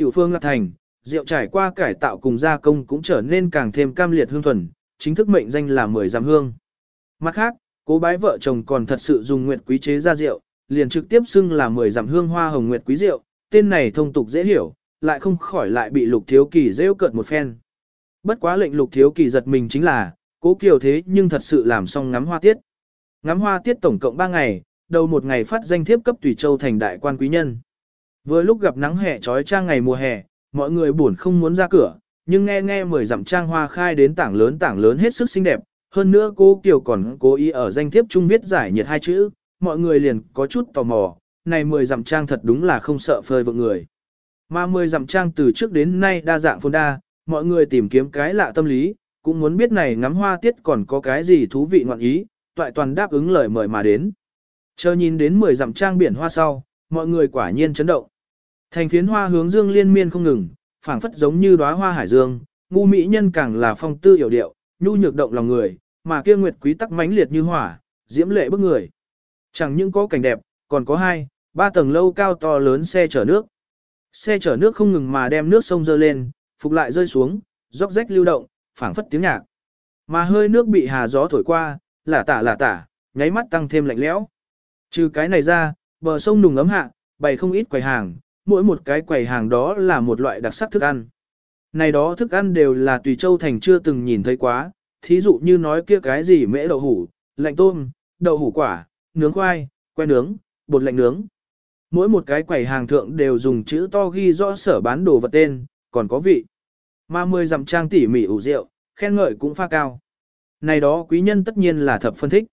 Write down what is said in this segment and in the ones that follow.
Tiểu phương lạc thành, rượu trải qua cải tạo cùng gia công cũng trở nên càng thêm cam liệt hương thuần, chính thức mệnh danh là mười giảm hương. Mặt khác, cố bái vợ chồng còn thật sự dùng nguyệt quý chế ra rượu, liền trực tiếp xưng là mười giảm hương hoa hồng nguyệt quý rượu, tên này thông tục dễ hiểu, lại không khỏi lại bị lục thiếu kỳ rêu cợt một phen. Bất quá lệnh lục thiếu kỳ giật mình chính là, cố kiều thế nhưng thật sự làm xong ngắm hoa tiết. Ngắm hoa tiết tổng cộng 3 ngày, đầu một ngày phát danh thiếp cấp tùy châu thành đại quan quý nhân. Vừa lúc gặp nắng hè trói trang ngày mùa hè, mọi người buồn không muốn ra cửa, nhưng nghe nghe mười dặm trang hoa khai đến tảng lớn tảng lớn hết sức xinh đẹp, hơn nữa cô Kiều còn cố ý ở danh thiếp trung viết giải nhiệt hai chữ, mọi người liền có chút tò mò, này mười dặm trang thật đúng là không sợ phơi vượng người. Mà mười dặm trang từ trước đến nay đa dạng phong đa, mọi người tìm kiếm cái lạ tâm lý, cũng muốn biết này ngắm hoa tiết còn có cái gì thú vị ngoạn ý, toại toàn đáp ứng lời mời mà đến. Chờ nhìn đến mười dặm trang biển hoa sau, mọi người quả nhiên chấn động. Thành phiến hoa hướng dương liên miên không ngừng, phảng phất giống như đóa hoa hải dương, ngu mỹ nhân càng là phong tư hiểu điệu, nhu nhược động lòng người, mà kia nguyệt quý tắc mãnh liệt như hỏa, diễm lệ bức người. Chẳng những có cảnh đẹp, còn có hai, ba tầng lâu cao to lớn xe chở nước. Xe chở nước không ngừng mà đem nước sông dơ lên, phục lại rơi xuống, róc rách lưu động, phảng phất tiếng nhạc. Mà hơi nước bị hà gió thổi qua, lả tả lả tả, nháy mắt tăng thêm lạnh lẽo. Trừ cái này ra, bờ sông nùng ấm hạ, bày không ít quầy hàng, mỗi một cái quầy hàng đó là một loại đặc sắc thức ăn. Này đó thức ăn đều là tùy châu thành chưa từng nhìn thấy quá, thí dụ như nói kia cái gì mễ đậu hủ, lạnh tôm, đậu hủ quả, nướng khoai, que nướng, bột lạnh nướng. Mỗi một cái quầy hàng thượng đều dùng chữ to ghi rõ sở bán đồ vật tên, còn có vị. Mà mười dặm trang tỉ mỉ ủ rượu, khen ngợi cũng pha cao. Này đó quý nhân tất nhiên là thập phân thích.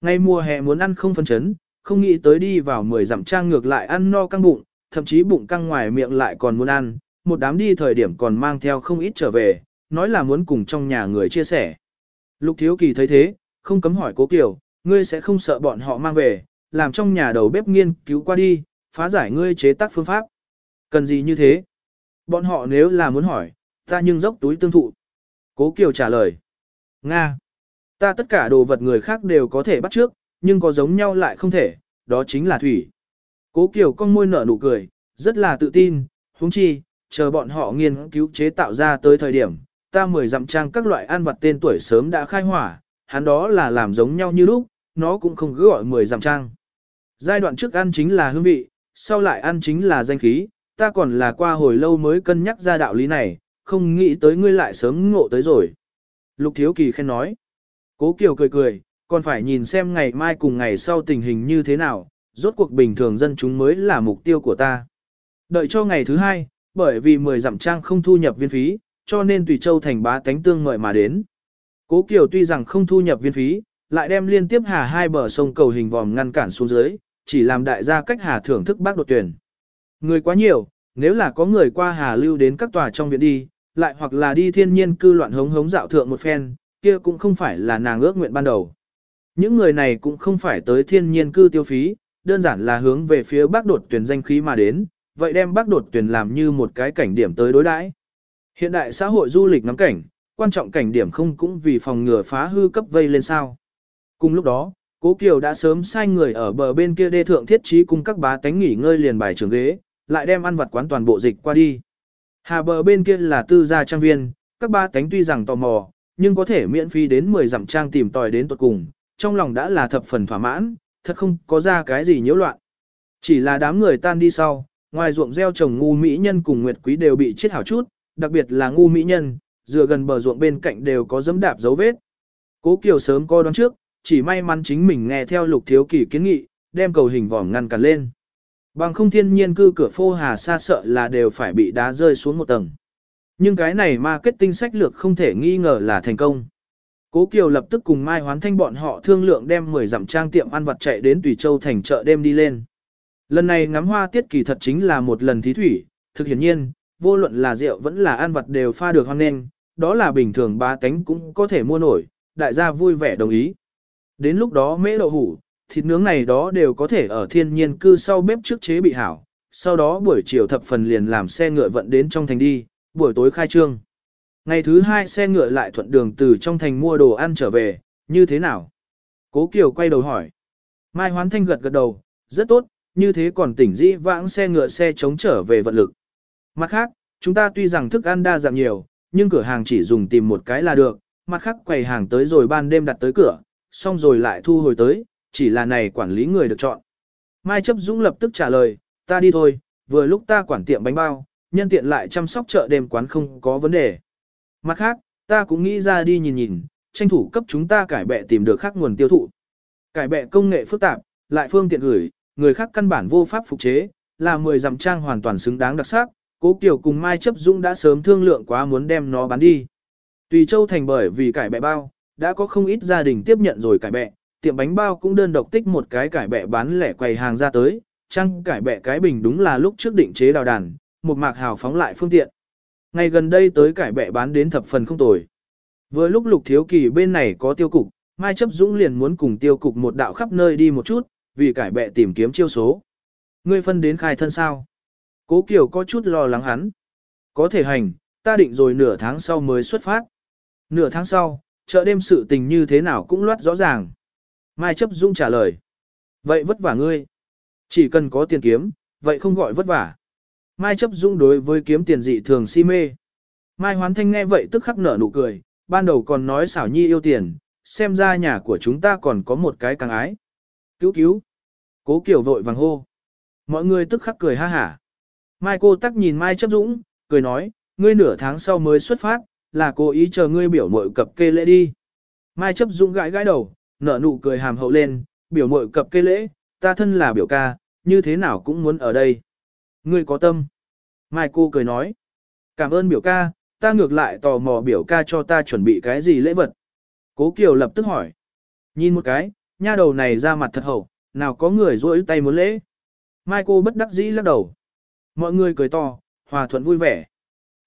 Ngay mùa hè muốn ăn không phân chấn, không nghĩ tới đi vào mười dặm trang ngược lại ăn no căng bụng, thậm chí bụng căng ngoài miệng lại còn muốn ăn, một đám đi thời điểm còn mang theo không ít trở về, nói là muốn cùng trong nhà người chia sẻ. Lục Thiếu Kỳ thấy thế, không cấm hỏi Cố Kiều, ngươi sẽ không sợ bọn họ mang về, làm trong nhà đầu bếp nghiên cứu qua đi, phá giải ngươi chế tác phương pháp. Cần gì như thế? Bọn họ nếu là muốn hỏi, ta nhưng dốc túi tương thụ. Cố Kiều trả lời. Nga. Ta tất cả đồ vật người khác đều có thể bắt trước, nhưng có giống nhau lại không thể, đó chính là thủy. Cố Kiều con môi nở nụ cười, rất là tự tin, huống chi, chờ bọn họ nghiên cứu chế tạo ra tới thời điểm, ta mười dặm trang các loại ăn vật tên tuổi sớm đã khai hỏa, hắn đó là làm giống nhau như lúc, nó cũng không cứ gọi mười dặm trang. Giai đoạn trước ăn chính là hương vị, sau lại ăn chính là danh khí, ta còn là qua hồi lâu mới cân nhắc ra đạo lý này, không nghĩ tới ngươi lại sớm ngộ tới rồi. Lục Thiếu Kỳ khen nói. Cố Kiều cười cười, còn phải nhìn xem ngày mai cùng ngày sau tình hình như thế nào, rốt cuộc bình thường dân chúng mới là mục tiêu của ta. Đợi cho ngày thứ hai, bởi vì 10 dặm trang không thu nhập viên phí, cho nên Tùy Châu thành bá tánh tương ngợi mà đến. Cố Kiều tuy rằng không thu nhập viên phí, lại đem liên tiếp hà hai bờ sông cầu hình vòm ngăn cản xuống dưới, chỉ làm đại gia cách hà thưởng thức bác đột tuyển. Người quá nhiều, nếu là có người qua hà lưu đến các tòa trong viện đi, lại hoặc là đi thiên nhiên cư loạn hống hống dạo thượng một phen, kia cũng không phải là nàng ước nguyện ban đầu. Những người này cũng không phải tới thiên nhiên cư tiêu phí, đơn giản là hướng về phía bác đột tuyển danh khí mà đến, vậy đem bác đột tuyển làm như một cái cảnh điểm tới đối đãi. Hiện đại xã hội du lịch ngắm cảnh, quan trọng cảnh điểm không cũng vì phòng ngừa phá hư cấp vây lên sao. Cùng lúc đó, Cố Kiều đã sớm sai người ở bờ bên kia đê thượng thiết trí cùng các bá tánh nghỉ ngơi liền bài trường ghế, lại đem ăn vặt quán toàn bộ dịch qua đi. Hà bờ bên kia là tư gia trang viên, các bá tánh tuy rằng tò mò, nhưng có thể miễn phí đến 10 dặm trang tìm tòi đến tuột cùng, trong lòng đã là thập phần thỏa mãn, thật không có ra cái gì nhiễu loạn. Chỉ là đám người tan đi sau, ngoài ruộng gieo trồng ngu mỹ nhân cùng nguyệt quý đều bị chết hảo chút, đặc biệt là ngu mỹ nhân, dựa gần bờ ruộng bên cạnh đều có dẫm đạp dấu vết. Cố Kiều sớm coi đoán trước, chỉ may mắn chính mình nghe theo lục thiếu kỳ kiến nghị, đem cầu hình vòm ngăn cản lên. Bằng không thiên nhiên cư cửa phô hà xa sợ là đều phải bị đá rơi xuống một tầng. Nhưng cái này marketing sách lược không thể nghi ngờ là thành công. Cố Kiều lập tức cùng Mai Hoán Thanh bọn họ thương lượng đem 10 dặm trang tiệm ăn vặt chạy đến Tùy Châu thành chợ đêm đi lên. Lần này ngắm hoa tiết kỳ thật chính là một lần thí thủy, thực hiển nhiên, vô luận là rượu vẫn là ăn vặt đều pha được hoang nên, đó là bình thường ba tánh cũng có thể mua nổi, đại gia vui vẻ đồng ý. Đến lúc đó mễ đậu hủ, thịt nướng này đó đều có thể ở thiên nhiên cư sau bếp trước chế bị hảo, sau đó buổi chiều thập phần liền làm xe ngựa vận đến trong thành đi, buổi tối khai trương. Ngày thứ hai xe ngựa lại thuận đường từ trong thành mua đồ ăn trở về, như thế nào? Cố Kiều quay đầu hỏi. Mai Hoán Thanh gật gật đầu, rất tốt, như thế còn tỉnh dĩ vãng xe ngựa xe chống trở về vận lực. Mặt khác, chúng ta tuy rằng thức ăn đa dạng nhiều, nhưng cửa hàng chỉ dùng tìm một cái là được, mặt khác quầy hàng tới rồi ban đêm đặt tới cửa, xong rồi lại thu hồi tới, chỉ là này quản lý người được chọn. Mai chấp Dũng lập tức trả lời, ta đi thôi, vừa lúc ta quản tiệm bánh bao, nhân tiện lại chăm sóc chợ đêm quán không có vấn đề. Mặt khác, ta cũng nghĩ ra đi nhìn nhìn, tranh thủ cấp chúng ta cải bẹ tìm được khác nguồn tiêu thụ. Cải bẹ công nghệ phức tạp, lại phương tiện gửi, người khác căn bản vô pháp phục chế, là 10 dặm trang hoàn toàn xứng đáng đặc sắc, Cố Kiều cùng Mai Chấp Dũng đã sớm thương lượng quá muốn đem nó bán đi. Tùy Châu thành bởi vì cải bẹ bao, đã có không ít gia đình tiếp nhận rồi cải bẹ, tiệm bánh bao cũng đơn độc tích một cái cải bẹ bán lẻ quầy hàng ra tới, trang cải bẹ cái bình đúng là lúc trước định chế đào đàn, một mạc hào phóng lại phương tiện. Ngày gần đây tới cải bẹ bán đến thập phần không tồi. Vừa lúc lục thiếu kỳ bên này có tiêu cục, Mai chấp dũng liền muốn cùng tiêu cục một đạo khắp nơi đi một chút, vì cải bẹ tìm kiếm chiêu số. Ngươi phân đến khai thân sao? Cố Kiều có chút lo lắng hắn. Có thể hành, ta định rồi nửa tháng sau mới xuất phát. Nửa tháng sau, chợ đêm sự tình như thế nào cũng loát rõ ràng. Mai chấp dũng trả lời. Vậy vất vả ngươi. Chỉ cần có tiền kiếm, vậy không gọi vất vả. Mai chấp dũng đối với kiếm tiền dị thường si mê. Mai hoán thanh nghe vậy tức khắc nở nụ cười, ban đầu còn nói xảo nhi yêu tiền, xem ra nhà của chúng ta còn có một cái càng ái. Cứu cứu. Cố kiểu vội vàng hô. Mọi người tức khắc cười ha hả. Mai cô tắc nhìn Mai chấp dũng, cười nói, ngươi nửa tháng sau mới xuất phát, là cố ý chờ ngươi biểu mội cập kê lễ đi. Mai chấp dũng gãi gãi đầu, nở nụ cười hàm hậu lên, biểu mội cập kê lễ, ta thân là biểu ca, như thế nào cũng muốn ở đây. Ngươi có tâm. Mai cô cười nói, cảm ơn biểu ca, ta ngược lại tò mò biểu ca cho ta chuẩn bị cái gì lễ vật. Cố Kiều lập tức hỏi. Nhìn một cái, nha đầu này ra mặt thật hậu, nào có người rỗi tay muốn lễ. Mai cô bất đắc dĩ lắc đầu. Mọi người cười to, hòa thuận vui vẻ.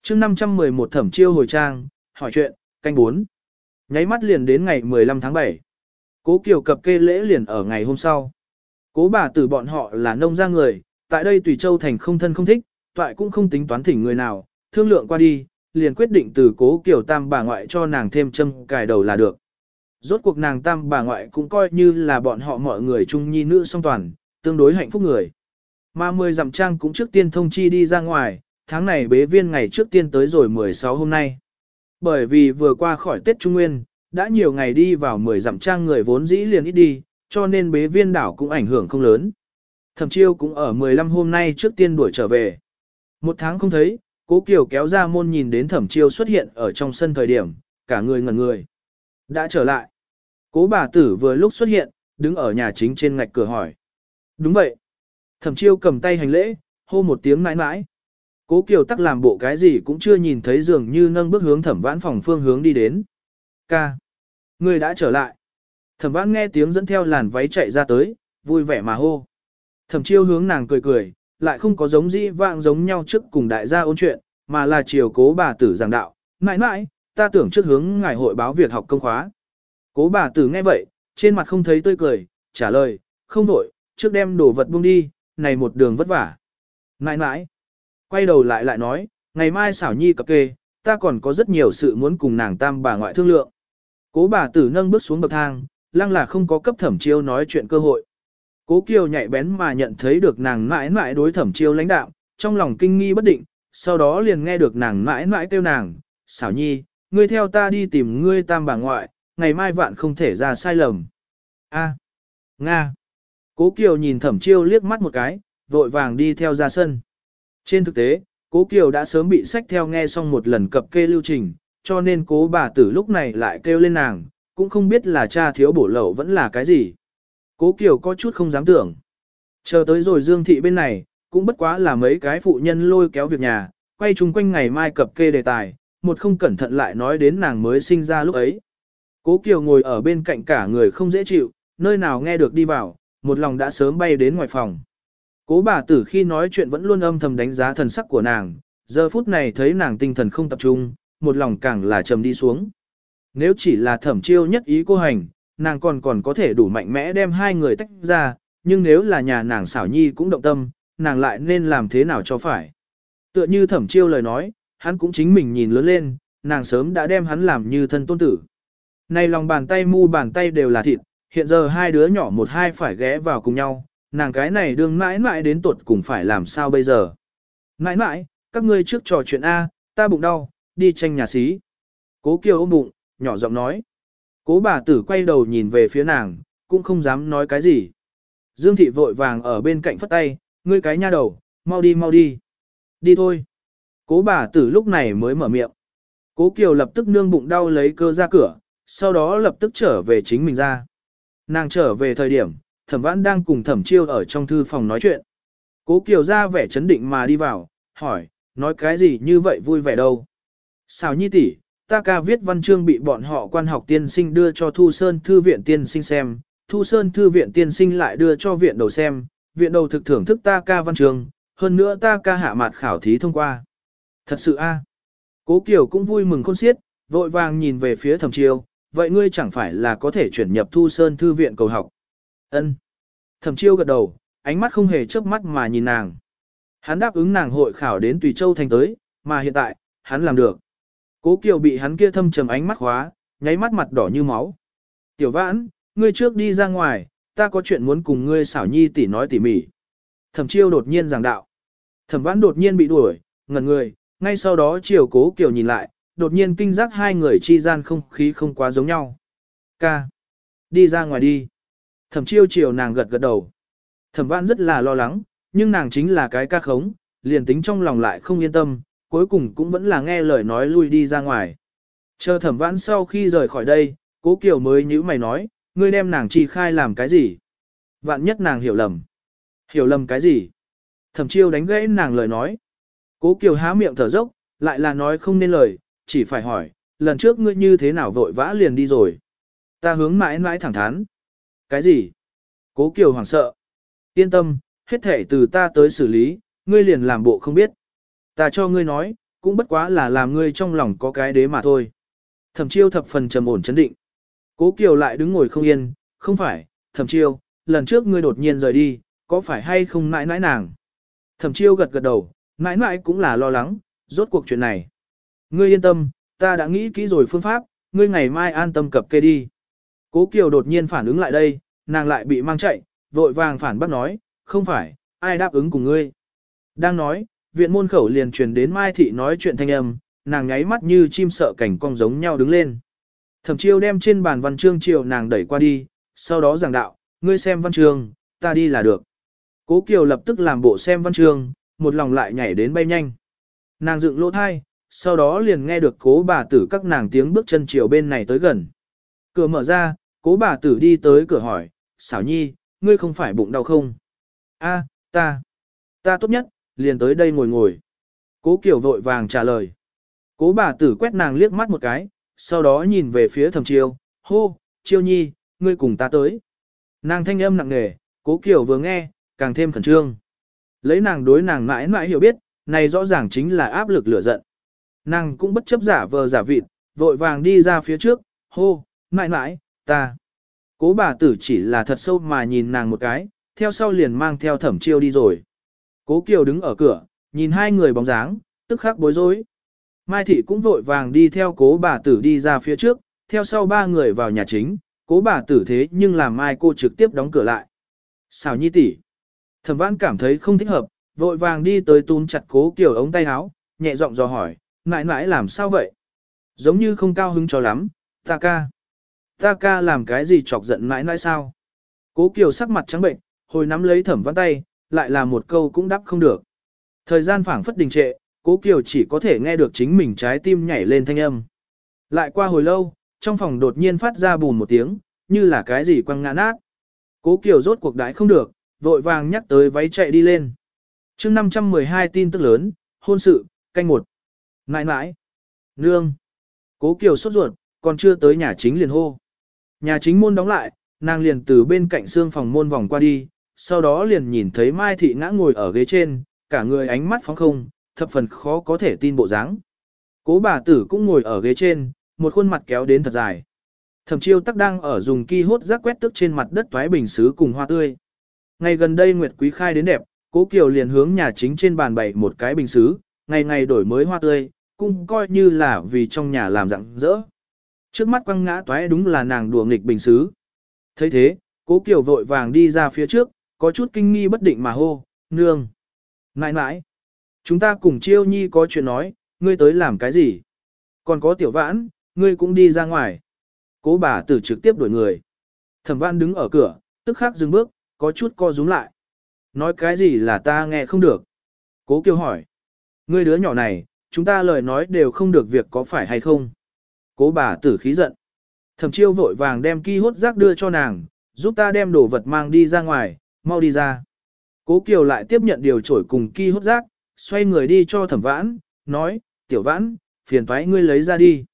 chương 511 thẩm chiêu hồi trang, hỏi chuyện, canh 4. Nháy mắt liền đến ngày 15 tháng 7. Cố Kiều cập kê lễ liền ở ngày hôm sau. Cố bà tử bọn họ là nông gia người, tại đây Tùy Châu Thành không thân không thích, toại cũng không tính toán thỉnh người nào, thương lượng qua đi, liền quyết định từ cố kiểu tam bà ngoại cho nàng thêm châm cài đầu là được. Rốt cuộc nàng tam bà ngoại cũng coi như là bọn họ mọi người chung nhi nữ song toàn, tương đối hạnh phúc người. Mà mười dặm trang cũng trước tiên thông chi đi ra ngoài, tháng này bế viên ngày trước tiên tới rồi 16 hôm nay. Bởi vì vừa qua khỏi Tết Trung Nguyên, đã nhiều ngày đi vào 10 dặm trang người vốn dĩ liền ít đi, cho nên bế viên đảo cũng ảnh hưởng không lớn. Thẩm chiêu cũng ở 15 hôm nay trước tiên đuổi trở về. Một tháng không thấy, cố Kiều kéo ra môn nhìn đến thẩm chiêu xuất hiện ở trong sân thời điểm, cả người ngẩn người. Đã trở lại. Cố bà tử vừa lúc xuất hiện, đứng ở nhà chính trên ngạch cửa hỏi. Đúng vậy. Thẩm chiêu cầm tay hành lễ, hô một tiếng mãi mãi. Cố Kiều tắc làm bộ cái gì cũng chưa nhìn thấy dường như nâng bước hướng thẩm vãn phòng phương hướng đi đến. Ca. Người đã trở lại. Thẩm vãn nghe tiếng dẫn theo làn váy chạy ra tới, vui vẻ mà hô. Thẩm chiêu hướng nàng cười cười, lại không có giống dĩ vãng giống nhau trước cùng đại gia ôn chuyện, mà là chiều cố bà tử giảng đạo. Mãi mãi, ta tưởng trước hướng ngài hội báo việc học công khóa. Cố bà tử nghe vậy, trên mặt không thấy tươi cười, trả lời, không đổi, trước đem đồ vật buông đi, này một đường vất vả. Mãi mãi, quay đầu lại lại nói, ngày mai xảo nhi cập kê, ta còn có rất nhiều sự muốn cùng nàng tam bà ngoại thương lượng. Cố bà tử nâng bước xuống bậc thang, lăng là không có cấp thẩm chiêu nói chuyện cơ hội. Cố Kiều nhạy bén mà nhận thấy được nàng mãi mãi đối thẩm chiêu lãnh đạo, trong lòng kinh nghi bất định, sau đó liền nghe được nàng mãi mãi kêu nàng, xảo nhi, ngươi theo ta đi tìm ngươi tam bà ngoại, ngày mai vạn không thể ra sai lầm. A. Nga. Cố Kiều nhìn thẩm chiêu liếc mắt một cái, vội vàng đi theo ra sân. Trên thực tế, Cố Kiều đã sớm bị sách theo nghe xong một lần cập kê lưu trình, cho nên cố bà tử lúc này lại kêu lên nàng, cũng không biết là cha thiếu bổ lậu vẫn là cái gì. Cố Kiều có chút không dám tưởng. Chờ tới rồi Dương Thị bên này, cũng bất quá là mấy cái phụ nhân lôi kéo việc nhà, quay chung quanh ngày mai cập kê đề tài, một không cẩn thận lại nói đến nàng mới sinh ra lúc ấy. Cố Kiều ngồi ở bên cạnh cả người không dễ chịu, nơi nào nghe được đi vào, một lòng đã sớm bay đến ngoài phòng. Cố bà tử khi nói chuyện vẫn luôn âm thầm đánh giá thần sắc của nàng, giờ phút này thấy nàng tinh thần không tập trung, một lòng càng là trầm đi xuống. Nếu chỉ là thẩm chiêu nhất ý cô hành, nàng còn còn có thể đủ mạnh mẽ đem hai người tách ra, nhưng nếu là nhà nàng xảo nhi cũng động tâm, nàng lại nên làm thế nào cho phải. Tựa như thẩm chiêu lời nói, hắn cũng chính mình nhìn lớn lên, nàng sớm đã đem hắn làm như thân tôn tử. Này lòng bàn tay mu bàn tay đều là thịt, hiện giờ hai đứa nhỏ một hai phải ghé vào cùng nhau, nàng cái này đương mãi mãi đến tuột cùng phải làm sao bây giờ. Mãi mãi, các ngươi trước trò chuyện A, ta bụng đau, đi tranh nhà xí. Cố Kiều ôm bụng, nhỏ giọng nói. Cố bà tử quay đầu nhìn về phía nàng, cũng không dám nói cái gì. Dương thị vội vàng ở bên cạnh phất tay, ngươi cái nha đầu, mau đi mau đi. Đi thôi. Cố bà tử lúc này mới mở miệng. Cố Kiều lập tức nương bụng đau lấy cơ ra cửa, sau đó lập tức trở về chính mình ra. Nàng trở về thời điểm, thẩm vãn đang cùng thẩm chiêu ở trong thư phòng nói chuyện. Cố Kiều ra vẻ chấn định mà đi vào, hỏi, nói cái gì như vậy vui vẻ đâu. Sao nhi tỷ, ta ca viết văn chương bị bọn họ quan học tiên sinh đưa cho Thu Sơn Thư viện tiên sinh xem, Thu Sơn Thư viện tiên sinh lại đưa cho viện đầu xem, viện đầu thực thưởng thức ta ca văn chương, hơn nữa ta ca hạ mặt khảo thí thông qua. Thật sự a à? Cố Kiều cũng vui mừng khôn xiết, vội vàng nhìn về phía thẩm chiêu, vậy ngươi chẳng phải là có thể chuyển nhập Thu Sơn Thư viện cầu học. Ân. Thẩm chiêu gật đầu, ánh mắt không hề chớp mắt mà nhìn nàng. Hắn đáp ứng nàng hội khảo đến Tùy Châu thành tới, mà hiện tại, hắn làm được. Cố Kiều bị hắn kia thâm trầm ánh mắt khóa, nháy mắt mặt đỏ như máu. Tiểu vãn, ngươi trước đi ra ngoài, ta có chuyện muốn cùng ngươi xảo nhi tỉ nói tỉ mỉ. Thẩm chiêu đột nhiên giảng đạo. Thẩm vãn đột nhiên bị đuổi, ngẩn người, ngay sau đó chiều cố Kiều nhìn lại, đột nhiên kinh giác hai người chi gian không khí không quá giống nhau. Ca. Đi ra ngoài đi. Thẩm chiêu chiều nàng gật gật đầu. Thẩm vãn rất là lo lắng, nhưng nàng chính là cái ca khống, liền tính trong lòng lại không yên tâm, cuối cùng cũng vẫn là nghe lời nói lui đi ra ngoài. Chờ thẩm vãn sau khi rời khỏi đây, cố kiều mới nhữ mày nói, ngươi đem nàng trì khai làm cái gì? Vạn nhất nàng hiểu lầm. Hiểu lầm cái gì? Thẩm chiêu đánh gãy nàng lời nói. Cố kiều há miệng thở dốc, lại là nói không nên lời, chỉ phải hỏi, lần trước ngươi như thế nào vội vã liền đi rồi. Ta hướng mãi mãi thẳng thắn. Cái gì? Cố kiều hoảng sợ. Yên tâm, hết thể từ ta tới xử lý, ngươi liền làm bộ không biết. Ta cho ngươi nói, cũng bất quá là làm ngươi trong lòng có cái đế mà thôi. Thẩm chiêu thập phần trầm ổn chấn định. Cố Kiều lại đứng ngồi không yên, không phải, thẩm chiêu, lần trước ngươi đột nhiên rời đi, có phải hay không nãi nãi nàng? Thẩm chiêu gật gật đầu, nãi nãi cũng là lo lắng, rốt cuộc chuyện này. Ngươi yên tâm, ta đã nghĩ kỹ rồi phương pháp, ngươi ngày mai an tâm cập kê đi. Cố Kiều đột nhiên phản ứng lại đây, nàng lại bị mang chạy, vội vàng phản bác nói, không phải, ai đáp ứng cùng ngươi. Đang nói, viện môn khẩu liền truyền đến Mai Thị nói chuyện thanh âm, nàng nháy mắt như chim sợ cảnh cong giống nhau đứng lên. Thẩm chiêu đem trên bàn văn chương chiều nàng đẩy qua đi, sau đó giảng đạo, ngươi xem văn chương, ta đi là được. Cố Kiều lập tức làm bộ xem văn chương, một lòng lại nhảy đến bay nhanh. Nàng dựng lỗ thai, sau đó liền nghe được cố bà tử các nàng tiếng bước chân chiều bên này tới gần. Cửa mở ra, cố bà tử đi tới cửa hỏi, xảo nhi, ngươi không phải bụng đau không? A, ta, ta tốt nhất, liền tới đây ngồi ngồi. Cố Kiều vội vàng trả lời. Cố bà tử quét nàng liếc mắt một cái, sau đó nhìn về phía thầm chiêu, hô, chiêu nhi, ngươi cùng ta tới. Nàng thanh âm nặng nề, cố Kiều vừa nghe, càng thêm khẩn trương. Lấy nàng đối nàng mãi mãi hiểu biết, này rõ ràng chính là áp lực lửa giận. Nàng cũng bất chấp giả vờ giả vịt, vội vàng đi ra phía trước, hô, mãi mãi, ta. Cố bà tử chỉ là thật sâu mà nhìn nàng một cái, theo sau liền mang theo thẩm chiêu đi rồi. Cố Kiều đứng ở cửa, nhìn hai người bóng dáng, tức khắc bối rối. Mai Thị cũng vội vàng đi theo cố bà tử đi ra phía trước, theo sau ba người vào nhà chính, cố bà tử thế nhưng làm Mai cô trực tiếp đóng cửa lại. Xào nhi tỷ, Thẩm văn cảm thấy không thích hợp, vội vàng đi tới túm chặt cố Kiều ống tay áo, nhẹ giọng dò hỏi, nãi nãi làm sao vậy? Giống như không cao hứng cho lắm, ta ca. Ta ca làm cái gì chọc giận mãi mãi sao? Cố Kiều sắc mặt trắng bệnh, hồi nắm lấy thẩm văn tay, lại là một câu cũng đáp không được. Thời gian phảng phất đình trệ, cố Kiều chỉ có thể nghe được chính mình trái tim nhảy lên thanh âm. Lại qua hồi lâu, trong phòng đột nhiên phát ra bùn một tiếng, như là cái gì quăng ngã nát. Cố Kiều rốt cuộc đãi không được, vội vàng nhắc tới váy chạy đi lên. chương 512 tin tức lớn, hôn sự, canh một. Nãi nãi. Nương. Cố Kiều sốt ruột, còn chưa tới nhà chính liền hô. Nhà chính môn đóng lại, nàng liền từ bên cạnh xương phòng môn vòng qua đi, sau đó liền nhìn thấy Mai Thị ngã ngồi ở ghế trên, cả người ánh mắt phóng không, thập phần khó có thể tin bộ dáng. Cố bà tử cũng ngồi ở ghế trên, một khuôn mặt kéo đến thật dài. Thẩm chiêu tắc đang ở dùng ki hốt rác quét tức trên mặt đất toái bình xứ cùng hoa tươi. Ngày gần đây Nguyệt Quý khai đến đẹp, Cố Kiều liền hướng nhà chính trên bàn bày một cái bình xứ, ngày ngày đổi mới hoa tươi, cũng coi như là vì trong nhà làm rạng rỡ. Trước mắt quăng ngã toái đúng là nàng đùa nghịch bình xứ. thấy thế, Cố Kiều vội vàng đi ra phía trước, có chút kinh nghi bất định mà hô, nương. Nãi nãi, Chúng ta cùng chiêu nhi có chuyện nói, ngươi tới làm cái gì? Còn có tiểu vãn, ngươi cũng đi ra ngoài. Cố bà tử trực tiếp đuổi người. Thẩm vãn đứng ở cửa, tức khắc dừng bước, có chút co rúm lại. Nói cái gì là ta nghe không được? Cố kêu hỏi. Ngươi đứa nhỏ này, chúng ta lời nói đều không được việc có phải hay không? Cố bà tử khí giận. Thẩm chiêu vội vàng đem ki hốt rác đưa cho nàng, giúp ta đem đồ vật mang đi ra ngoài, mau đi ra. Cố Kiều lại tiếp nhận điều trổi cùng ki hốt rác, xoay người đi cho thẩm vãn, nói, tiểu vãn, phiền thoái ngươi lấy ra đi.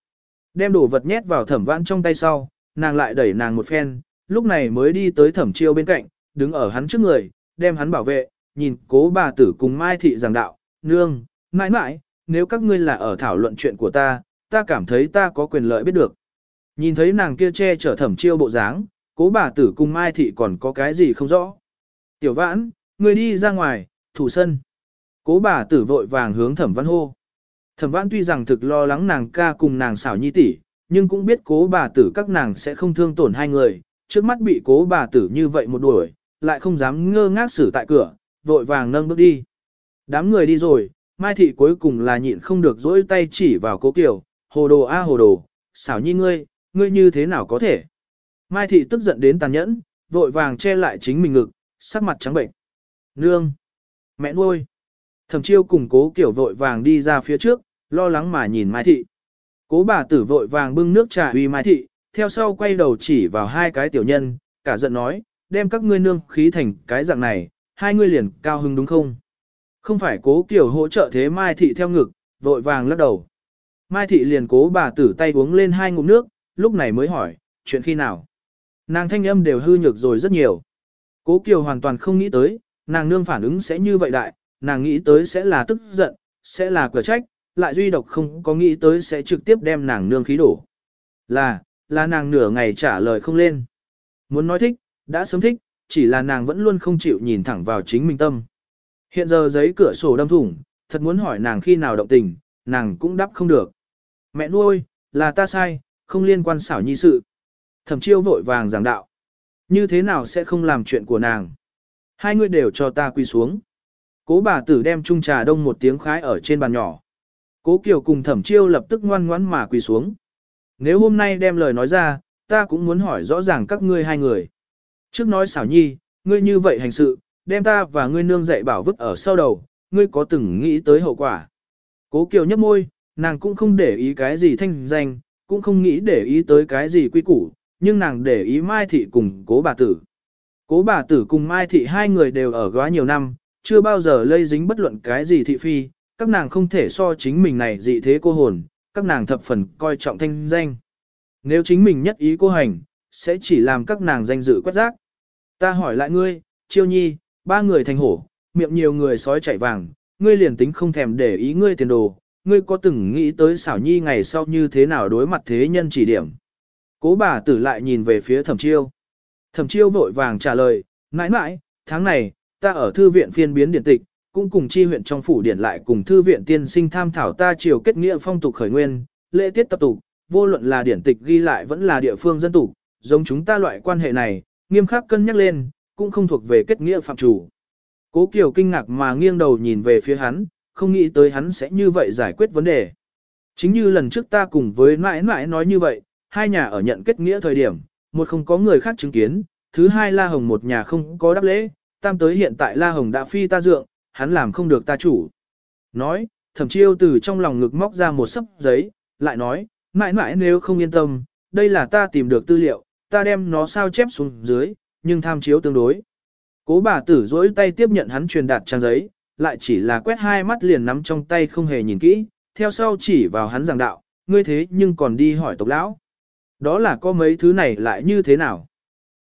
Đem đồ vật nhét vào thẩm vãn trong tay sau, nàng lại đẩy nàng một phen, lúc này mới đi tới thẩm chiêu bên cạnh, đứng ở hắn trước người, đem hắn bảo vệ, nhìn cố bà tử cùng Mai Thị giảng đạo, nương, mãi mãi, nếu các ngươi là ở thảo luận chuyện của ta, ta cảm thấy ta có quyền lợi biết được. Nhìn thấy nàng kia che chở thẩm chiêu bộ dáng, cố bà tử cùng Mai Thị còn có cái gì không rõ. Tiểu vãn, người đi ra ngoài, thủ sân. Cố bà tử vội vàng hướng thẩm văn hô. Thẩm văn tuy rằng thực lo lắng nàng ca cùng nàng xảo nhi tỷ, nhưng cũng biết cố bà tử các nàng sẽ không thương tổn hai người, trước mắt bị cố bà tử như vậy một đuổi, lại không dám ngơ ngác xử tại cửa, vội vàng nâng bước đi. Đám người đi rồi, Mai Thị cuối cùng là nhịn không được dỗi tay chỉ vào cố Kiều, hồ đồ a hồ đồ, xảo nhi ngươi, ngươi như thế nào có thể. Mai Thị tức giận đến tàn nhẫn, vội vàng che lại chính mình ngực, sắc mặt trắng bệnh. Nương! Mẹ nuôi! Thẩm chiêu cùng cố kiểu vội vàng đi ra phía trước, lo lắng mà nhìn Mai Thị. Cố bà tử vội vàng bưng nước trà uy Mai Thị, theo sau quay đầu chỉ vào hai cái tiểu nhân, cả giận nói, đem các ngươi nương khí thành cái dạng này, hai ngươi liền cao hứng đúng không? Không phải cố kiểu hỗ trợ thế Mai Thị theo ngực, vội vàng lắc đầu. Mai Thị liền cố bà tử tay uống lên hai ngụm nước, lúc này mới hỏi, chuyện khi nào? Nàng thanh âm đều hư nhược rồi rất nhiều. Cố Kiều hoàn toàn không nghĩ tới, nàng nương phản ứng sẽ như vậy đại, nàng nghĩ tới sẽ là tức giận, sẽ là cửa trách, lại duy độc không có nghĩ tới sẽ trực tiếp đem nàng nương khí đổ. Là, là nàng nửa ngày trả lời không lên. Muốn nói thích, đã sớm thích, chỉ là nàng vẫn luôn không chịu nhìn thẳng vào chính mình tâm. Hiện giờ giấy cửa sổ đâm thủng, thật muốn hỏi nàng khi nào động tình, nàng cũng đáp không được. Mẹ nuôi, là ta sai, không liên quan xảo nhi sự. Thẩm chiêu vội vàng giảng đạo. Như thế nào sẽ không làm chuyện của nàng? Hai người đều cho ta quy xuống. Cố bà tử đem chung trà đông một tiếng khái ở trên bàn nhỏ. Cố Kiều cùng thẩm chiêu lập tức ngoan ngoãn mà quỳ xuống. Nếu hôm nay đem lời nói ra, ta cũng muốn hỏi rõ ràng các ngươi hai người. Trước nói xảo nhi, ngươi như vậy hành sự, đem ta và ngươi nương dạy bảo vứt ở sau đầu, ngươi có từng nghĩ tới hậu quả. Cố Kiều nhấp môi, nàng cũng không để ý cái gì thanh danh, cũng không nghĩ để ý tới cái gì quy củ, nhưng nàng để ý Mai Thị cùng cố bà tử. Cố bà tử cùng Mai Thị hai người đều ở góa nhiều năm, chưa bao giờ lây dính bất luận cái gì thị phi, các nàng không thể so chính mình này dị thế cô hồn, các nàng thập phần coi trọng thanh danh. Nếu chính mình nhất ý cô hành, sẽ chỉ làm các nàng danh dự quét rác. Ta hỏi lại ngươi, chiêu nhi, ba người thành hổ, miệng nhiều người sói chạy vàng, ngươi liền tính không thèm để ý ngươi tiền đồ, ngươi có từng nghĩ tới xảo nhi ngày sau như thế nào đối mặt thế nhân chỉ điểm. Cố bà tử lại nhìn về phía thẩm chiêu. Thẩm chiêu vội vàng trả lời, mãi mãi, tháng này, ta ở thư viện phiên biến điện tịch, cũng cùng chi huyện trong phủ điển lại cùng thư viện tiên sinh tham thảo ta triều kết nghĩa phong tục khởi nguyên, lễ tiết tập tục, vô luận là điển tịch ghi lại vẫn là địa phương dân tục, giống chúng ta loại quan hệ này, nghiêm khắc cân nhắc lên, cũng không thuộc về kết nghĩa phạm chủ. Cố Kiều kinh ngạc mà nghiêng đầu nhìn về phía hắn, không nghĩ tới hắn sẽ như vậy giải quyết vấn đề. Chính như lần trước ta cùng với mãi mãi nói như vậy, hai nhà ở nhận kết nghĩa thời điểm, một không có người khác chứng kiến, thứ hai La Hồng một nhà không có đáp lễ, tam tới hiện tại La Hồng đã phi ta dượng, hắn làm không được ta chủ. Nói, thẩm chiêu từ trong lòng ngực móc ra một sấp giấy, lại nói, mãi mãi nếu không yên tâm, đây là ta tìm được tư liệu, ta đem nó sao chép xuống dưới, nhưng tham chiếu tương đối. Cố bà tử dỗi tay tiếp nhận hắn truyền đạt trang giấy, lại chỉ là quét hai mắt liền nắm trong tay không hề nhìn kỹ, theo sau chỉ vào hắn giảng đạo, ngươi thế nhưng còn đi hỏi tộc lão. Đó là có mấy thứ này lại như thế nào?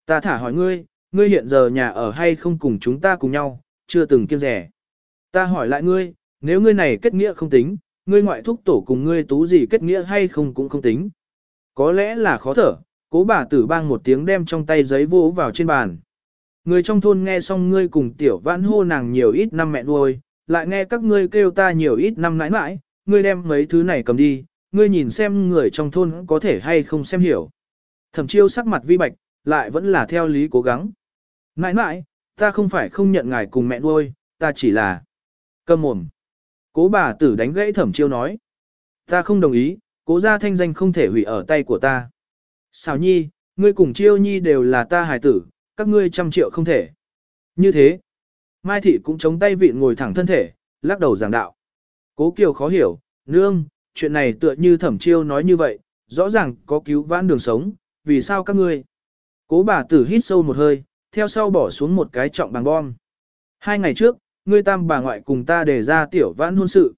Ta thả hỏi ngươi, ngươi hiện giờ nhà ở hay không cùng chúng ta cùng nhau, chưa từng kiêng rẻ. Ta hỏi lại ngươi, nếu ngươi này kết nghĩa không tính, ngươi ngoại thúc tổ cùng ngươi tú gì kết nghĩa hay không cũng không tính. Có lẽ là khó thở, cố bà tử bang một tiếng đem trong tay giấy vỗ vào trên bàn. Người trong thôn nghe xong ngươi cùng tiểu vãn hô nàng nhiều ít năm mẹ nuôi, lại nghe các ngươi kêu ta nhiều ít năm nãi nãi, ngươi đem mấy thứ này cầm đi, ngươi nhìn xem người trong thôn có thể hay không xem hiểu. Thẩm chiêu sắc mặt vi bạch, lại vẫn là theo lý cố gắng. Nãi nãi, ta không phải không nhận ngài cùng mẹ nuôi, ta chỉ là... Cầm mồm. Cố bà tử đánh gãy thẩm chiêu nói. Ta không đồng ý, cố gia thanh danh không thể hủy ở tay của ta. Xào nhi, ngươi cùng chiêu nhi đều là ta hài tử, các ngươi trăm triệu không thể. Như thế, Mai Thị cũng chống tay vịn ngồi thẳng thân thể, lắc đầu giảng đạo. Cố Kiều khó hiểu, nương, chuyện này tựa như thẩm chiêu nói như vậy, rõ ràng có cứu vãn đường sống, vì sao các ngươi? Cố bà tử hít sâu một hơi, theo sau bỏ xuống một cái trọng bằng bom. Hai ngày trước, ngươi tam bà ngoại cùng ta đề ra tiểu vãn hôn sự.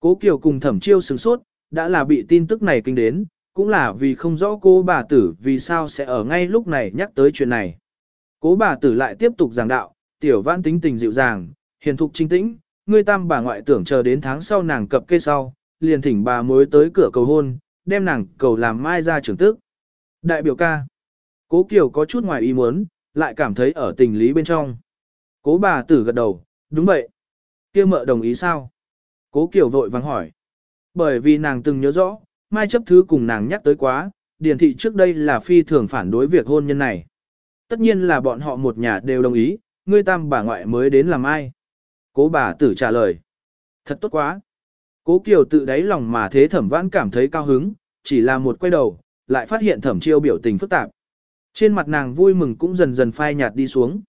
Cố Kiều cùng thẩm chiêu sừng sốt, đã là bị tin tức này kinh đến, cũng là vì không rõ cô bà tử vì sao sẽ ở ngay lúc này nhắc tới chuyện này. Cố bà tử lại tiếp tục giảng đạo, tiểu vãn tính tình dịu dàng, hiền thục trinh tĩnh, ngươi tam bà ngoại tưởng chờ đến tháng sau nàng cập kê sau, liền thỉnh bà mối tới cửa cầu hôn, đem nàng cầu làm mai ra trưởng tức. Đại biểu ca. Cố Kiều có chút ngoài ý muốn, lại cảm thấy ở tình lý bên trong. Cố bà tử gật đầu, đúng vậy. kia mợ đồng ý sao? Cố Kiều vội vàng hỏi. Bởi vì nàng từng nhớ rõ, mai chấp thứ cùng nàng nhắc tới quá, điển thị trước đây là phi thường phản đối việc hôn nhân này. Tất nhiên là bọn họ một nhà đều đồng ý, ngươi tam bà ngoại mới đến làm ai. Cố bà tử trả lời. Thật tốt quá. Cố Kiều tự đáy lòng mà thế thẩm vãn cảm thấy cao hứng, chỉ là một quay đầu, lại phát hiện thẩm chiêu biểu tình phức tạp. Trên mặt nàng vui mừng cũng dần dần phai nhạt đi xuống.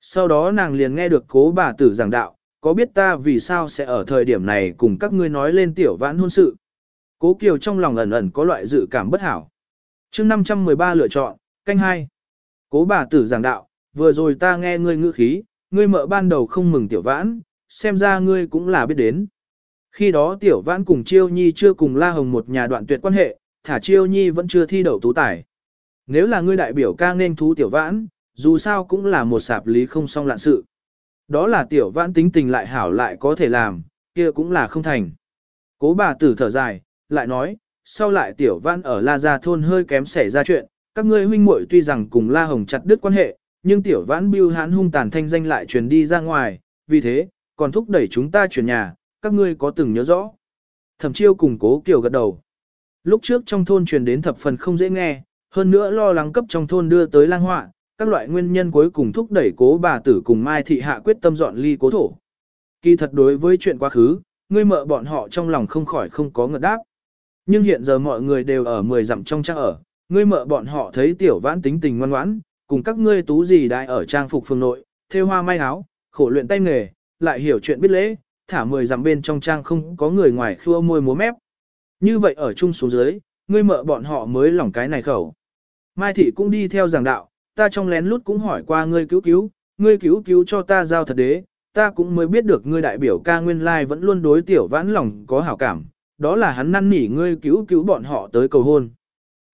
Sau đó nàng liền nghe được cố bà tử giảng đạo, có biết ta vì sao sẽ ở thời điểm này cùng các ngươi nói lên tiểu vãn hôn sự. Cố Kiều trong lòng ẩn ẩn có loại dự cảm bất hảo. chương 513 lựa chọn, canh hai. Cố bà tử giảng đạo, vừa rồi ta nghe ngươi ngữ khí, ngươi mợ ban đầu không mừng tiểu vãn, xem ra ngươi cũng là biết đến. Khi đó tiểu vãn cùng chiêu nhi chưa cùng la hồng một nhà đoạn tuyệt quan hệ, thả chiêu nhi vẫn chưa thi đậu tú tài. Nếu là ngươi đại biểu ca nên thú tiểu vãn, dù sao cũng là một sạp lý không song lạn sự. Đó là tiểu vãn tính tình lại hảo lại có thể làm, kia cũng là không thành. Cố bà tử thở dài, lại nói, sau lại tiểu vãn ở La Gia thôn hơi kém xảy ra chuyện, các ngươi huynh muội tuy rằng cùng La Hồng chặt đứt quan hệ, nhưng tiểu vãn biêu hãn hung tàn thanh danh lại truyền đi ra ngoài, vì thế, còn thúc đẩy chúng ta chuyển nhà, các ngươi có từng nhớ rõ. Thẩm chiêu cùng cố kiều gật đầu. Lúc trước trong thôn truyền đến thập phần không dễ nghe, hơn nữa lo lắng cấp trong thôn đưa tới lang họa, các loại nguyên nhân cuối cùng thúc đẩy cố bà tử cùng Mai Thị Hạ quyết tâm dọn ly cố thổ. Kỳ thật đối với chuyện quá khứ, ngươi mợ bọn họ trong lòng không khỏi không có ngợt đáp. Nhưng hiện giờ mọi người đều ở mười dặm trong trang ở, ngươi mợ bọn họ thấy tiểu vãn tính tình ngoan ngoãn, cùng các ngươi tú gì đại ở trang phục phương nội, thêu hoa may áo, khổ luyện tay nghề, lại hiểu chuyện biết lễ, thả mười dặm bên trong trang không có người ngoài khua môi múa mép. Như vậy ở chung xuống dưới, ngươi mợ bọn họ mới lỏng cái này khẩu. Mai thị cũng đi theo giảng đạo, ta trong lén lút cũng hỏi qua ngươi cứu cứu, ngươi cứu cứu cho ta giao thật đế, ta cũng mới biết được ngươi đại biểu ca nguyên lai vẫn luôn đối tiểu vãn lòng có hảo cảm, đó là hắn năn nỉ ngươi cứu cứu bọn họ tới cầu hôn.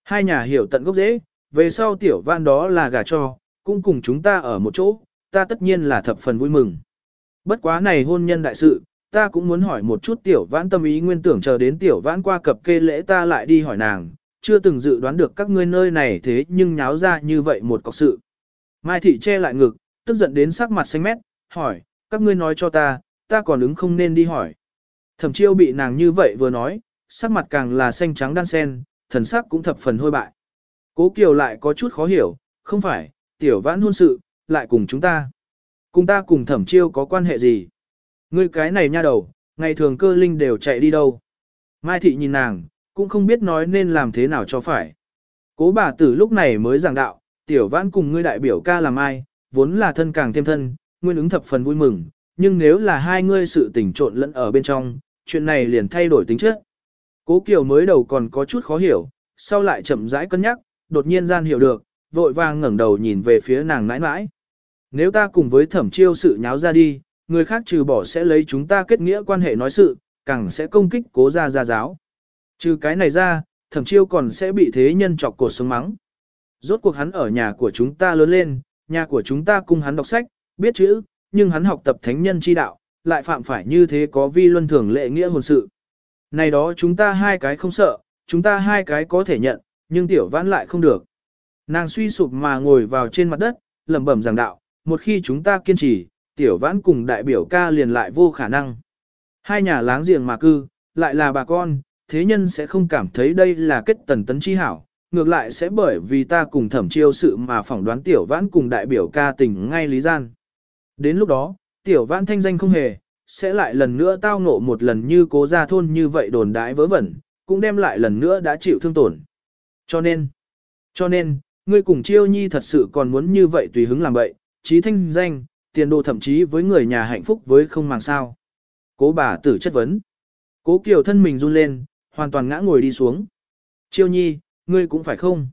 Hai nhà hiểu tận gốc dễ, về sau tiểu vãn đó là gà cho, cũng cùng chúng ta ở một chỗ, ta tất nhiên là thập phần vui mừng. Bất quá này hôn nhân đại sự, ta cũng muốn hỏi một chút tiểu vãn tâm ý nguyên tưởng chờ đến tiểu vãn qua cập kê lễ ta lại đi hỏi nàng, chưa từng dự đoán được các ngươi nơi này thế nhưng nháo ra như vậy một cọc sự. Mai thị che lại ngực, tức giận đến sắc mặt xanh mét, hỏi, các ngươi nói cho ta, ta còn ứng không nên đi hỏi. Thẩm chiêu bị nàng như vậy vừa nói, sắc mặt càng là xanh trắng đan sen, thần sắc cũng thập phần hôi bại. Cố Kiều lại có chút khó hiểu, không phải, tiểu vãn hôn sự, lại cùng chúng ta. Cùng ta cùng thẩm chiêu có quan hệ gì? Ngươi cái này nha đầu, ngày thường cơ linh đều chạy đi đâu? Mai thị nhìn nàng, cũng không biết nói nên làm thế nào cho phải. Cố bà tử lúc này mới giảng đạo, tiểu vãn cùng ngươi đại biểu ca làm ai, vốn là thân càng thêm thân, nguyên ứng thập phần vui mừng, nhưng nếu là hai ngươi sự tình trộn lẫn ở bên trong, chuyện này liền thay đổi tính chất. Cố Kiều mới đầu còn có chút khó hiểu, sau lại chậm rãi cân nhắc, đột nhiên gian hiểu được, vội vàng ngẩng đầu nhìn về phía nàng nãi nãi. Nếu ta cùng với thẩm chiêu sự nháo ra đi, người khác trừ bỏ sẽ lấy chúng ta kết nghĩa quan hệ nói sự, càng sẽ công kích cố gia gia giáo. Trừ cái này ra, thẩm chiêu còn sẽ bị thế nhân chọc cột sống mắng. Rốt cuộc hắn ở nhà của chúng ta lớn lên, nhà của chúng ta cùng hắn đọc sách, biết chữ, nhưng hắn học tập thánh nhân chi đạo, lại phạm phải như thế có vi luân thường lệ nghĩa hồn sự. Này đó chúng ta hai cái không sợ, chúng ta hai cái có thể nhận, nhưng tiểu vãn lại không được. Nàng suy sụp mà ngồi vào trên mặt đất, lẩm bẩm giảng đạo, một khi chúng ta kiên trì, tiểu vãn cùng đại biểu ca liền lại vô khả năng. Hai nhà láng giềng mà cư, lại là bà con, thế nhân sẽ không cảm thấy đây là kết tần tấn chi hảo, ngược lại sẽ bởi vì ta cùng thẩm chiêu sự mà phỏng đoán tiểu vãn cùng đại biểu ca tình ngay lý gian. Đến lúc đó, tiểu vãn thanh danh không hề, sẽ lại lần nữa tao ngộ một lần như cố gia thôn như vậy đồn đãi vớ vẩn, cũng đem lại lần nữa đã chịu thương tổn. Cho nên, cho nên, ngươi cùng chiêu nhi thật sự còn muốn như vậy tùy hứng làm vậy, trí thanh danh, tiền đồ thậm chí với người nhà hạnh phúc với không màng sao. Cố bà tử chất vấn. Cố kiều thân mình run lên, hoàn toàn ngã ngồi đi xuống. Chiêu nhi, ngươi cũng phải không?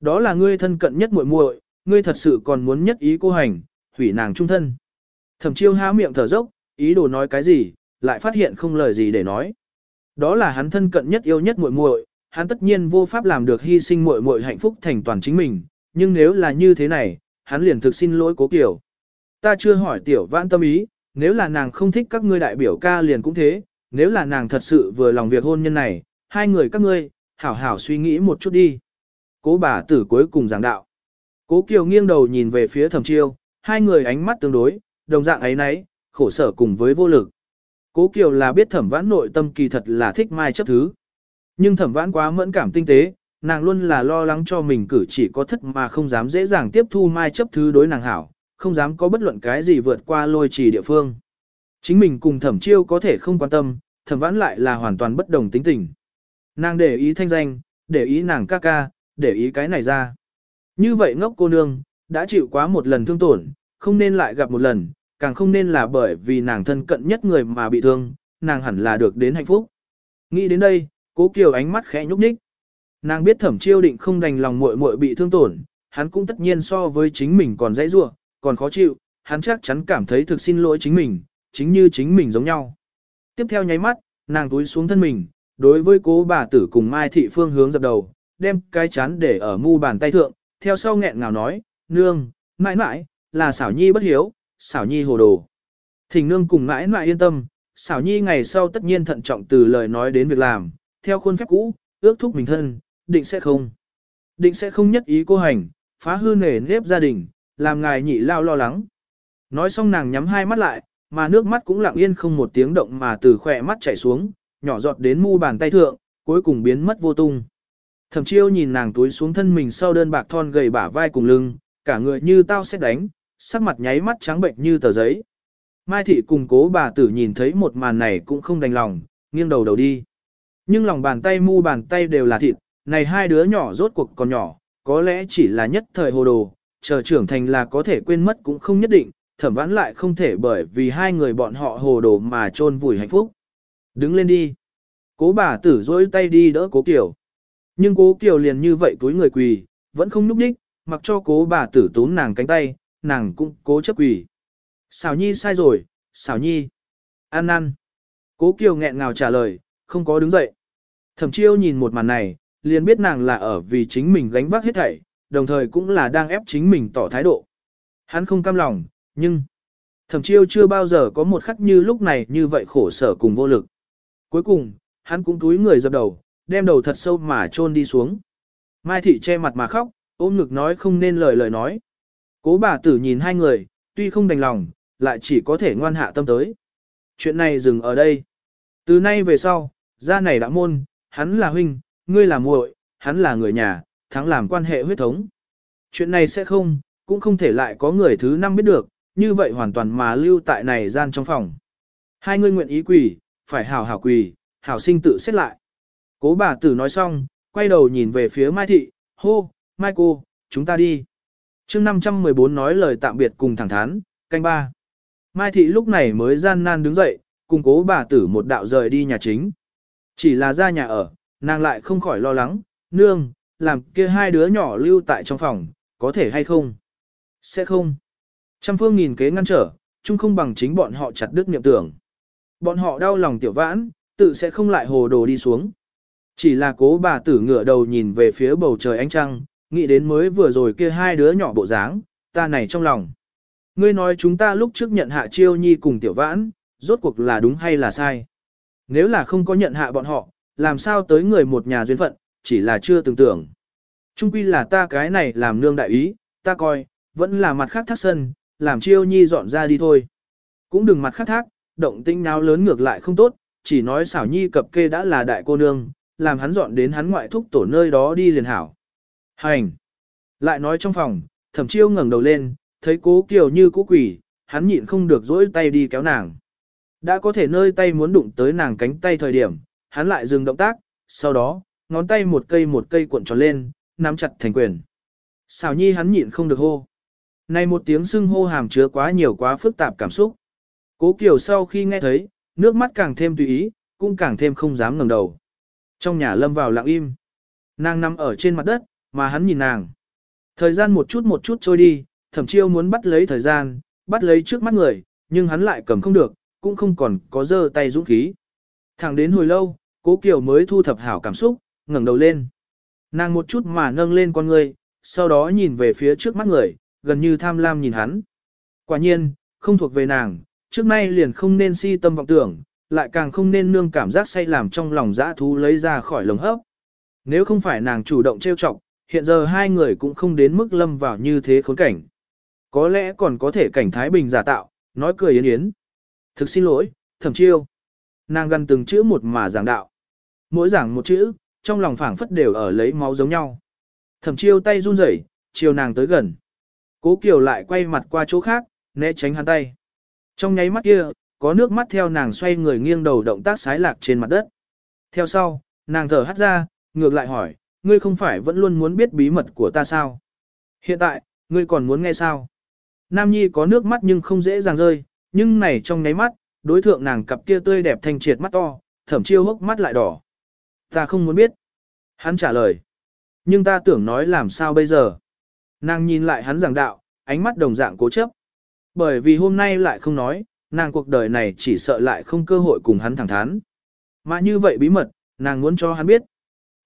Đó là ngươi thân cận nhất muội muội, ngươi thật sự còn muốn nhất ý cô hành, hủy nàng trung thân. Thẩm chiêu há miệng thở dốc, ý đồ nói cái gì, lại phát hiện không lời gì để nói. Đó là hắn thân cận nhất yêu nhất muội muội, hắn tất nhiên vô pháp làm được hy sinh muội muội hạnh phúc thành toàn chính mình, nhưng nếu là như thế này, hắn liền thực xin lỗi cố Kiều. Ta chưa hỏi tiểu vãn tâm ý, nếu là nàng không thích các ngươi đại biểu ca liền cũng thế, nếu là nàng thật sự vừa lòng việc hôn nhân này, hai người các ngươi, hảo hảo suy nghĩ một chút đi. Cố bà tử cuối cùng giảng đạo. Cố Kiều nghiêng đầu nhìn về phía thẩm chiêu, hai người ánh mắt tương đối, đồng dạng ấy nấy, khổ sở cùng với vô lực. Cố Kiều là biết thẩm vãn nội tâm kỳ thật là thích mai chấp thứ. Nhưng thẩm vãn quá mẫn cảm tinh tế, nàng luôn là lo lắng cho mình cử chỉ có thất mà không dám dễ dàng tiếp thu mai chấp thứ đối nàng hảo, không dám có bất luận cái gì vượt qua lôi trì địa phương. Chính mình cùng thẩm chiêu có thể không quan tâm, thẩm vãn lại là hoàn toàn bất đồng tính tình. Nàng để ý thanh danh, để ý nàng ca ca, để ý cái này ra. Như vậy ngốc cô nương, đã chịu quá một lần thương tổn, không nên lại gặp một lần, càng không nên là bởi vì nàng thân cận nhất người mà bị thương, nàng hẳn là được đến hạnh phúc. Nghĩ đến đây, cố kiều ánh mắt khẽ nhúc nhích. Nàng biết thẩm chiêu định không đành lòng muội muội bị thương tổn, hắn cũng tất nhiên so với chính mình còn dãy rua, còn khó chịu, hắn chắc chắn cảm thấy thực xin lỗi chính mình, chính như chính mình giống nhau. Tiếp theo nháy mắt, nàng túi xuống thân mình, đối với cố bà tử cùng Mai Thị Phương hướng dập đầu, đem cái chán để ở mu bàn tay thượng, theo sau nghẹn ngào nói, nương, mãi mãi, là xảo nhi bất hiếu, xảo nhi hồ đồ. Thỉnh nương cùng mãi mãi yên tâm, xảo nhi ngày sau tất nhiên thận trọng từ lời nói đến việc làm, theo khuôn phép cũ, ước thúc mình thân, định sẽ không. Định sẽ không nhất ý cô hành, phá hư nể nếp gia đình, làm ngài nhị lao lo lắng. Nói xong nàng nhắm hai mắt lại, mà nước mắt cũng lặng yên không một tiếng động mà từ khỏe mắt chảy xuống, nhỏ giọt đến mu bàn tay thượng, cuối cùng biến mất vô tung. Thẩm chiêu nhìn nàng túi xuống thân mình sau đơn bạc thon gầy bả vai cùng lưng, cả người như tao sẽ đánh, sắc mặt nháy mắt trắng bệnh như tờ giấy. Mai thị cùng cố bà tử nhìn thấy một màn này cũng không đành lòng, nghiêng đầu đầu đi. Nhưng lòng bàn tay mu bàn tay đều là thịt, này hai đứa nhỏ rốt cuộc còn nhỏ, có lẽ chỉ là nhất thời hồ đồ, chờ trưởng thành là có thể quên mất cũng không nhất định, thẩm vãn lại không thể bởi vì hai người bọn họ hồ đồ mà trôn vùi hạnh phúc. Đứng lên đi. Cố bà tử dối tay đi đỡ cố kiểu. Nhưng cố kiểu liền như vậy túi người quỳ, vẫn không núp đích, mặc cho cố bà tử túm nàng cánh tay, nàng cũng cố chấp quỳ. Xảo nhi sai rồi, xảo nhi. an ăn. Cố kiều nghẹn ngào trả lời, không có đứng dậy. Thẩm chiêu nhìn một màn này, liền biết nàng là ở vì chính mình gánh vác hết thảy, đồng thời cũng là đang ép chính mình tỏ thái độ. Hắn không cam lòng, nhưng thẩm chiêu chưa bao giờ có một khắc như lúc này như vậy khổ sở cùng vô lực. Cuối cùng, hắn cũng túi người dập đầu, đem đầu thật sâu mà chôn đi xuống. Mai thị che mặt mà khóc, ôm ngực nói không nên lời lời nói. Cố bà tử nhìn hai người, tuy không đành lòng, lại chỉ có thể ngoan hạ tâm tới. Chuyện này dừng ở đây. Từ nay về sau, ra này đã môn, hắn là huynh, ngươi là muội, hắn là người nhà, thắng làm quan hệ huyết thống. Chuyện này sẽ không, cũng không thể lại có người thứ năm biết được, như vậy hoàn toàn mà lưu tại này gian trong phòng. Hai người nguyện ý quỳ, phải hảo hảo quỳ, hảo sinh tự xét lại. Cố bà tử nói xong, quay đầu nhìn về phía Mai Thị, hô, Mai cô, chúng ta đi. chương 514 nói lời tạm biệt cùng thẳng thắn, canh ba. Mai Thị lúc này mới gian nan đứng dậy, cùng cố bà tử một đạo rời đi nhà chính. Chỉ là ra nhà ở, nàng lại không khỏi lo lắng, nương, làm kia hai đứa nhỏ lưu tại trong phòng, có thể hay không? Sẽ không. Trăm phương nghìn kế ngăn trở, chung không bằng chính bọn họ chặt đứt niệm tưởng. Bọn họ đau lòng tiểu vãn, tự sẽ không lại hồ đồ đi xuống. Chỉ là cố bà tử ngửa đầu nhìn về phía bầu trời ánh trăng, nghĩ đến mới vừa rồi kia hai đứa nhỏ bộ dáng, ta này trong lòng. Ngươi nói chúng ta lúc trước nhận hạ chiêu nhi cùng tiểu vãn, rốt cuộc là đúng hay là sai. Nếu là không có nhận hạ bọn họ, làm sao tới người một nhà duyên phận, chỉ là chưa tưởng tưởng. Trung quy là ta cái này làm nương đại ý, ta coi, vẫn là mặt khác thác sân, làm chiêu nhi dọn ra đi thôi. Cũng đừng mặt khác thác, động tinh nào lớn ngược lại không tốt, chỉ nói xảo nhi cập kê đã là đại cô nương, làm hắn dọn đến hắn ngoại thúc tổ nơi đó đi liền hảo. Hành! Lại nói trong phòng, thẩm chiêu ngẩng đầu lên, thấy cố kiều như cố quỷ, hắn nhịn không được dỗi tay đi kéo nàng. Đã có thể nơi tay muốn đụng tới nàng cánh tay thời điểm, hắn lại dừng động tác, sau đó, ngón tay một cây một cây cuộn tròn lên, nắm chặt thành quyền. Xào nhi hắn nhịn không được hô. Này một tiếng xưng hô hàm chứa quá nhiều quá phức tạp cảm xúc. Cố Kiều sau khi nghe thấy, nước mắt càng thêm tùy ý, cũng càng thêm không dám ngẩng đầu. Trong nhà lâm vào lặng im. Nàng nằm ở trên mặt đất, mà hắn nhìn nàng. Thời gian một chút một chút trôi đi, thẩm chiêu muốn bắt lấy thời gian, bắt lấy trước mắt người, nhưng hắn lại cầm không được, cũng không còn có dơ tay dũng khí. Thẳng đến hồi lâu, cố Kiều mới thu thập hảo cảm xúc, ngẩng đầu lên. Nàng một chút mà nâng lên con người, sau đó nhìn về phía trước mắt người, gần như tham lam nhìn hắn. Quả nhiên, không thuộc về nàng, trước nay liền không nên si tâm vọng tưởng, lại càng không nên nương cảm giác say làm trong lòng dã thú lấy ra khỏi lồng hấp. Nếu không phải nàng chủ động trêu chọc, hiện giờ hai người cũng không đến mức lâm vào như thế khốn cảnh. Có lẽ còn có thể cảnh Thái Bình giả tạo, nói cười yến yến. Thực xin lỗi, thẩm chiêu. Nàng gần từng chữ một mà giảng đạo. Mỗi giảng một chữ, trong lòng phảng phất đều ở lấy máu giống nhau. Thẩm chiêu tay run rẩy, chiều nàng tới gần. Cố Kiều lại quay mặt qua chỗ khác, né tránh hắn tay. Trong nháy mắt kia, có nước mắt theo nàng xoay người nghiêng đầu động tác sái lạc trên mặt đất. Theo sau, nàng thở hắt ra, ngược lại hỏi, ngươi không phải vẫn luôn muốn biết bí mật của ta sao? Hiện tại, ngươi còn muốn nghe sao? Nam Nhi có nước mắt nhưng không dễ dàng rơi, nhưng này trong nháy mắt, đối thượng nàng cặp kia tươi đẹp thanh triệt mắt to, thẩm chiêu hốc mắt lại đỏ. Ta không muốn biết. Hắn trả lời. Nhưng ta tưởng nói làm sao bây giờ. Nàng nhìn lại hắn giảng đạo, ánh mắt đồng dạng cố chấp. Bởi vì hôm nay lại không nói, nàng cuộc đời này chỉ sợ lại không cơ hội cùng hắn thẳng thắn. Mà như vậy bí mật, nàng muốn cho hắn biết.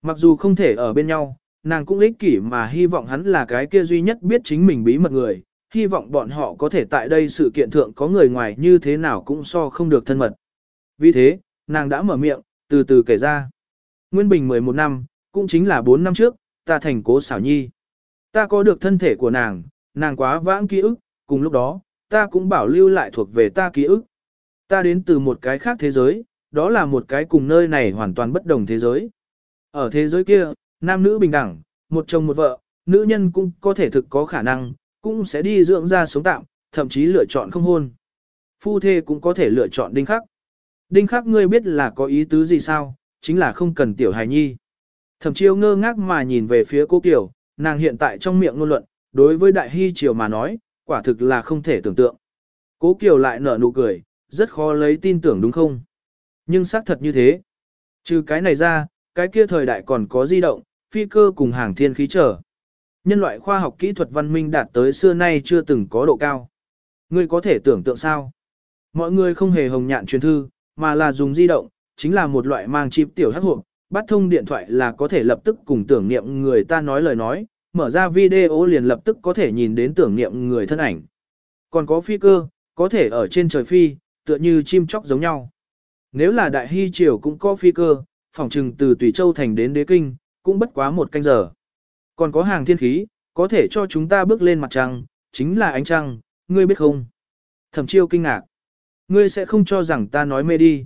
Mặc dù không thể ở bên nhau, nàng cũng ích kỷ mà hy vọng hắn là cái kia duy nhất biết chính mình bí mật người, hy vọng bọn họ có thể tại đây sự kiện thượng có người ngoài như thế nào cũng so không được thân mật. Vì thế, nàng đã mở miệng, từ từ kể ra. Nguyên Bình 11 năm, cũng chính là 4 năm trước, ta thành cố xảo nhi. Ta có được thân thể của nàng, nàng quá vãng ký ức, cùng lúc đó, ta cũng bảo lưu lại thuộc về ta ký ức. Ta đến từ một cái khác thế giới, đó là một cái cùng nơi này hoàn toàn bất đồng thế giới. Ở thế giới kia, nam nữ bình đẳng, một chồng một vợ, nữ nhân cũng có thể thực có khả năng, cũng sẽ đi dưỡng ra sống tạm, thậm chí lựa chọn không hôn. Phu thê cũng có thể lựa chọn đinh khắc. Đinh khắc ngươi biết là có ý tứ gì sao, chính là không cần tiểu hài nhi. Thẩm chiêu ngơ ngác mà nhìn về phía cô Kiều, nàng hiện tại trong miệng ngôn luận, đối với đại hy triều mà nói, quả thực là không thể tưởng tượng. Cố Kiều lại nở nụ cười, rất khó lấy tin tưởng đúng không? Nhưng xác thật như thế. Trừ cái này ra, cái kia thời đại còn có di động, phi cơ cùng hàng thiên khí trở. Nhân loại khoa học kỹ thuật văn minh đạt tới xưa nay chưa từng có độ cao. Ngươi có thể tưởng tượng sao? Mọi người không hề hồng nhạn truyền thư, mà là dùng di động, chính là một loại mang chip tiểu hắc hộp, bắt thông điện thoại là có thể lập tức cùng tưởng niệm người ta nói lời nói, mở ra video liền lập tức có thể nhìn đến tưởng niệm người thân ảnh. Còn có phi cơ, có thể ở trên trời phi, tựa như chim chóc giống nhau. Nếu là đại hy triều cũng có phi cơ, phòng trừng từ Tùy Châu thành đến Đế Kinh, cũng bất quá một canh giờ. Còn có hàng thiên khí, có thể cho chúng ta bước lên mặt trăng, chính là ánh trăng, ngươi biết không? Thẩm chiêu kinh ngạc. Ngươi sẽ không cho rằng ta nói mê đi.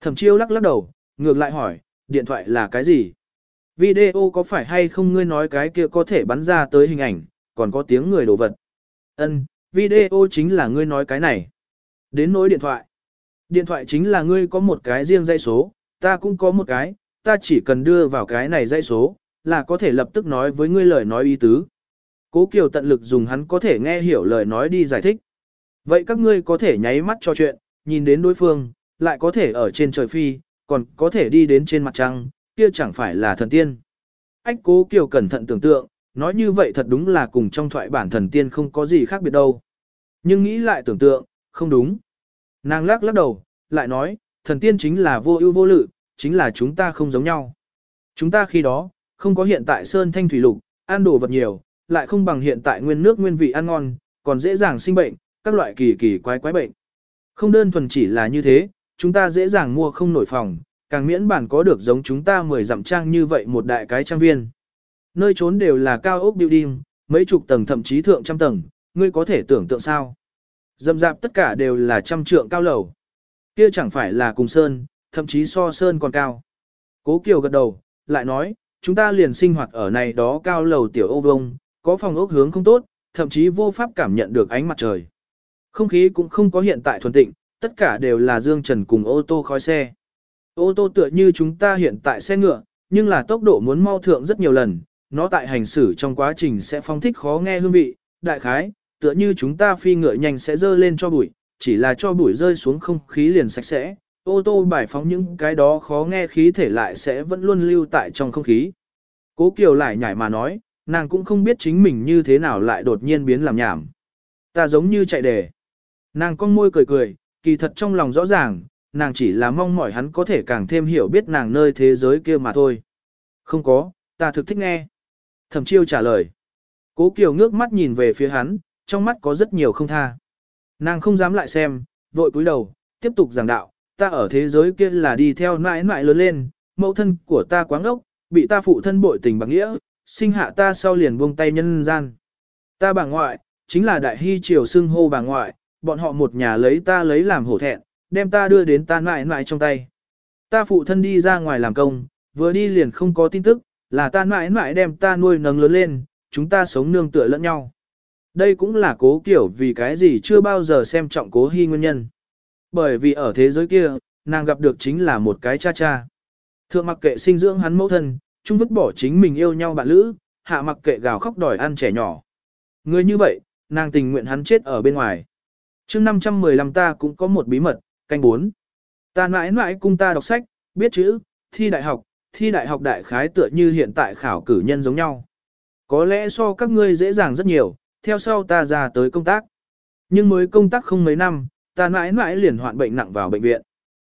Thẩm chiêu lắc lắc đầu, ngược lại hỏi, điện thoại là cái gì? Video có phải hay không ngươi nói cái kia có thể bắn ra tới hình ảnh, còn có tiếng người đồ vật? Ân, video chính là ngươi nói cái này. Đến nỗi điện thoại. Điện thoại chính là ngươi có một cái riêng dây số, ta cũng có một cái, ta chỉ cần đưa vào cái này dây số, là có thể lập tức nói với ngươi lời nói ý tứ. Cố Kiều tận lực dùng hắn có thể nghe hiểu lời nói đi giải thích. Vậy các ngươi có thể nháy mắt cho chuyện, nhìn đến đối phương, lại có thể ở trên trời phi, còn có thể đi đến trên mặt trăng, kia chẳng phải là thần tiên. Ách Cố Kiều cẩn thận tưởng tượng, nói như vậy thật đúng là cùng trong thoại bản thần tiên không có gì khác biệt đâu. Nhưng nghĩ lại tưởng tượng, không đúng. Nàng lắc lắc đầu, lại nói, thần tiên chính là vô ưu vô lự, chính là chúng ta không giống nhau. Chúng ta khi đó, không có hiện tại sơn thanh thủy lục, ăn đồ vật nhiều, lại không bằng hiện tại nguyên nước nguyên vị ăn ngon, còn dễ dàng sinh bệnh, các loại kỳ kỳ quái quái bệnh. Không đơn thuần chỉ là như thế, chúng ta dễ dàng mua không nổi phòng, càng miễn bản có được giống chúng ta mười dặm trang như vậy một đại cái trang viên. Nơi trốn đều là cao ốc building, mấy chục tầng thậm chí thượng trăm tầng, ngươi có thể tưởng tượng sao. Dậm dạp tất cả đều là trăm trượng cao lầu. Kia chẳng phải là cùng sơn, thậm chí so sơn còn cao. Cố Kiều gật đầu, lại nói, chúng ta liền sinh hoạt ở này đó cao lầu tiểu ô vông, có phòng ốc hướng không tốt, thậm chí vô pháp cảm nhận được ánh mặt trời. Không khí cũng không có hiện tại thuần tịnh, tất cả đều là dương trần cùng ô tô khói xe. Ô tô tựa như chúng ta hiện tại xe ngựa, nhưng là tốc độ muốn mau thượng rất nhiều lần, nó tại hành xử trong quá trình sẽ phong thích khó nghe hương vị, đại khái, tựa như chúng ta phi ngựa nhanh sẽ dơ lên cho bụi, chỉ là cho bụi rơi xuống không khí liền sạch sẽ, ô tô bài phóng những cái đó khó nghe khí thể lại sẽ vẫn luôn lưu tại trong không khí. Cố Kiều lại nhảy mà nói, nàng cũng không biết chính mình như thế nào lại đột nhiên biến làm nhảm. Ta giống như chạy đề. Nàng con môi cười cười, kỳ thật trong lòng rõ ràng, nàng chỉ là mong mỏi hắn có thể càng thêm hiểu biết nàng nơi thế giới kia mà thôi. Không có, ta thực thích nghe. Thẩm chiêu trả lời. Cố Kiều ngước mắt nhìn về phía hắn, trong mắt có rất nhiều không tha. Nàng không dám lại xem, vội cúi đầu, tiếp tục giảng đạo, ta ở thế giới kia là đi theo nãi nãi lớn lên, mẫu thân của ta quáng ốc, bị ta phụ thân bội tình bằng nghĩa, sinh hạ ta sau liền buông tay nhân gian. Ta bà ngoại, chính là đại hy triều xưng hô bà ngoại, bọn họ một nhà lấy ta lấy làm hổ thẹn, đem ta đưa đến ta nãi nãi trong tay. Ta phụ thân đi ra ngoài làm công, vừa đi liền không có tin tức, là ta nãi nãi đem ta nuôi nấng lớn lên, chúng ta sống nương tựa lẫn nhau. Đây cũng là cố kiểu vì cái gì chưa bao giờ xem trọng cố hy nguyên nhân. Bởi vì ở thế giới kia, nàng gặp được chính là một cái cha cha. Thượng mặc kệ sinh dưỡng hắn mẫu thân, chung vứt bỏ chính mình yêu nhau bạn lữ, hạ mặc kệ gào khóc đòi ăn trẻ nhỏ. Người như vậy, nàng tình nguyện hắn chết ở bên ngoài chương 515 ta cũng có một bí mật, canh 4. Ta mãi mãi cung ta đọc sách, biết chữ, thi đại học, thi đại học đại khái tựa như hiện tại khảo cử nhân giống nhau. Có lẽ so các ngươi dễ dàng rất nhiều, theo sau ta ra tới công tác. Nhưng mới công tác không mấy năm, ta mãi mãi liền hoạn bệnh nặng vào bệnh viện.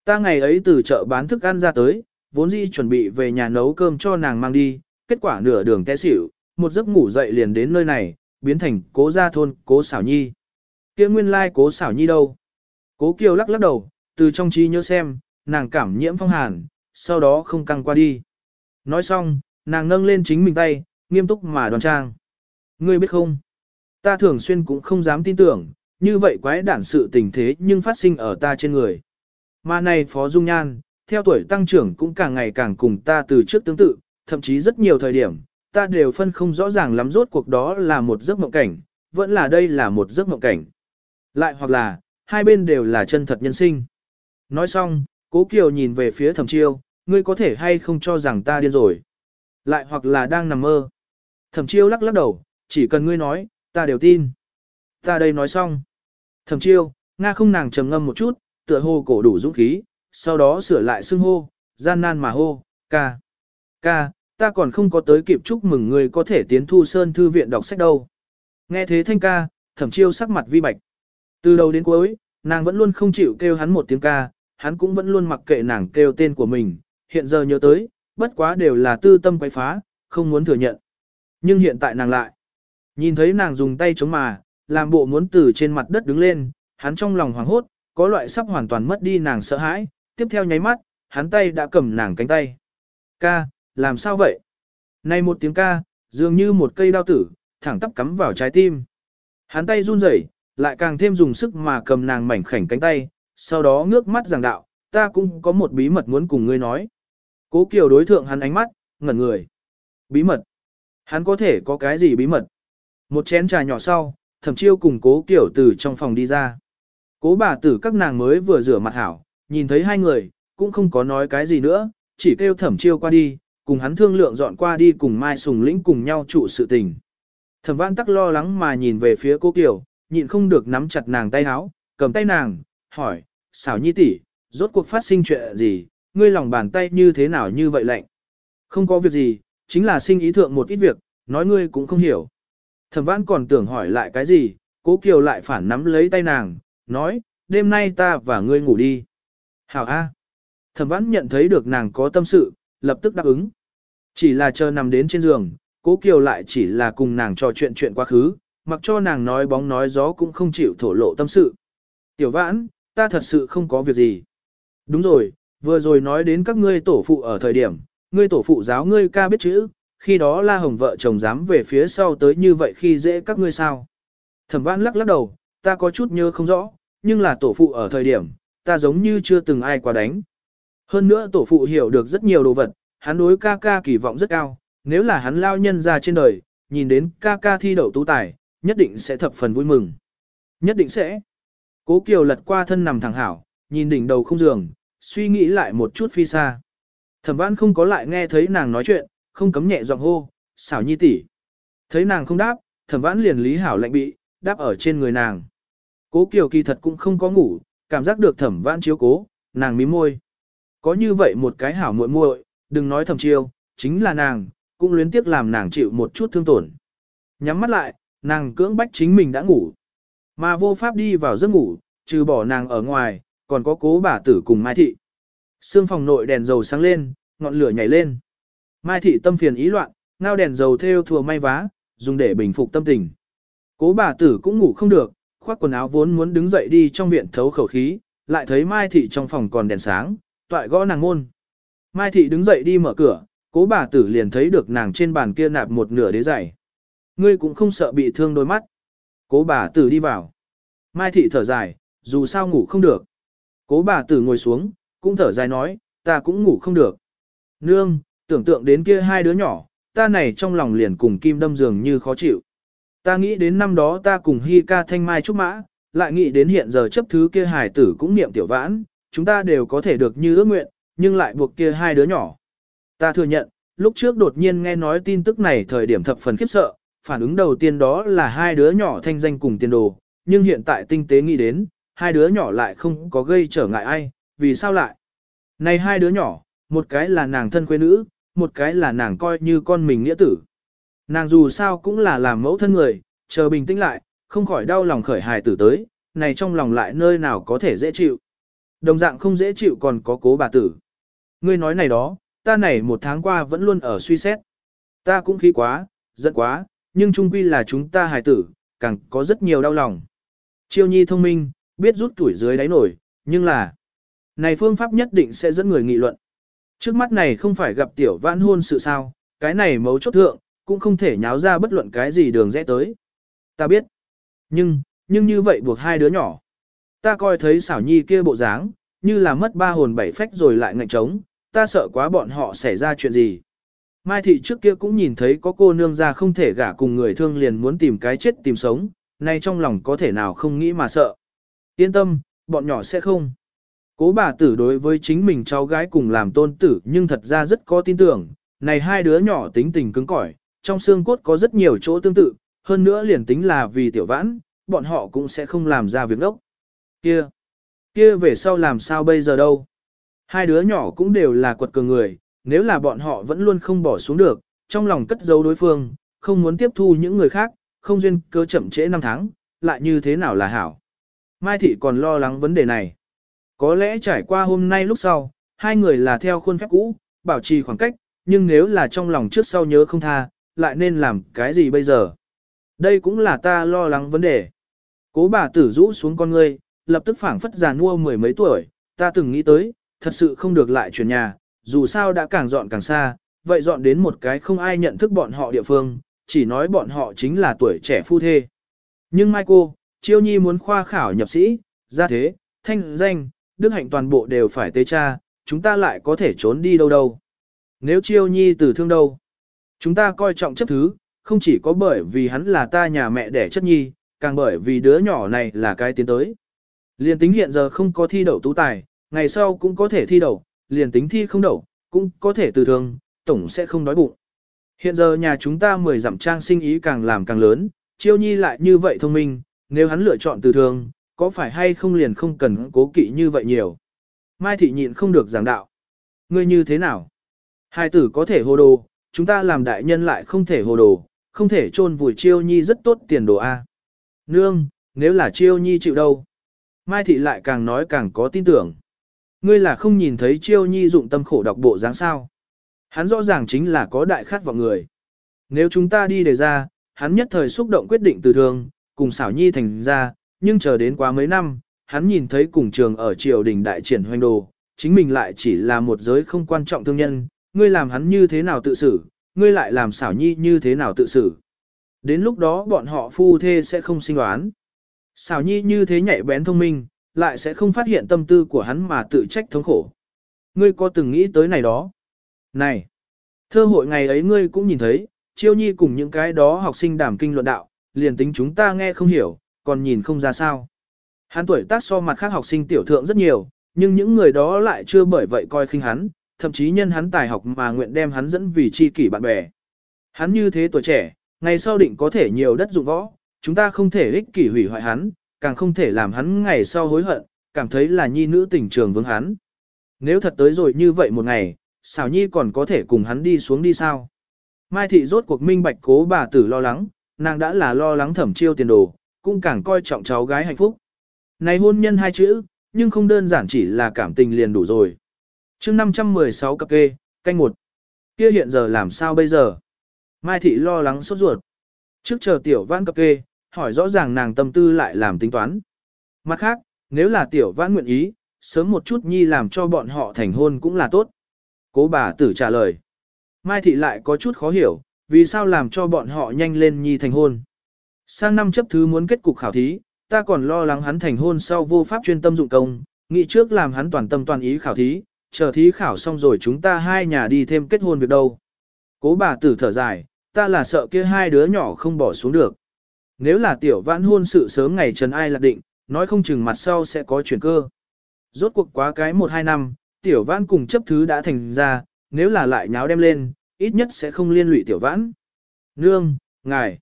Ta ngày ấy từ chợ bán thức ăn ra tới, vốn dĩ chuẩn bị về nhà nấu cơm cho nàng mang đi, kết quả nửa đường té xỉu, một giấc ngủ dậy liền đến nơi này, biến thành cố gia thôn, cố xảo nhi kia nguyên lai like cố xảo nhi đâu? Cố kiều lắc lắc đầu, từ trong trí nhớ xem, nàng cảm nhiễm phong hàn, sau đó không căng qua đi. Nói xong, nàng nâng lên chính mình tay, nghiêm túc mà đoan trang. Ngươi biết không? Ta thường xuyên cũng không dám tin tưởng, như vậy quái đản sự tình thế nhưng phát sinh ở ta trên người. Mà này Phó Dung Nhan, theo tuổi tăng trưởng cũng càng ngày càng cùng ta từ trước tương tự, thậm chí rất nhiều thời điểm, ta đều phân không rõ ràng lắm rốt cuộc đó là một giấc mộng cảnh, vẫn là đây là một giấc mộng cảnh. Lại hoặc là, hai bên đều là chân thật nhân sinh. Nói xong, Cố Kiều nhìn về phía thẩm chiêu, ngươi có thể hay không cho rằng ta điên rồi. Lại hoặc là đang nằm mơ. Thẩm chiêu lắc lắc đầu, chỉ cần ngươi nói, ta đều tin. Ta đây nói xong. Thẩm chiêu, Nga không nàng trầm ngâm một chút, tựa hồ cổ đủ dũng khí, sau đó sửa lại xưng hô, gian nan mà hô, ca. Ca, ta còn không có tới kịp chúc mừng ngươi có thể tiến thu sơn thư viện đọc sách đâu. Nghe thế thanh ca, thẩm chiêu sắc mặt vi bạch. Từ đầu đến cuối, nàng vẫn luôn không chịu kêu hắn một tiếng ca, hắn cũng vẫn luôn mặc kệ nàng kêu tên của mình, hiện giờ nhớ tới, bất quá đều là tư tâm quay phá, không muốn thừa nhận. Nhưng hiện tại nàng lại, nhìn thấy nàng dùng tay chống mà, làm bộ muốn từ trên mặt đất đứng lên, hắn trong lòng hoảng hốt, có loại sắp hoàn toàn mất đi nàng sợ hãi, tiếp theo nháy mắt, hắn tay đã cầm nàng cánh tay. Ca, làm sao vậy? Này một tiếng ca, dường như một cây đao tử, thẳng tắp cắm vào trái tim. Hắn tay run rẩy, lại càng thêm dùng sức mà cầm nàng mảnh khảnh cánh tay, sau đó ngước mắt giảng đạo, ta cũng có một bí mật muốn cùng ngươi nói. Cố Kiều đối thượng hắn ánh mắt, ngẩn người. Bí mật? Hắn có thể có cái gì bí mật? Một chén trà nhỏ sau, thẩm chiêu cùng cố Kiều từ trong phòng đi ra. Cố bà tử các nàng mới vừa rửa mặt hảo, nhìn thấy hai người, cũng không có nói cái gì nữa, chỉ kêu thẩm chiêu qua đi, cùng hắn thương lượng dọn qua đi cùng Mai Sùng Lĩnh cùng nhau trụ sự tình. Thẩm văn tắc lo lắng mà nhìn về phía cô Kiều, nhịn không được nắm chặt nàng tay áo, cầm tay nàng, hỏi, xảo nhi tỷ, rốt cuộc phát sinh chuyện gì, ngươi lòng bàn tay như thế nào như vậy lạnh. Không có việc gì, chính là sinh ý thượng một ít việc, nói ngươi cũng không hiểu. Thẩm Vãn còn tưởng hỏi lại cái gì, cố kiều lại phản nắm lấy tay nàng, nói, đêm nay ta và ngươi ngủ đi. Hảo A. Thẩm Vãn nhận thấy được nàng có tâm sự, lập tức đáp ứng. Chỉ là chờ nằm đến trên giường, cố kiều lại chỉ là cùng nàng trò chuyện chuyện quá khứ, mặc cho nàng nói bóng nói gió cũng không chịu thổ lộ tâm sự. Tiểu vãn, ta thật sự không có việc gì. Đúng rồi, vừa rồi nói đến các ngươi tổ phụ ở thời điểm, ngươi tổ phụ giáo ngươi ca biết chữ, khi đó la hồng vợ chồng dám về phía sau tới như vậy khi dễ các ngươi sao. Thẩm vãn lắc lắc đầu, ta có chút nhớ không rõ, nhưng là tổ phụ ở thời điểm, ta giống như chưa từng ai qua đánh. Hơn nữa tổ phụ hiểu được rất nhiều đồ vật, hắn đối ca ca kỳ vọng rất cao, nếu là hắn lao nhân ra trên đời, nhìn đến ca ca thi đậu tú tài, nhất định sẽ thập phần vui mừng. Nhất định sẽ. Cố Kiều lật qua thân nằm thẳng hảo, nhìn đỉnh đầu không giường, suy nghĩ lại một chút phi xa. Thẩm Vãn không có lại nghe thấy nàng nói chuyện, không cấm nhẹ giọng hô, "Xảo Nhi tỷ." Thấy nàng không đáp, Thẩm Vãn liền lý hảo lạnh bị, đáp ở trên người nàng. Cố Kiều kỳ thật cũng không có ngủ, cảm giác được Thẩm Vãn chiếu cố, nàng mím môi. Có như vậy một cái hảo muội muội, đừng nói thầm chiêu, chính là nàng, cũng luyến tiếc làm nàng chịu một chút thương tổn. Nhắm mắt lại, nàng cưỡng bách chính mình đã ngủ. Mà vô pháp đi vào giấc ngủ, trừ bỏ nàng ở ngoài, còn có cố bà tử cùng Mai Thị. Sương phòng nội đèn dầu sáng lên, ngọn lửa nhảy lên. Mai Thị tâm phiền ý loạn, ngao đèn dầu theo thừa may vá, dùng để bình phục tâm tình. Cố bà tử cũng ngủ không được, khoác quần áo vốn muốn đứng dậy đi trong viện thấu khẩu khí, lại thấy Mai Thị trong phòng còn đèn sáng, toại gõ nàng môn. Mai Thị đứng dậy đi mở cửa, cố bà tử liền thấy được nàng trên bàn kia nạp một nửa đế giày. Ngươi cũng không sợ bị thương đôi mắt. Cố bà tử đi vào. Mai Thị thở dài, dù sao ngủ không được. Cố bà tử ngồi xuống, cũng thở dài nói, ta cũng ngủ không được. Nương, tưởng tượng đến kia hai đứa nhỏ, ta này trong lòng liền cùng kim đâm dường như khó chịu. Ta nghĩ đến năm đó ta cùng Hi ca thanh mai trúc mã, lại nghĩ đến hiện giờ chấp thứ kia hài tử cũng niệm tiểu vãn, chúng ta đều có thể được như ước nguyện, nhưng lại buộc kia hai đứa nhỏ. Ta thừa nhận, lúc trước đột nhiên nghe nói tin tức này thời điểm thập phần khiếp sợ, phản ứng đầu tiên đó là hai đứa nhỏ thanh danh cùng tiền đồ, nhưng hiện tại tinh tế nghĩ đến, hai đứa nhỏ lại không có gây trở ngại ai, vì sao lại? Này hai đứa nhỏ, một cái là nàng thân quê nữ, một cái là nàng coi như con mình nghĩa tử. Nàng dù sao cũng là làm mẫu thân người, chờ bình tĩnh lại, không khỏi đau lòng khởi hài tử tới, này trong lòng lại nơi nào có thể dễ chịu. Đồng dạng không dễ chịu còn có cố bà tử. Ngươi nói này đó, ta này một tháng qua vẫn luôn ở suy xét. Ta cũng khí quá, giận quá, nhưng trung quy là chúng ta hài tử, càng có rất nhiều đau lòng. Chiêu nhi thông minh, biết rút tuổi dưới đáy nổi, nhưng là, này phương pháp nhất định sẽ dẫn người nghị luận. Trước mắt này không phải gặp tiểu vãn hôn sự sao, cái này mấu chốt thượng, cũng không thể nháo ra bất luận cái gì đường rẽ tới. Ta biết. Nhưng, nhưng như vậy buộc hai đứa nhỏ. Ta coi thấy xảo nhi kia bộ dáng, như là mất ba hồn bảy phách rồi lại ngạnh trống, ta sợ quá bọn họ xảy ra chuyện gì. Mai thị trước kia cũng nhìn thấy có cô nương ra không thể gả cùng người thương liền muốn tìm cái chết tìm sống, nay trong lòng có thể nào không nghĩ mà sợ. Yên tâm, bọn nhỏ sẽ không. Cố bà tử đối với chính mình cháu gái cùng làm tôn tử nhưng thật ra rất có tin tưởng, này hai đứa nhỏ tính tình cứng cỏi, trong xương cốt có rất nhiều chỗ tương tự, hơn nữa liền tính là vì tiểu vãn, bọn họ cũng sẽ không làm ra việc đốc. Kia, kia về sau làm sao bây giờ đâu? Hai đứa nhỏ cũng đều là quật cường người, nếu là bọn họ vẫn luôn không bỏ xuống được, trong lòng cất giấu đối phương, không muốn tiếp thu những người khác, không duyên cơ chậm trễ năm tháng, lại như thế nào là hảo. Mai Thị còn lo lắng vấn đề này. Có lẽ trải qua hôm nay lúc sau, hai người là theo khuôn phép cũ, bảo trì khoảng cách, nhưng nếu là trong lòng trước sau nhớ không tha, lại nên làm cái gì bây giờ? Đây cũng là ta lo lắng vấn đề. Cố bà tử rũ xuống con ngươi, lập tức phảng phất già nua mười mấy tuổi, ta từng nghĩ tới, thật sự không được lại chuyển nhà, dù sao đã càng dọn càng xa, vậy dọn đến một cái không ai nhận thức bọn họ địa phương, chỉ nói bọn họ chính là tuổi trẻ phu thê. Nhưng Michael, chiêu nhi muốn khoa khảo nhập sĩ, ra thế, thanh danh, đức hạnh toàn bộ đều phải tế cha, chúng ta lại có thể trốn đi đâu đâu. Nếu chiêu nhi tử thương đâu, chúng ta coi trọng chấp thứ, không chỉ có bởi vì hắn là ta nhà mẹ đẻ chất nhi, càng bởi vì đứa nhỏ này là cái tiến tới. Liên tính hiện giờ không có thi đậu tú tài, ngày sau cũng có thể thi đậu, liền tính thi không đậu, cũng có thể từ thương, tổng sẽ không đói bụng. Hiện giờ nhà chúng ta mười giảm trang sinh ý càng làm càng lớn, chiêu nhi lại như vậy thông minh, nếu hắn lựa chọn từ thương, có phải hay không liền không cần cố kỵ như vậy nhiều. Mai thị nhịn không được giảng đạo. Ngươi như thế nào? Hai tử có thể hồ đồ, chúng ta làm đại nhân lại không thể hồ đồ, không thể chôn vùi chiêu nhi rất tốt tiền đồ A. Nương, nếu là chiêu nhi chịu đâu? Mai thị lại càng nói càng có tin tưởng. Ngươi là không nhìn thấy chiêu nhi dụng tâm khổ đọc bộ dáng sao. Hắn rõ ràng chính là có đại khát vọng người. Nếu chúng ta đi đề ra, hắn nhất thời xúc động quyết định từ thường, cùng xảo nhi thành ra, nhưng chờ đến quá mấy năm, hắn nhìn thấy cùng trường ở triều đình đại triển hoành đồ, chính mình lại chỉ là một giới không quan trọng thương nhân, ngươi làm hắn như thế nào tự xử, ngươi lại làm xảo nhi như thế nào tự xử. Đến lúc đó bọn họ phu thê sẽ không sinh đoán. Xảo nhi như thế nhạy bén thông minh, lại sẽ không phát hiện tâm tư của hắn mà tự trách thống khổ. Ngươi có từng nghĩ tới này đó? Này! Thơ hội ngày ấy ngươi cũng nhìn thấy, chiêu nhi cùng những cái đó học sinh đảm kinh luận đạo, liền tính chúng ta nghe không hiểu, còn nhìn không ra sao. Hắn tuổi tác so mặt khác học sinh tiểu thượng rất nhiều, nhưng những người đó lại chưa bởi vậy coi khinh hắn, thậm chí nhân hắn tài học mà nguyện đem hắn dẫn vì chi kỷ bạn bè. Hắn như thế tuổi trẻ, ngày sau định có thể nhiều đất dụng võ, chúng ta không thể ích kỷ hủy hoại hắn, càng không thể làm hắn ngày sau hối hận, cảm thấy là nhi nữ tình trường vướng hắn. Nếu thật tới rồi như vậy một ngày, xảo nhi còn có thể cùng hắn đi xuống đi sao? Mai thị rốt cuộc minh bạch cố bà tử lo lắng, nàng đã là lo lắng thẩm chiêu tiền đồ, cũng càng coi trọng cháu gái hạnh phúc. Này hôn nhân hai chữ, nhưng không đơn giản chỉ là cảm tình liền đủ rồi. chương 516 cặp kê, canh một. Kia hiện giờ làm sao bây giờ? Mai thị lo lắng sốt ruột. Trước chờ tiểu vãn cập kê, hỏi rõ ràng nàng tâm tư lại làm tính toán. Mặt khác, nếu là tiểu vãn nguyện ý, sớm một chút nhi làm cho bọn họ thành hôn cũng là tốt. Cố bà tử trả lời. Mai thị lại có chút khó hiểu, vì sao làm cho bọn họ nhanh lên nhi thành hôn. Sang năm chấp thứ muốn kết cục khảo thí, ta còn lo lắng hắn thành hôn sau vô pháp chuyên tâm dụng công, nghĩ trước làm hắn toàn tâm toàn ý khảo thí, chờ thí khảo xong rồi chúng ta hai nhà đi thêm kết hôn việc đâu. Cố bà tử thở dài, ta là sợ kia hai đứa nhỏ không bỏ xuống được. Nếu là tiểu vãn hôn sự sớm ngày trần ai lạc định, nói không chừng mặt sau sẽ có chuyển cơ. Rốt cuộc quá cái một hai năm, tiểu vãn cùng chấp thứ đã thành ra, nếu là lại nháo đem lên, ít nhất sẽ không liên lụy tiểu vãn. Nương, ngài,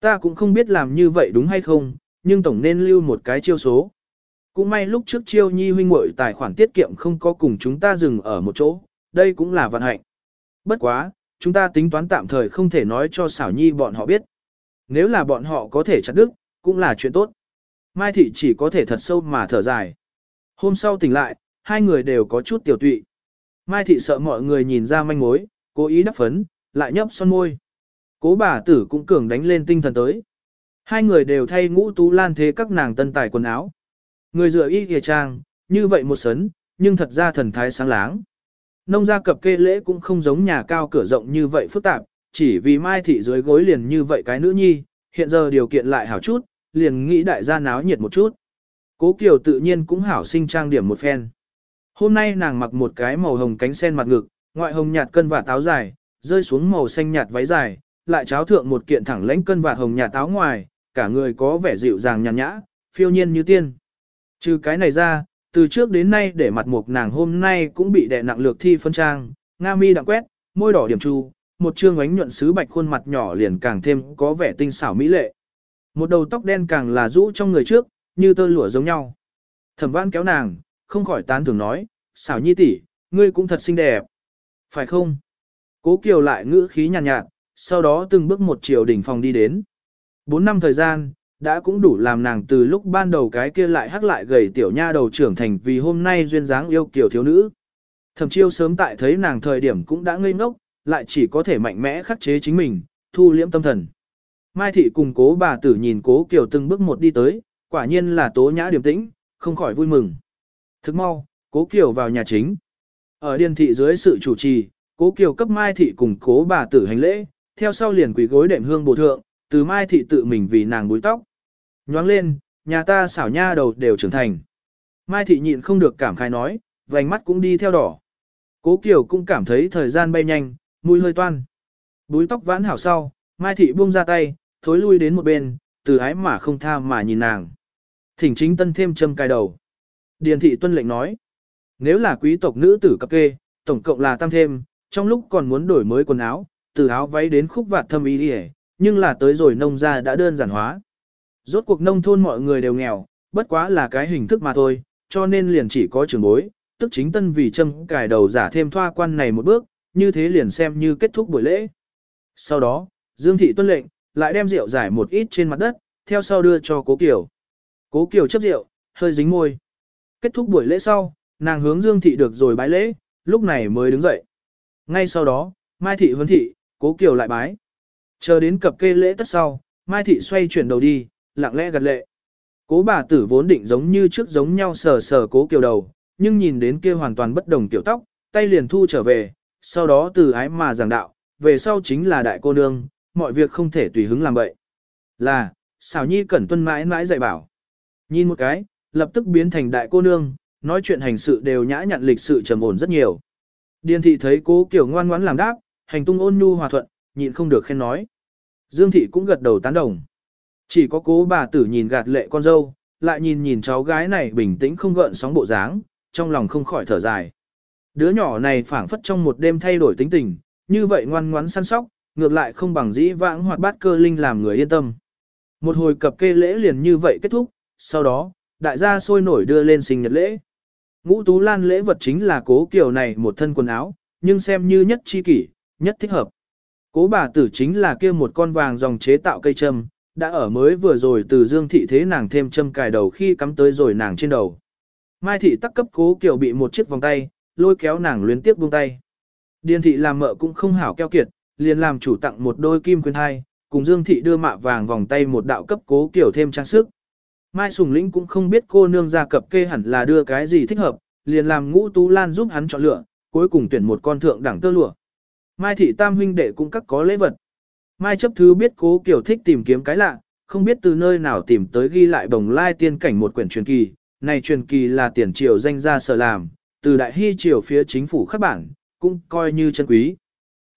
ta cũng không biết làm như vậy đúng hay không, nhưng tổng nên lưu một cái chiêu số. Cũng may lúc trước chiêu nhi huynh muội tài khoản tiết kiệm không có cùng chúng ta dừng ở một chỗ, đây cũng là vận hạnh. Bất quá, chúng ta tính toán tạm thời không thể nói cho xảo nhi bọn họ biết. Nếu là bọn họ có thể chặt đứt, cũng là chuyện tốt. Mai thị chỉ có thể thật sâu mà thở dài. Hôm sau tỉnh lại, hai người đều có chút tiểu tụy. Mai thị sợ mọi người nhìn ra manh mối, cố ý đắp phấn, lại nhấp son môi. Cố bà tử cũng cường đánh lên tinh thần tới. Hai người đều thay ngũ tú lan thế các nàng tân tài quần áo. Người dựa y kìa trang, như vậy một sấn, nhưng thật ra thần thái sáng láng. Nông gia cập kê lễ cũng không giống nhà cao cửa rộng như vậy phức tạp, chỉ vì mai thị dưới gối liền như vậy cái nữ nhi, hiện giờ điều kiện lại hảo chút, liền nghĩ đại gia náo nhiệt một chút. Cố Kiều tự nhiên cũng hảo sinh trang điểm một phen. Hôm nay nàng mặc một cái màu hồng cánh sen mặt ngực, ngoại hồng nhạt cân và táo dài, rơi xuống màu xanh nhạt váy dài, lại cháo thượng một kiện thẳng lãnh cân và hồng nhạt táo ngoài, cả người có vẻ dịu dàng nhàn nhã, phiêu nhiên như tiên. Trừ cái này ra, từ trước đến nay để mặt mục nàng hôm nay cũng bị đè nặng lược thi phân trang, nga mi đặng quét, môi đỏ điểm chu, một trương ánh nhuận sứ bạch khuôn mặt nhỏ liền càng thêm có vẻ tinh xảo mỹ lệ. Một đầu tóc đen càng là rũ trong người trước, như tơ lụa giống nhau. Thẩm Vãn kéo nàng, không khỏi tán thưởng nói, xảo nhi tỷ, ngươi cũng thật xinh đẹp. Phải không? Cố Kiều lại ngữ khí nhàn nhạt, nhạt, sau đó từng bước một chiều đỉnh phòng đi đến. Bốn năm thời gian, đã cũng đủ làm nàng từ lúc ban đầu cái kia lại hắc lại gầy tiểu nha đầu trưởng thành vì hôm nay duyên dáng yêu kiểu thiếu nữ. Thẩm chiêu sớm tại thấy nàng thời điểm cũng đã ngây ngốc, lại chỉ có thể mạnh mẽ khắc chế chính mình, thu liễm tâm thần. Mai thị cùng cố bà tử nhìn cố Kiều từng bước một đi tới, quả nhiên là tố nhã điềm tĩnh, không khỏi vui mừng. Thức mau, cố Kiều vào nhà chính. Ở điền thị dưới sự chủ trì, cố Kiều cấp Mai thị cùng cố bà tử hành lễ, theo sau liền quỳ gối đệm hương bổ thượng, từ Mai thị tự mình vì nàng búi tóc. Nhoáng lên, nhà ta xảo nha đầu đều trưởng thành. Mai thị nhịn không được cảm khai nói, vành mắt cũng đi theo đỏ. Cố Kiều cũng cảm thấy thời gian bay nhanh, mũi hơi toan. Búi tóc vãn hảo sau, Mai thị buông ra tay, thối lui đến một bên, từ ái mà không tha mà nhìn nàng. Thỉnh chính tân thêm châm cài đầu. Điền thị tuân lệnh nói, nếu là quý tộc nữ tử cập kê, tổng cộng là tăng thêm, trong lúc còn muốn đổi mới quần áo, từ áo váy đến khúc vạt thâm ý đi nhưng là tới rồi nông gia đã đơn giản hóa. Rốt cuộc nông thôn mọi người đều nghèo, bất quá là cái hình thức mà thôi, cho nên liền chỉ có trường bối, tức chính tân vì châm cài đầu giả thêm thoa quan này một bước, như thế liền xem như kết thúc buổi lễ. Sau đó, Dương Thị tuân lệnh, lại đem rượu giải một ít trên mặt đất, theo sau đưa cho Cố Kiều. Cố Kiều chấp rượu, hơi dính môi. Kết thúc buổi lễ sau, nàng hướng Dương Thị được rồi bái lễ, lúc này mới đứng dậy. Ngay sau đó, Mai Thị huấn thị, Cố Kiều lại bái. Chờ đến cập kê lễ tất sau, Mai Thị xoay chuyển đầu đi, lặng lẽ gật lệ. Cố bà tử vốn định giống như trước giống nhau sờ sờ cố kiều đầu, nhưng nhìn đến kia hoàn toàn bất đồng tiểu tóc, tay liền thu trở về, sau đó từ ái mà giảng đạo, về sau chính là đại cô nương, mọi việc không thể tùy hứng làm vậy. Là, xảo nhi cẩn tuân mãi mãi dạy bảo. Nhìn một cái, lập tức biến thành đại cô nương, nói chuyện hành sự đều nhã nhặn lịch sự trầm ổn rất nhiều. Điền thị thấy cố kiểu ngoan ngoãn làm đáp, hành tung ôn nhu hòa thuận, nhịn không được khen nói. Dương thị cũng gật đầu tán đồng. Chỉ có cố bà tử nhìn gạt lệ con dâu, lại nhìn nhìn cháu gái này bình tĩnh không gợn sóng bộ dáng, trong lòng không khỏi thở dài. Đứa nhỏ này phảng phất trong một đêm thay đổi tính tình, như vậy ngoan ngoãn săn sóc, ngược lại không bằng dĩ vãng hoạt bát cơ linh làm người yên tâm. Một hồi cập kê lễ liền như vậy kết thúc, sau đó, đại gia sôi nổi đưa lên sinh nhật lễ. Ngũ Tú Lan lễ vật chính là cố kiểu này một thân quần áo, nhưng xem như nhất chi kỷ, nhất thích hợp. Cố bà tử chính là kia một con vàng dòng chế tạo cây châm, đã ở mới vừa rồi từ dương thị thế nàng thêm châm cài đầu khi cắm tới rồi nàng trên đầu. Mai thị tắc cấp cố kiểu bị một chiếc vòng tay, lôi kéo nàng luyến tiếp buông tay. Điền thị làm mợ cũng không hảo keo kiệt, liền làm chủ tặng một đôi kim khuyên hai, cùng Dương thị đưa mạ vàng vòng tay một đạo cấp cố kiểu thêm trang sức. Mai Sùng Lĩnh cũng không biết cô nương gia cập kê hẳn là đưa cái gì thích hợp, liền làm ngũ tú lan giúp hắn chọn lựa, cuối cùng tuyển một con thượng đẳng tơ lụa. Mai thị tam huynh đệ cũng các có lễ vật. Mai chấp thứ biết cố kiểu thích tìm kiếm cái lạ, không biết từ nơi nào tìm tới ghi lại bồng lai tiên cảnh một quyển truyền kỳ. Này truyền kỳ là tiền triều danh gia sở làm, từ đại hy triều phía chính phủ khắc bản, cũng coi như chân quý.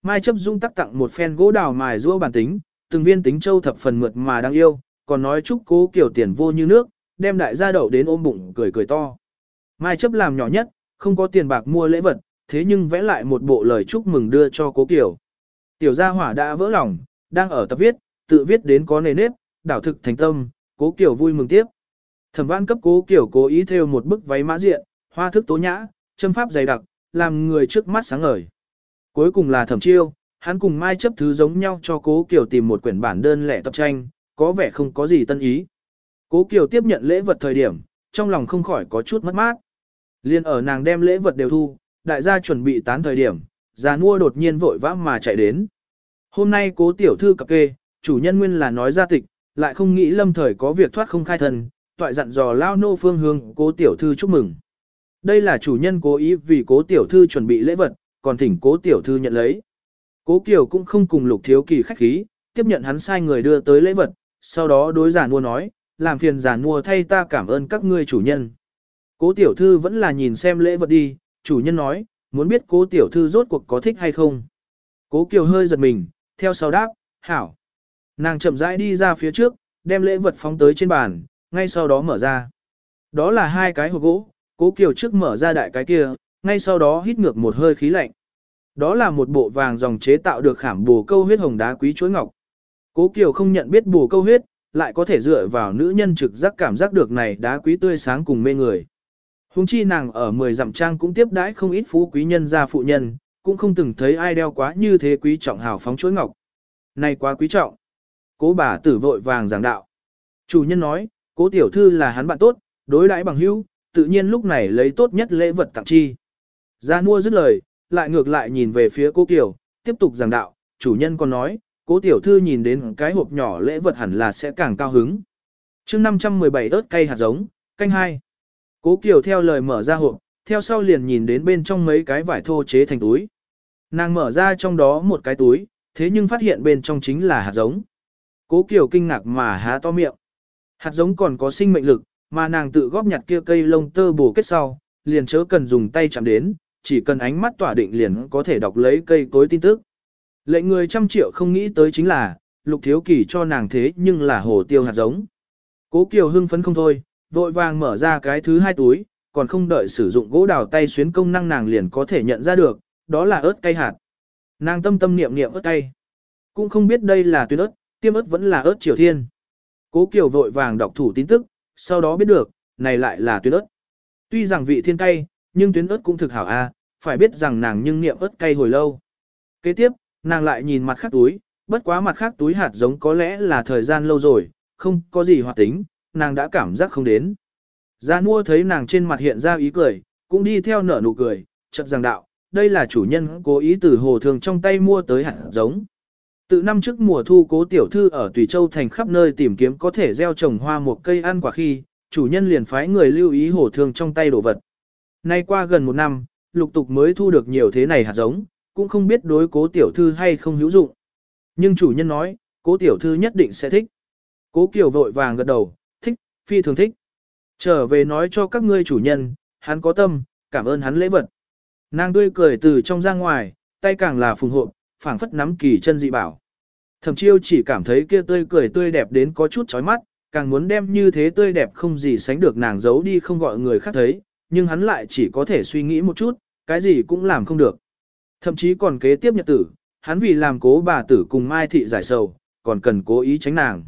Mai chấp dung tắc tặng một phen gỗ đào mài rua bản tính, từng viên tính châu thập phần mượt mà đang yêu, còn nói chúc cố kiểu tiền vô như nước, đem đại gia đậu đến ôm bụng cười cười to. Mai chấp làm nhỏ nhất, không có tiền bạc mua lễ vật, thế nhưng vẽ lại một bộ lời chúc mừng đưa cho cố kiểu. Tiểu gia hỏa đã vỡ lòng, đang ở tập viết, tự viết đến có nề nếp, đảo thực thành tâm, cố kiểu vui mừng tiếp. Thẩm văn cấp cố kiểu cố ý theo một bức váy mã diện, hoa thức tố nhã, châm pháp dày đặc, làm người trước mắt sáng ngời. Cuối cùng là thẩm chiêu, hắn cùng Mai chấp thứ giống nhau cho cố kiểu tìm một quyển bản đơn lẻ tập tranh, có vẻ không có gì tân ý. Cố Kiều tiếp nhận lễ vật thời điểm, trong lòng không khỏi có chút mất mát. Liên ở nàng đem lễ vật đều thu, đại gia chuẩn bị tán thời điểm, già mua đột nhiên vội vã mà chạy đến. Hôm nay cố tiểu thư cập kê, chủ nhân nguyên là nói ra tịch, lại không nghĩ lâm thời có việc thoát không khai thân, toại dặn dò lao nô phương hương cố tiểu thư chúc mừng. Đây là chủ nhân cố ý vì cố tiểu thư chuẩn bị lễ vật, còn thỉnh cố tiểu thư nhận lấy. Cố Kiều cũng không cùng lục thiếu kỳ khách khí, tiếp nhận hắn sai người đưa tới lễ vật, sau đó đối giả mua nói, làm phiền giả mua thay ta cảm ơn các ngươi chủ nhân. Cố tiểu thư vẫn là nhìn xem lễ vật đi, chủ nhân nói, muốn biết cố tiểu thư rốt cuộc có thích hay không. Cố Kiều hơi giật mình, theo sau đáp, hảo. Nàng chậm rãi đi ra phía trước, đem lễ vật phóng tới trên bàn, ngay sau đó mở ra. Đó là hai cái hộp gỗ, cố Kiều trước mở ra đại cái kia, ngay sau đó hít ngược một hơi khí lạnh. Đó là một bộ vàng dòng chế tạo được khảm bù câu huyết hồng đá quý chuối ngọc. Cố Kiều không nhận biết bù câu huyết, lại có thể dựa vào nữ nhân trực giác cảm giác được này đá quý tươi sáng cùng mê người. Hùng chi nàng ở 10 dặm trang cũng tiếp đãi không ít phú quý nhân gia phụ nhân, cũng không từng thấy ai đeo quá như thế quý trọng hào phóng chuối ngọc. Này quá quý trọng. Cố bà tử vội vàng giảng đạo. Chủ nhân nói, cố tiểu thư là hắn bạn tốt, đối đãi bằng hữu, tự nhiên lúc này lấy tốt nhất lễ vật tặng chi. Gia mua dứt lời, lại ngược lại nhìn về phía cô Kiều, tiếp tục giảng đạo, chủ nhân còn nói, cố tiểu thư nhìn đến cái hộp nhỏ lễ vật hẳn là sẽ càng cao hứng. chương 517 ớt cây hạt giống, canh hai. Cố Kiều theo lời mở ra hộp, theo sau liền nhìn đến bên trong mấy cái vải thô chế thành túi. Nàng mở ra trong đó một cái túi, thế nhưng phát hiện bên trong chính là hạt giống. Cố Kiều kinh ngạc mà há to miệng. Hạt giống còn có sinh mệnh lực, mà nàng tự góp nhặt kia cây lông tơ bổ kết sau, liền chớ cần dùng tay chạm đến, chỉ cần ánh mắt tỏa định liền có thể đọc lấy cây cối tin tức. Lệnh người trăm triệu không nghĩ tới chính là, lục thiếu kỳ cho nàng thế nhưng là hồ tiêu hạt giống. Cố Kiều hưng phấn không thôi, vội vàng mở ra cái thứ hai túi, còn không đợi sử dụng gỗ đào tay xuyến công năng nàng liền có thể nhận ra được, đó là ớt cay hạt. Nàng tâm tâm niệm niệm ớt cay. Cũng không biết đây là tuyến ớt, tiêm ớt vẫn là ớt triều thiên. Cố Kiều vội vàng đọc thủ tin tức, sau đó biết được, này lại là tuyến ớt. Tuy rằng vị thiên cay, nhưng tuyến ớt cũng thực hảo a, phải biết rằng nàng nhưng niệm ớt cay hồi lâu. Kế tiếp, nàng lại nhìn mặt khác túi, bất quá mặt khác túi hạt giống có lẽ là thời gian lâu rồi, không có gì hoạt tính, nàng đã cảm giác không đến. Gia mua thấy nàng trên mặt hiện ra ý cười, cũng đi theo nở nụ cười, chợt rằng đạo, đây là chủ nhân cố ý từ hồ thường trong tay mua tới hạt giống. Từ năm trước mùa thu cố tiểu thư ở Tùy Châu thành khắp nơi tìm kiếm có thể gieo trồng hoa một cây ăn quả khi, chủ nhân liền phái người lưu ý hồ thường trong tay đồ vật. Nay qua gần một năm, lục tục mới thu được nhiều thế này hạt giống, cũng không biết đối cố tiểu thư hay không hữu dụng. Nhưng chủ nhân nói, cố tiểu thư nhất định sẽ thích. Cố kiều vội vàng gật đầu, thích, phi thường thích. Trở về nói cho các ngươi chủ nhân, hắn có tâm, cảm ơn hắn lễ vật. Nàng tươi cười từ trong ra ngoài, tay càng là phùng hộp, phảng phất nắm kỳ chân dị bảo. Thẩm chiêu chỉ cảm thấy kia tươi cười tươi đẹp đến có chút chói mắt, càng muốn đem như thế tươi đẹp không gì sánh được nàng giấu đi không gọi người khác thấy, nhưng hắn lại chỉ có thể suy nghĩ một chút, cái gì cũng làm không được. Thậm chí còn kế tiếp nhật tử, hắn vì làm cố bà tử cùng Mai Thị giải sầu, còn cần cố ý tránh nàng.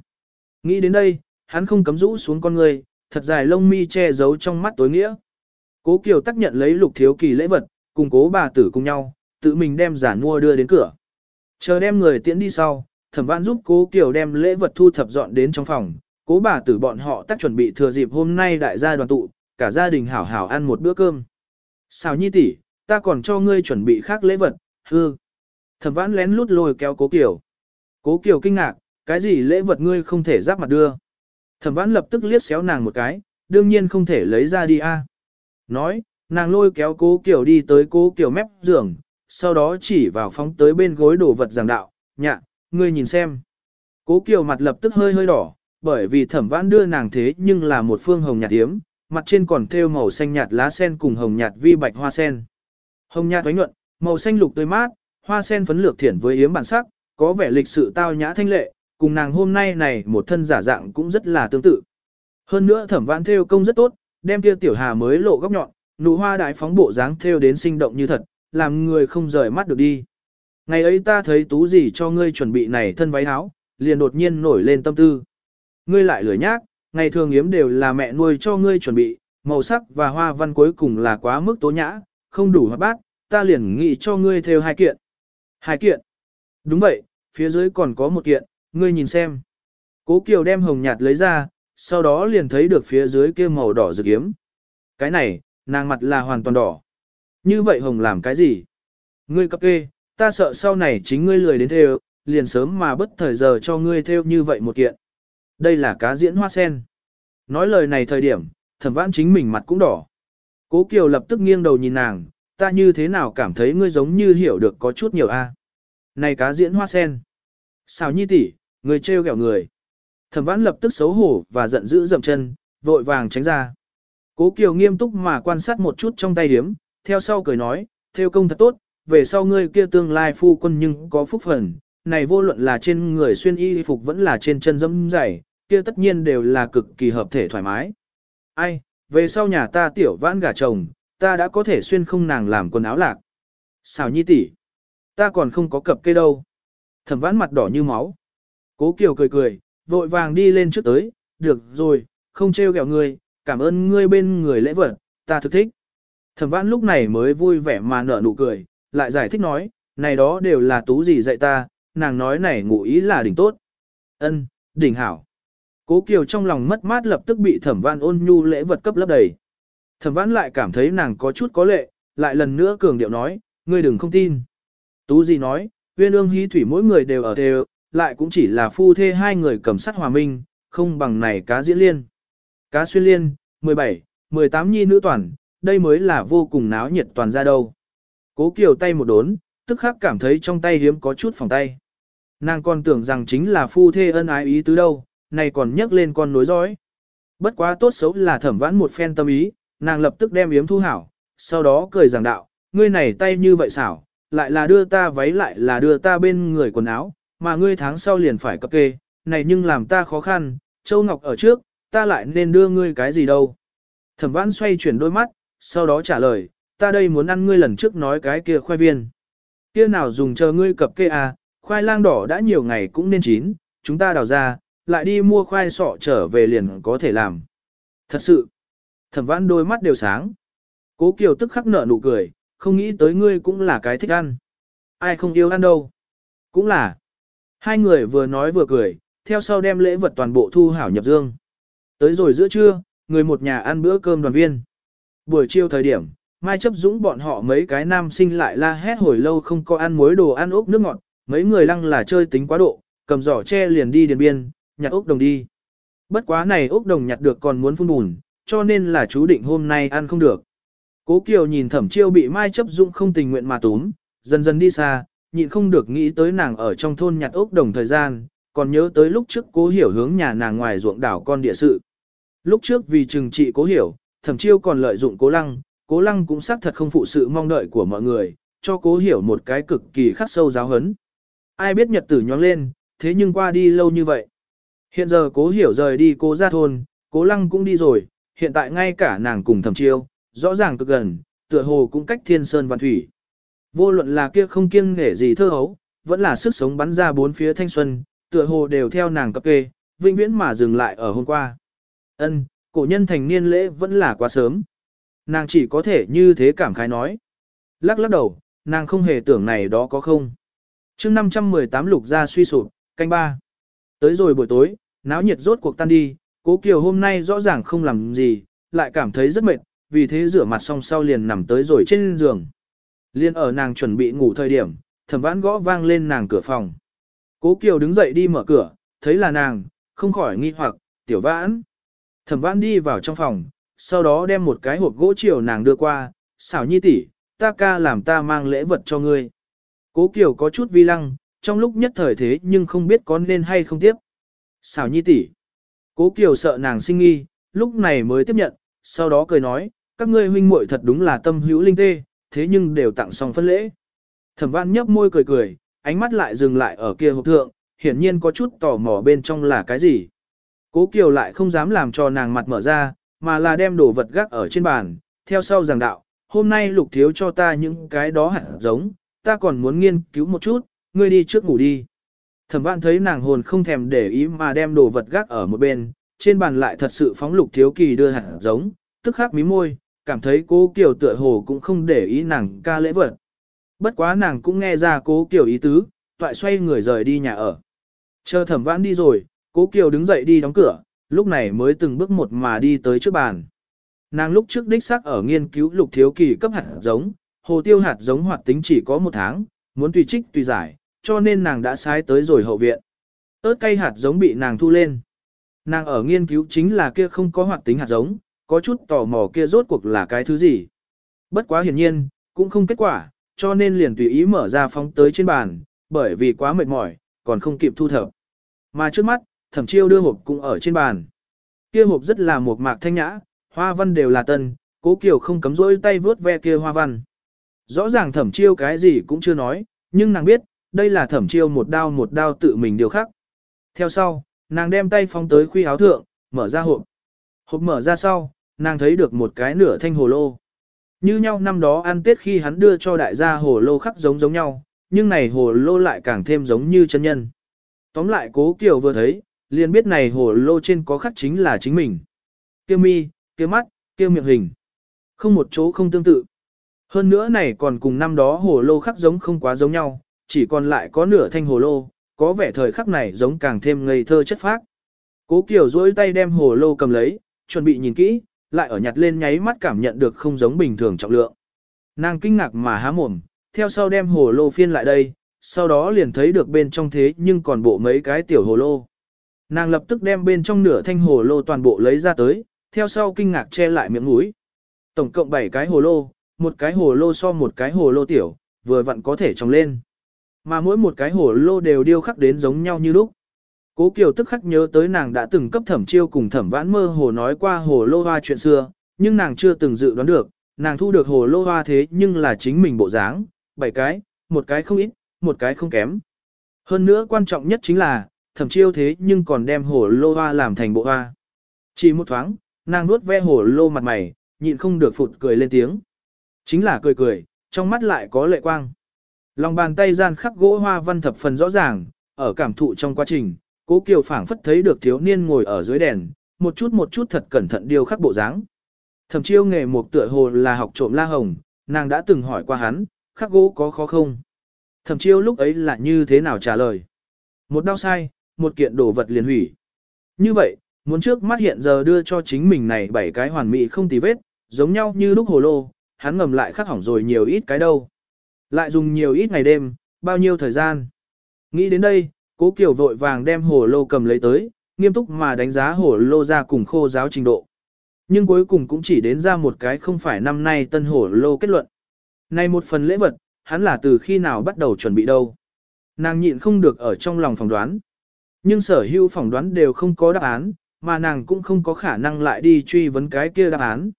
Nghĩ đến đây, hắn không cấm rũ xuống con người, thật dài lông mi che giấu trong mắt tối nghĩa. Cố Kiều tác nhận lấy lục thiếu kỳ lễ vật, cùng cố bà tử cùng nhau, tự mình đem giả mua đưa đến cửa. Chờ đem người tiễn đi sau, thẩm vãn giúp cố Kiều đem lễ vật thu thập dọn đến trong phòng, cố bà tử bọn họ tác chuẩn bị thừa dịp hôm nay đại gia đoàn tụ, cả gia đình hảo hảo ăn một bữa cơm. Sao nhi tỷ, ta còn cho ngươi chuẩn bị khác lễ vật, hư. Thẩm vãn lén lút lôi kéo cố Kiều. Cố Kiều kinh ngạc, cái gì lễ vật ngươi không thể giáp mặt đưa. Thẩm vãn lập tức liếc xéo nàng một cái, đương nhiên không thể lấy ra đi a. Nói, nàng lôi kéo cố Kiều đi tới cố Kiều mép giường, sau đó chỉ vào phóng tới bên gối đồ vật giảng đạo, nhạ, ngươi nhìn xem. Cố Kiều mặt lập tức hơi hơi đỏ, bởi vì thẩm vãn đưa nàng thế nhưng là một phương hồng nhạt hiếm, mặt trên còn thêu màu xanh nhạt lá sen cùng hồng nhạt vi bạch hoa sen. Hồng nhạt ánh nhuận, màu xanh lục tươi mát, hoa sen phấn lược thiển với yếm bản sắc, có vẻ lịch sự tao nhã thanh lệ, cùng nàng hôm nay này một thân giả dạng cũng rất là tương tự. Hơn nữa thẩm vãn thêu công rất tốt, đem kia tiểu hà mới lộ góc nhọn, nụ hoa đại phóng bộ dáng thêu đến sinh động như thật, làm người không rời mắt được đi. Ngày ấy ta thấy tú gì cho ngươi chuẩn bị này thân váy áo, liền đột nhiên nổi lên tâm tư. Ngươi lại lười nhác, ngày thường yếm đều là mẹ nuôi cho ngươi chuẩn bị, màu sắc và hoa văn cuối cùng là quá mức tố nhã, không đủ hoạt bát, ta liền nghĩ cho ngươi theo hai kiện. Hai kiện. Đúng vậy, phía dưới còn có một kiện, ngươi nhìn xem. Cố Kiều đem hồng nhạt lấy ra, sau đó liền thấy được phía dưới kia màu đỏ rực yếm. Cái này, nàng mặt là hoàn toàn đỏ. Như vậy hồng làm cái gì? Ngươi cập kê, ta sợ sau này chính ngươi lười đến theo, liền sớm mà bất thời giờ cho ngươi theo như vậy một kiện. Đây là cá diễn hoa sen. Nói lời này thời điểm, thẩm vãn chính mình mặt cũng đỏ. Cố Kiều lập tức nghiêng đầu nhìn nàng, ta như thế nào cảm thấy ngươi giống như hiểu được có chút nhiều a. Này cá diễn hoa sen. Sao nhi tỷ, người trêu ghẹo người. Thẩm vãn lập tức xấu hổ và giận dữ dậm chân, vội vàng tránh ra. Cố Kiều nghiêm túc mà quan sát một chút trong tay điếm, theo sau cười nói, theo công thật tốt, về sau ngươi kia tương lai phu quân nhưng có phúc phần, này vô luận là trên người xuyên y phục vẫn là trên chân dẫm dày, kia tất nhiên đều là cực kỳ hợp thể thoải mái. Ai, về sau nhà ta tiểu vãn gả chồng, ta đã có thể xuyên không nàng làm quần áo lạc. Xào nhi tỷ, ta còn không có cập cây đâu. Thẩm vãn mặt đỏ như máu. Cố Kiều cười cười, vội vàng đi lên trước tới, được rồi, không trêu ghẹo ngươi, cảm ơn ngươi bên người lễ vật, ta thực thích. Thẩm vãn lúc này mới vui vẻ mà nở nụ cười, lại giải thích nói, này đó đều là tú gì dạy ta, nàng nói này ngụ ý là đỉnh tốt. Ân, đỉnh hảo. Cố Kiều trong lòng mất mát lập tức bị thẩm vãn ôn nhu lễ vật cấp lấp đầy. Thẩm vãn lại cảm thấy nàng có chút có lệ, lại lần nữa cường điệu nói, ngươi đừng không tin. Tú gì nói, viên ương hí thủy mỗi người đều ở đều, lại cũng chỉ là phu thê hai người cầm sắt hòa minh, không bằng này cá diễn liên. Cá xuyên liên, 17, 18 nhi nữ toàn, đây mới là vô cùng náo nhiệt toàn ra đâu. Cố Kiều tay một đốn, tức khắc cảm thấy trong tay hiếm có chút phòng tay. Nàng còn tưởng rằng chính là phu thê ân ái ý tứ đâu, này còn nhắc lên con nối dõi. Bất quá tốt xấu là thẩm vãn một phen tâm ý, nàng lập tức đem yếm thu hảo, sau đó cười giảng đạo, ngươi này tay như vậy xảo, lại là đưa ta váy lại là đưa ta bên người quần áo, mà ngươi tháng sau liền phải cập kê, này nhưng làm ta khó khăn, Châu Ngọc ở trước, ta lại nên đưa ngươi cái gì đâu. Thẩm vãn xoay chuyển đôi mắt, sau đó trả lời, ta đây muốn ăn ngươi lần trước nói cái kia khoai viên. Kia nào dùng chờ ngươi cập kê à, khoai lang đỏ đã nhiều ngày cũng nên chín, chúng ta đào ra, lại đi mua khoai sọ trở về liền có thể làm. Thật sự, thẩm vãn đôi mắt đều sáng. Cố Kiều tức khắc nở nụ cười, không nghĩ tới ngươi cũng là cái thích ăn. Ai không yêu ăn đâu. Cũng là. Hai người vừa nói vừa cười, theo sau đem lễ vật toàn bộ thu hảo nhập dương. Tới rồi giữa trưa, người một nhà ăn bữa cơm đoàn viên. Buổi chiều thời điểm, Mai chấp dũng bọn họ mấy cái nam sinh lại la hét hồi lâu không có ăn muối đồ ăn ốc nước ngọt, mấy người lăng là chơi tính quá độ, cầm giỏ tre liền đi điền biên, nhặt ốc đồng đi. Bất quá này ốc đồng nhặt được còn muốn phun bùn, cho nên là chú định hôm nay ăn không được. Cố Kiều nhìn thẩm chiêu bị Mai chấp dũng không tình nguyện mà túm, dần dần đi xa, nhịn không được nghĩ tới nàng ở trong thôn nhặt ốc đồng thời gian, còn nhớ tới lúc trước cố hiểu hướng nhà nàng ngoài ruộng đảo con địa sự. Lúc trước vì trừng trị cố hiểu, thẩm chiêu còn lợi dụng cố lăng, cố lăng cũng xác thật không phụ sự mong đợi của mọi người, cho cố hiểu một cái cực kỳ khắc sâu giáo hấn. Ai biết nhật tử nhóng lên, thế nhưng qua đi lâu như vậy. Hiện giờ cố hiểu rời đi cố ra thôn, cố lăng cũng đi rồi, hiện tại ngay cả nàng cùng thẩm chiêu, rõ ràng cực gần, tựa hồ cũng cách thiên sơn văn thủy. Vô luận là kia không kiêng nể gì thơ hấu, vẫn là sức sống bắn ra bốn phía thanh xuân, tựa hồ đều theo nàng cập kê, vinh viễn mà dừng lại ở hôm qua. Ân, cổ nhân thành niên lễ vẫn là quá sớm. Nàng chỉ có thể như thế cảm khái nói. Lắc lắc đầu, nàng không hề tưởng này đó có không. chương 518 lục ra suy sụp, canh ba. Tới rồi buổi tối, náo nhiệt rốt cuộc tan đi, cố Kiều hôm nay rõ ràng không làm gì, lại cảm thấy rất mệt, vì thế rửa mặt xong sau liền nằm tới rồi trên giường. Liên ở nàng chuẩn bị ngủ thời điểm, thẩm vãn gõ vang lên nàng cửa phòng. Cố Kiều đứng dậy đi mở cửa, thấy là nàng, không khỏi nghi hoặc, tiểu vãn. Thẩm vãn đi vào trong phòng, sau đó đem một cái hộp gỗ chiều nàng đưa qua, xảo nhi tỷ, ta ca làm ta mang lễ vật cho ngươi. Cố Kiều có chút vi lăng, trong lúc nhất thời thế nhưng không biết có nên hay không tiếp. Xảo nhi tỷ. Cố Kiều sợ nàng sinh nghi, lúc này mới tiếp nhận, sau đó cười nói, các ngươi huynh muội thật đúng là tâm hữu linh tê, thế nhưng đều tặng xong phân lễ. Thẩm Vãn nhấp môi cười cười, ánh mắt lại dừng lại ở kia hộp thượng, hiển nhiên có chút tò mò bên trong là cái gì. Cố Kiều lại không dám làm cho nàng mặt mở ra, mà là đem đồ vật gác ở trên bàn, theo sau giảng đạo, hôm nay lục thiếu cho ta những cái đó hẳn giống, ta còn muốn nghiên cứu một chút, ngươi đi trước ngủ đi. Thẩm vạn thấy nàng hồn không thèm để ý mà đem đồ vật gác ở một bên, trên bàn lại thật sự phóng lục thiếu kỳ đưa hẳn giống, tức khắc mí môi, cảm thấy cố Kiều tựa hồ cũng không để ý nàng ca lễ vật. Bất quá nàng cũng nghe ra cố Kiều ý tứ, toại xoay người rời đi nhà ở. Chờ thẩm vãn đi rồi, cố Kiều đứng dậy đi đóng cửa, lúc này mới từng bước một mà đi tới trước bàn. Nàng lúc trước đích xác ở nghiên cứu lục thiếu kỳ cấp hạt giống, hồ tiêu hạt giống hoạt tính chỉ có một tháng, muốn tùy trích tùy giải, cho nên nàng đã sai tới rồi hậu viện. Ơt cây hạt giống bị nàng thu lên. Nàng ở nghiên cứu chính là kia không có hoạt tính hạt giống, có chút tò mò kia rốt cuộc là cái thứ gì. Bất quá hiển nhiên, cũng không kết quả, cho nên liền tùy ý mở ra phóng tới trên bàn, bởi vì quá mệt mỏi, còn không kịp thu thập. Mà trước mắt, thẩm chiêu đưa hộp cũng ở trên bàn. Kia hộp rất là một mạc thanh nhã, hoa văn đều là tân, cố kiều không cấm rỗi tay vướt ve kia hoa văn. Rõ ràng thẩm chiêu cái gì cũng chưa nói, nhưng nàng biết, đây là thẩm chiêu một đao một đao tự mình điều khắc. Theo sau, nàng đem tay phóng tới khuy áo thượng, mở ra hộp. Hộp mở ra sau, nàng thấy được một cái nửa thanh hồ lô. Như nhau năm đó ăn tết khi hắn đưa cho đại gia hồ lô khắc giống giống nhau, nhưng này hồ lô lại càng thêm giống như chân nhân. Tóm lại cố Kiều vừa thấy, liền biết này hồ lô trên có khắc chính là chính mình. Kia mi, kia mắt, kia miệng hình. Không một chỗ không tương tự. Hơn nữa này còn cùng năm đó hồ lô khắc giống không quá giống nhau, chỉ còn lại có nửa thanh hồ lô, có vẻ thời khắc này giống càng thêm ngây thơ chất phác. Cố Kiều duỗi tay đem hồ lô cầm lấy, chuẩn bị nhìn kỹ, lại ở nhặt lên nháy mắt cảm nhận được không giống bình thường trọng lượng. Nàng kinh ngạc mà há mồm, theo sau đem hồ lô phiên lại đây, sau đó liền thấy được bên trong thế nhưng còn bộ mấy cái tiểu hồ lô. Nàng lập tức đem bên trong nửa thanh hồ lô toàn bộ lấy ra tới, theo sau kinh ngạc che lại miệng mũi. Tổng cộng 7 cái hồ lô, một cái hồ lô so một cái hồ lô tiểu, vừa vặn có thể trồng lên. Mà mỗi một cái hồ lô đều điêu khắc đến giống nhau như lúc. Cố Kiều tức khắc nhớ tới nàng đã từng cấp thẩm chiêu cùng thẩm vãn mơ hồ nói qua hồ lô hoa chuyện xưa, nhưng nàng chưa từng dự đoán được, nàng thu được hồ lô hoa thế nhưng là chính mình bộ dáng, bảy cái, một cái không ít, một cái không kém. Hơn nữa quan trọng nhất chính là, thẩm chiêu thế nhưng còn đem hồ lô hoa làm thành bộ hoa. Chỉ một thoáng, nàng nuốt ve hồ lô mặt mày, nhịn không được phụt cười lên tiếng. Chính là cười cười, trong mắt lại có lệ quang. Lòng bàn tay gian khắc gỗ hoa văn thập phần rõ ràng, ở cảm thụ trong quá trình, cố kiều phảng phất thấy được thiếu niên ngồi ở dưới đèn, một chút một chút thật cẩn thận điều khắc bộ dáng. Thẩm chiêu nghề một tựa hồ là học trộm la hồng, nàng đã từng hỏi qua hắn, khắc gỗ có khó không? Thẩm chiêu lúc ấy là như thế nào trả lời? Một đau sai, một kiện đồ vật liền hủy. Như vậy, muốn trước mắt hiện giờ đưa cho chính mình này bảy cái hoàn mỹ không tì vết, giống nhau như lúc hồ lô, hắn ngầm lại khắc hỏng rồi nhiều ít cái đâu. Lại dùng nhiều ít ngày đêm, bao nhiêu thời gian. Nghĩ đến đây, cố kiều vội vàng đem hồ lô cầm lấy tới, nghiêm túc mà đánh giá hồ lô ra cùng khô giáo trình độ. Nhưng cuối cùng cũng chỉ đến ra một cái không phải năm nay tân hồ lô kết luận. Này một phần lễ vật, hắn là từ khi nào bắt đầu chuẩn bị đâu. Nàng nhịn không được ở trong lòng phỏng đoán. Nhưng sở hữu phỏng đoán đều không có đáp án, mà nàng cũng không có khả năng lại đi truy vấn cái kia đáp án.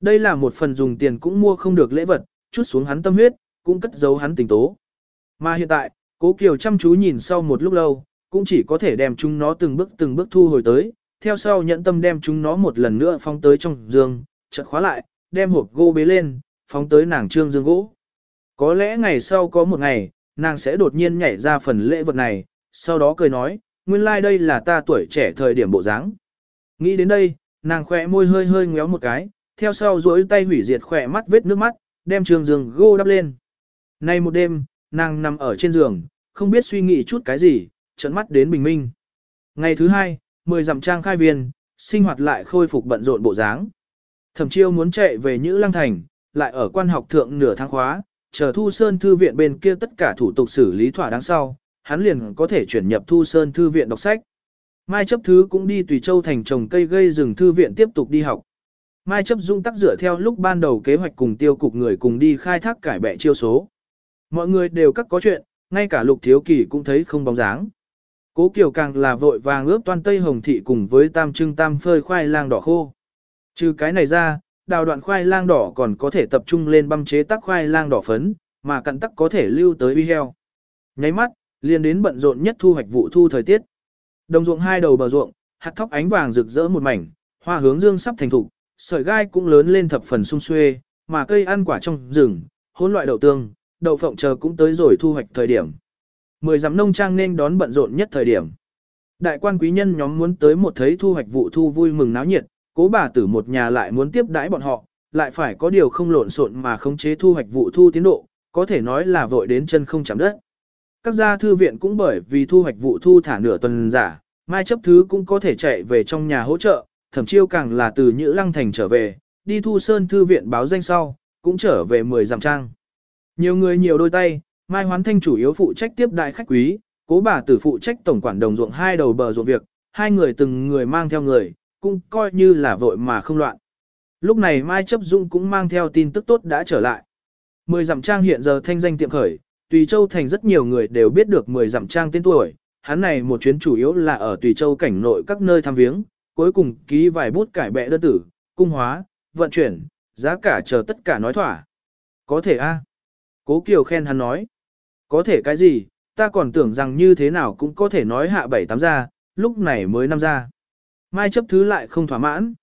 Đây là một phần dùng tiền cũng mua không được lễ vật, chút xuống hắn tâm huyết, cũng cất giấu hắn tình tố. Mà hiện tại, cố Kiều chăm chú nhìn sau một lúc lâu, cũng chỉ có thể đem chúng nó từng bước từng bước thu hồi tới, theo sau nhẫn tâm đem chúng nó một lần nữa phóng tới trong giường, chợt khóa lại, đem hộp gỗ bế lên, phóng tới nàng trương dương gỗ. Có lẽ ngày sau có một ngày, nàng sẽ đột nhiên nhảy ra phần lễ vật này, sau đó cười nói, nguyên lai like đây là ta tuổi trẻ thời điểm bộ dáng. Nghĩ đến đây, nàng khỏe môi hơi hơi ngéo một cái, theo sau duỗi tay hủy diệt khỏe mắt vết nước mắt, đem trường giường gô đắp lên. Nay một đêm, nàng nằm ở trên giường, không biết suy nghĩ chút cái gì, trận mắt đến bình minh. Ngày thứ hai, mười dặm trang khai viên, sinh hoạt lại khôi phục bận rộn bộ dáng. Thẩm chiêu muốn chạy về Nhữ Lăng Thành, lại ở quan học thượng nửa tháng khóa, chờ Thu Sơn Thư viện bên kia tất cả thủ tục xử lý thỏa đáng sau, hắn liền có thể chuyển nhập Thu Sơn Thư viện đọc sách. Mai chấp thứ cũng đi tùy châu thành trồng cây gây rừng thư viện tiếp tục đi học. Mai chấp dung tắc dựa theo lúc ban đầu kế hoạch cùng tiêu cục người cùng đi khai thác cải bẹ chiêu số. Mọi người đều cắt có chuyện, ngay cả lục thiếu kỳ cũng thấy không bóng dáng. Cố Kiều càng là vội vàng ướp toan tây hồng thị cùng với tam trưng tam phơi khoai lang đỏ khô. Trừ cái này ra, đào đoạn khoai lang đỏ còn có thể tập trung lên băm chế tắc khoai lang đỏ phấn, mà cặn tắc có thể lưu tới uy heo. Nháy mắt, liền đến bận rộn nhất thu hoạch vụ thu thời tiết. Đồng ruộng hai đầu bờ ruộng, hạt thóc ánh vàng rực rỡ một mảnh, hoa hướng dương sắp thành thục, sợi gai cũng lớn lên thập phần sung xuê, mà cây ăn quả trong rừng, hỗn loại đậu tương, đậu phộng chờ cũng tới rồi thu hoạch thời điểm. Mười dặm nông trang nên đón bận rộn nhất thời điểm. Đại quan quý nhân nhóm muốn tới một thấy thu hoạch vụ thu vui mừng náo nhiệt, cố bà tử một nhà lại muốn tiếp đãi bọn họ, lại phải có điều không lộn xộn mà khống chế thu hoạch vụ thu tiến độ, có thể nói là vội đến chân không chạm đất. Các gia thư viện cũng bởi vì thu hoạch vụ thu thả nửa tuần giả, mai chấp thứ cũng có thể chạy về trong nhà hỗ trợ, thẩm chiêu càng là từ Nhữ Lăng Thành trở về, đi thu sơn thư viện báo danh sau, cũng trở về 10 dặm trang. Nhiều người nhiều đôi tay, Mai Hoán Thanh chủ yếu phụ trách tiếp đại khách quý, cố bà tử phụ trách tổng quản đồng ruộng hai đầu bờ ruộng việc, hai người từng người mang theo người, cũng coi như là vội mà không loạn. Lúc này Mai Chấp Dung cũng mang theo tin tức tốt đã trở lại. Mười dặm trang hiện giờ thanh danh tiệm khởi, Tùy Châu thành rất nhiều người đều biết được mười dặm trang tên tuổi, hắn này một chuyến chủ yếu là ở Tùy Châu cảnh nội các nơi tham viếng, cuối cùng ký vài bút cải bẹ đơn tử, cung hóa, vận chuyển, giá cả chờ tất cả nói thỏa. Có thể a Cố Kiều khen hắn nói. Có thể cái gì, ta còn tưởng rằng như thế nào cũng có thể nói hạ bảy tám ra, lúc này mới năm ra. Mai chấp thứ lại không thỏa mãn.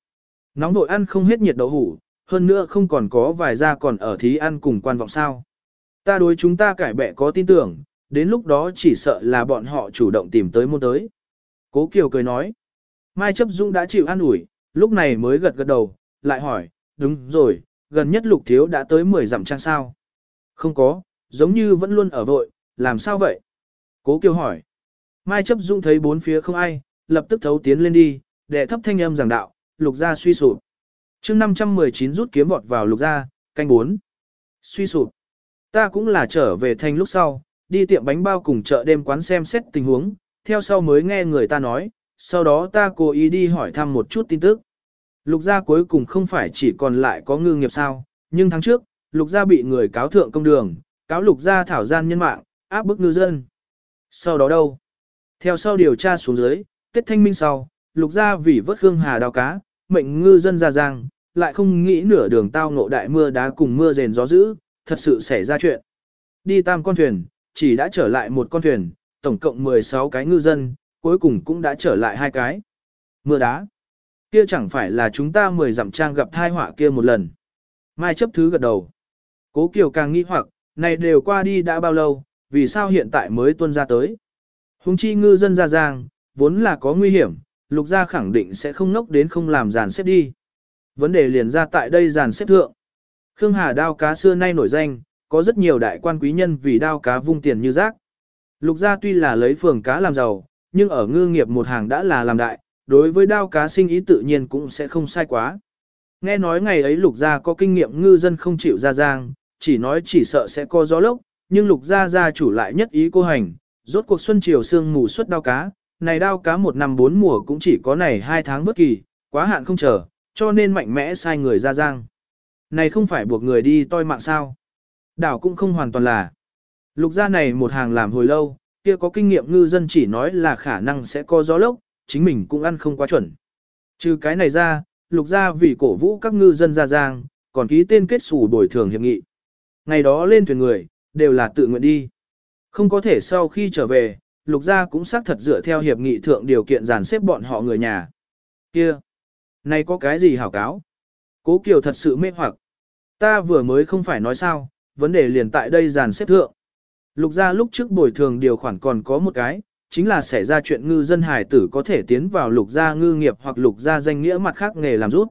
Nóng vội ăn không hết nhiệt đậu hủ, hơn nữa không còn có vài ra còn ở thí ăn cùng quan vọng sao. Ta đối chúng ta cải bẹ có tin tưởng, đến lúc đó chỉ sợ là bọn họ chủ động tìm tới môn tới. Cố Kiều cười nói. Mai chấp dung đã chịu an ủi, lúc này mới gật gật đầu, lại hỏi, đúng rồi, gần nhất lục thiếu đã tới 10 dặm trang sao. Không có, giống như vẫn luôn ở vội, làm sao vậy? Cố Kiều hỏi. Mai chấp dung thấy bốn phía không ai, lập tức thấu tiến lên đi, để thấp thanh âm giảng đạo, lục gia suy sụp. chương 519 rút kiếm vọt vào lục gia, canh 4. Suy sụp. Ta cũng là trở về thành lúc sau, đi tiệm bánh bao cùng chợ đêm quán xem xét tình huống, theo sau mới nghe người ta nói, sau đó ta cố ý đi hỏi thăm một chút tin tức. Lục gia cuối cùng không phải chỉ còn lại có ngư nghiệp sao, nhưng tháng trước, lục gia bị người cáo thượng công đường, cáo lục gia thảo gian nhân mạng, áp bức ngư dân. Sau đó đâu? Theo sau điều tra xuống dưới, kết thanh minh sau, lục gia vì vớt hương hà đào cá, mệnh ngư dân ra giang, lại không nghĩ nửa đường tao ngộ đại mưa đá cùng mưa rền gió dữ, thật sự xảy ra chuyện. Đi tam con thuyền, chỉ đã trở lại một con thuyền, tổng cộng 16 cái ngư dân, cuối cùng cũng đã trở lại hai cái. Mưa đá. Kia chẳng phải là chúng ta mười dặm trang gặp thai họa kia một lần. Mai chấp thứ gật đầu. Cố Kiều càng nghĩ hoặc, này đều qua đi đã bao lâu, vì sao hiện tại mới tuân ra tới. Hùng chi ngư dân ra giang, vốn là có nguy hiểm, lục gia khẳng định sẽ không nốc đến không làm giàn xếp đi. Vấn đề liền ra tại đây giàn xếp thượng. Khương Hà đao cá xưa nay nổi danh, có rất nhiều đại quan quý nhân vì đao cá vung tiền như rác. Lục gia tuy là lấy phường cá làm giàu, nhưng ở ngư nghiệp một hàng đã là làm đại, đối với đao cá sinh ý tự nhiên cũng sẽ không sai quá. Nghe nói ngày ấy lục gia có kinh nghiệm ngư dân không chịu ra giang, chỉ nói chỉ sợ sẽ có gió lốc, nhưng lục gia gia chủ lại nhất ý cô hành, rốt cuộc xuân chiều sương mù suất đao cá, này đao cá một năm bốn mùa cũng chỉ có này hai tháng bất kỳ, quá hạn không chờ, cho nên mạnh mẽ sai người ra giang. Này không phải buộc người đi toi mạng sao. Đảo cũng không hoàn toàn là. Lục gia này một hàng làm hồi lâu, kia có kinh nghiệm ngư dân chỉ nói là khả năng sẽ có gió lốc, chính mình cũng ăn không quá chuẩn. Trừ cái này ra, lục gia vì cổ vũ các ngư dân ra giang, còn ký tên kết sủ bồi thường hiệp nghị. Ngày đó lên thuyền người, đều là tự nguyện đi. Không có thể sau khi trở về, lục gia cũng xác thật dựa theo hiệp nghị thượng điều kiện dàn xếp bọn họ người nhà. Kia! Này có cái gì hảo cáo? Cố Kiều thật sự mê hoặc. Ta vừa mới không phải nói sao, vấn đề liền tại đây dàn xếp thượng. Lục gia lúc trước bồi thường điều khoản còn có một cái, chính là xảy ra chuyện ngư dân hải tử có thể tiến vào lục gia ngư nghiệp hoặc lục gia danh nghĩa mặt khác nghề làm rút.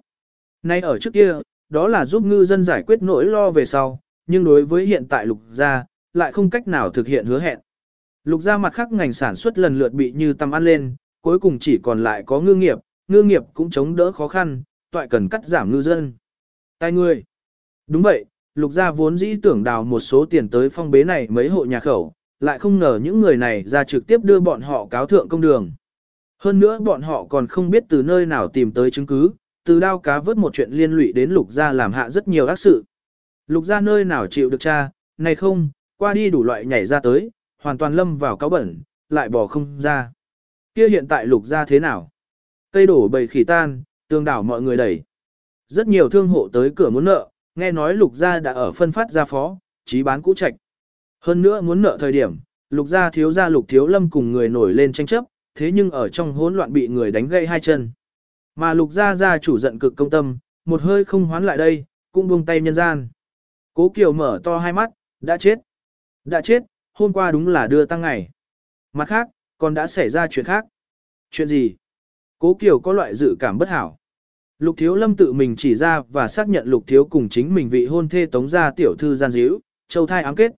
Nay ở trước kia, đó là giúp ngư dân giải quyết nỗi lo về sau, nhưng đối với hiện tại lục gia, lại không cách nào thực hiện hứa hẹn. Lục gia mặt khác ngành sản xuất lần lượt bị như tầm ăn lên, cuối cùng chỉ còn lại có ngư nghiệp, ngư nghiệp cũng chống đỡ khó khăn, toại cần cắt giảm ngư dân. Tài người. Đúng vậy, lục gia vốn dĩ tưởng đào một số tiền tới phong bế này mấy hộ nhà khẩu, lại không ngờ những người này ra trực tiếp đưa bọn họ cáo thượng công đường. Hơn nữa bọn họ còn không biết từ nơi nào tìm tới chứng cứ, từ đao cá vớt một chuyện liên lụy đến lục gia làm hạ rất nhiều ác sự. Lục gia nơi nào chịu được cha, này không, qua đi đủ loại nhảy ra tới, hoàn toàn lâm vào cáo bẩn, lại bỏ không ra. Kia hiện tại lục gia thế nào? Cây đổ bầy khỉ tan, tương đảo mọi người đẩy. Rất nhiều thương hộ tới cửa muốn nợ, nghe nói lục gia đã ở phân phát gia phó, trí bán cũ trạch. Hơn nữa muốn nợ thời điểm, lục gia thiếu gia lục thiếu lâm cùng người nổi lên tranh chấp, thế nhưng ở trong hỗn loạn bị người đánh gãy hai chân. Mà lục gia gia chủ giận cực công tâm, một hơi không hoán lại đây, cũng buông tay nhân gian. Cố Kiều mở to hai mắt, đã chết. Đã chết, hôm qua đúng là đưa tăng ngày. Mặt khác, còn đã xảy ra chuyện khác. Chuyện gì? Cố Kiều có loại dự cảm bất hảo. Lục Thiếu Lâm tự mình chỉ ra và xác nhận Lục Thiếu cùng chính mình vị hôn thê tống gia tiểu thư gian díu, châu thai ám kết.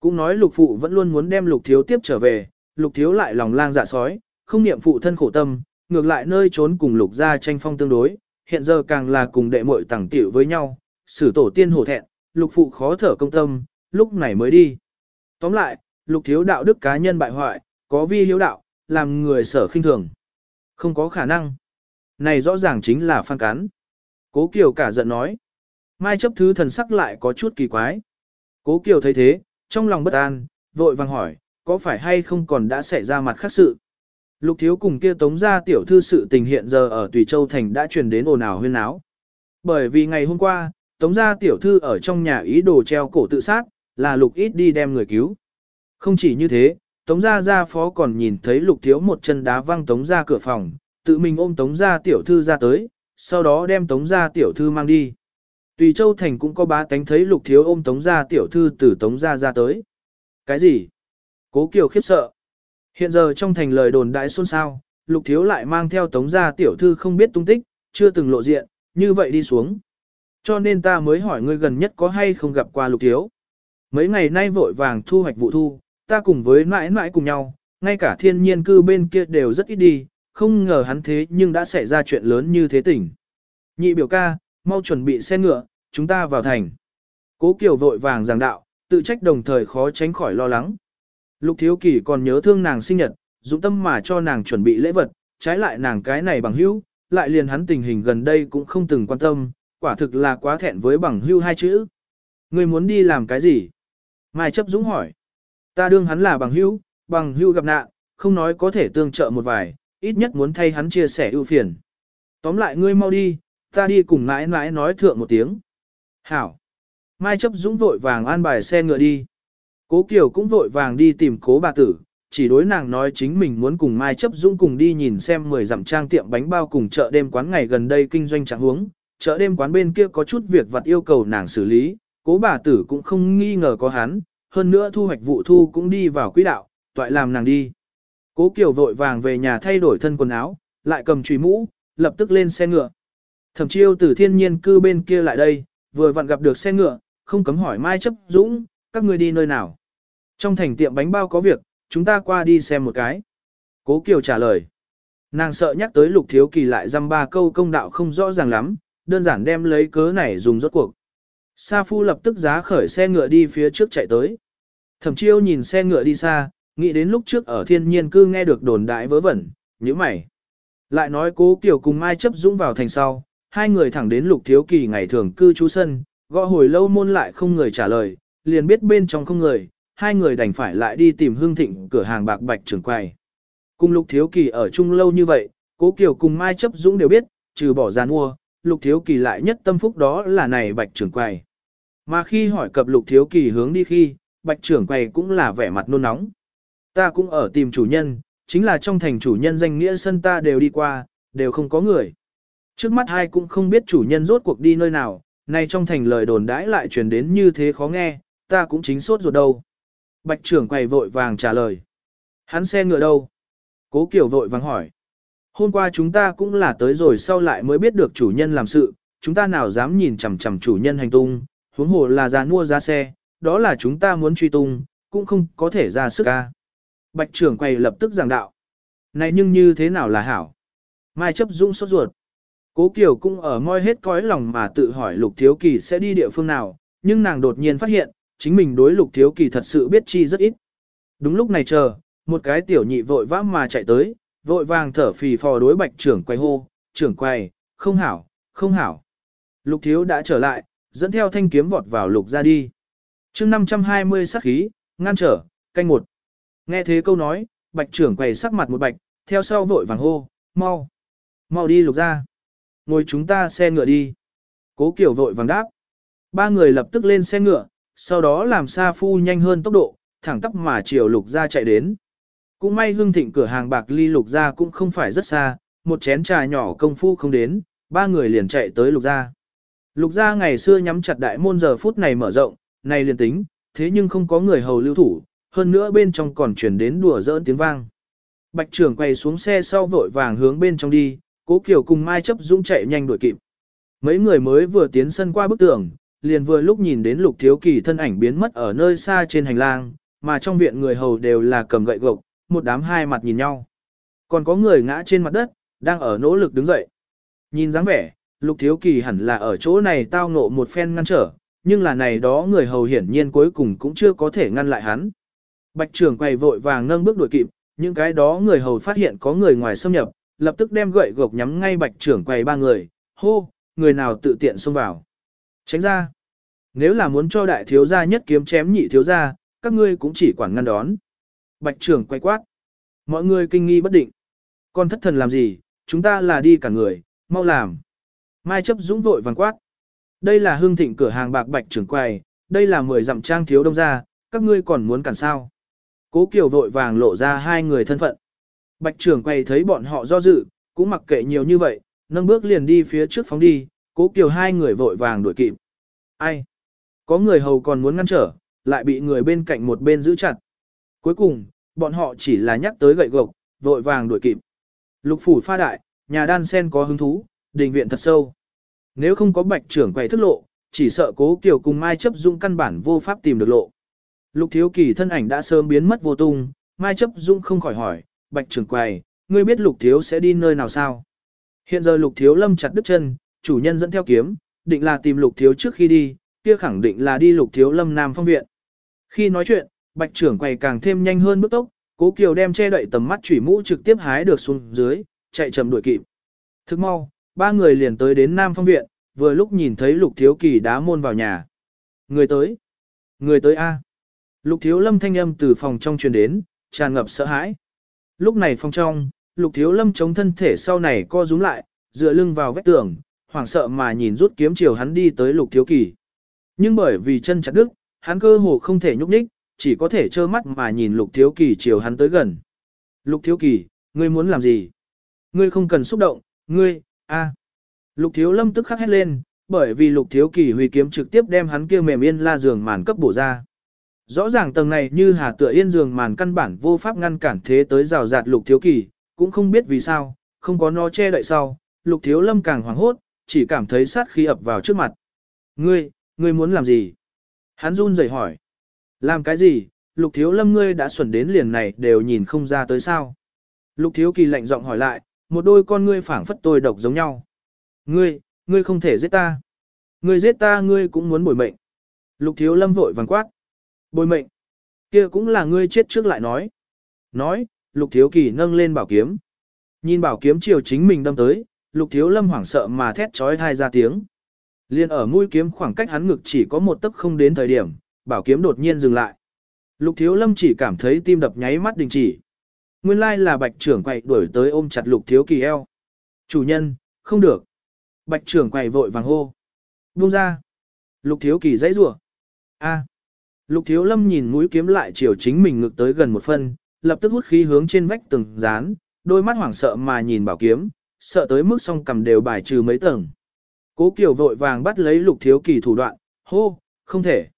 Cũng nói Lục Phụ vẫn luôn muốn đem Lục Thiếu tiếp trở về, Lục Thiếu lại lòng lang dạ sói, không niệm phụ thân khổ tâm, ngược lại nơi trốn cùng Lục gia tranh phong tương đối, hiện giờ càng là cùng đệ muội tẳng tiểu với nhau, xử tổ tiên hổ thẹn, Lục Phụ khó thở công tâm, lúc này mới đi. Tóm lại, Lục Thiếu đạo đức cá nhân bại hoại, có vi hiếu đạo, làm người sở khinh thường. Không có khả năng. Này rõ ràng chính là phan cán. Cố Kiều cả giận nói. Mai chấp thứ thần sắc lại có chút kỳ quái. Cố Kiều thấy thế, trong lòng bất an, vội vàng hỏi, có phải hay không còn đã xảy ra mặt khác sự. Lục thiếu cùng kia tống ra tiểu thư sự tình hiện giờ ở Tùy Châu Thành đã truyền đến ồn ào huyên áo. Bởi vì ngày hôm qua, tống ra tiểu thư ở trong nhà ý đồ treo cổ tự sát, là lục ít đi đem người cứu. Không chỉ như thế, tống Gia Gia phó còn nhìn thấy lục thiếu một chân đá văng tống Gia cửa phòng, tự mình ôm tống Gia tiểu thư ra tới, sau đó đem tống Gia tiểu thư mang đi. Tùy Châu Thành cũng có bá tánh thấy lục thiếu ôm tống Gia tiểu thư từ tống Gia ra tới. Cái gì? Cố Kiều khiếp sợ. Hiện giờ trong thành lời đồn đại xôn xao, lục thiếu lại mang theo tống Gia tiểu thư không biết tung tích, chưa từng lộ diện, như vậy đi xuống. Cho nên ta mới hỏi ngươi gần nhất có hay không gặp qua lục thiếu. Mấy ngày nay vội vàng thu hoạch vụ thu, ta cùng với mãi mãi cùng nhau, ngay cả thiên nhiên cư bên kia đều rất ít đi, không ngờ hắn thế nhưng đã xảy ra chuyện lớn như thế tỉnh. Nhị biểu ca, mau chuẩn bị xe ngựa, chúng ta vào thành. Cố Kiều vội vàng giảng đạo, tự trách đồng thời khó tránh khỏi lo lắng. Lục Thiếu Kỳ còn nhớ thương nàng sinh nhật, dụng tâm mà cho nàng chuẩn bị lễ vật, trái lại nàng cái này bằng hữu, lại liền hắn tình hình gần đây cũng không từng quan tâm, quả thực là quá thẹn với bằng hữu hai chữ. Người muốn đi làm cái gì? Mai chấp dũng hỏi. Ta đương hắn là bằng hữu, bằng hữu gặp nạn, không nói có thể tương trợ một vài, ít nhất muốn thay hắn chia sẻ ưu phiền. Tóm lại ngươi mau đi, ta đi cùng mãi mãi nói thượng một tiếng. Hảo. Mai chấp dũng vội vàng an bài xe ngựa đi. Cố Kiều cũng vội vàng đi tìm cố bà tử, chỉ đối nàng nói chính mình muốn cùng Mai chấp dũng cùng đi nhìn xem 10 dặm trang tiệm bánh bao cùng chợ đêm quán ngày gần đây kinh doanh trạng huống. Chợ đêm quán bên kia có chút việc vặt yêu cầu nàng xử lý, cố bà tử cũng không nghi ngờ có hắn, hơn nữa thu hoạch vụ thu cũng đi vào quỹ đạo, toại làm nàng đi. Cố Kiều vội vàng về nhà thay đổi thân quần áo, lại cầm chùy mũ, lập tức lên xe ngựa. Thẩm chiêu từ thiên nhiên cư bên kia lại đây, vừa vặn gặp được xe ngựa, không cấm hỏi Mai chấp dũng, các người đi nơi nào. Trong thành tiệm bánh bao có việc, chúng ta qua đi xem một cái. Cố Kiều trả lời. Nàng sợ nhắc tới lục thiếu kỳ lại dăm ba câu công đạo không rõ ràng lắm, đơn giản đem lấy cớ này dùng rốt cuộc. Sa Phu lập tức giá khởi xe ngựa đi phía trước chạy tới. Thẩm chiêu nhìn xe ngựa đi xa, nghĩ đến lúc trước ở thiên nhiên cư nghe được đồn đại vớ vẩn, như mày. Lại nói cố Kiều cùng Mai chấp dũng vào thành sau, hai người thẳng đến lục thiếu kỳ ngày thường cư trú sân, gõ hồi lâu môn lại không người trả lời, liền biết bên trong không người, hai người đành phải lại đi tìm hương thịnh cửa hàng bạc bạch trưởng quầy. Cùng lục thiếu kỳ ở chung lâu như vậy, cố Kiều cùng Mai chấp dũng đều biết, trừ bỏ gian mua, lục thiếu kỳ lại nhất tâm phúc đó là này bạch trưởng quầy. Mà khi hỏi cập lục thiếu kỳ hướng đi khi, bạch trưởng quầy cũng là vẻ mặt nôn nóng. Ta cũng ở tìm chủ nhân, chính là trong thành chủ nhân danh nghĩa sân ta đều đi qua, đều không có người. Trước mắt hai cũng không biết chủ nhân rốt cuộc đi nơi nào, nay trong thành lời đồn đãi lại truyền đến như thế khó nghe, ta cũng chính sốt ruột đâu. Bạch trưởng quầy vội vàng trả lời. Hắn xe ngựa đâu? Cố Kiều vội vàng hỏi. Hôm qua chúng ta cũng là tới rồi sau lại mới biết được chủ nhân làm sự, chúng ta nào dám nhìn chằm chằm chủ nhân hành tung, huống hồ là giá mua giá xe, đó là chúng ta muốn truy tung, cũng không có thể ra sức ca. Bạch trưởng quầy lập tức giảng đạo. Này nhưng như thế nào là hảo? Mai chấp dung sốt ruột. Cố Kiều cũng ở môi hết cõi lòng mà tự hỏi Lục Thiếu Kỳ sẽ đi địa phương nào, nhưng nàng đột nhiên phát hiện, chính mình đối Lục Thiếu Kỳ thật sự biết chi rất ít. Đúng lúc này chờ, một cái tiểu nhị vội vã mà chạy tới, vội vàng thở phì phò đối bạch trưởng quay hô, trưởng quay, không hảo, không hảo. Lục Thiếu đã trở lại, dẫn theo thanh kiếm vọt vào lục ra đi. chương 520 sát khí, ngăn trở, canh một. Nghe thế câu nói, bạch trưởng quầy sắc mặt một bạch, theo sau vội vàng hô, mau, mau đi lục ra. Ngồi chúng ta xe ngựa đi. Cố kiểu vội vàng đáp. Ba người lập tức lên xe ngựa, sau đó làm xa phu nhanh hơn tốc độ, thẳng tắp mà chiều lục ra chạy đến. Cũng may hương thịnh cửa hàng bạc ly lục ra cũng không phải rất xa, một chén trà nhỏ công phu không đến, ba người liền chạy tới lục ra. Lục gia ngày xưa nhắm chặt đại môn giờ phút này mở rộng, này liền tính, thế nhưng không có người hầu lưu thủ, hơn nữa bên trong còn chuyển đến đùa giỡn tiếng vang. Bạch trưởng quay xuống xe sau vội vàng hướng bên trong đi, cố kiều cùng Mai chấp dũng chạy nhanh đuổi kịp. Mấy người mới vừa tiến sân qua bức tường, liền vừa lúc nhìn đến lục thiếu kỳ thân ảnh biến mất ở nơi xa trên hành lang, mà trong viện người hầu đều là cầm gậy gộc, một đám hai mặt nhìn nhau. Còn có người ngã trên mặt đất, đang ở nỗ lực đứng dậy. Nhìn dáng vẻ, lục thiếu kỳ hẳn là ở chỗ này tao ngộ một phen ngăn trở, nhưng là này đó người hầu hiển nhiên cuối cùng cũng chưa có thể ngăn lại hắn. Bạch trưởng quay vội vàng nâng bước đuổi kịp, những cái đó người hầu phát hiện có người ngoài xâm nhập, lập tức đem gậy gộc nhắm ngay bạch trưởng quầy ba người, hô, người nào tự tiện xông vào. Tránh ra. Nếu là muốn cho đại thiếu gia nhất kiếm chém nhị thiếu gia, các ngươi cũng chỉ quản ngăn đón. Bạch trưởng quay quát. Mọi người kinh nghi bất định. Con thất thần làm gì, chúng ta là đi cả người, mau làm. Mai chấp dũng vội vàng quát. Đây là hương thịnh cửa hàng bạc bạch trưởng quầy, đây là 10 dặm trang thiếu đông ra, các ngươi còn muốn cản sao. Cố Kiều vội vàng lộ ra hai người thân phận. Bạch trưởng quầy thấy bọn họ do dự, cũng mặc kệ nhiều như vậy, nâng bước liền đi phía trước phóng đi, cố Kiều hai người vội vàng đuổi kịp. Ai? Có người hầu còn muốn ngăn trở, lại bị người bên cạnh một bên giữ chặt. Cuối cùng, bọn họ chỉ là nhắc tới gậy gộc, vội vàng đuổi kịp. Lục phủ pha đại, nhà đan sen có hứng thú, đình viện thật sâu. Nếu không có bạch trưởng quầy thức lộ, chỉ sợ cố kiều cùng Mai chấp dung căn bản vô pháp tìm được lộ. Lục thiếu kỳ thân ảnh đã sớm biến mất vô tung, Mai chấp dung không khỏi hỏi, bạch trưởng quầy, ngươi biết lục thiếu sẽ đi nơi nào sao? Hiện giờ lục thiếu lâm chặt đứt chân, chủ nhân dẫn theo kiếm, định là tìm lục thiếu trước khi đi, kia khẳng định là đi lục thiếu lâm nam phong viện. Khi nói chuyện, bạch trưởng quầy càng thêm nhanh hơn bước tốc, cố kiều đem che đậy tầm mắt chủy mũ trực tiếp hái được xuống dưới, chạy chậm đuổi kịp. Thức mau, ba người liền tới đến nam phong viện, vừa lúc nhìn thấy lục thiếu kỳ đá môn vào nhà. Người tới. Người tới A. Lục thiếu lâm thanh âm từ phòng trong truyền đến, tràn ngập sợ hãi. Lúc này phòng trong, lục thiếu lâm chống thân thể sau này co rúm lại, dựa lưng vào vách tường, hoảng sợ mà nhìn rút kiếm chiều hắn đi tới lục thiếu kỳ. Nhưng bởi vì chân chặt đứt, hắn cơ hồ không thể nhúc nhích, chỉ có thể trơ mắt mà nhìn lục thiếu kỳ chiều hắn tới gần. Lục thiếu kỳ, ngươi muốn làm gì? Ngươi không cần xúc động, ngươi, a. Lục thiếu lâm tức khắc hét lên, bởi vì lục thiếu kỳ huy kiếm trực tiếp đem hắn kia mềm yên la giường màn cấp bổ ra. Rõ ràng tầng này như hà tựa yên giường màn căn bản vô pháp ngăn cản thế tới rào rạt lục thiếu kỳ, cũng không biết vì sao, không có nó che đậy sau, lục thiếu lâm càng hoảng hốt, chỉ cảm thấy sát khí ập vào trước mặt. Ngươi, ngươi muốn làm gì? Hắn run rẩy hỏi. Làm cái gì? Lục thiếu lâm ngươi đã xuẩn đến liền này đều nhìn không ra tới sao. Lục thiếu kỳ lạnh giọng hỏi lại, một đôi con ngươi phảng phất tôi độc giống nhau. Ngươi, ngươi không thể giết ta. Ngươi giết ta ngươi cũng muốn bồi mệnh. Lục thiếu lâm vội vàng quát. Bồi mệnh. kia cũng là ngươi chết trước lại nói. Nói, lục thiếu kỳ nâng lên bảo kiếm. Nhìn bảo kiếm chiều chính mình đâm tới, lục thiếu lâm hoảng sợ mà thét trói thai ra tiếng. Liên ở mũi kiếm khoảng cách hắn ngực chỉ có một tấc không đến thời điểm, bảo kiếm đột nhiên dừng lại. Lục thiếu lâm chỉ cảm thấy tim đập nháy mắt đình chỉ. Nguyên lai là bạch trưởng quậy đuổi tới ôm chặt lục thiếu kỳ eo. Chủ nhân, không được. Bạch trưởng quậy vội vàng hô. Buông ra. Lục thiếu kỳ dãy rủa. A. Lục thiếu lâm nhìn mũi kiếm lại chiều chính mình ngực tới gần một phân, lập tức hút khí hướng trên vách từng dán, đôi mắt hoảng sợ mà nhìn bảo kiếm, sợ tới mức song cầm đều bài trừ mấy tầng. Cố Kiều vội vàng bắt lấy Lục Thiếu Kỳ thủ đoạn, hô, không thể.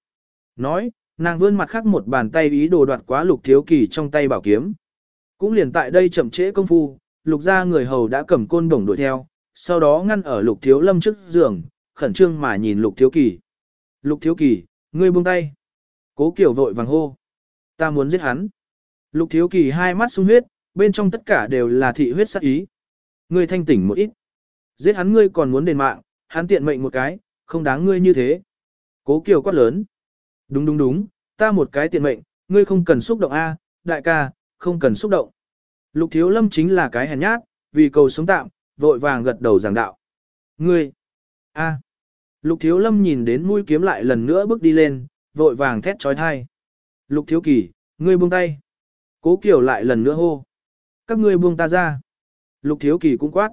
Nói, nàng vươn mặt khác một bàn tay ý đồ đoạt quá Lục Thiếu Kỳ trong tay bảo kiếm. Cũng liền tại đây chậm trễ công phu, Lục gia người hầu đã cầm côn đồng đuổi theo, sau đó ngăn ở Lục Thiếu Lâm trước giường, khẩn trương mà nhìn Lục Thiếu Kỳ. Lục Thiếu Kỳ, ngươi buông tay. Cố Kiều vội vàng hô. Ta muốn giết hắn. Lục Thiếu Kỳ hai mắt sung huyết, bên trong tất cả đều là thị huyết sát ý. Ngươi thanh tỉnh một ít. Giết hắn ngươi còn muốn đền mạng, hắn tiện mệnh một cái, không đáng ngươi như thế. Cố Kiều quát lớn. Đúng đúng đúng, ta một cái tiện mệnh, ngươi không cần xúc động a, đại ca, không cần xúc động. Lục Thiếu Lâm chính là cái hèn nhát, vì cầu sống tạm, vội vàng gật đầu giảng đạo. Ngươi, a. Lục Thiếu Lâm nhìn đến mũi kiếm lại lần nữa bước đi lên, vội vàng thét trói thai. Lục Thiếu Kỳ, ngươi buông tay. Cố Kiều lại lần nữa hô. Các ngươi buông ta ra. Lục Thiếu Kỳ cũng quát.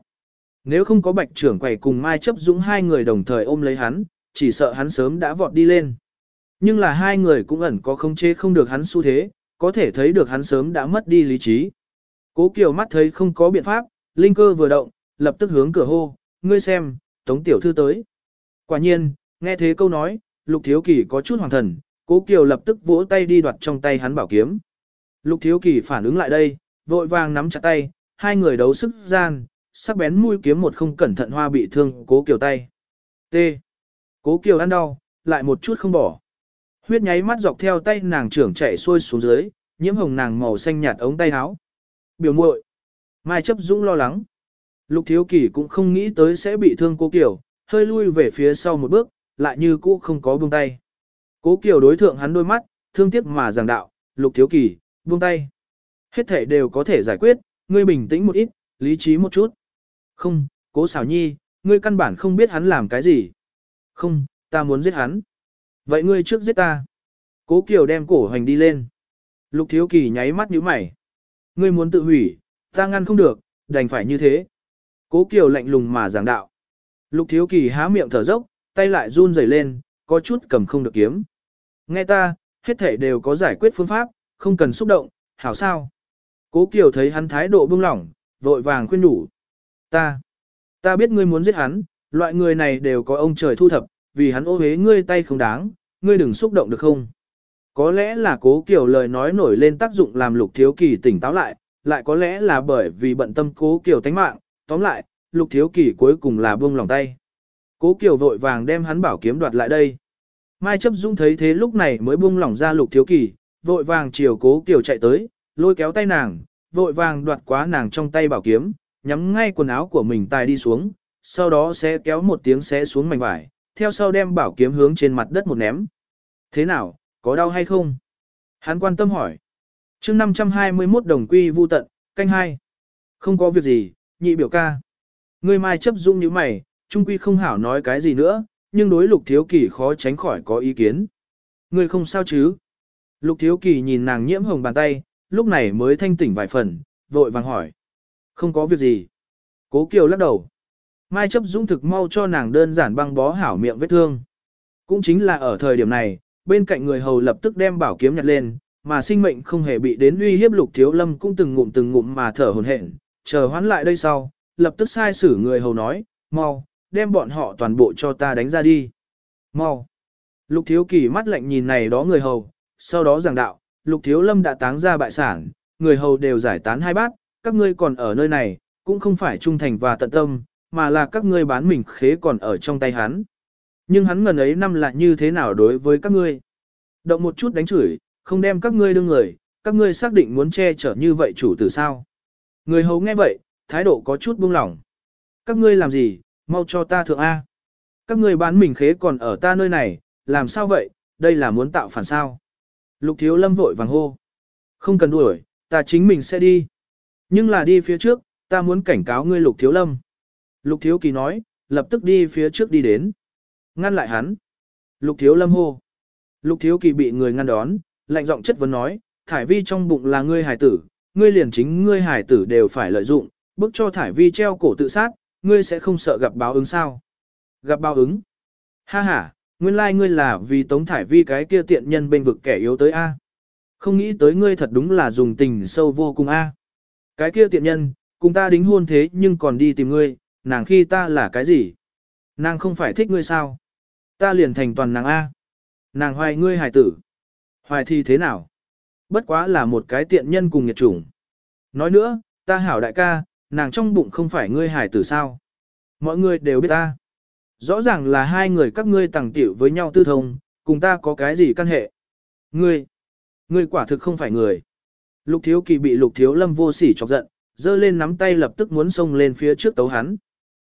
Nếu không có bạch trưởng quầy cùng Mai chấp dũng hai người đồng thời ôm lấy hắn, chỉ sợ hắn sớm đã vọt đi lên. Nhưng là hai người cũng ẩn có không chế không được hắn xu thế, có thể thấy được hắn sớm đã mất đi lý trí. Cố Kiều mắt thấy không có biện pháp, linh cơ vừa động, lập tức hướng cửa hô, ngươi xem, Tống Tiểu Thư tới. Quả nhiên, nghe thế câu nói, Lục Thiếu Kỳ có chút hoàng thần, Cố Kiều lập tức vỗ tay đi đoạt trong tay hắn bảo kiếm. Lục Thiếu Kỳ phản ứng lại đây, vội vàng nắm chặt tay, hai người đấu sức gian, sắc bén mũi kiếm một không cẩn thận hoa bị thương Cố Kiều tay. T. Cố Kiều ăn đau, lại một chút không bỏ. Huyết nháy mắt dọc theo tay nàng trưởng chạy xuôi xuống dưới, nhiễm hồng nàng màu xanh nhạt ống tay áo. Biểu muội. Mai chấp dũng lo lắng. Lục Thiếu Kỳ cũng không nghĩ tới sẽ bị thương Cố Kiều, hơi lui về phía sau một bước, lại như cũ không có buông tay. Cố Kiều đối thượng hắn đôi mắt, thương tiếc mà giảng đạo, Lục Thiếu Kỳ, buông tay. Hết thể đều có thể giải quyết, ngươi bình tĩnh một ít, lý trí một chút. Không, Cố xảo nhi, ngươi căn bản không biết hắn làm cái gì. Không, ta muốn giết hắn. Vậy ngươi trước giết ta. Cố Kiều đem cổ hành đi lên. Lục Thiếu Kỳ nháy mắt nhíu mày. Ngươi muốn tự hủy, ta ngăn không được, đành phải như thế. Cố Kiều lạnh lùng mà giảng đạo. Lục Thiếu Kỳ há miệng thở dốc, tay lại run rẩy lên, có chút cầm không được kiếm. Nghe ta, hết thể đều có giải quyết phương pháp, không cần xúc động, hảo sao. Cố Kiều thấy hắn thái độ bưng lỏng, vội vàng khuyên nhủ. Ta, ta biết ngươi muốn giết hắn, loại người này đều có ông trời thu thập, vì hắn ô hế ngươi tay không đáng, ngươi đừng xúc động được không. Có lẽ là cố Kiều lời nói nổi lên tác dụng làm lục thiếu kỳ tỉnh táo lại, lại có lẽ là bởi vì bận tâm cố Kiều tánh mạng, tóm lại, lục thiếu kỳ cuối cùng là buông lòng tay. Cố Kiều vội vàng đem hắn bảo kiếm đoạt lại đây. Mai chấp Dung thấy thế lúc này mới buông lỏng ra lục thiếu kỳ, vội vàng chiều cố Kiều chạy tới, lôi kéo tay nàng, vội vàng đoạt quá nàng trong tay bảo kiếm, nhắm ngay quần áo của mình tài đi xuống, sau đó sẽ kéo một tiếng xé xuống mảnh vải, theo sau đem bảo kiếm hướng trên mặt đất một ném. Thế nào, có đau hay không? Hắn quan tâm hỏi. chương 521 đồng quy vu tận, canh hai. Không có việc gì, nhị biểu ca. Ngươi mai chấp dung như mày, trung quy không hảo nói cái gì nữa, nhưng đối lục thiếu kỳ khó tránh khỏi có ý kiến. Ngươi không sao chứ? Lục thiếu kỳ nhìn nàng nhiễm hồng bàn tay, lúc này mới thanh tỉnh vài phần, vội vàng hỏi. Không có việc gì. Cố Kiều lắc đầu. Mai chấp dũng thực mau cho nàng đơn giản băng bó hảo miệng vết thương. Cũng chính là ở thời điểm này, bên cạnh người hầu lập tức đem bảo kiếm nhặt lên, mà sinh mệnh không hề bị đến uy hiếp lục thiếu lâm cũng từng ngụm từng ngụm mà thở hồn hển, chờ hoán lại đây sau, lập tức sai xử người hầu nói, mau, đem bọn họ toàn bộ cho ta đánh ra đi. Mau. Lục thiếu kỳ mắt lạnh nhìn này đó người hầu, sau đó giảng đạo, lục thiếu lâm đã táng ra bại sản, người hầu đều giải tán hai bát, các ngươi còn ở nơi này, cũng không phải trung thành và tận tâm, mà là các ngươi bán mình khế còn ở trong tay hắn. Nhưng hắn ngần ấy năm là như thế nào đối với các ngươi? Động một chút đánh chửi, không đem các ngươi đương người, các ngươi xác định muốn che chở như vậy chủ tử sao? Người hầu nghe vậy, thái độ có chút buông lỏng. Các ngươi làm gì, mau cho ta thượng A. Các ngươi bán mình khế còn ở ta nơi này, làm sao vậy, đây là muốn tạo phản sao? Lục thiếu lâm vội vàng hô. Không cần đuổi, ta chính mình sẽ đi. Nhưng là đi phía trước, ta muốn cảnh cáo ngươi lục thiếu lâm. Lục thiếu kỳ nói, lập tức đi phía trước đi đến. Ngăn lại hắn. Lục thiếu lâm hô. Lục thiếu kỳ bị người ngăn đón, lạnh giọng chất vấn nói, thải vi trong bụng là ngươi hải tử, ngươi liền chính ngươi hải tử đều phải lợi dụng, bức cho thải vi treo cổ tự sát, ngươi sẽ không sợ gặp báo ứng sao? Gặp báo ứng? Ha ha, nguyên lai like ngươi là vì tống thải vi cái kia tiện nhân bên vực kẻ yếu tới A. Không nghĩ tới ngươi thật đúng là dùng tình sâu vô cùng a. Cái kia tiện nhân, cùng ta đính hôn thế nhưng còn đi tìm ngươi, nàng khi ta là cái gì? Nàng không phải thích ngươi sao? Ta liền thành toàn nàng A. Nàng hoài ngươi hài tử. Hoài thì thế nào? Bất quá là một cái tiện nhân cùng nghiệt chủng. Nói nữa, ta hảo đại ca, nàng trong bụng không phải ngươi hài tử sao? Mọi người đều biết ta. Rõ ràng là hai người các ngươi tàng tiểu với nhau tư thông, cùng ta có cái gì căn hệ? Ngươi, ngươi quả thực không phải người. Lục thiếu kỳ bị lục thiếu lâm vô sỉ chọc giận, dơ lên nắm tay lập tức muốn xông lên phía trước tấu hắn.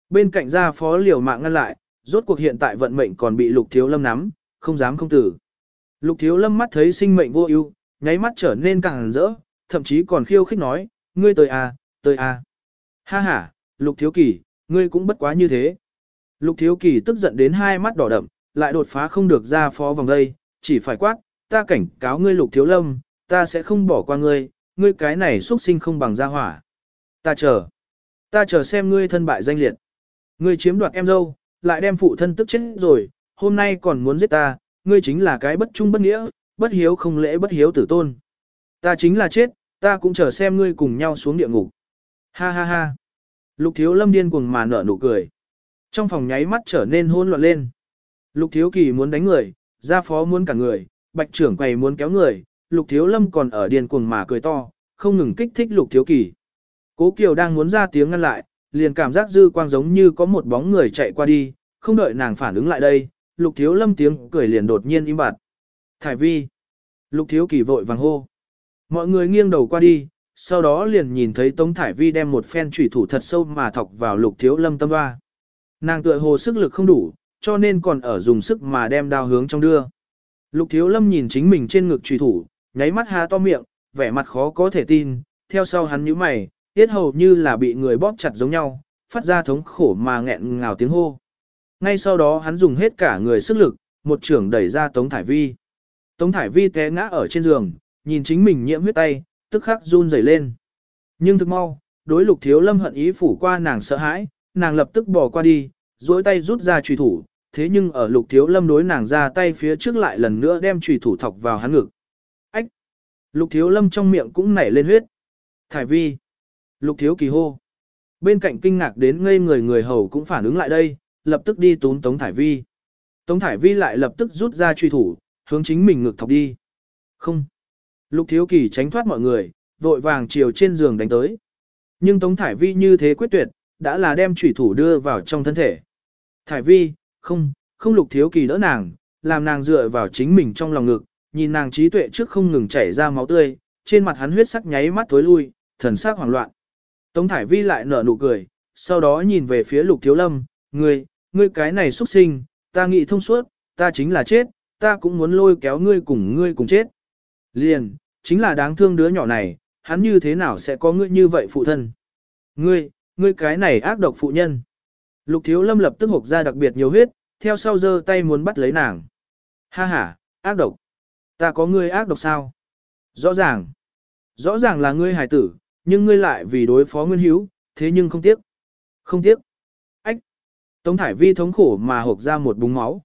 Bên cạnh gia phó liều mạng ngăn lại, rốt cuộc hiện tại vận mệnh còn bị lục thiếu lâm nắm, không dám không tử. Lục thiếu lâm mắt thấy sinh mệnh vô ưu, nháy mắt trở nên càng rỡ, thậm chí còn khiêu khích nói, ngươi tới à, tới à. Ha ha, lục thiếu kỳ, ngươi cũng bất quá như thế. Lục thiếu kỳ tức giận đến hai mắt đỏ đậm, lại đột phá không được ra phó vòng đây, chỉ phải quát, ta cảnh cáo ngươi lục thiếu lâm, ta sẽ không bỏ qua ngươi, ngươi cái này xuất sinh không bằng gia hỏa. Ta chờ, ta chờ xem ngươi thân bại danh liệt. Ngươi chiếm đoạt em dâu, lại đem phụ thân tức chết rồi, hôm nay còn muốn giết ta, ngươi chính là cái bất trung bất nghĩa, bất hiếu không lễ bất hiếu tử tôn. Ta chính là chết, ta cũng chờ xem ngươi cùng nhau xuống địa ngục. Ha ha ha. Lục thiếu lâm điên cuồng mà nở nụ cười. Trong phòng nháy mắt trở nên hỗn loạn lên. Lục thiếu kỳ muốn đánh người, gia phó muốn cả người, bạch trưởng quầy muốn kéo người, lục thiếu lâm còn ở điên cuồng mà cười to, không ngừng kích thích lục thiếu kỳ. Cố Kiều đang muốn ra tiếng ngăn lại, liền cảm giác dư quang giống như có một bóng người chạy qua đi, không đợi nàng phản ứng lại đây, lục thiếu lâm tiếng cười liền đột nhiên im bặt. Thải vi. Lục thiếu kỳ vội vàng hô. Mọi người nghiêng đầu qua đi, sau đó liền nhìn thấy Tống Thải Vi đem một phen trùy thủ thật sâu mà thọc vào lục thiếu lâm tâm ba, Nàng tựa hồ sức lực không đủ, cho nên còn ở dùng sức mà đem đao hướng trong đưa. Lục thiếu lâm nhìn chính mình trên ngực trùy thủ, nháy mắt há to miệng, vẻ mặt khó có thể tin, theo sau hắn nhíu mày, tiết hầu như là bị người bóp chặt giống nhau, phát ra thống khổ mà nghẹn ngào tiếng hô. Ngay sau đó hắn dùng hết cả người sức lực, một trưởng đẩy ra Tống Thải Vi. Tống Thải Vi té ngã ở trên giường, nhìn chính mình nhiễm huyết tay, tức khắc run rẩy lên. Nhưng thực mau, đối lục thiếu lâm hận ý phủ qua nàng sợ hãi, nàng lập tức bỏ qua đi, duỗi tay rút ra trùy thủ, thế nhưng ở lục thiếu lâm đối nàng ra tay phía trước lại lần nữa đem trùy thủ thọc vào hắn ngực. Ách! Lục thiếu lâm trong miệng cũng nảy lên huyết. Thải vi! Lục thiếu kỳ hô. Bên cạnh kinh ngạc đến ngây người người hầu cũng phản ứng lại đây, lập tức đi tún Tống Thải Vi. Tống Thải Vi lại lập tức rút ra truy thủ, hướng chính mình ngực thọc đi. Không. Lục thiếu kỳ tránh thoát mọi người, vội vàng chiều trên giường đánh tới. Nhưng Tống Thải Vi như thế quyết tuyệt, đã là đem trùy thủ đưa vào trong thân thể. Thải Vi, không, không lục thiếu kỳ đỡ nàng, làm nàng dựa vào chính mình trong lòng ngực, nhìn nàng trí tuệ trước không ngừng chảy ra máu tươi, trên mặt hắn huyết sắc nháy mắt tối lui, thần sắc hoảng loạn. Tống Thải Vi lại nở nụ cười, sau đó nhìn về phía Lục Thiếu Lâm, ngươi, ngươi cái này xuất sinh, ta nghĩ thông suốt, ta chính là chết, ta cũng muốn lôi kéo ngươi cùng ngươi cùng chết. Liền, chính là đáng thương đứa nhỏ này, hắn như thế nào sẽ có ngươi như vậy phụ thân. Ngươi, ngươi cái này ác độc phụ nhân. Lục Thiếu Lâm lập tức hộc ra đặc biệt nhiều huyết, theo sau giơ tay muốn bắt lấy nàng. Ha ha, ác độc. Ta có ngươi ác độc sao? Rõ ràng. Rõ ràng là ngươi hài tử, nhưng ngươi lại vì đối phó Nguyên Hiếu, thế nhưng không tiếc. Không tiếc. Ách. Tống Thải Vi thống khổ mà hộc ra một búng máu.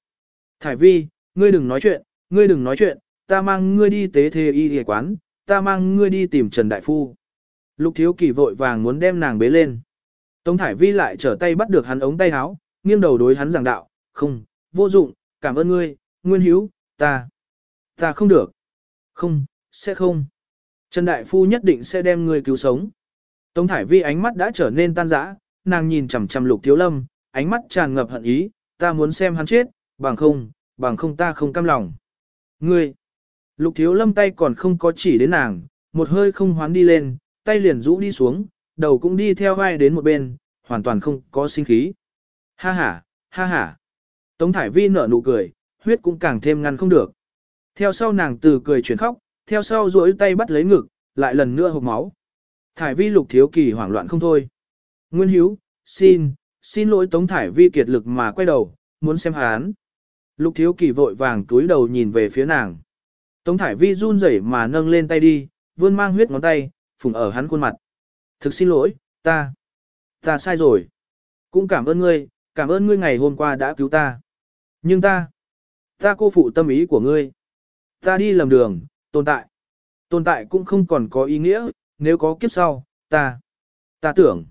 Thải Vi, ngươi đừng nói chuyện, ngươi đừng nói chuyện, ta mang ngươi đi tế thê y y quán, ta mang ngươi đi tìm Trần Đại Phu. Lục Thiếu Kỳ vội vàng muốn đem nàng bế lên. Tống Thải Vi lại trở tay bắt được hắn ống tay áo, nghiêng đầu đối hắn giảng đạo, không, vô dụng, cảm ơn ngươi, Nguyên Hiếu, ta, ta không được. Không, sẽ không. Trần Đại Phu nhất định sẽ đem ngươi cứu sống. Tống Thải Vi ánh mắt đã trở nên tan rã, nàng nhìn chằm chằm Lục Thiếu Lâm, ánh mắt tràn ngập hận ý, ta muốn xem hắn chết, bằng không, bằng không ta không cam lòng. Ngươi! Lục Thiếu Lâm tay còn không có chỉ đến nàng, một hơi không hoán đi lên, tay liền rũ đi xuống, đầu cũng đi theo vai đến một bên, hoàn toàn không có sinh khí. Ha ha, ha ha. Tống Thải Vi nở nụ cười, huyết cũng càng thêm ngăn không được. Theo sau nàng từ cười chuyển khóc, theo sau duỗi tay bắt lấy ngực, lại lần nữa hộc máu. Thải vi lục thiếu kỳ hoảng loạn không thôi. Nguyên Hiếu, xin, xin lỗi Tống Thải vi kiệt lực mà quay đầu, muốn xem hán. Lục thiếu kỳ vội vàng túi đầu nhìn về phía nàng. Tống Thải vi run rẩy mà nâng lên tay đi, vươn mang huyết ngón tay, phùng ở hắn khuôn mặt. Thực xin lỗi, ta, ta sai rồi. Cũng cảm ơn ngươi, cảm ơn ngươi ngày hôm qua đã cứu ta. Nhưng ta, ta cô phụ tâm ý của ngươi. Ta đi lầm đường, tồn tại. Tồn tại cũng không còn có ý nghĩa, nếu có kiếp sau, ta, ta tưởng.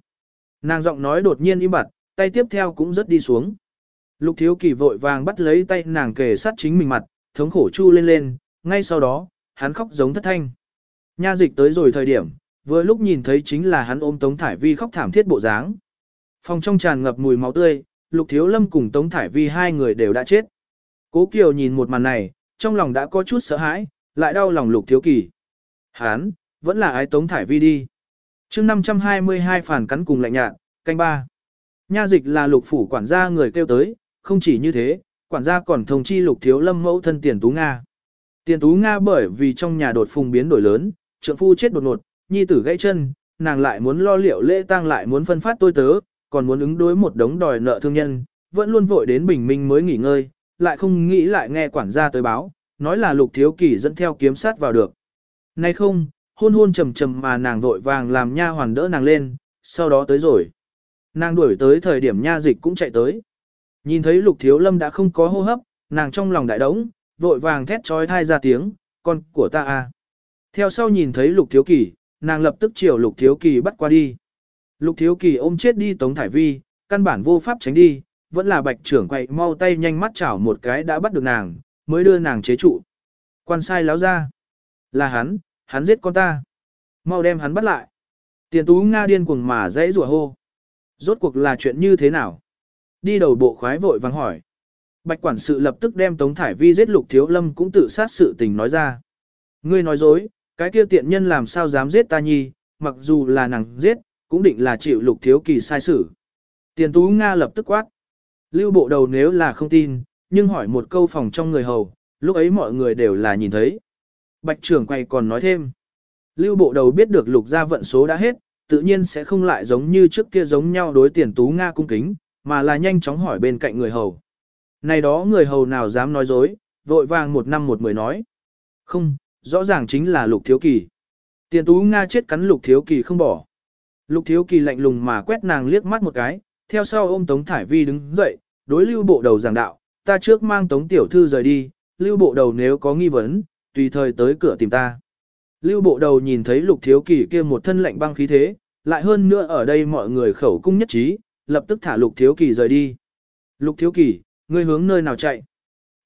Nàng giọng nói đột nhiên im bặt, tay tiếp theo cũng rất đi xuống. Lục thiếu kỳ vội vàng bắt lấy tay nàng kề sát chính mình mặt, thống khổ chu lên lên, ngay sau đó, hắn khóc giống thất thanh. Nha dịch tới rồi thời điểm, vừa lúc nhìn thấy chính là hắn ôm Tống Thải Vi khóc thảm thiết bộ dáng. Phòng trong tràn ngập mùi máu tươi, Lục Thiếu Lâm cùng Tống Thải Vi hai người đều đã chết. Cố Kiều nhìn một màn này, trong lòng đã có chút sợ hãi, lại đau lòng Lục Thiếu Kỳ. Hán, vẫn là ái Tống Thải Vi đi. chương 522 phản cắn cùng lạnh nhạt, canh ba. Nha dịch là lục phủ quản gia người kêu tới, không chỉ như thế, quản gia còn thông chi lục thiếu lâm mẫu thân tiền tú Nga. Tiền tú Nga bởi vì trong nhà đột phùng biến đổi lớn, trượng phu chết đột ngột, nhi tử gãy chân, nàng lại muốn lo liệu lễ tang lại muốn phân phát tôi tớ, còn muốn ứng đối một đống đòi nợ thương nhân, vẫn luôn vội đến bình minh mới nghỉ ngơi, lại không nghĩ lại nghe quản gia tới báo, nói là lục thiếu kỳ dẫn theo kiếm sát vào được. Nay không, hôn hôn trầm trầm mà nàng vội vàng làm nha hoàn đỡ nàng lên, sau đó tới rồi. Nàng đuổi tới thời điểm nha dịch cũng chạy tới. Nhìn thấy lục thiếu lâm đã không có hô hấp, nàng trong lòng đại đống, vội vàng thét trói thai ra tiếng, con của ta à, Theo sau nhìn thấy lục thiếu kỳ, nàng lập tức chiều lục thiếu kỳ bắt qua đi. Lục thiếu kỳ ôm chết đi tống thải vi, căn bản vô pháp tránh đi, vẫn là bạch trưởng quậy mau tay nhanh mắt chảo một cái đã bắt được nàng, mới đưa nàng chế trụ. Quan sai láo ra. Là hắn, hắn giết con ta. Mau đem hắn bắt lại. Tiền tú Nga điên cuồng mà dãy rủa hô. Rốt cuộc là chuyện như thế nào? Đi đầu bộ khoái vội vàng hỏi. Bạch quản sự lập tức đem Tống Thải Vi giết Lục Thiếu Lâm cũng tự sát sự tình nói ra. Ngươi nói dối, cái kia tiện nhân làm sao dám giết ta nhi, mặc dù là nàng giết, cũng định là chịu Lục Thiếu Kỳ sai xử. Tiền Tú Nga lập tức quát. Lưu bộ đầu nếu là không tin, nhưng hỏi một câu phòng trong người hầu, lúc ấy mọi người đều là nhìn thấy. Bạch trưởng quay còn nói thêm. Lưu bộ đầu biết được lục gia vận số đã hết, tự nhiên sẽ không lại giống như trước kia giống nhau đối tiền tú Nga cung kính, mà là nhanh chóng hỏi bên cạnh người hầu. Này đó người hầu nào dám nói dối, vội vàng một năm một mười nói. Không, rõ ràng chính là lục thiếu kỳ. Tiền tú Nga chết cắn lục thiếu kỳ không bỏ. Lục thiếu kỳ lạnh lùng mà quét nàng liếc mắt một cái, theo sau ôm Tống Thải Vi đứng dậy, đối lưu bộ đầu giảng đạo, ta trước mang Tống Tiểu Thư rời đi, lưu bộ đầu nếu có nghi vấn, tùy thời tới cửa tìm ta. Lưu bộ đầu nhìn thấy lục thiếu kỳ kia một thân lạnh băng khí thế, lại hơn nữa ở đây mọi người khẩu cung nhất trí, lập tức thả lục thiếu kỳ rời đi. Lục thiếu kỳ, ngươi hướng nơi nào chạy?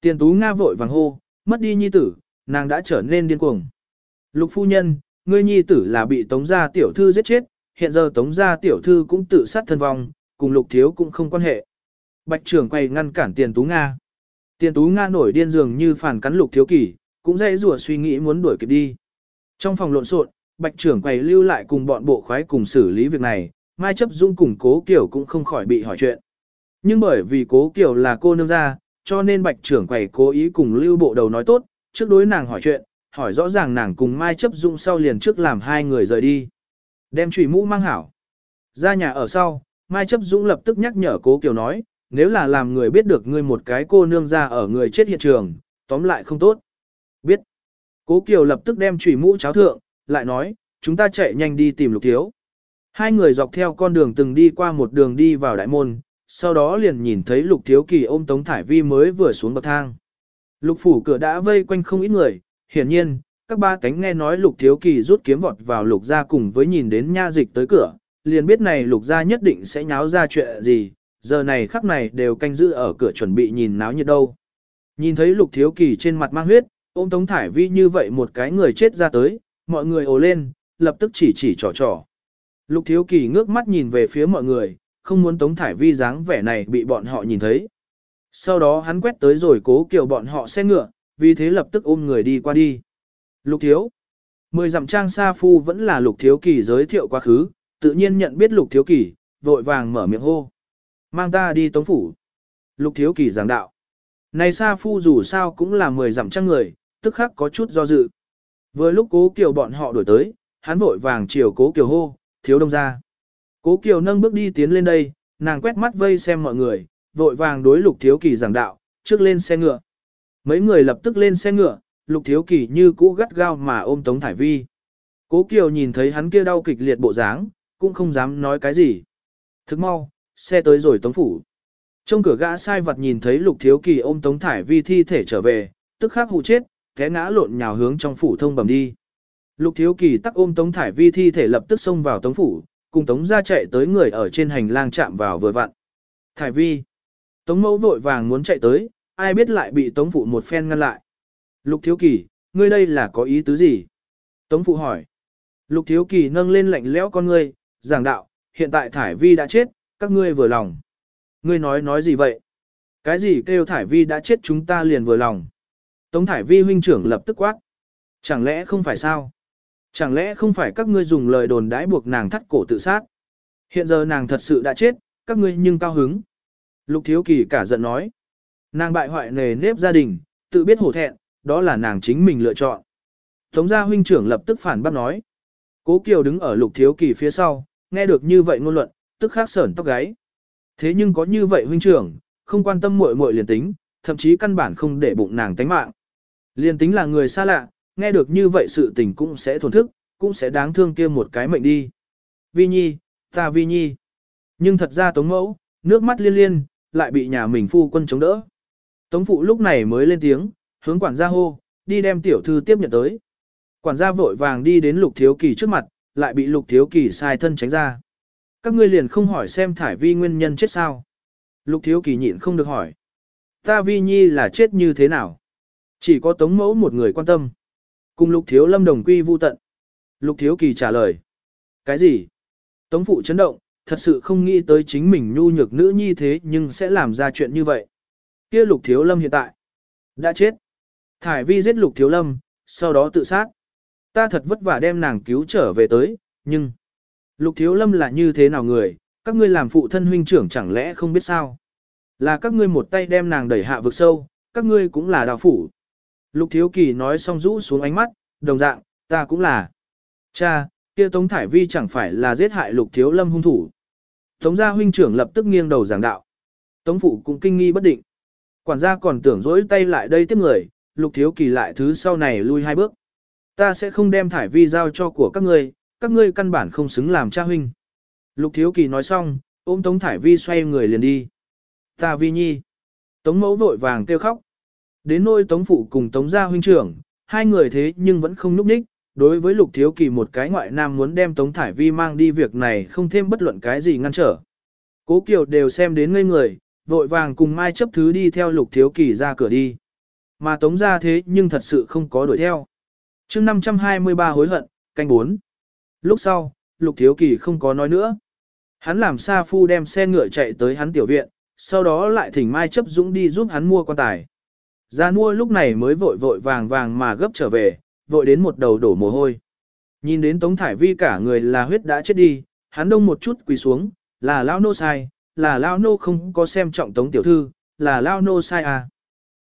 Tiền tú Nga vội vàng hô, mất đi nhi tử, nàng đã trở nên điên cuồng. Lục phu nhân, ngươi nhi tử là bị tống gia tiểu thư giết chết, hiện giờ tống gia tiểu thư cũng tự sát thân vong, cùng lục thiếu cũng không quan hệ. Bạch trưởng quay ngăn cản tiền tú Nga. Tiền tú Nga nổi điên dường như phản cắn lục thiếu kỷ, cũng dễ rủa suy nghĩ muốn đuổi kịp đi. Trong phòng lộn xộn, bạch trưởng quầy lưu lại cùng bọn bộ khoái cùng xử lý việc này, Mai chấp dung cùng cố kiểu cũng không khỏi bị hỏi chuyện. Nhưng bởi vì cố kiểu là cô nương gia, cho nên bạch trưởng quầy cố ý cùng lưu bộ đầu nói tốt, trước đối nàng hỏi chuyện, hỏi rõ ràng nàng cùng Mai chấp dung sau liền trước làm hai người rời đi. Đem chùy mũ mang hảo. Ra nhà ở sau, Mai chấp dũng lập tức nhắc nhở cố kiểu nói, nếu là làm người biết được ngươi một cái cô nương ra ở người chết hiện trường, tóm lại không tốt. Biết. Cố Kiều lập tức đem chủy mũ cháo thượng, lại nói, chúng ta chạy nhanh đi tìm lục thiếu. Hai người dọc theo con đường từng đi qua một đường đi vào đại môn, sau đó liền nhìn thấy lục thiếu kỳ ôm Tống Thải Vi mới vừa xuống bậc thang. Lục phủ cửa đã vây quanh không ít người, hiển nhiên, các ba cánh nghe nói lục thiếu kỳ rút kiếm vọt vào lục gia cùng với nhìn đến nha dịch tới cửa, liền biết này lục gia nhất định sẽ nháo ra chuyện gì, giờ này khắc này đều canh giữ ở cửa chuẩn bị nhìn náo nhiệt đâu. Nhìn thấy lục thiếu kỳ trên mặt mang huyết, ôm Tống Thải Vi như vậy một cái người chết ra tới, mọi người ồ lên, lập tức chỉ chỉ trò trò. Lục Thiếu Kỳ ngước mắt nhìn về phía mọi người, không muốn Tống Thải Vi dáng vẻ này bị bọn họ nhìn thấy. Sau đó hắn quét tới rồi cố kiểu bọn họ xe ngựa, vì thế lập tức ôm người đi qua đi. Lục Thiếu Mười dặm trang sa phu vẫn là Lục Thiếu Kỳ giới thiệu quá khứ, tự nhiên nhận biết Lục Thiếu Kỳ, vội vàng mở miệng hô. Mang ta đi Tống Phủ. Lục Thiếu Kỳ giảng đạo. Này sa phu dù sao cũng là mười dặm trăm người, tức khắc có chút do dự. Vừa lúc cố kiều bọn họ đổi tới, hắn vội vàng chiều cố kiều hô, thiếu đông ra. Cố kiều nâng bước đi tiến lên đây, nàng quét mắt vây xem mọi người, vội vàng đối lục thiếu kỳ giảng đạo, trước lên xe ngựa. Mấy người lập tức lên xe ngựa, lục thiếu kỳ như cũ gắt gao mà ôm tống thải vi. Cố kiều nhìn thấy hắn kia đau kịch liệt bộ dáng, cũng không dám nói cái gì. Thức mau, xe tới rồi tống phủ. Trong cửa gã sai vật nhìn thấy lục thiếu kỳ ôm tống thải vi thi thể trở về, tức khắc hụ chết, té ngã lộn nhào hướng trong phủ thông bẩm đi. Lục Thiếu Kỳ tắc ôm Tống Thải Vi thi thể lập tức xông vào Tống phủ, cùng Tống ra chạy tới người ở trên hành lang chạm vào vừa vặn. Thải Vi. Tống mẫu vội vàng muốn chạy tới, ai biết lại bị Tống phụ một phen ngăn lại. Lục Thiếu Kỳ, ngươi đây là có ý tứ gì? Tống phụ hỏi. Lục Thiếu Kỳ nâng lên lạnh lẽo con ngươi, giảng đạo, hiện tại Thải Vi đã chết, các ngươi vừa lòng. Ngươi nói nói gì vậy? Cái gì kêu Thải Vi đã chết chúng ta liền vừa lòng. Tống Thải Vi huynh trưởng lập tức quát. Chẳng lẽ không phải sao? Chẳng lẽ không phải các ngươi dùng lời đồn đãi buộc nàng thắt cổ tự sát? Hiện giờ nàng thật sự đã chết, các ngươi nhưng cao hứng. Lục Thiếu Kỳ cả giận nói. Nàng bại hoại nề nếp gia đình, tự biết hổ thẹn, đó là nàng chính mình lựa chọn. Tống gia huynh trưởng lập tức phản bác nói. Cố Kiều đứng ở Lục Thiếu Kỳ phía sau, nghe được như vậy ngôn luận, tức khắc sởn tóc gáy. Thế nhưng có như vậy huynh trưởng, không quan tâm muội muội liền tính, thậm chí căn bản không để bụng nàng tánh mạng. Liền tính là người xa lạ, nghe được như vậy sự tình cũng sẽ thổn thức, cũng sẽ đáng thương kia một cái mệnh đi. Vi Nhi, ta Vi Nhi. Nhưng thật ra Tống Mẫu, nước mắt liên liên, lại bị nhà mình phu quân chống đỡ. Tống Phụ lúc này mới lên tiếng, hướng quản gia hô, đi đem tiểu thư tiếp nhận tới. Quản gia vội vàng đi đến Lục Thiếu Kỳ trước mặt, lại bị Lục Thiếu Kỳ sai thân tránh ra. Các ngươi liền không hỏi xem thải vi nguyên nhân chết sao. Lục Thiếu Kỳ nhịn không được hỏi. Ta Vi Nhi là chết như thế nào? Chỉ có Tống Mẫu một người quan tâm. Cùng Lục Thiếu Lâm đồng quy vu tận. Lục Thiếu Kỳ trả lời. Cái gì? Tống Phụ chấn động, thật sự không nghĩ tới chính mình nhu nhược nữ nhi thế nhưng sẽ làm ra chuyện như vậy. Kia Lục Thiếu Lâm hiện tại đã chết. Thải Vi giết Lục Thiếu Lâm, sau đó tự sát. Ta thật vất vả đem nàng cứu trở về tới, nhưng Lục Thiếu Lâm là như thế nào người, các ngươi làm phụ thân huynh trưởng chẳng lẽ không biết sao? Là các ngươi một tay đem nàng đẩy hạ vực sâu, các ngươi cũng là đạo phủ. Lục Thiếu Kỳ nói xong rũ xuống ánh mắt, đồng dạng, ta cũng là. Cha, kia Tống Thải Vi chẳng phải là giết hại Lục Thiếu Lâm hung thủ. Tống gia huynh trưởng lập tức nghiêng đầu giảng đạo. Tống phụ cũng kinh nghi bất định. Quản gia còn tưởng dỗi tay lại đây tiếp người, Lục Thiếu Kỳ lại thứ sau này lui hai bước. Ta sẽ không đem Thải Vi giao cho của các ngươi, các ngươi căn bản không xứng làm cha huynh. Lục Thiếu Kỳ nói xong, ôm Tống Thải Vi xoay người liền đi. Ta Vi Nhi. Tống mẫu vội vàng kêu khóc. Đến nôi Tống Phụ cùng Tống Gia huynh trưởng, hai người thế nhưng vẫn không núp đích. Đối với Lục Thiếu Kỳ một cái ngoại nam muốn đem Tống Thải Vi mang đi việc này không thêm bất luận cái gì ngăn trở. Cố Kiều đều xem đến ngây người, vội vàng cùng Mai chấp thứ đi theo Lục Thiếu Kỳ ra cửa đi. Mà Tống Gia thế nhưng thật sự không có đuổi theo. chương 523 hối hận, canh 4. Lúc sau, Lục Thiếu Kỳ không có nói nữa. Hắn làm Sa Phu đem xe ngựa chạy tới hắn tiểu viện, sau đó lại thỉnh Mai chấp dũng đi giúp hắn mua quan tài. Gia mua lúc này mới vội vội vàng vàng mà gấp trở về, vội đến một đầu đổ mồ hôi. Nhìn đến Tống Thải Vi cả người là huyết đã chết đi, hắn đông một chút quỳ xuống, là Lao Nô sai, là Lao Nô không có xem trọng Tống Tiểu Thư, là Lao Nô sai à.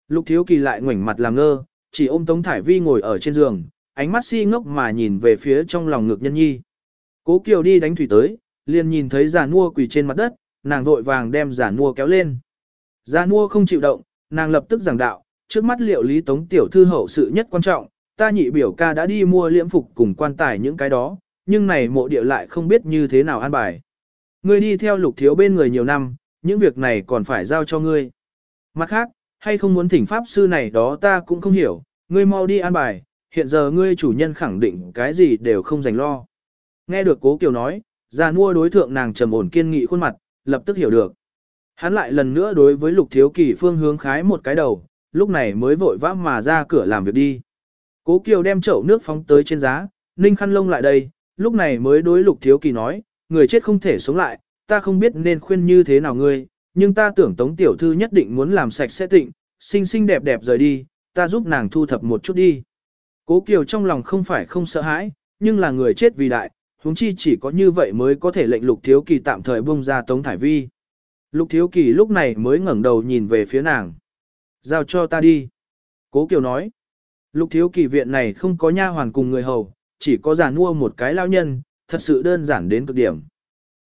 Lục Thiếu Kỳ lại ngoảnh mặt làm ngơ, chỉ ôm Tống Thải Vi ngồi ở trên giường, ánh mắt si ngốc mà nhìn về phía trong lòng ngực nhân nhi. Cố Kiều đi đánh thủy tới, liền nhìn thấy giả nua quỳ trên mặt đất, nàng vội vàng đem giả nua kéo lên. Giả nua không chịu động, nàng lập tức giảng đạo, trước mắt liệu lý tống tiểu thư hậu sự nhất quan trọng, ta nhị biểu ca đã đi mua liễm phục cùng quan tài những cái đó, nhưng này mộ địa lại không biết như thế nào an bài. Ngươi đi theo lục thiếu bên người nhiều năm, những việc này còn phải giao cho ngươi. Mặt khác, hay không muốn thỉnh pháp sư này đó ta cũng không hiểu, ngươi mau đi an bài, hiện giờ ngươi chủ nhân khẳng định cái gì đều không dành lo. Nghe được cố kiều nói, già mua đối thượng nàng trầm ổn kiên nghị khuôn mặt, lập tức hiểu được. Hắn lại lần nữa đối với lục thiếu kỳ phương hướng khái một cái đầu, lúc này mới vội vã mà ra cửa làm việc đi. Cố kiều đem chậu nước phóng tới trên giá, ninh khăn lông lại đây, lúc này mới đối lục thiếu kỳ nói, người chết không thể sống lại, ta không biết nên khuyên như thế nào ngươi, nhưng ta tưởng tống tiểu thư nhất định muốn làm sạch sẽ tịnh, xinh xinh đẹp đẹp rời đi, ta giúp nàng thu thập một chút đi. Cố Kiều trong lòng không phải không sợ hãi, nhưng là người chết vì đại, huống chi chỉ có như vậy mới có thể lệnh Lục Thiếu Kỳ tạm thời buông ra Tống Thải Vi. Lục Thiếu Kỳ lúc này mới ngẩng đầu nhìn về phía nàng. Giao cho ta đi. Cố Kiều nói. Lục Thiếu Kỳ viện này không có nha hoàn cùng người hầu, chỉ có giàn mua một cái lao nhân, thật sự đơn giản đến cực điểm.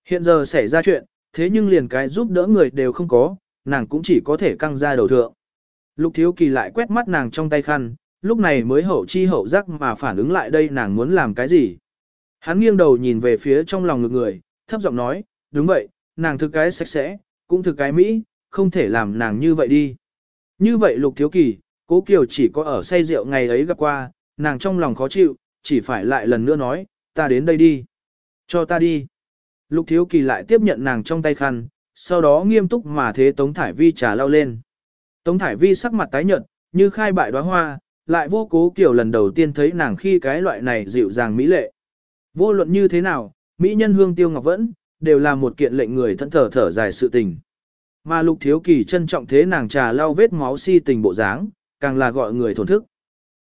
Hiện giờ xảy ra chuyện, thế nhưng liền cái giúp đỡ người đều không có, nàng cũng chỉ có thể căng ra đầu thượng. Lục Thiếu Kỳ lại quét mắt nàng trong tay khăn, lúc này mới hậu chi hậu giác mà phản ứng lại đây nàng muốn làm cái gì. Hắn nghiêng đầu nhìn về phía trong lòng ngực người, thấp giọng nói, đúng vậy, nàng thực cái sạch sẽ, cũng thực cái Mỹ, không thể làm nàng như vậy đi. Như vậy lục thiếu kỳ, cố kiều chỉ có ở say rượu ngày ấy gặp qua, nàng trong lòng khó chịu, chỉ phải lại lần nữa nói, ta đến đây đi. Cho ta đi. Lục thiếu kỳ lại tiếp nhận nàng trong tay khăn, sau đó nghiêm túc mà thế Tống Thải Vi trà lao lên. Tống Thải Vi sắc mặt tái nhợt, như khai bại đóa hoa, lại vô cố kiểu lần đầu tiên thấy nàng khi cái loại này dịu dàng mỹ lệ. Vô luận như thế nào, mỹ nhân hương tiêu ngọc vẫn, đều là một kiện lệnh người thẫn thở thở dài sự tình. Mà lục thiếu kỳ trân trọng thế nàng trà lau vết máu si tình bộ dáng, càng là gọi người thổn thức.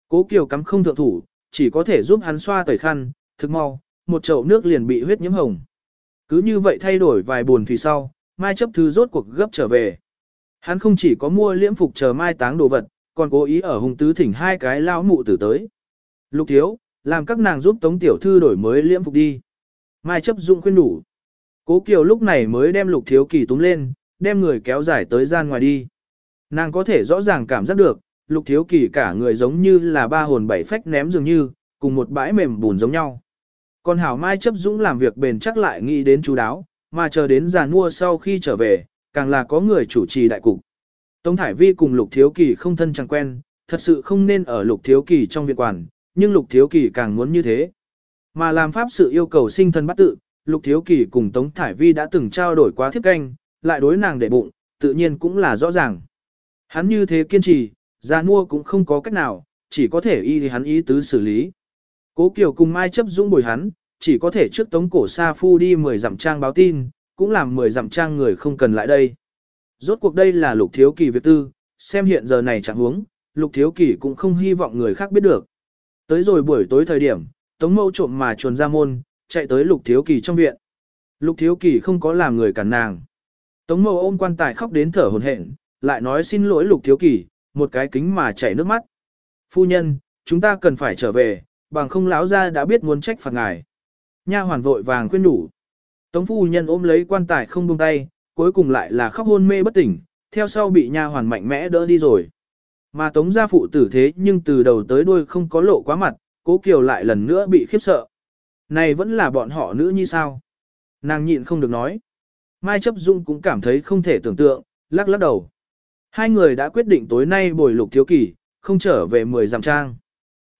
Cố kiều cắm không thượng thủ, chỉ có thể giúp hắn xoa tẩy khăn, thực mau, một chậu nước liền bị huyết nhiễm hồng. Cứ như vậy thay đổi vài buồn thủy sau, mai chấp thứ rốt cuộc gấp trở về. Hắn không chỉ có mua liễm phục chờ mai táng đồ vật, còn cố ý ở hùng tứ thỉnh hai cái lão mụ tử tới. Lục thiếu, làm các nàng giúp tống tiểu thư đổi mới liễm phục đi. Mai chấp dụng khuyên đủ. Cố Kiều lúc này mới đem lục thiếu kỳ túm lên, đem người kéo dài tới gian ngoài đi. Nàng có thể rõ ràng cảm giác được, lục thiếu kỳ cả người giống như là ba hồn bảy phách ném dường như, cùng một bãi mềm bùn giống nhau. Còn Hảo Mai chấp dũng làm việc bền chắc lại nghĩ đến chú đáo, mà chờ đến già nua sau khi trở về, càng là có người chủ trì đại cục. Tống Thải Vi cùng Lục Thiếu Kỳ không thân chẳng quen, thật sự không nên ở Lục Thiếu Kỳ trong viện quản, nhưng Lục Thiếu Kỳ càng muốn như thế. Mà làm pháp sự yêu cầu sinh thân bắt tự, Lục Thiếu Kỳ cùng Tống Thải Vi đã từng trao đổi quá thiết canh, lại đối nàng để bụng, tự nhiên cũng là rõ ràng. Hắn như thế kiên trì, ra mua cũng không có cách nào, chỉ có thể y hắn ý tứ xử lý. Cố Kiều cùng Mai chấp dũng bồi hắn, chỉ có thể trước tống cổ Sa Phu đi 10 dặm trang báo tin, cũng làm 10 dặm trang người không cần lại đây. Rốt cuộc đây là lục thiếu kỳ việc tư, xem hiện giờ này chẳng huống, lục thiếu kỳ cũng không hy vọng người khác biết được. Tới rồi buổi tối thời điểm, tống mâu trộm mà chuồn ra môn, chạy tới lục thiếu kỳ trong viện. Lục thiếu kỳ không có làm người cản nàng. Tống mâu ôm quan tài khóc đến thở hồn hển, lại nói xin lỗi lục thiếu kỳ, một cái kính mà chảy nước mắt. Phu nhân, chúng ta cần phải trở về, bằng không lão ra đã biết muốn trách phạt ngài. Nha hoàn vội vàng khuyên đủ. Tống phu nhân ôm lấy quan tài không buông tay, cuối cùng lại là khóc hôn mê bất tỉnh, theo sau bị nha hoàn mạnh mẽ đỡ đi rồi. Mà tống gia phụ tử thế nhưng từ đầu tới đuôi không có lộ quá mặt, cố kiều lại lần nữa bị khiếp sợ. Này vẫn là bọn họ nữ như sao? Nàng nhịn không được nói. Mai chấp dung cũng cảm thấy không thể tưởng tượng, lắc lắc đầu. Hai người đã quyết định tối nay bồi lục thiếu kỷ, không trở về 10 dặm trang.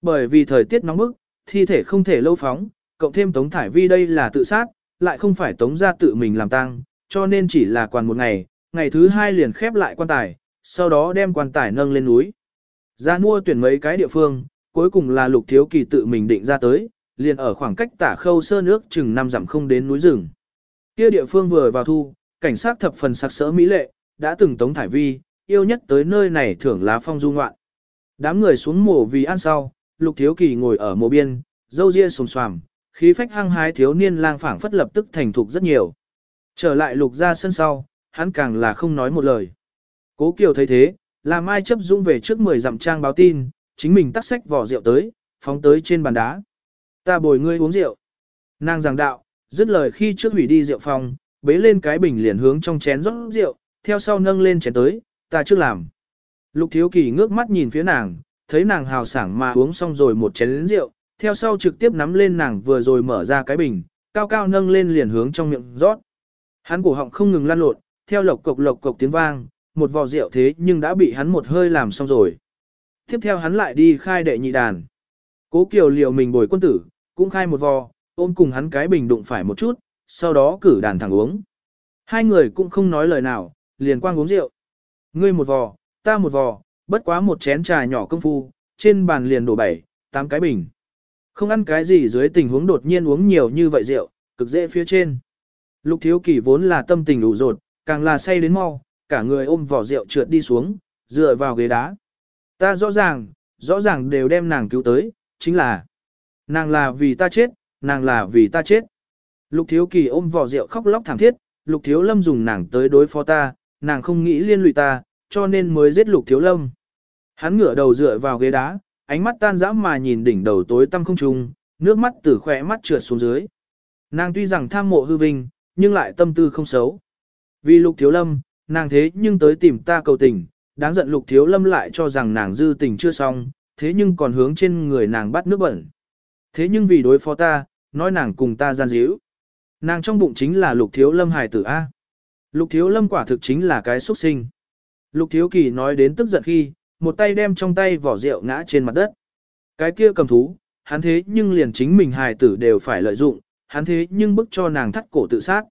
Bởi vì thời tiết nóng bức, thi thể không thể lâu phóng, cộng thêm Tống Thải Vi đây là tự sát, lại không phải Tống gia tự mình làm tang, cho nên chỉ là quản một ngày, ngày thứ hai liền khép lại quan tài, sau đó đem quan tài nâng lên núi. Ra mua tuyển mấy cái địa phương, cuối cùng là lục thiếu kỳ tự mình định ra tới, liền ở khoảng cách tả khâu sơ nước chừng năm dặm không đến núi rừng. Kia địa phương vừa vào thu, cảnh sát thập phần sặc sỡ mỹ lệ, đã từng Tống Thải Vi, yêu nhất tới nơi này thưởng lá phong du ngoạn. Đám người xuống mổ vì ăn sau, lục thiếu kỳ ngồi ở mộ biên, dâu ria sồm xoàm, khí phách hăng hái thiếu niên lang phảng phất lập tức thành thục rất nhiều. Trở lại lục ra sân sau, hắn càng là không nói một lời. Cố Kiều thấy thế, làm mai chấp dung về trước 10 dặm trang báo tin, chính mình tắt sách vỏ rượu tới, phóng tới trên bàn đá. Ta bồi ngươi uống rượu. Nàng giảng đạo, dứt lời khi trước hủy đi rượu phòng, bế lên cái bình liền hướng trong chén rót rượu, theo sau nâng lên chén tới, ta trước làm. Lục thiếu kỳ ngước mắt nhìn phía nàng, thấy nàng hào sảng mà uống xong rồi một chén rượu, theo sau trực tiếp nắm lên nàng vừa rồi mở ra cái bình, cao cao nâng lên liền hướng trong miệng rót. Hắn cổ họng không ngừng lăn lộn, theo lộc cộc lộc cộc tiếng vang, một vò rượu thế nhưng đã bị hắn một hơi làm xong rồi. Tiếp theo hắn lại đi khai đệ nhị đàn. Cố Kiều liều mình bồi quân tử, cũng khai một vò, ôm cùng hắn cái bình đụng phải một chút, sau đó cử đàn thẳng uống. Hai người cũng không nói lời nào, liền quang uống rượu. Ngươi một vò, ta một vò, bất quá một chén trà nhỏ công phu, trên bàn liền đổ bảy, tám cái bình. Không ăn cái gì dưới tình huống đột nhiên uống nhiều như vậy rượu, cực dễ phía trên. Lục thiếu kỳ vốn là tâm tình đủ rột, càng là say đến mau, cả người ôm vỏ rượu trượt đi xuống, dựa vào ghế đá. Ta rõ ràng, rõ ràng đều đem nàng cứu tới, chính là nàng là vì ta chết, nàng là vì ta chết. Lục thiếu kỳ ôm vỏ rượu khóc lóc thảm thiết, lục thiếu lâm dùng nàng tới đối phó ta, nàng không nghĩ liên lụy ta, cho nên mới giết lục thiếu lâm. Hắn ngửa đầu dựa vào ghế đá, ánh mắt tan dã mà nhìn đỉnh đầu tối tăm không trung, nước mắt từ khỏe mắt trượt xuống dưới. Nàng tuy rằng tham mộ hư vinh, nhưng lại tâm tư không xấu. Vì lục thiếu lâm, nàng thế nhưng tới tìm ta cầu tình, đáng giận lục thiếu lâm lại cho rằng nàng dư tình chưa xong, thế nhưng còn hướng trên người nàng bắt nước bẩn. Thế nhưng vì đối phó ta, nói nàng cùng ta gian díu. Nàng trong bụng chính là lục thiếu lâm hài tử A. Lục thiếu lâm quả thực chính là cái xuất sinh. Lục thiếu kỳ nói đến tức giận khi, một tay đem trong tay vỏ rượu ngã trên mặt đất. Cái kia cầm thú, hắn thế nhưng liền chính mình hài tử đều phải lợi dụng, hắn thế nhưng bức cho nàng thắt cổ tự sát.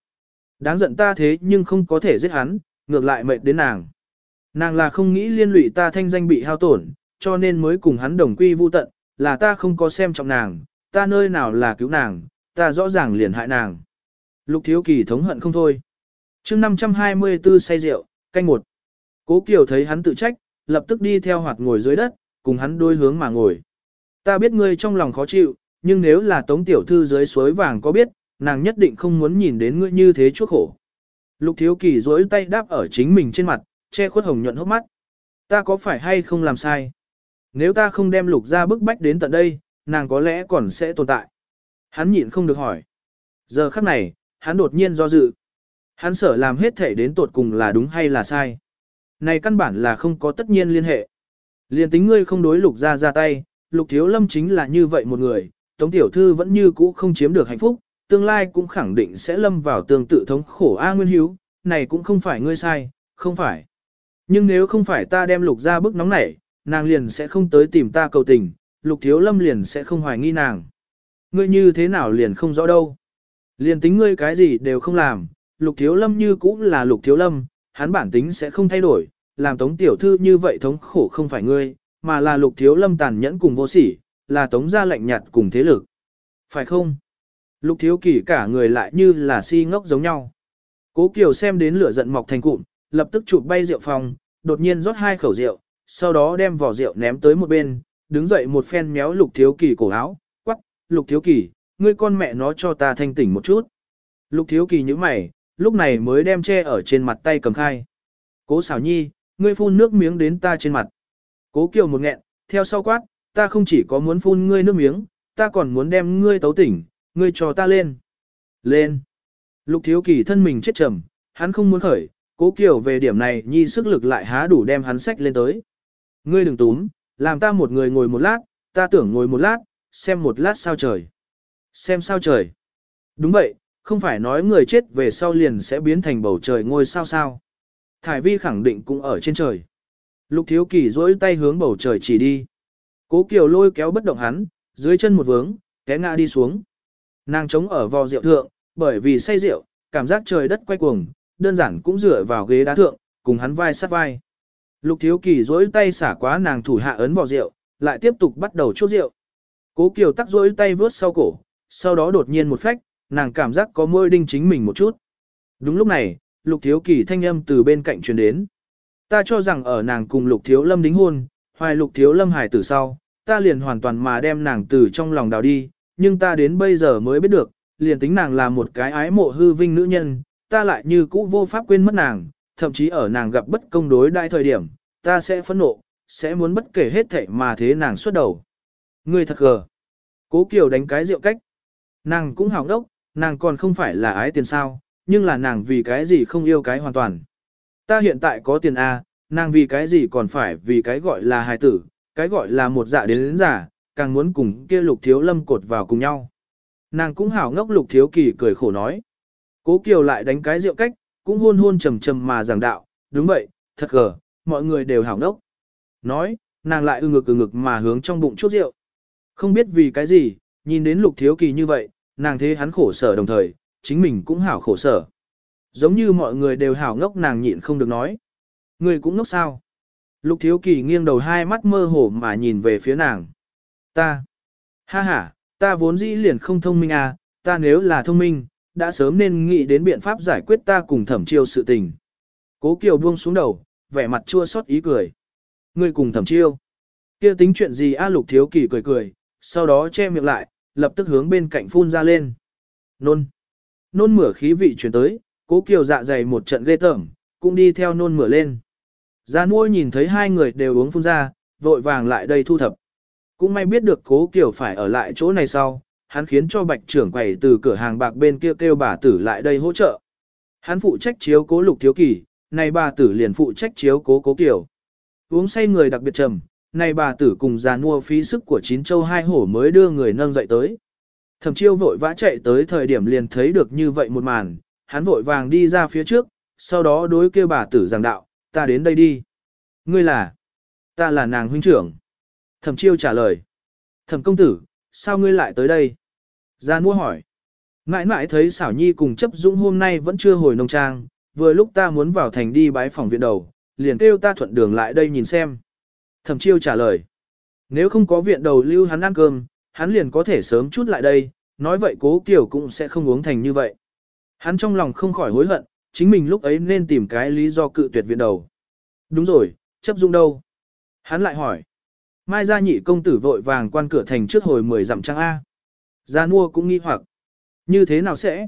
Đáng giận ta thế nhưng không có thể giết hắn, ngược lại mệt đến nàng. Nàng là không nghĩ liên lụy ta thanh danh bị hao tổn, cho nên mới cùng hắn đồng quy vu tận, là ta không có xem trọng nàng, ta nơi nào là cứu nàng, ta rõ ràng liền hại nàng. Lục thiếu kỳ thống hận không thôi. chương 524 say rượu, canh một. Cố Kiều thấy hắn tự trách, lập tức đi theo hoạt ngồi dưới đất, cùng hắn đôi hướng mà ngồi. Ta biết ngươi trong lòng khó chịu, nhưng nếu là tống tiểu thư dưới suối vàng có biết, nàng nhất định không muốn nhìn đến ngươi như thế chuốc khổ. Lục thiếu kỳ duỗi tay đáp ở chính mình trên mặt, che khuất hồng nhuận hốc mắt. Ta có phải hay không làm sai? Nếu ta không đem lục ra bức bách đến tận đây, nàng có lẽ còn sẽ tồn tại. Hắn nhịn không được hỏi. Giờ khắc này, hắn đột nhiên do dự. Hắn sợ làm hết thể đến tột cùng là đúng hay là sai. Này căn bản là không có tất nhiên liên hệ. Liên tính ngươi không đối lục ra ra tay, lục thiếu lâm chính là như vậy một người, tống tiểu thư vẫn như cũ không chiếm được hạnh phúc, tương lai cũng khẳng định sẽ lâm vào tương tự thống khổ A Nguyên Hiếu, này cũng không phải ngươi sai, không phải. Nhưng nếu không phải ta đem lục ra bức nóng nảy, nàng liền sẽ không tới tìm ta cầu tình, lục thiếu lâm liền sẽ không hoài nghi nàng. Ngươi như thế nào liền không rõ đâu. Liền tính ngươi cái gì đều không làm, lục thiếu lâm như cũng là lục thiếu lâm, hắn bản tính sẽ không thay đổi, làm tống tiểu thư như vậy thống khổ không phải ngươi, mà là lục thiếu lâm tàn nhẫn cùng vô sỉ, là tống gia lạnh nhạt cùng thế lực. Phải không? Lục thiếu kỳ cả người lại như là si ngốc giống nhau. Cố Kiều xem đến lửa giận mọc thành cụm, lập tức chụp bay rượu phòng, đột nhiên rót hai khẩu rượu, sau đó đem vỏ rượu ném tới một bên, đứng dậy một phen méo lục thiếu kỳ cổ áo, quắc, lục thiếu kỳ, ngươi con mẹ nó cho ta thanh tỉnh một chút. Lục thiếu kỳ như mày, lúc này mới đem che ở trên mặt tay cầm khai. Cố xảo nhi, ngươi phun nước miếng đến ta trên mặt. Cố kiều một nghẹn, theo sau quát, ta không chỉ có muốn phun ngươi nước miếng, ta còn muốn đem ngươi tấu tỉnh, ngươi cho ta lên. Lên. Lục thiếu kỳ thân mình chết trầm, hắn không muốn khởi, cố kiều về điểm này nhi sức lực lại há đủ đem hắn sách lên tới. Ngươi đừng túm, làm ta một người ngồi một lát, ta tưởng ngồi một lát, xem một lát sao trời. Xem sao trời. Đúng vậy, không phải nói người chết về sau liền sẽ biến thành bầu trời ngôi sao sao. Thải vi khẳng định cũng ở trên trời. Lục thiếu kỳ duỗi tay hướng bầu trời chỉ đi. Cố kiều lôi kéo bất động hắn, dưới chân một vướng, té ngã đi xuống. Nàng chống ở vò rượu thượng, bởi vì say rượu, cảm giác trời đất quay cuồng, đơn giản cũng dựa vào ghế đá thượng, cùng hắn vai sát vai. Lục thiếu kỳ duỗi tay xả quá nàng thủ hạ ấn vò rượu, lại tiếp tục bắt đầu chốt rượu. Cố kiều tắc duỗi tay vướt sau cổ, sau đó đột nhiên một phách, nàng cảm giác có môi đinh chính mình một chút. Đúng lúc này, lục thiếu kỳ thanh âm từ bên cạnh truyền đến. Ta cho rằng ở nàng cùng lục thiếu lâm đính hôn, hoài lục thiếu lâm hải từ sau, ta liền hoàn toàn mà đem nàng từ trong lòng đào đi, nhưng ta đến bây giờ mới biết được, liền tính nàng là một cái ái mộ hư vinh nữ nhân, ta lại như cũ vô pháp quên mất nàng, thậm chí ở nàng gặp bất công đối đại thời điểm, ta sẽ phẫn nộ, sẽ muốn bất kể hết thảy mà thế nàng xuất đầu. Ngươi thật gờ. Cố Kiều đánh cái rượu cách. Nàng cũng hào đốc, nàng còn không phải là ái tiền sao, nhưng là nàng vì cái gì không yêu cái hoàn toàn. Ta hiện tại có tiền A, nàng vì cái gì còn phải vì cái gọi là hài tử, cái gọi là một dạ đến đến giả, càng muốn cùng kia lục thiếu lâm cột vào cùng nhau. Nàng cũng hảo ngốc lục thiếu kỳ cười khổ nói. Cố Kiều lại đánh cái rượu cách, cũng hôn hôn trầm trầm mà giảng đạo, đúng vậy, thật gờ, mọi người đều hảo ngốc. Nói, nàng lại ư ngực ư ngực mà hướng trong bụng chút rượu. Không biết vì cái gì, nhìn đến lục thiếu kỳ như vậy, nàng thế hắn khổ sở đồng thời, chính mình cũng hảo khổ sở. Giống như mọi người đều hảo ngốc nàng nhịn không được nói. Người cũng ngốc sao? Lục thiếu kỳ nghiêng đầu hai mắt mơ hồ mà nhìn về phía nàng. Ta. Ha ha, ta vốn dĩ liền không thông minh à, ta nếu là thông minh, đã sớm nên nghĩ đến biện pháp giải quyết ta cùng thẩm chiêu sự tình. Cố Kiều buông xuống đầu, vẻ mặt chua xót ý cười. Ngươi cùng thẩm chiêu. kia tính chuyện gì A lục thiếu kỳ cười cười, sau đó che miệng lại, lập tức hướng bên cạnh phun ra lên. Nôn. Nôn mửa khí vị chuyển tới, cố Kiều dạ dày một trận ghê tởm, cũng đi theo nôn mửa lên. Gia nuôi nhìn thấy hai người đều uống phun ra, vội vàng lại đây thu thập. Cũng may biết được cố Kiều phải ở lại chỗ này sau, hắn khiến cho bạch trưởng quầy từ cửa hàng bạc bên kia kêu bà tử lại đây hỗ trợ. Hắn phụ trách chiếu cố lục thiếu kỳ, này bà tử liền phụ trách chiếu cố cố Kiều. Uống say người đặc biệt trầm, này bà tử cùng già Nuôi phí sức của chín châu hai hổ mới đưa người nâng dậy tới. Thẩm chiêu vội vã chạy tới thời điểm liền thấy được như vậy một màn, hắn vội vàng đi ra phía trước, sau đó đối kêu bà tử giảng đạo, ta đến đây đi. Ngươi là? Ta là nàng huynh trưởng. Thẩm chiêu trả lời. Thẩm công tử, sao ngươi lại tới đây? Gia mua hỏi. Mãi mãi thấy xảo nhi cùng chấp dũng hôm nay vẫn chưa hồi nông trang, vừa lúc ta muốn vào thành đi bái phòng viện đầu, liền kêu ta thuận đường lại đây nhìn xem. Thẩm chiêu trả lời. Nếu không có viện đầu lưu hắn ăn cơm, hắn liền có thể sớm chút lại đây, nói vậy cố kiểu cũng sẽ không uống thành như vậy. Hắn trong lòng không khỏi hối hận, chính mình lúc ấy nên tìm cái lý do cự tuyệt viện đầu. Đúng rồi, chấp dung đâu? Hắn lại hỏi. Mai gia nhị công tử vội vàng quan cửa thành trước hồi 10 dặm trang A. Gia mua cũng nghi hoặc. Như thế nào sẽ?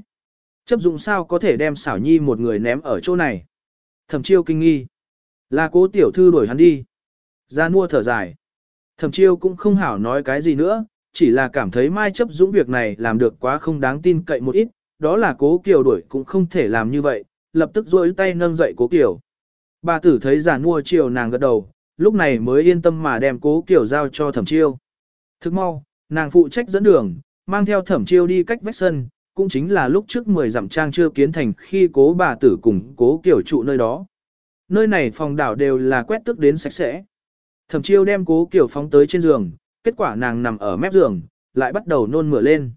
Chấp dụng sao có thể đem xảo nhi một người ném ở chỗ này? Thẩm chiêu kinh nghi. Là cố tiểu thư đuổi hắn đi. Gia mua thở dài. Thẩm chiêu cũng không hảo nói cái gì nữa, chỉ là cảm thấy mai chấp dũng việc này làm được quá không đáng tin cậy một ít, đó là cố kiều đuổi cũng không thể làm như vậy, lập tức duỗi tay nâng dậy cố kiểu. Bà tử thấy giả mua chiều nàng gật đầu, lúc này mới yên tâm mà đem cố kiểu giao cho thẩm chiêu. Thức mau, nàng phụ trách dẫn đường, mang theo thẩm chiêu đi cách vách sân, cũng chính là lúc trước 10 dặm trang chưa kiến thành khi cố bà tử cùng cố kiểu trụ nơi đó. Nơi này phòng đảo đều là quét tức đến sạch sẽ. Thẩm chiêu đem cố kiểu phóng tới trên giường, kết quả nàng nằm ở mép giường, lại bắt đầu nôn mửa lên.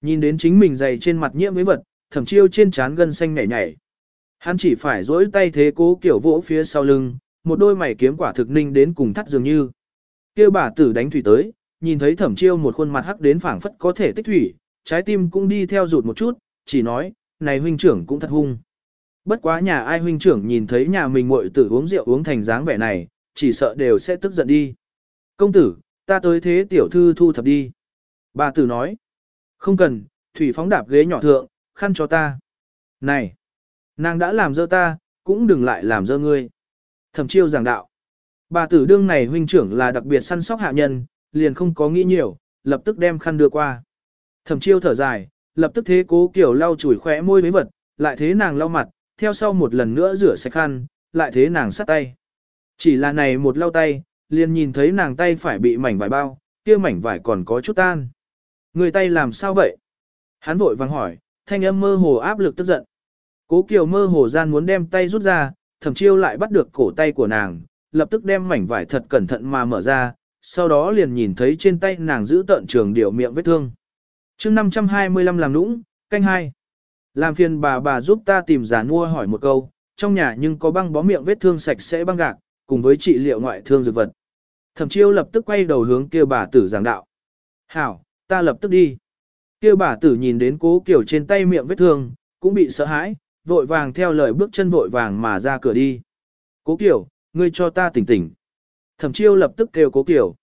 Nhìn đến chính mình dày trên mặt nhiễm với vật, thẩm chiêu trên trán gân xanh nhảy nhảy. Hắn chỉ phải dỗi tay thế cố kiểu vỗ phía sau lưng, một đôi mày kiếm quả thực ninh đến cùng thắt dường như. Kêu bà tử đánh thủy tới, nhìn thấy thẩm chiêu một khuôn mặt hắc đến phảng phất có thể tích thủy, trái tim cũng đi theo rụt một chút, chỉ nói, này huynh trưởng cũng thật hung. Bất quá nhà ai huynh trưởng nhìn thấy nhà mình muội tử uống rượu uống thành dáng vẻ này, chỉ sợ đều sẽ tức giận đi. Công tử, ta tới thế tiểu thư thu thập đi. Bà tử nói, không cần, thủy phóng đạp ghế nhỏ thượng, khăn cho ta. Này, nàng đã làm dơ ta, cũng đừng lại làm dơ ngươi. Thẩm chiêu giảng đạo. Bà tử đương này huynh trưởng là đặc biệt săn sóc hạ nhân, liền không có nghĩ nhiều, lập tức đem khăn đưa qua. Thẩm chiêu thở dài, lập tức thế cố kiểu lau chùi khóe môi với vật, lại thế nàng lau mặt, theo sau một lần nữa rửa sạch khăn, lại thế nàng sắt tay. Chỉ là này một lau tay, liền nhìn thấy nàng tay phải bị mảnh vải bao, kia mảnh vải còn có chút tan. Người tay làm sao vậy? Hắn vội vàng hỏi, thanh âm mơ hồ áp lực tức giận. Cố Kiều mơ hồ gian muốn đem tay rút ra, thẩm chiêu lại bắt được cổ tay của nàng, lập tức đem mảnh vải thật cẩn thận mà mở ra, sau đó liền nhìn thấy trên tay nàng giữ tận trường điều miệng vết thương. chương 525 làm nũng, canh hai. Làm phiền bà bà giúp ta tìm giả mua hỏi một câu, trong nhà nhưng có băng bó miệng vết thương sạch sẽ băng gạc, cùng với trị liệu ngoại thương dược vật. Thẩm chiêu lập tức quay đầu hướng kia bà tử giảng đạo. Hảo, ta lập tức đi. Kia bà tử nhìn đến cố Kiều trên tay miệng vết thương, cũng bị sợ hãi, vội vàng theo lời bước chân vội vàng mà ra cửa đi. Cố kiều ngươi cho ta tỉnh tỉnh. Thẩm chiêu lập tức kêu cố kiều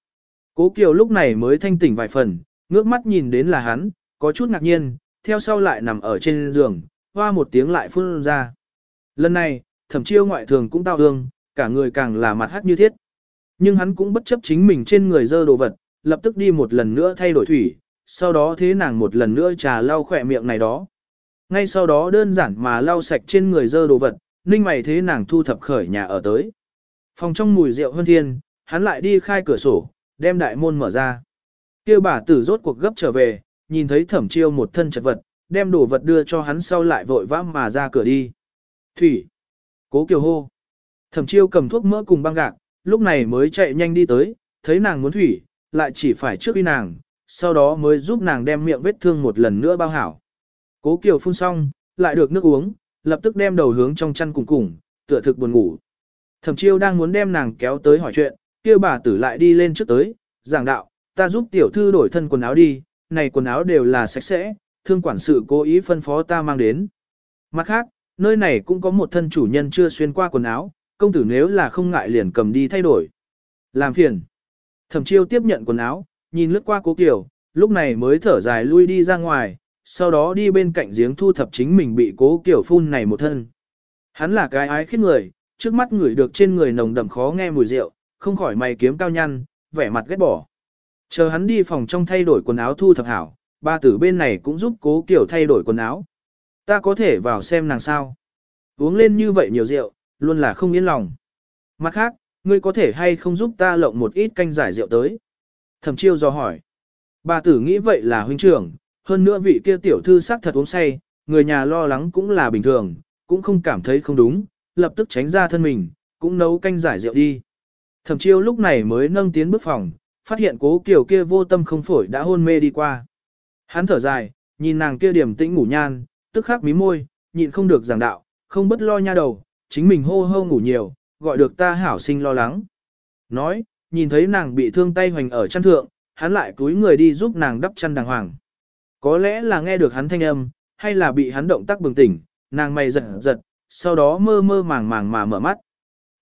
Cố kiều lúc này mới thanh tỉnh vài phần, ngước mắt nhìn đến là hắn, có chút ngạc nhiên, theo sau lại nằm ở trên giường, hoa một tiếng lại phun ra. Lần này, thẩm chiêu ngoại thường cũng tao hương, cả người càng là mặt hắt như thiết. Nhưng hắn cũng bất chấp chính mình trên người dơ đồ vật, lập tức đi một lần nữa thay đổi thủy, sau đó thế nàng một lần nữa trà lau khỏe miệng này đó. Ngay sau đó đơn giản mà lau sạch trên người dơ đồ vật, ninh mày thế nàng thu thập khởi nhà ở tới. Phòng trong mùi rượu hơn thiên, hắn lại đi khai cửa sổ, đem đại môn mở ra. Kêu bà tử rốt cuộc gấp trở về, nhìn thấy thẩm chiêu một thân chật vật, đem đồ vật đưa cho hắn sau lại vội vã mà ra cửa đi. Thủy! Cố kiều hô! Thẩm chiêu cầm thuốc mỡ cùng băng gạc, lúc này mới chạy nhanh đi tới, thấy nàng muốn thủy, lại chỉ phải trước uy nàng, sau đó mới giúp nàng đem miệng vết thương một lần nữa bao hảo. Cố Kiều phun xong, lại được nước uống, lập tức đem đầu hướng trong chăn cùng cùng, tựa thực buồn ngủ. Thẩm chiêu đang muốn đem nàng kéo tới hỏi chuyện, kia bà tử lại đi lên trước tới, giảng đạo, ta giúp tiểu thư đổi thân quần áo đi, này quần áo đều là sạch sẽ, thương quản sự cố ý phân phó ta mang đến. Mặt khác, nơi này cũng có một thân chủ nhân chưa xuyên qua quần áo, công tử nếu là không ngại liền cầm đi thay đổi. Làm phiền. Thẩm chiêu tiếp nhận quần áo, nhìn lướt qua cố Kiều, lúc này mới thở dài lui đi ra ngoài, sau đó đi bên cạnh giếng thu thập chính mình bị cố kiểu phun này một thân. Hắn là cái ái khiết người, trước mắt người được trên người nồng đậm khó nghe mùi rượu, không khỏi mày kiếm cao nhăn, vẻ mặt ghét bỏ. Chờ hắn đi phòng trong thay đổi quần áo thu thập hảo, ba tử bên này cũng giúp cố kiểu thay đổi quần áo. Ta có thể vào xem nàng sao. Uống lên như vậy nhiều rượu, luôn là không yên lòng. Mặt khác, ngươi có thể hay không giúp ta lộng một ít canh giải rượu tới? Thẩm chiêu do hỏi. Bà tử nghĩ vậy là huynh trưởng, hơn nữa vị kia tiểu thư sắc thật uống say, người nhà lo lắng cũng là bình thường, cũng không cảm thấy không đúng, lập tức tránh ra thân mình, cũng nấu canh giải rượu đi. Thẩm chiêu lúc này mới nâng tiến bước phòng, phát hiện cố kiều kia vô tâm không phổi đã hôn mê đi qua. Hắn thở dài, nhìn nàng kia điểm tĩnh ngủ nhan, tức khắc mí môi, nhịn không được giảng đạo, không bất lo nha đầu, chính mình hô hô ngủ nhiều, gọi được ta hảo sinh lo lắng. Nói, nhìn thấy nàng bị thương tay hoành ở chăn thượng, hắn lại cúi người đi giúp nàng đắp chăn đàng hoàng. Có lẽ là nghe được hắn thanh âm, hay là bị hắn động tác bừng tỉnh, nàng mày giật giật, sau đó mơ mơ màng màng mà mở mắt.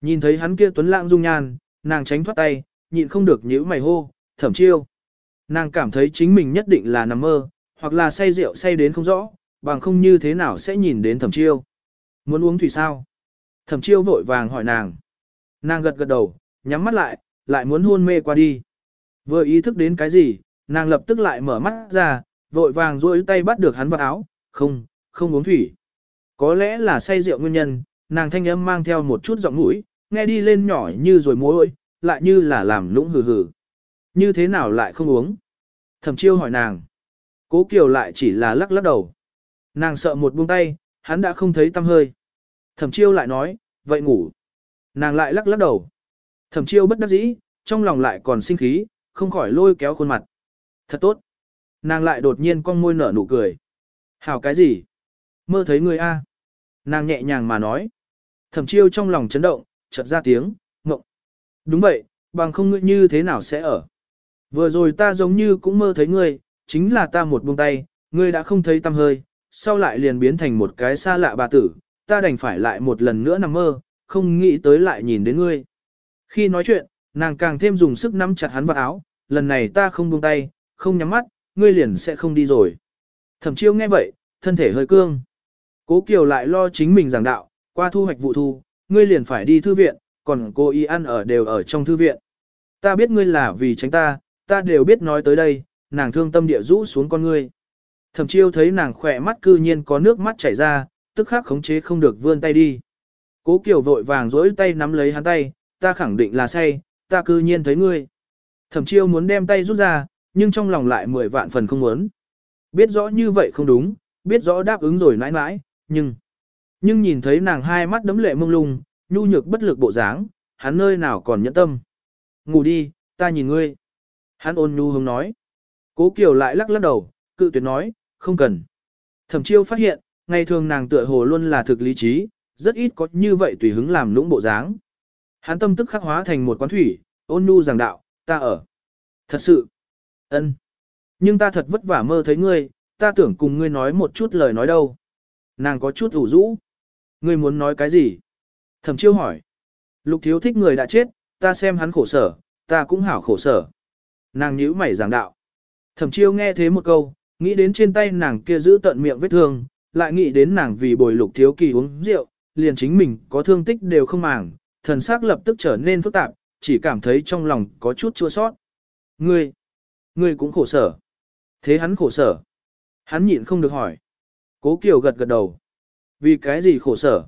Nhìn thấy hắn kia tuấn lãng dung nhan, nàng tránh thoát tay, nhịn không được nhíu mày hô, thẩm chiêu. Nàng cảm thấy chính mình nhất định là nằm mơ, hoặc là say rượu say đến không rõ, bằng không như thế nào sẽ nhìn đến thẩm chiêu. Muốn uống thủy sao? Thẩm chiêu vội vàng hỏi nàng. Nàng gật gật đầu, nhắm mắt lại, lại muốn hôn mê qua đi. Vừa ý thức đến cái gì, nàng lập tức lại mở mắt ra, vội vàng duỗi tay bắt được hắn vào áo, không, không uống thủy. Có lẽ là say rượu nguyên nhân, nàng thanh âm mang theo một chút giọng mũi, nghe đi lên nhỏ như rồi muối, lại như là làm lũng hừ hừ. Như thế nào lại không uống? Thẩm chiêu hỏi nàng. Cố Kiều lại chỉ là lắc lắc đầu. Nàng sợ một buông tay, hắn đã không thấy tâm hơi. Thẩm chiêu lại nói, vậy ngủ. Nàng lại lắc lắc đầu. Thẩm chiêu bất đắc dĩ, trong lòng lại còn sinh khí, không khỏi lôi kéo khuôn mặt. Thật tốt. Nàng lại đột nhiên cong môi nở nụ cười. Hảo cái gì? Mơ thấy người A. Nàng nhẹ nhàng mà nói. Thẩm chiêu trong lòng chấn động, chợt ra tiếng, ngộng. Đúng vậy, bằng không ngươi như thế nào sẽ ở. Vừa rồi ta giống như cũng mơ thấy ngươi, chính là ta một buông tay, ngươi đã không thấy tâm hơi, sau lại liền biến thành một cái xa lạ bà tử, ta đành phải lại một lần nữa nằm mơ, không nghĩ tới lại nhìn đến ngươi. Khi nói chuyện, nàng càng thêm dùng sức nắm chặt hắn vào áo, lần này ta không buông tay, không nhắm mắt, ngươi liền sẽ không đi rồi. Thẩm chiêu nghe vậy, thân thể hơi cương. Cố Kiều lại lo chính mình giảng đạo, qua thu hoạch vụ thu, ngươi liền phải đi thư viện, còn cô y ăn ở đều ở trong thư viện. Ta biết ngươi là vì tránh ta, ta đều biết nói tới đây, nàng thương tâm địa rũ xuống con ngươi. Thẩm chiêu thấy nàng khỏe mắt cư nhiên có nước mắt chảy ra, tức khắc khống chế không được vươn tay đi. Cố Kiều vội vàng dối tay nắm lấy hắn tay, ta khẳng định là say, ta cư nhiên thấy ngươi. Thẩm chiêu muốn đem tay rút ra, nhưng trong lòng lại mười vạn phần không muốn. Biết rõ như vậy không đúng, biết rõ đáp ứng rồi nãi nãi, nhưng... Nhưng nhìn thấy nàng hai mắt đấm lệ mông lung, nhu nhược bất lực bộ dáng, hắn nơi nào còn nhẫn tâm. Ngủ đi, ta nhìn ngươi. Hắn ôn nhu hông nói. Cố Kiều lại lắc lắc đầu, cự tuyệt nói, không cần. Thẩm chiêu phát hiện, ngày thường nàng tựa hồ luôn là thực lý trí, rất ít có như vậy tùy hứng làm lũng bộ dáng. Hắn tâm tức khắc hóa thành một quán thủy, ôn nhu giảng đạo, ta ở. Thật sự ân. Nhưng ta thật vất vả mơ thấy ngươi, ta tưởng cùng ngươi nói một chút lời nói đâu. Nàng có chút ủ rũ. Ngươi muốn nói cái gì? Thẩm chiêu hỏi. Lục thiếu thích người đã chết, ta xem hắn khổ sở, ta cũng hảo khổ sở. Nàng nhíu mày giảng đạo. Thẩm chiêu nghe thế một câu, nghĩ đến trên tay nàng kia giữ tận miệng vết thương, lại nghĩ đến nàng vì bồi lục thiếu kỳ uống rượu, liền chính mình có thương tích đều không màng, thần sắc lập tức trở nên phức tạp, chỉ cảm thấy trong lòng có chút chua sót. Ngươi, ngươi cũng khổ sở. Thế hắn khổ sở. Hắn nhịn không được hỏi. Cố Kiều gật gật đầu. Vì cái gì khổ sở?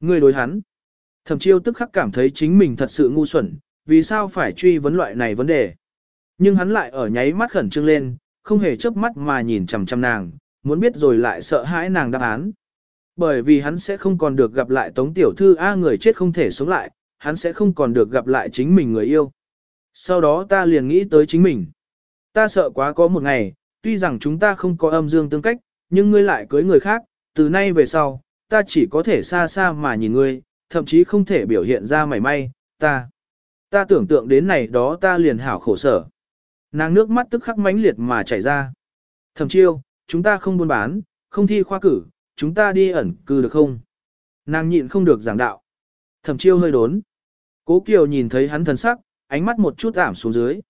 Ngươi đối hắn. Thẩm chiêu tức khắc cảm thấy chính mình thật sự ngu xuẩn, vì sao phải truy vấn loại này vấn đề. Nhưng hắn lại ở nháy mắt khẩn trương lên, không hề chớp mắt mà nhìn chằm chằm nàng, muốn biết rồi lại sợ hãi nàng đáp án. Bởi vì hắn sẽ không còn được gặp lại Tống Tiểu Thư A người chết không thể sống lại, hắn sẽ không còn được gặp lại chính mình người yêu. Sau đó ta liền nghĩ tới chính mình. Ta sợ quá có một ngày, tuy rằng chúng ta không có âm dương tương cách, nhưng ngươi lại cưới người khác, từ nay về sau, ta chỉ có thể xa xa mà nhìn ngươi, thậm chí không thể biểu hiện ra mảy may, ta. Ta tưởng tượng đến này đó ta liền hảo khổ sở. Nàng nước mắt tức khắc mãnh liệt mà chảy ra. Thẩm chiêu, chúng ta không buôn bán, không thi khoa cử, chúng ta đi ẩn cư được không? Nàng nhịn không được giảng đạo. Thẩm chiêu hơi đốn. Cố Kiều nhìn thấy hắn thần sắc, ánh mắt một chút ảm xuống dưới.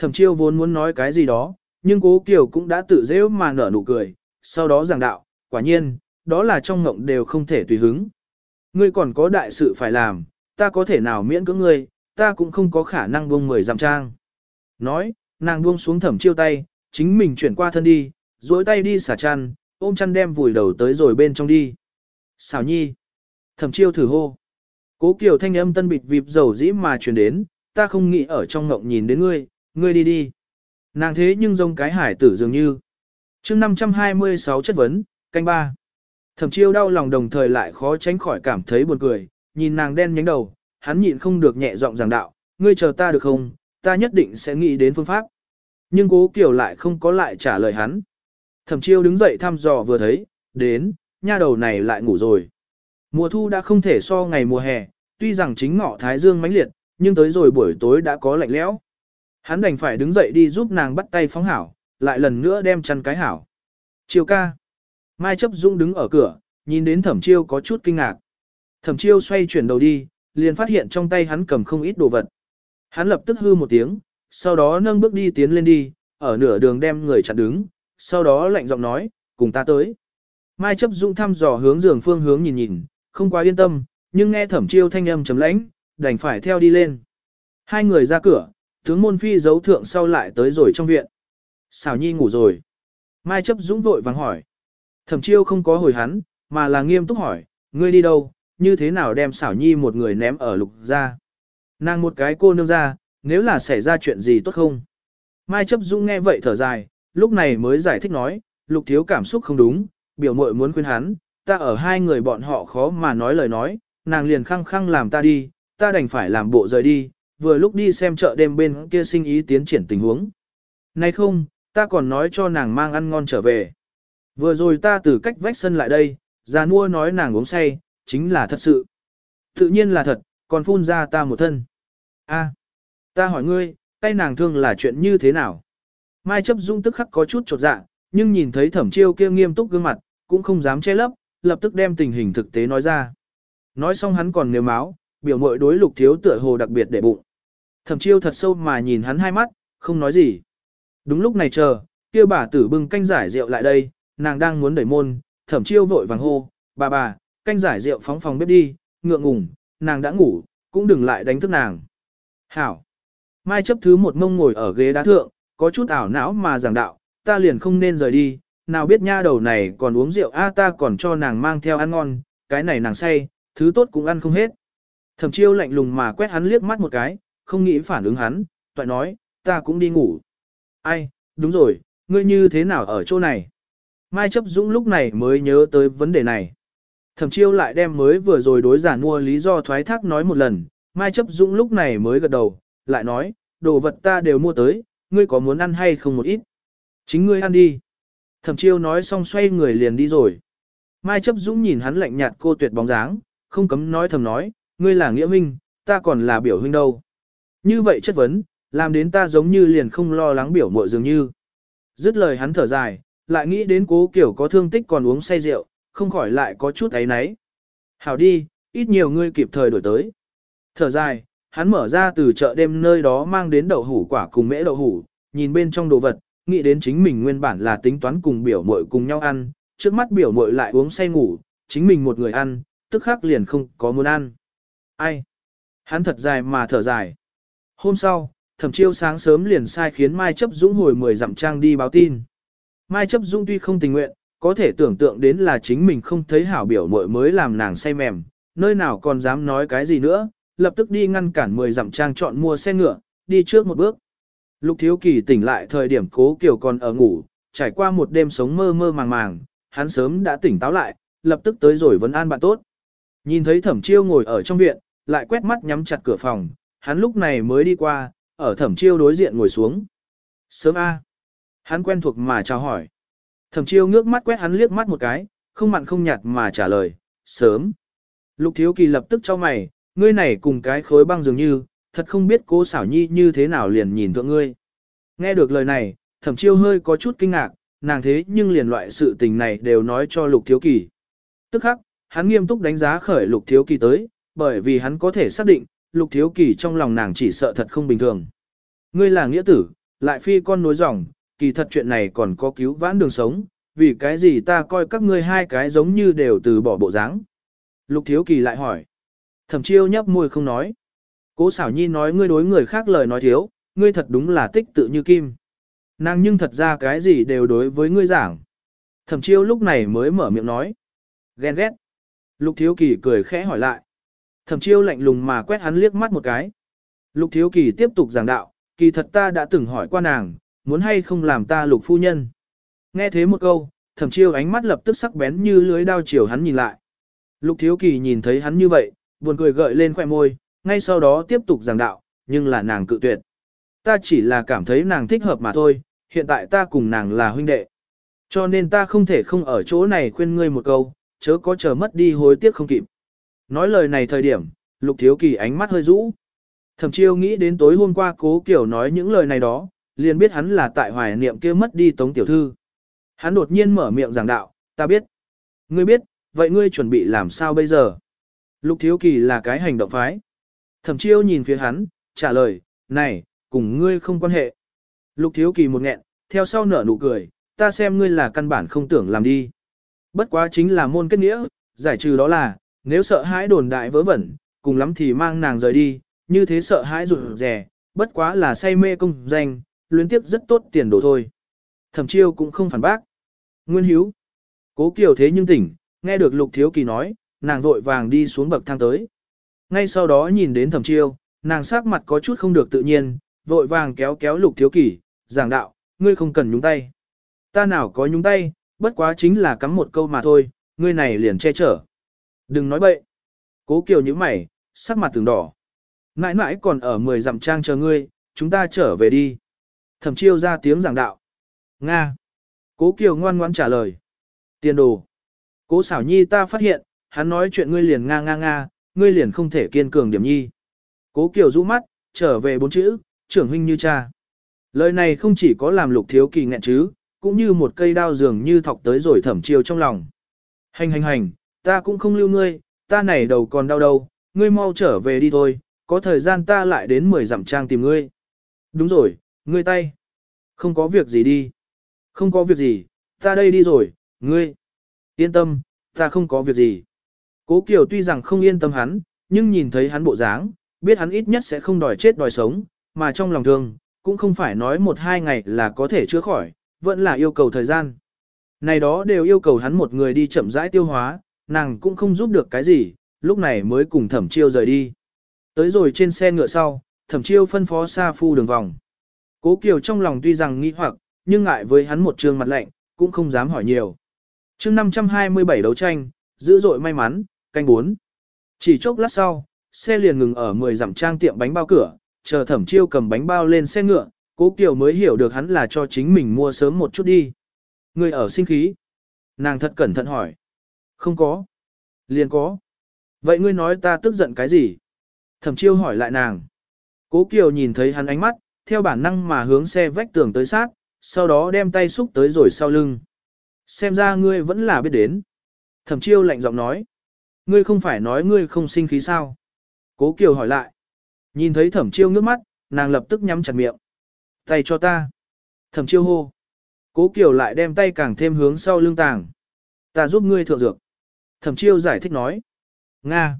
Thẩm chiêu vốn muốn nói cái gì đó, nhưng cố Kiều cũng đã tự dễ mà nở nụ cười, sau đó giảng đạo, quả nhiên, đó là trong ngộng đều không thể tùy hứng. Ngươi còn có đại sự phải làm, ta có thể nào miễn cưỡng ngươi, ta cũng không có khả năng buông mười giảm trang. Nói, nàng buông xuống thẩm chiêu tay, chính mình chuyển qua thân đi, duỗi tay đi xả chăn, ôm chăn đem vùi đầu tới rồi bên trong đi. Xảo nhi. Thẩm chiêu thử hô. Cố Kiều thanh âm tân bịt vịp dầu dĩ mà truyền đến, ta không nghĩ ở trong ngộng nhìn đến ngươi, ngươi đi đi. Nàng thế nhưng giống cái hải tử dường như. chương 526 chất vấn, canh ba. Thẩm chiêu đau lòng đồng thời lại khó tránh khỏi cảm thấy buồn cười, nhìn nàng đen nhánh đầu, hắn nhịn không được nhẹ giọng giảng đạo, ngươi chờ ta được không, ta nhất định sẽ nghĩ đến phương pháp. Nhưng cố kiểu lại không có lại trả lời hắn. Thẩm chiêu đứng dậy thăm dò vừa thấy, đến, nha đầu này lại ngủ rồi. Mùa thu đã không thể so ngày mùa hè, tuy rằng chính ngọ thái dương mãnh liệt, nhưng tới rồi buổi tối đã có lạnh lẽo. Hắn đành phải đứng dậy đi giúp nàng bắt tay phóng hảo, lại lần nữa đem chăn cái hảo. Chiêu ca. Mai chấp dung đứng ở cửa, nhìn đến thẩm chiêu có chút kinh ngạc. Thẩm chiêu xoay chuyển đầu đi, liền phát hiện trong tay hắn cầm không ít đồ vật. Hắn lập tức hư một tiếng, sau đó nâng bước đi tiến lên đi, ở nửa đường đem người chặn đứng, sau đó lạnh giọng nói, cùng ta tới. Mai chấp dung thăm dò hướng giường phương hướng nhìn nhìn, không quá yên tâm, nhưng nghe thẩm chiêu thanh âm chấm lãnh, đành phải theo đi lên. Hai người ra cửa, tướng môn phi giấu thượng sau lại tới rồi trong viện. Xảo nhi ngủ rồi. Mai chấp dũng vội vàng hỏi. Thẩm chiêu không có hồi hắn, mà là nghiêm túc hỏi, ngươi đi đâu, như thế nào đem xảo nhi một người ném ở lục ra. Nàng một cái cô nương ra, nếu là xảy ra chuyện gì tốt không? Mai chấp dũng nghe vậy thở dài, lúc này mới giải thích nói, lục thiếu cảm xúc không đúng, biểu mội muốn khuyên hắn, ta ở hai người bọn họ khó mà nói lời nói, nàng liền khăng khăng làm ta đi, ta đành phải làm bộ rời đi, vừa lúc đi xem chợ đêm bên kia sinh ý tiến triển tình huống. này không, ta còn nói cho nàng mang ăn ngon trở về. Vừa rồi ta từ cách vách sân lại đây, già nua nói nàng uống say, chính là thật sự. Tự nhiên là thật, còn phun ra ta một thân. A, ta hỏi ngươi, tay nàng thương là chuyện như thế nào? Mai chấp dung tức khắc có chút trột dạ, nhưng nhìn thấy thẩm chiêu kia nghiêm túc gương mặt, cũng không dám che lấp, lập tức đem tình hình thực tế nói ra. Nói xong hắn còn nếu máu, biểu mội đối lục thiếu tựa hồ đặc biệt để bụng. Thẩm chiêu thật sâu mà nhìn hắn hai mắt, không nói gì. Đúng lúc này chờ, kia bà tử bưng canh giải rượu lại đây, nàng đang muốn đẩy môn, thẩm chiêu vội vàng hô, bà bà, canh giải rượu phóng phòng bếp đi, ngượng ngùng, nàng đã ngủ, cũng đừng lại đánh thức nàng. Hảo. Mai chấp thứ một mông ngồi ở ghế đá thượng, có chút ảo não mà giảng đạo, ta liền không nên rời đi, nào biết nha đầu này còn uống rượu a ta còn cho nàng mang theo ăn ngon, cái này nàng say, thứ tốt cũng ăn không hết. Thẩm chiêu lạnh lùng mà quét hắn liếc mắt một cái, không nghĩ phản ứng hắn, toại nói, ta cũng đi ngủ. Ai, đúng rồi, ngươi như thế nào ở chỗ này? Mai chấp dũng lúc này mới nhớ tới vấn đề này. Thẩm chiêu lại đem mới vừa rồi đối giản mua lý do thoái thác nói một lần, Mai chấp dũng lúc này mới gật đầu, lại nói, đồ vật ta đều mua tới, ngươi có muốn ăn hay không một ít? Chính ngươi ăn đi. Thẩm chiêu nói xong xoay người liền đi rồi. Mai chấp dũng nhìn hắn lạnh nhạt cô tuyệt bóng dáng, không cấm nói thầm nói, ngươi là nghĩa huynh, ta còn là biểu huynh đâu. Như vậy chất vấn, làm đến ta giống như liền không lo lắng biểu muội dường như. Dứt lời hắn thở dài, lại nghĩ đến cố kiểu có thương tích còn uống say rượu, không khỏi lại có chút ấy náy. Hảo đi, ít nhiều ngươi kịp thời đổi tới. Thở dài, hắn mở ra từ chợ đêm nơi đó mang đến đậu hủ quả cùng mễ đậu hủ, nhìn bên trong đồ vật, nghĩ đến chính mình nguyên bản là tính toán cùng biểu muội cùng nhau ăn, trước mắt biểu muội lại uống say ngủ, chính mình một người ăn, tức khắc liền không có muốn ăn. Ai? Hắn thật dài mà thở dài. Hôm sau, thẩm chiêu sáng sớm liền sai khiến Mai chấp dũng hồi 10 dặm trang đi báo tin. Mai chấp dũng tuy không tình nguyện, có thể tưởng tượng đến là chính mình không thấy hảo biểu muội mới làm nàng say mềm, nơi nào còn dám nói cái gì nữa, lập tức đi ngăn cản 10 dặm trang chọn mua xe ngựa, đi trước một bước. Lục thiếu kỳ tỉnh lại thời điểm cố kiều còn ở ngủ, trải qua một đêm sống mơ mơ màng màng, hắn sớm đã tỉnh táo lại, lập tức tới rồi vấn an bạn tốt. Nhìn thấy thẩm chiêu ngồi ở trong viện, lại quét mắt nhắm chặt cửa phòng, hắn lúc này mới đi qua, ở thẩm chiêu đối diện ngồi xuống. Sớm A. Hắn quen thuộc mà chào hỏi. Thẩm chiêu ngước mắt quét hắn liếc mắt một cái, không mặn không nhạt mà trả lời, sớm. Lục thiếu kỳ lập tức cho mày, ngươi này cùng cái khối băng dường như, thật không biết cô xảo nhi như thế nào liền nhìn thượng ngươi. Nghe được lời này, thẩm chiêu hơi có chút kinh ngạc, nàng thế nhưng liền loại sự tình này đều nói cho lục thiếu kỳ. Tức khắc, hắn nghiêm túc đánh giá khởi lục thiếu kỳ tới, bởi vì hắn có thể xác định, lục thiếu kỳ trong lòng nàng chỉ sợ thật không bình thường. Ngươi là nghĩa tử, lại phi con nối dòng, kỳ thật chuyện này còn có cứu vãn đường sống, vì cái gì ta coi các ngươi hai cái giống như đều từ bỏ bộ dáng. Lục thiếu kỳ lại hỏi. Thẩm chiêu nhấp môi không nói. Cố xảo nhi nói ngươi đối người khác lời nói thiếu, ngươi thật đúng là tích tự như kim. Nàng nhưng thật ra cái gì đều đối với ngươi giảng. Thẩm chiêu lúc này mới mở miệng nói. Ghen ghét. Lục thiếu kỳ cười khẽ hỏi lại. Thẩm chiêu lạnh lùng mà quét hắn liếc mắt một cái. Lục thiếu kỳ tiếp tục giảng đạo, kỳ thật ta đã từng hỏi qua nàng, muốn hay không làm ta lục phu nhân. Nghe thế một câu, thẩm chiêu ánh mắt lập tức sắc bén như lưới đao chiều hắn nhìn lại. Lục thiếu kỳ nhìn thấy hắn như vậy, buồn cười gợi lên khoẻ môi, ngay sau đó tiếp tục giảng đạo, nhưng là nàng cự tuyệt. Ta chỉ là cảm thấy nàng thích hợp mà thôi, hiện tại ta cùng nàng là huynh đệ. Cho nên ta không thể không ở chỗ này khuyên ngươi một câu, chớ có chờ mất đi hối tiếc không kịp. Nói lời này thời điểm, lục thiếu kỳ ánh mắt hơi rũ. Thẩm chiêu nghĩ đến tối hôm qua cố kiểu nói những lời này đó, liền biết hắn là tại hoài niệm kia mất đi tống tiểu thư. Hắn đột nhiên mở miệng giảng đạo, ta biết. Ngươi biết, vậy ngươi chuẩn bị làm sao bây giờ? Lục thiếu kỳ là cái hành động phái. Thẩm chiêu nhìn phía hắn, trả lời, này, cùng ngươi không quan hệ. Lục thiếu kỳ một nghẹn, theo sau nở nụ cười, ta xem ngươi là căn bản không tưởng làm đi. Bất quá chính là môn kết nghĩa, giải trừ đó là, nếu sợ hãi đồn đại vớ vẩn, cùng lắm thì mang nàng rời đi, như thế sợ hãi rụt rè, bất quá là say mê công danh, luyến tiếp rất tốt tiền đồ thôi. Thẩm chiêu cũng không phản bác. Nguyên hiếu. Cố kiều thế nhưng tỉnh, nghe được lục thiếu kỳ nói, nàng vội vàng đi xuống bậc thang tới. Ngay sau đó nhìn đến thẩm chiêu, nàng sắc mặt có chút không được tự nhiên, vội vàng kéo kéo lục thiếu kỳ, giảng đạo, ngươi không cần nhúng tay. Ta nào có nhúng tay, bất quá chính là cắm một câu mà thôi, ngươi này liền che chở. Đừng nói bậy. Cố kiều như mày, sắc mặt từng đỏ. nãi nãi còn ở mười dặm trang chờ ngươi, chúng ta trở về đi. Thẩm chiêu ra tiếng giảng đạo. Nga. Cố kiều ngoan ngoãn trả lời. Tiền đồ. Cố xảo nhi ta phát hiện, hắn nói chuyện ngươi liền nga nga nga, ngươi liền không thể kiên cường điểm nhi. Cố kiều rũ mắt, trở về bốn chữ, trưởng huynh như cha. Lời này không chỉ có làm lục thiếu kỳ nghẹn chứ, cũng như một cây đao dường như thọc tới rồi thẩm chiêu trong lòng. Hành hành hành, ta cũng không lưu ngươi, ta này đầu còn đau đâu, ngươi mau trở về đi thôi, có thời gian ta lại đến 10 dặm trang tìm ngươi. Đúng rồi, ngươi tay. Không có việc gì đi. Không có việc gì, ta đây đi rồi, ngươi. Yên tâm, ta không có việc gì. Cố Kiều tuy rằng không yên tâm hắn, nhưng nhìn thấy hắn bộ dáng, biết hắn ít nhất sẽ không đòi chết đòi sống, mà trong lòng thương, cũng không phải nói một hai ngày là có thể chữa khỏi, vẫn là yêu cầu thời gian. Này đó đều yêu cầu hắn một người đi chậm rãi tiêu hóa, nàng cũng không giúp được cái gì, lúc này mới cùng thẩm chiêu rời đi. Tới rồi trên xe ngựa sau, thẩm chiêu phân phó xa phu đường vòng. Cố Kiều trong lòng tuy rằng nghi hoặc, nhưng ngại với hắn một trường mặt lạnh, cũng không dám hỏi nhiều. chương 527 đấu tranh, dữ dội may mắn, canh 4. Chỉ chốc lát sau, xe liền ngừng ở 10 dặm trang tiệm bánh bao cửa, chờ thẩm chiêu cầm bánh bao lên xe ngựa, cố Kiều mới hiểu được hắn là cho chính mình mua sớm một chút đi. Người ở sinh khí. Nàng thật cẩn thận hỏi. Không có. Liền có. Vậy ngươi nói ta tức giận cái gì? Thẩm chiêu hỏi lại nàng. Cố Kiều nhìn thấy hắn ánh mắt, theo bản năng mà hướng xe vách tường tới sát, sau đó đem tay xúc tới rồi sau lưng. Xem ra ngươi vẫn là biết đến. Thẩm chiêu lạnh giọng nói. Ngươi không phải nói ngươi không sinh khí sao? Cố Kiều hỏi lại. Nhìn thấy thẩm chiêu ngước mắt, nàng lập tức nhắm chặt miệng. Tay cho ta. Thẩm chiêu hô. Cố Kiều lại đem tay càng thêm hướng sau lưng tàng. Ta giúp ngươi thượng dược. Thẩm chiêu giải thích nói. Nga.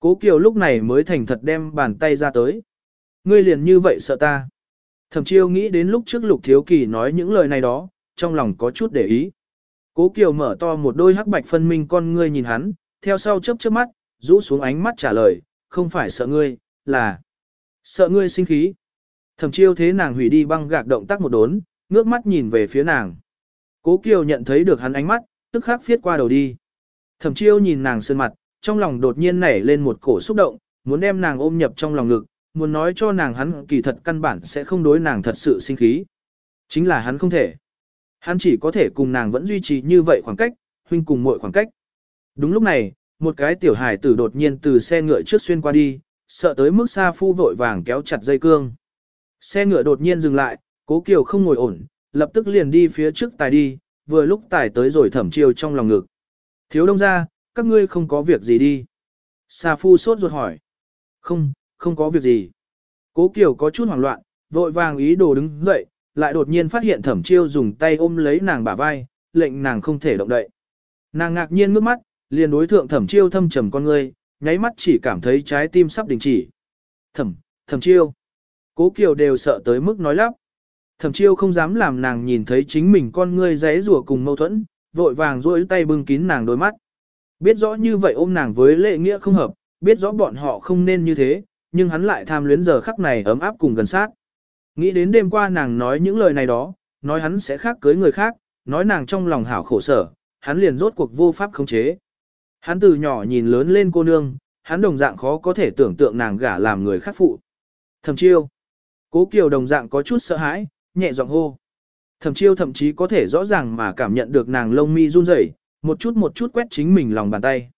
Cố Kiều lúc này mới thành thật đem bàn tay ra tới. Ngươi liền như vậy sợ ta. Thẩm chiêu nghĩ đến lúc trước lục thiếu kỳ nói những lời này đó, trong lòng có chút để ý. Cố Kiều mở to một đôi hắc bạch phân minh con ngươi nhìn hắn, theo sau chớp chớp mắt, rũ xuống ánh mắt trả lời, không phải sợ ngươi, là sợ ngươi sinh khí. Thẩm chiêu thế nàng hủy đi băng gạc động tác một đốn, ngước mắt nhìn về phía nàng. Cố Kiều nhận thấy được hắn ánh mắt, tức khắc phiết qua đầu đi. Thẩm chiêu nhìn nàng sơn mặt, trong lòng đột nhiên nảy lên một cổ xúc động, muốn đem nàng ôm nhập trong lòng ngực, muốn nói cho nàng hắn kỳ thật căn bản sẽ không đối nàng thật sự sinh khí. Chính là hắn không thể. Hắn chỉ có thể cùng nàng vẫn duy trì như vậy khoảng cách, huynh cùng mọi khoảng cách. Đúng lúc này, một cái tiểu hải tử đột nhiên từ xe ngựa trước xuyên qua đi, sợ tới mức xa phu vội vàng kéo chặt dây cương. Xe ngựa đột nhiên dừng lại, cố kiều không ngồi ổn, lập tức liền đi phía trước tài đi, vừa lúc tài tới rồi thẩm chiêu trong lòng ngực. Thiếu đông ra, các ngươi không có việc gì đi. Xà phu sốt ruột hỏi. Không, không có việc gì. Cố Kiều có chút hoảng loạn, vội vàng ý đồ đứng dậy, lại đột nhiên phát hiện thẩm chiêu dùng tay ôm lấy nàng bả vai, lệnh nàng không thể động đậy. Nàng ngạc nhiên ngước mắt, liền đối thượng thẩm chiêu thâm trầm con ngươi, nháy mắt chỉ cảm thấy trái tim sắp đình chỉ. Thẩm, thẩm chiêu. Cố Kiều đều sợ tới mức nói lắp. Thẩm chiêu không dám làm nàng nhìn thấy chính mình con ngươi rẽ rùa cùng mâu thuẫn, vội vàng duỗi tay bưng kín nàng đôi mắt. Biết rõ như vậy ôm nàng với lệ nghĩa không hợp, biết rõ bọn họ không nên như thế, nhưng hắn lại tham luyến giờ khắc này ấm áp cùng gần sát. Nghĩ đến đêm qua nàng nói những lời này đó, nói hắn sẽ khác cưới người khác, nói nàng trong lòng hảo khổ sở, hắn liền rốt cuộc vô pháp khống chế. Hắn từ nhỏ nhìn lớn lên cô nương, hắn đồng dạng khó có thể tưởng tượng nàng gả làm người khác phụ. Thẩm chiêu. Cố Kiều đồng dạng có chút sợ hãi, nhẹ giọng hô. Thẩm chiêu thậm chí có thể rõ ràng mà cảm nhận được nàng lông mi run rẩy, một chút một chút quét chính mình lòng bàn tay.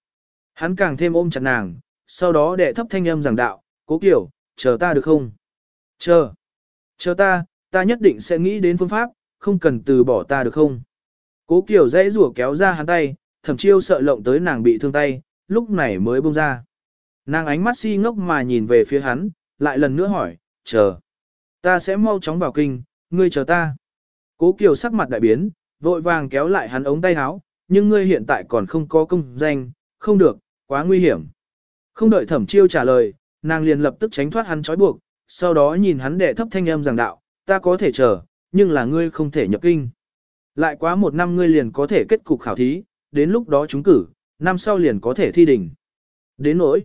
Hắn càng thêm ôm chặt nàng, sau đó đệ thấp thanh âm giảng đạo, cố Kiều, chờ ta được không? Chờ. Chờ ta, ta nhất định sẽ nghĩ đến phương pháp, không cần từ bỏ ta được không? Cố Kiều dãy rủa kéo ra hắn tay, thẩm chiêu sợ lộng tới nàng bị thương tay, lúc này mới buông ra. Nàng ánh mắt si ngốc mà nhìn về phía hắn, lại lần nữa hỏi, chờ. Ta sẽ mau chóng vào kinh, ngươi chờ ta. Cố Kiều sắc mặt đại biến, vội vàng kéo lại hắn ống tay áo, nhưng ngươi hiện tại còn không có công danh, không được, quá nguy hiểm. Không đợi thẩm chiêu trả lời, nàng liền lập tức tránh thoát hắn trói buộc, sau đó nhìn hắn đệ thấp thanh âm giảng đạo, ta có thể chờ, nhưng là ngươi không thể nhập kinh. Lại quá một năm ngươi liền có thể kết cục khảo thí, đến lúc đó chúng cử, năm sau liền có thể thi đỉnh. Đến nỗi,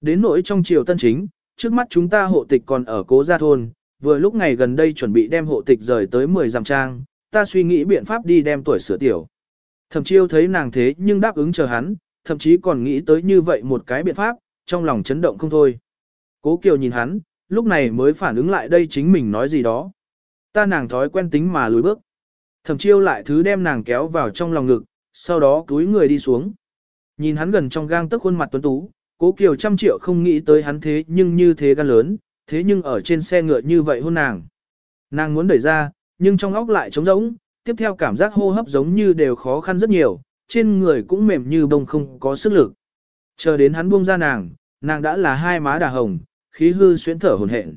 đến nỗi trong triều tân chính, trước mắt chúng ta hộ tịch còn ở cố gia thôn, vừa lúc ngày gần đây chuẩn bị đem hộ tịch rời tới 10 dặm trang, ta suy nghĩ biện pháp đi đem tuổi sửa tiểu. Thẩm chiêu thấy nàng thế nhưng đáp ứng chờ hắn, thậm chí còn nghĩ tới như vậy một cái biện pháp, trong lòng chấn động không thôi. Cố Kiều nhìn hắn, lúc này mới phản ứng lại đây chính mình nói gì đó. Ta nàng thói quen tính mà lùi bước. Thẩm chiêu lại thứ đem nàng kéo vào trong lòng ngực, sau đó túi người đi xuống. Nhìn hắn gần trong gang tức khuôn mặt tuấn tú, cố Kiều trăm triệu không nghĩ tới hắn thế nhưng như thế gan lớn, thế nhưng ở trên xe ngựa như vậy hôn nàng. Nàng muốn đẩy ra, nhưng trong óc lại trống rỗng, tiếp theo cảm giác hô hấp giống như đều khó khăn rất nhiều, trên người cũng mềm như bông không có sức lực. Chờ đến hắn buông ra nàng, nàng đã là hai má đà hồng, khí hư xuyến thở hồn hển.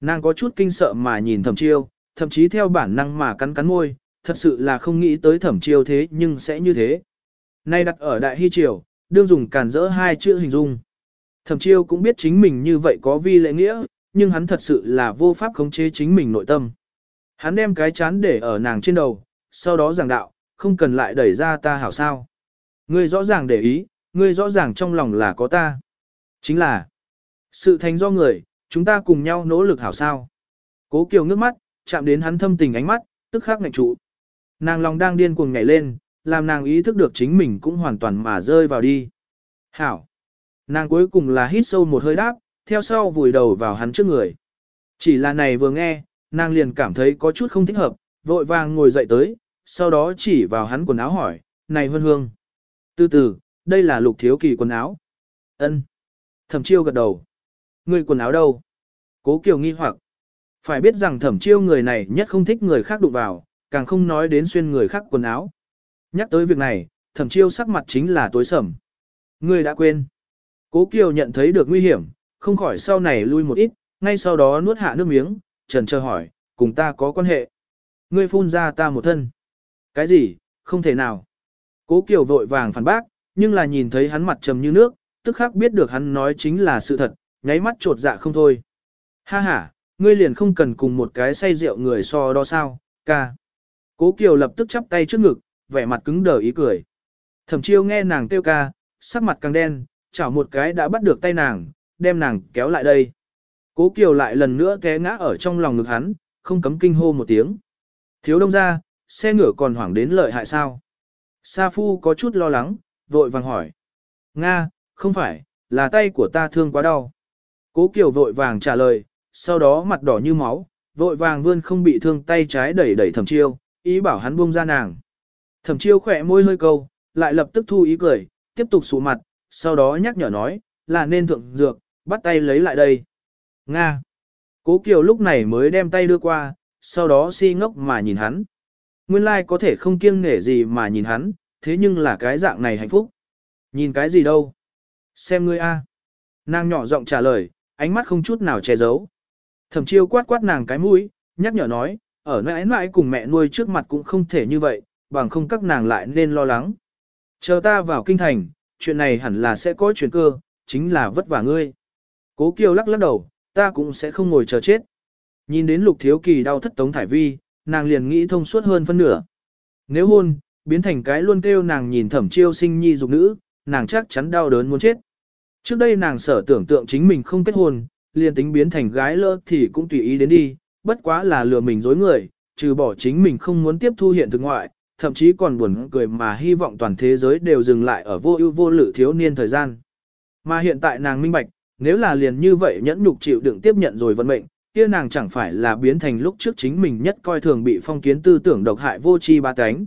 Nàng có chút kinh sợ mà nhìn thẩm chiêu, thậm chí theo bản năng mà cắn cắn môi, thật sự là không nghĩ tới thẩm chiêu thế nhưng sẽ như thế. Nay đặt ở đại hy triều, đương dùng càn rỡ hai chữ hình dung. Thẩm chiêu cũng biết chính mình như vậy có vi lệ nghĩa, nhưng hắn thật sự là vô pháp khống chế chính mình nội tâm. Hắn đem cái chán để ở nàng trên đầu, sau đó giảng đạo, không cần lại đẩy ra ta hảo sao. Ngươi rõ ràng để ý, ngươi rõ ràng trong lòng là có ta. Chính là, sự thành do người, chúng ta cùng nhau nỗ lực hảo sao. Cố Kiều ngước mắt, chạm đến hắn thâm tình ánh mắt, tức khắc ngạch trụ. Nàng lòng đang điên cuồng nhảy lên, làm nàng ý thức được chính mình cũng hoàn toàn mà rơi vào đi. Hảo. Nàng cuối cùng là hít sâu một hơi đáp, theo sau vùi đầu vào hắn trước người. Chỉ là này vừa nghe, nàng liền cảm thấy có chút không thích hợp, vội vàng ngồi dậy tới, sau đó chỉ vào hắn quần áo hỏi, này hương hương. Từ từ, đây là lục thiếu kỳ quần áo. ân Thẩm chiêu gật đầu. Người quần áo đâu? Cố Kiều nghi hoặc. Phải biết rằng thẩm chiêu người này nhất không thích người khác đụng vào, càng không nói đến xuyên người khác quần áo. Nhắc tới việc này, thẩm chiêu sắc mặt chính là tối sầm. Người đã quên. Cố Kiều nhận thấy được nguy hiểm, không khỏi sau này lui một ít, ngay sau đó nuốt hạ nước miếng, trần chờ hỏi, cùng ta có quan hệ. Ngươi phun ra ta một thân. Cái gì, không thể nào. Cố Kiều vội vàng phản bác, nhưng là nhìn thấy hắn mặt trầm như nước, tức khắc biết được hắn nói chính là sự thật, nháy mắt trột dạ không thôi. Ha ha, ngươi liền không cần cùng một cái say rượu người so đo sao, ca. Cố Kiều lập tức chắp tay trước ngực, vẻ mặt cứng đờ ý cười. Thẩm chiêu nghe nàng kêu ca, sắc mặt càng đen, chảo một cái đã bắt được tay nàng, đem nàng kéo lại đây. Cố Kiều lại lần nữa té ngã ở trong lòng ngực hắn, không cấm kinh hô một tiếng. Thiếu đông ra, xe ngựa còn hoảng đến lợi hại sao? Sa Phu có chút lo lắng, vội vàng hỏi. Nga, không phải, là tay của ta thương quá đau. Cố Kiều vội vàng trả lời, sau đó mặt đỏ như máu, vội vàng vươn không bị thương tay trái đẩy đẩy thẩm chiêu, ý bảo hắn buông ra nàng. Thẩm chiêu khỏe môi hơi câu, lại lập tức thu ý cười, tiếp tục sụ mặt, sau đó nhắc nhở nói, là nên thượng dược, bắt tay lấy lại đây. Nga. Cố Kiều lúc này mới đem tay đưa qua, sau đó si ngốc mà nhìn hắn. Nguyên lai like có thể không kiêng nể gì mà nhìn hắn, thế nhưng là cái dạng này hạnh phúc. Nhìn cái gì đâu? Xem ngươi a. Nàng nhỏ giọng trả lời, ánh mắt không chút nào che giấu. Thẩm chiêu quát quát nàng cái mũi, nhắc nhở nói, ở nơi mãi cùng mẹ nuôi trước mặt cũng không thể như vậy, bằng không các nàng lại nên lo lắng. Chờ ta vào kinh thành, chuyện này hẳn là sẽ có chuyển cơ, chính là vất vả ngươi. Cố Kiều lắc lắc đầu, ta cũng sẽ không ngồi chờ chết. Nhìn đến lục thiếu kỳ đau thất tống thải vi, nàng liền nghĩ thông suốt hơn phân nửa. Nếu hôn, biến thành cái luôn kêu nàng nhìn thẩm chiêu sinh nhi dục nữ, nàng chắc chắn đau đớn muốn chết. Trước đây nàng sở tưởng tượng chính mình không kết hôn, liền tính biến thành gái lỡ thì cũng tùy ý đến đi, bất quá là lừa mình dối người, trừ bỏ chính mình không muốn tiếp thu hiện thực ngoại, thậm chí còn buồn cười mà hy vọng toàn thế giới đều dừng lại ở vô ưu vô lự thiếu niên thời gian. Mà hiện tại nàng minh bạch, nếu là liền như vậy nhẫn nhục chịu đựng tiếp nhận rồi vận mệnh, kia nàng chẳng phải là biến thành lúc trước chính mình nhất coi thường bị phong kiến tư tưởng độc hại vô tri ba cánh.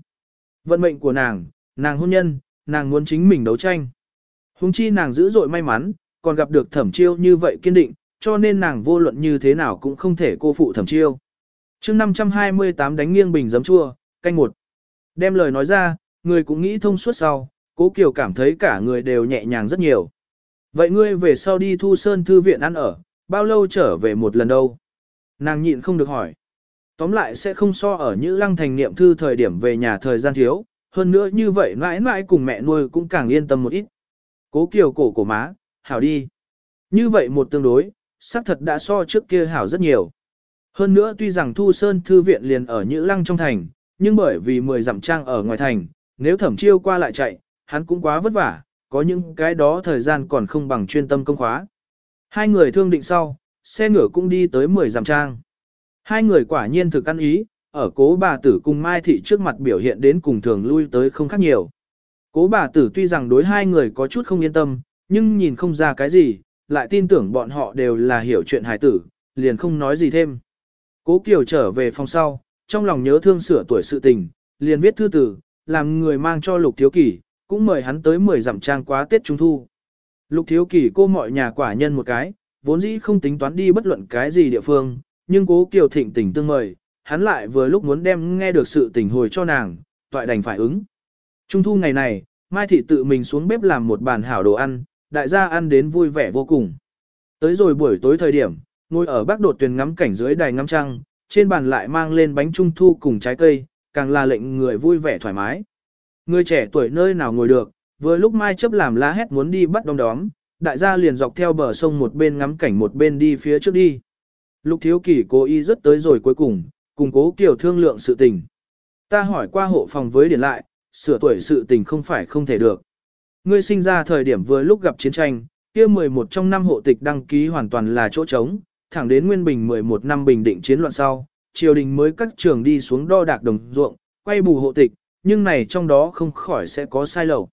Vận mệnh của nàng, nàng hôn nhân, nàng muốn chính mình đấu tranh. Hùng chi nàng dữ dội may mắn, còn gặp được thẩm chiêu như vậy kiên định, cho nên nàng vô luận như thế nào cũng không thể cô phụ thẩm chiêu. chương 528 đánh nghiêng bình giấm chua, canh một. Đem lời nói ra, người cũng nghĩ thông suốt sau, cố kiều cảm thấy cả người đều nhẹ nhàng rất nhiều. Vậy ngươi về sau đi thu sơn thư viện ăn ở, bao lâu trở về một lần đâu? Nàng nhịn không được hỏi. Tóm lại sẽ không so ở Nhữ Lăng thành niệm thư thời điểm về nhà thời gian thiếu, hơn nữa như vậy mãi mãi cùng mẹ nuôi cũng càng yên tâm một ít. Cố kiều cổ cổ má, hảo đi. Như vậy một tương đối, xác thật đã so trước kia hảo rất nhiều. Hơn nữa tuy rằng Thu Sơn Thư Viện liền ở Nhữ Lăng trong thành, nhưng bởi vì 10 dặm trang ở ngoài thành, nếu thẩm chiêu qua lại chạy, hắn cũng quá vất vả, có những cái đó thời gian còn không bằng chuyên tâm công khóa. Hai người thương định sau, xe ngựa cũng đi tới 10 dặm trang. Hai người quả nhiên thực ăn ý, ở cố bà tử cùng Mai Thị trước mặt biểu hiện đến cùng thường lui tới không khác nhiều. Cố bà tử tuy rằng đối hai người có chút không yên tâm, nhưng nhìn không ra cái gì, lại tin tưởng bọn họ đều là hiểu chuyện hài tử, liền không nói gì thêm. Cố Kiều trở về phòng sau, trong lòng nhớ thương sửa tuổi sự tình, liền viết thư tử, làm người mang cho Lục Thiếu Kỳ, cũng mời hắn tới 10 dặm trang quá Tết Trung Thu. Lục Thiếu Kỳ cô mọi nhà quả nhân một cái, vốn dĩ không tính toán đi bất luận cái gì địa phương, nhưng cố Kiều thịnh tình tương mời, hắn lại vừa lúc muốn đem nghe được sự tình hồi cho nàng, toại đành phải ứng. Trung thu ngày này, Mai Thị tự mình xuống bếp làm một bàn hảo đồ ăn, đại gia ăn đến vui vẻ vô cùng. Tới rồi buổi tối thời điểm, ngồi ở bác đột tuyền ngắm cảnh dưới đài ngắm trăng, trên bàn lại mang lên bánh trung thu cùng trái cây, càng là lệnh người vui vẻ thoải mái. Người trẻ tuổi nơi nào ngồi được, vừa lúc Mai chấp làm lá hét muốn đi bắt đông đóm, đại gia liền dọc theo bờ sông một bên ngắm cảnh một bên đi phía trước đi. Lục thiếu kỷ cố ý rất tới rồi cuối cùng, cùng cố kiểu thương lượng sự tình. Ta hỏi qua hộ phòng với điển lại, sửa tuổi sự tình không phải không thể được. Ngươi sinh ra thời điểm vừa lúc gặp chiến tranh, kia 11 trong năm hộ tịch đăng ký hoàn toàn là chỗ trống, thẳng đến Nguyên Bình 11 năm bình định chiến loạn sau, triều đình mới các trường đi xuống đo đạc đồng ruộng, quay bù hộ tịch, nhưng này trong đó không khỏi sẽ có sai lầu.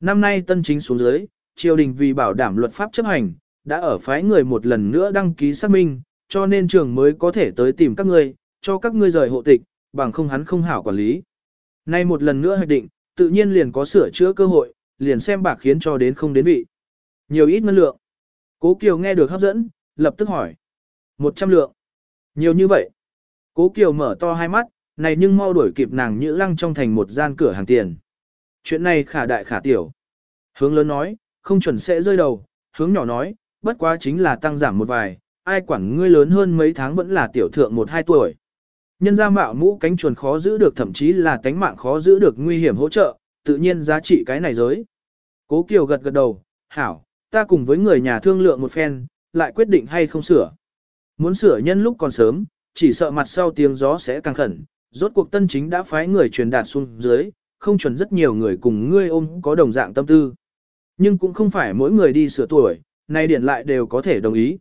Năm nay tân chính xuống dưới, triều đình vì bảo đảm luật pháp chấp hành, đã ở phái người một lần nữa đăng ký xác minh, cho nên trường mới có thể tới tìm các ngươi, cho các ngươi rời hộ tịch, bằng không hắn không hảo quản lý. Nay một lần nữa hoạch định, tự nhiên liền có sửa chữa cơ hội, liền xem bạc khiến cho đến không đến vị. Nhiều ít ngân lượng. Cố Kiều nghe được hấp dẫn, lập tức hỏi một trăm lượng. Nhiều như vậy. Cố Kiều mở to hai mắt, này nhưng mau đuổi kịp nàng nhữ lăng trong thành một gian cửa hàng tiền. Chuyện này khả đại khả tiểu. Hướng lớn nói, không chuẩn sẽ rơi đầu, hướng nhỏ nói, bất quá chính là tăng giảm một vài, ai quản ngươi lớn hơn mấy tháng vẫn là tiểu thượng một hai tuổi. Nhân ra mạo mũ cánh chuồn khó giữ được thậm chí là tánh mạng khó giữ được nguy hiểm hỗ trợ, tự nhiên giá trị cái này giới. Cố Kiều gật gật đầu, hảo, ta cùng với người nhà thương lượng một phen, lại quyết định hay không sửa. Muốn sửa nhân lúc còn sớm, chỉ sợ mặt sau tiếng gió sẽ càng khẩn, rốt cuộc tân chính đã phái người truyền đạt xuống dưới, không chuẩn rất nhiều người cùng ngươi ôm có đồng dạng tâm tư. Nhưng cũng không phải mỗi người đi sửa tuổi, nay điển lại đều có thể đồng ý.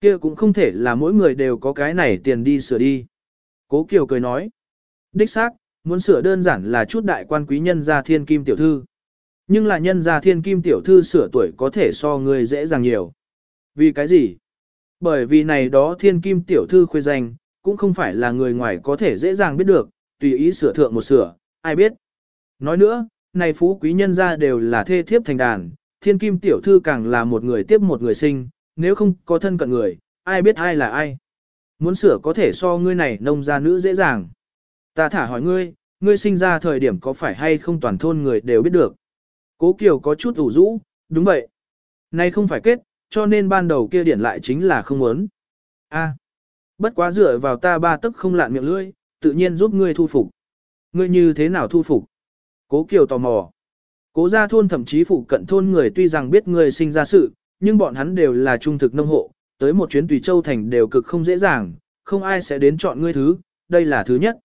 kia cũng không thể là mỗi người đều có cái này tiền đi sửa đi. Cố Kiều cười nói, đích xác, muốn sửa đơn giản là chút đại quan quý nhân gia thiên kim tiểu thư. Nhưng là nhân gia thiên kim tiểu thư sửa tuổi có thể so người dễ dàng nhiều. Vì cái gì? Bởi vì này đó thiên kim tiểu thư khuê danh, cũng không phải là người ngoài có thể dễ dàng biết được, tùy ý sửa thượng một sửa, ai biết. Nói nữa, này phú quý nhân gia đều là thê thiếp thành đàn, thiên kim tiểu thư càng là một người tiếp một người sinh, nếu không có thân cận người, ai biết ai là ai. Muốn sửa có thể so ngươi này nông gia nữ dễ dàng. Ta thả hỏi ngươi, ngươi sinh ra thời điểm có phải hay không toàn thôn người đều biết được. Cố Kiều có chút ủ rũ, đúng vậy. nay không phải kết, cho nên ban đầu kia điển lại chính là không muốn. A, bất quá dựa vào ta ba tức không lạn miệng lưỡi, tự nhiên giúp ngươi thu phục. Ngươi như thế nào thu phục? Cố Kiều tò mò. Cố gia thôn thậm chí phụ cận thôn người tuy rằng biết ngươi sinh ra sự, nhưng bọn hắn đều là trung thực nông hộ, tới một chuyến tùy châu thành đều cực không dễ dàng, không ai sẽ đến chọn ngươi thứ, đây là thứ nhất.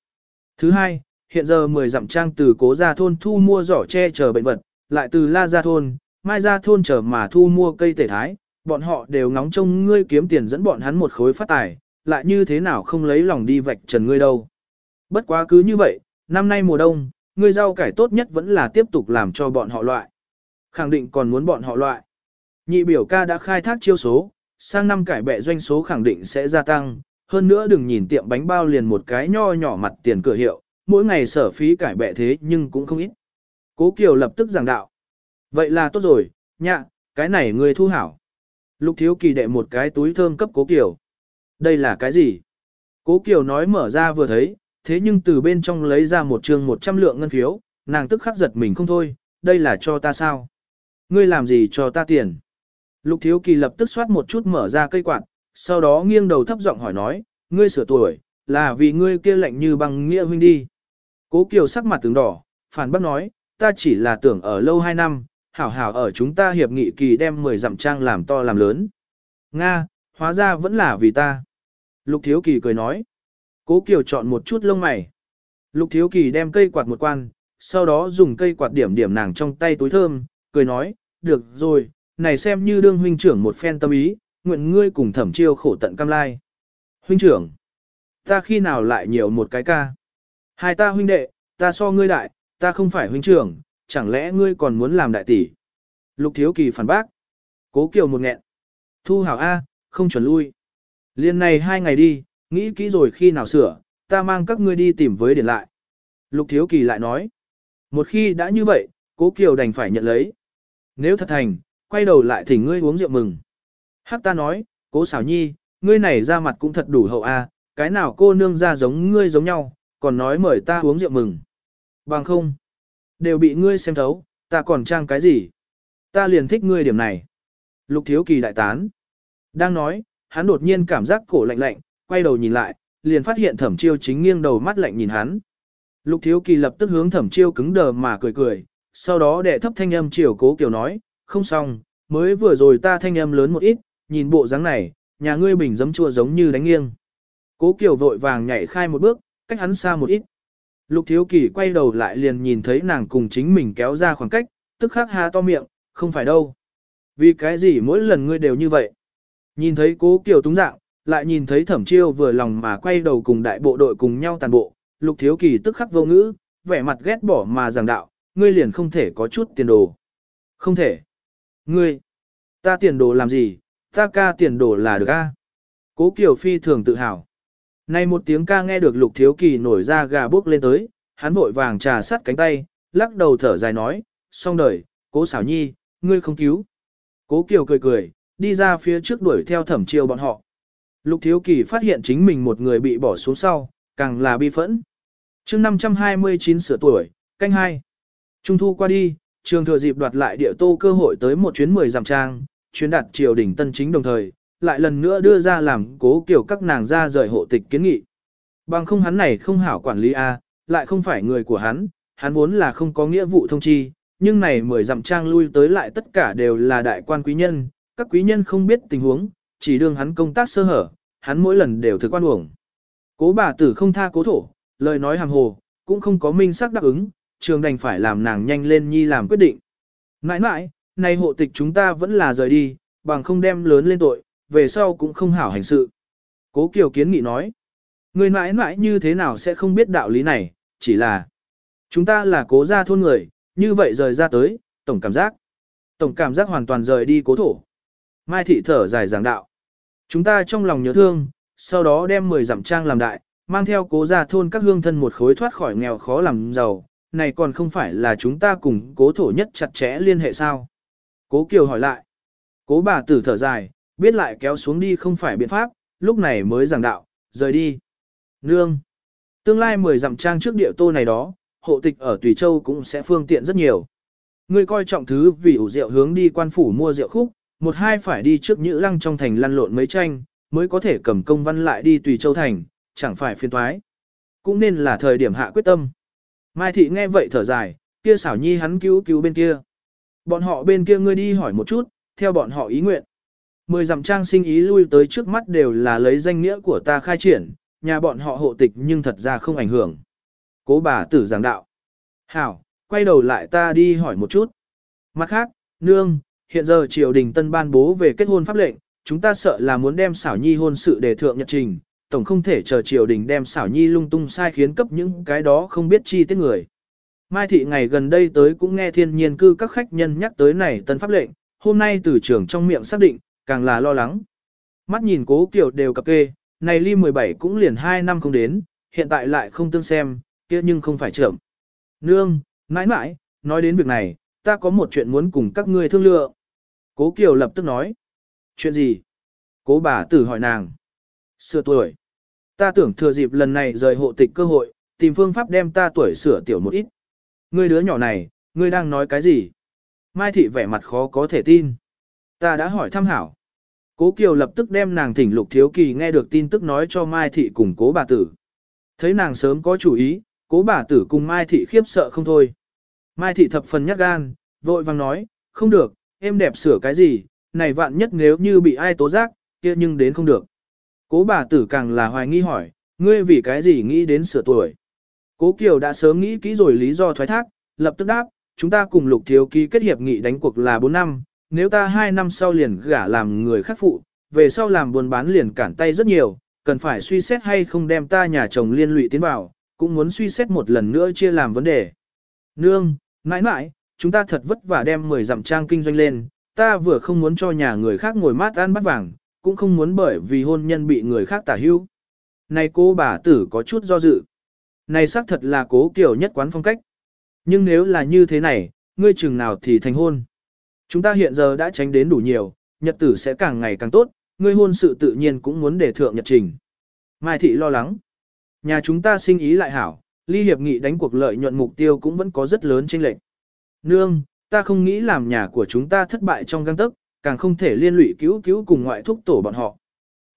Thứ hai, hiện giờ 10 dặm trang từ cố gia thôn thu mua giỏ che chờ bệnh vật, lại từ la gia thôn, mai gia thôn chờ mà thu mua cây tể thái, bọn họ đều ngóng trông ngươi kiếm tiền dẫn bọn hắn một khối phát tài, lại như thế nào không lấy lòng đi vạch trần ngươi đâu. Bất quá cứ như vậy, năm nay mùa đông, ngươi rau cải tốt nhất vẫn là tiếp tục làm cho bọn họ loại. Khẳng định còn muốn bọn họ loại. Nhị biểu ca đã khai thác chiêu số, sang năm cải bẹ doanh số khẳng định sẽ gia tăng, hơn nữa đừng nhìn tiệm bánh bao liền một cái nho nhỏ mặt tiền cửa hiệu, mỗi ngày sở phí cải bẹ thế nhưng cũng không ít. Cố Kiều lập tức giảng đạo. Vậy là tốt rồi, nhạ, cái này ngươi thu hảo. Lục thiếu kỳ đệ một cái túi thơm cấp Cố Kiều. Đây là cái gì? Cố Kiều nói mở ra vừa thấy, thế nhưng từ bên trong lấy ra một trường 100 lượng ngân phiếu, nàng tức khắc giật mình không thôi, đây là cho ta sao? Ngươi làm gì cho ta tiền? Lục thiếu kỳ lập tức xoát một chút mở ra cây quạt, sau đó nghiêng đầu thấp giọng hỏi nói, ngươi sửa tuổi, là vì ngươi kia lạnh như băng nghĩa huynh đi. Cố Kiều sắc mặt tướng đỏ, phản bác nói, ta chỉ là tưởng ở lâu hai năm, hảo hảo ở chúng ta hiệp nghị kỳ đem 10 dặm trang làm to làm lớn. Nga, hóa ra vẫn là vì ta. Lục Thiếu Kỳ cười nói. Cố Kiều chọn một chút lông mày. Lục Thiếu Kỳ đem cây quạt một quan, sau đó dùng cây quạt điểm điểm nàng trong tay túi thơm, cười nói, được rồi, này xem như đương huynh trưởng một phen tâm ý, nguyện ngươi cùng thẩm chiêu khổ tận cam lai. Huynh trưởng, ta khi nào lại nhiều một cái ca? Hai ta huynh đệ, ta so ngươi đại, ta không phải huynh trưởng, chẳng lẽ ngươi còn muốn làm đại tỷ? Lục Thiếu Kỳ phản bác. Cố Kiều một nghẹn. Thu hảo A, không chuẩn lui. Liên này hai ngày đi, nghĩ kỹ rồi khi nào sửa, ta mang các ngươi đi tìm với điện lại. Lục Thiếu Kỳ lại nói. Một khi đã như vậy, Cố Kiều đành phải nhận lấy. Nếu thật thành, quay đầu lại thỉnh ngươi uống rượu mừng. Hắc ta nói, Cố xảo nhi, ngươi này ra mặt cũng thật đủ hậu A, cái nào cô nương ra giống ngươi giống nhau, còn nói mời ta uống rượu mừng. Bằng không, đều bị ngươi xem thấu, ta còn trang cái gì? Ta liền thích ngươi điểm này. Lục thiếu kỳ đại tán. Đang nói, hắn đột nhiên cảm giác cổ lạnh lạnh, quay đầu nhìn lại, liền phát hiện thẩm chiêu chính nghiêng đầu mắt lạnh nhìn hắn. Lục thiếu kỳ lập tức hướng thẩm chiêu cứng đờ mà cười cười, sau đó đệ thấp thanh âm chiều cố kiều nói, không xong, mới vừa rồi ta thanh âm lớn một ít, nhìn bộ dáng này, nhà ngươi bình giấm chua giống như đánh nghiêng. Cố kiều vội vàng nhảy khai một bước, cách hắn xa một ít. Lục thiếu kỳ quay đầu lại liền nhìn thấy nàng cùng chính mình kéo ra khoảng cách, tức khắc há to miệng, không phải đâu. Vì cái gì mỗi lần ngươi đều như vậy? Nhìn thấy cố kiều túng dạng, lại nhìn thấy thẩm chiêu vừa lòng mà quay đầu cùng đại bộ đội cùng nhau tàn bộ, lục thiếu kỳ tức khắc vô ngữ, vẻ mặt ghét bỏ mà giảng đạo, ngươi liền không thể có chút tiền đồ. Không thể. Ngươi, ta tiền đồ làm gì, ta ca tiền đồ là được a. Cố Kiều Phi thường tự hào. Này một tiếng ca nghe được lục thiếu kỳ nổi ra gà bước lên tới, hắn vội vàng trà sắt cánh tay, lắc đầu thở dài nói, xong đời, cố xảo nhi, ngươi không cứu. Cố Kiều cười cười, đi ra phía trước đuổi theo thẩm chiêu bọn họ. Lục thiếu kỳ phát hiện chính mình một người bị bỏ xuống sau, càng là bi phẫn. chương 529 sửa tuổi, canh hai Trung thu qua đi, trường thừa dịp đoạt lại địa tô cơ hội tới một chuyến 10 giảm trang, chuyến đạt triều đỉnh tân chính đồng thời, lại lần nữa đưa ra làm cố kiểu các nàng ra rời hộ tịch kiến nghị. Bằng không hắn này không hảo quản lý A, lại không phải người của hắn, hắn vốn là không có nghĩa vụ thông chi, nhưng này mười dặm trang lui tới lại tất cả đều là đại quan quý nhân, các quý nhân không biết tình huống, chỉ đương hắn công tác sơ hở, hắn mỗi lần đều thực quan uổng. Cố bà tử không tha cố thổ, lời nói hàng hồ, cũng không có minh xác đáp ứng, trường đành phải làm nàng nhanh lên nhi làm quyết định. Mãi mãi, này hộ tịch chúng ta vẫn là rời đi, bằng không đem lớn lên tội, về sau cũng không hảo hành sự. Cố Kiều kiến nghị nói, người mãi mãi như thế nào sẽ không biết đạo lý này, chỉ là chúng ta là cố gia thôn người, như vậy rời ra tới, tổng cảm giác. Tổng cảm giác hoàn toàn rời đi cố thổ. Mai thị thở dài giảng đạo. Chúng ta trong lòng nhớ thương, sau đó đem 10 dặm trang làm đại, mang theo cố gia thôn các hương thân một khối thoát khỏi nghèo khó làm giàu, này còn không phải là chúng ta cùng cố thổ nhất chặt chẽ liên hệ sao. Cố Kiều hỏi lại. Cố bà tử thở dài, biết lại kéo xuống đi không phải biện pháp, lúc này mới giảng đạo, rời đi. Nương. Tương lai 10 dặm trang trước địa tô này đó, hộ tịch ở Tùy Châu cũng sẽ phương tiện rất nhiều. Ngươi coi trọng thứ vì ủ rượu hướng đi quan phủ mua rượu khúc, một hai phải đi trước Nhữ Lăng trong thành lăn lộn mấy tranh, mới có thể cầm công văn lại đi Tùy Châu thành, chẳng phải phiên thoái. Cũng nên là thời điểm hạ quyết tâm. Mai thị nghe vậy thở dài, kia xảo nhi hắn cứu cứu bên kia. Bọn họ bên kia ngươi đi hỏi một chút, theo bọn họ ý nguyện. Mười dặm trang sinh ý lui tới trước mắt đều là lấy danh nghĩa của ta khai triển, nhà bọn họ hộ tịch nhưng thật ra không ảnh hưởng. Cố bà tử giảng đạo. Hảo, quay đầu lại ta đi hỏi một chút. Mặt khác, nương, hiện giờ triều đình tân ban bố về kết hôn pháp lệnh, chúng ta sợ là muốn đem xảo nhi hôn sự để thượng nhật trình, tổng không thể chờ triều đình đem xảo nhi lung tung sai khiến cấp những cái đó không biết chi tiết người. Mai thị ngày gần đây tới cũng nghe thiên nhiên cư các khách nhân nhắc tới này tân pháp lệnh, hôm nay từ trưởng trong miệng xác định, càng là lo lắng. mắt nhìn cố kiểu đều cập kê, này ly 17 cũng liền 2 năm không đến, hiện tại lại không tương xem, kia nhưng không phải chậm. Nương, mãi mãi, nói đến việc này, ta có một chuyện muốn cùng các ngươi thương lượng. Cố Kiều lập tức nói. Chuyện gì? Cố bà tử hỏi nàng. Sửa tuổi. Ta tưởng thừa dịp lần này rời hộ tịch cơ hội, tìm phương pháp đem ta tuổi sửa tiểu một ít. Ngươi đứa nhỏ này, ngươi đang nói cái gì? Mai thị vẻ mặt khó có thể tin. Ta đã hỏi thăm hảo. Cố Kiều lập tức đem nàng thỉnh lục thiếu kỳ nghe được tin tức nói cho Mai thị cùng cố bà tử. Thấy nàng sớm có chủ ý, cố bà tử cùng Mai thị khiếp sợ không thôi. Mai thị thập phần nhát gan, vội vàng nói, không được, em đẹp sửa cái gì, này vạn nhất nếu như bị ai tố giác, kia nhưng đến không được. Cố bà tử càng là hoài nghi hỏi, ngươi vì cái gì nghĩ đến sửa tuổi. Cố Kiều đã sớm nghĩ kỹ rồi lý do thoái thác, lập tức đáp, chúng ta cùng lục thiếu kỳ kết hiệp nghị đánh cuộc là 4 năm, nếu ta hai năm sau liền gả làm người khác phụ, về sau làm buôn bán liền cản tay rất nhiều, cần phải suy xét hay không đem ta nhà chồng liên lụy tiến vào, cũng muốn suy xét một lần nữa chia làm vấn đề. Nương, mãi mãi, chúng ta thật vất vả đem 10 dặm trang kinh doanh lên, ta vừa không muốn cho nhà người khác ngồi mát ăn bắt vàng, cũng không muốn bởi vì hôn nhân bị người khác tả hữu. Này cô bà tử có chút do dự. Này xác thật là cố kiểu nhất quán phong cách. Nhưng nếu là như thế này, ngươi chừng nào thì thành hôn. Chúng ta hiện giờ đã tránh đến đủ nhiều, nhật tử sẽ càng ngày càng tốt, ngươi hôn sự tự nhiên cũng muốn để thượng nhật trình. Mai thị lo lắng. Nhà chúng ta sinh ý lại hảo, ly hiệp nghị đánh cuộc lợi nhuận mục tiêu cũng vẫn có rất lớn chênh lệch. Nương, ta không nghĩ làm nhà của chúng ta thất bại trong găng tức, càng không thể liên lụy cứu cứu cùng ngoại thúc tổ bọn họ.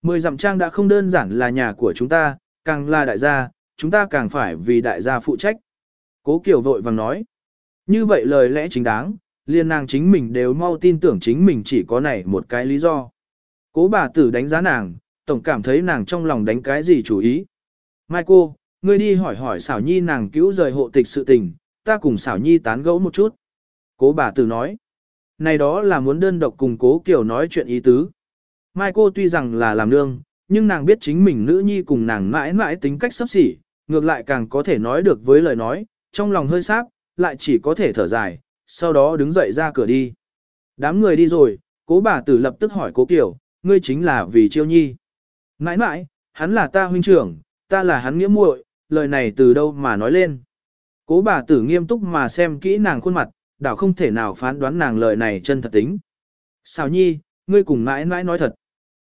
Mười dặm trang đã không đơn giản là nhà của chúng ta, càng là đại gia, chúng ta càng phải vì đại gia phụ trách. Cố Kiều vội vàng nói. Như vậy lời lẽ chính đáng, liên nàng chính mình đều mau tin tưởng chính mình chỉ có này một cái lý do. Cố bà tử đánh giá nàng, tổng cảm thấy nàng trong lòng đánh cái gì chủ ý. Mai cô, ngươi đi hỏi hỏi xảo nhi nàng cứu rời hộ tịch sự tình, ta cùng xảo nhi tán gẫu một chút. Cố bà tử nói. Này đó là muốn đơn độc cùng cố kiểu nói chuyện ý tứ. Mai cô tuy rằng là làm nương, nhưng nàng biết chính mình nữ nhi cùng nàng mãi mãi tính cách sắp xỉ, ngược lại càng có thể nói được với lời nói, trong lòng hơi sáp, lại chỉ có thể thở dài, sau đó đứng dậy ra cửa đi. Đám người đi rồi, cố bà tử lập tức hỏi cố kiểu, ngươi chính là vì chiêu nhi. Mãi mãi, hắn là ta huynh trưởng, ta là hắn nghĩa muội, lời này từ đâu mà nói lên. Cố bà tử nghiêm túc mà xem kỹ nàng khuôn mặt, đảo không thể nào phán đoán nàng lời này chân thật tính. Sao nhi, ngươi cùng mãi mãi nói thật.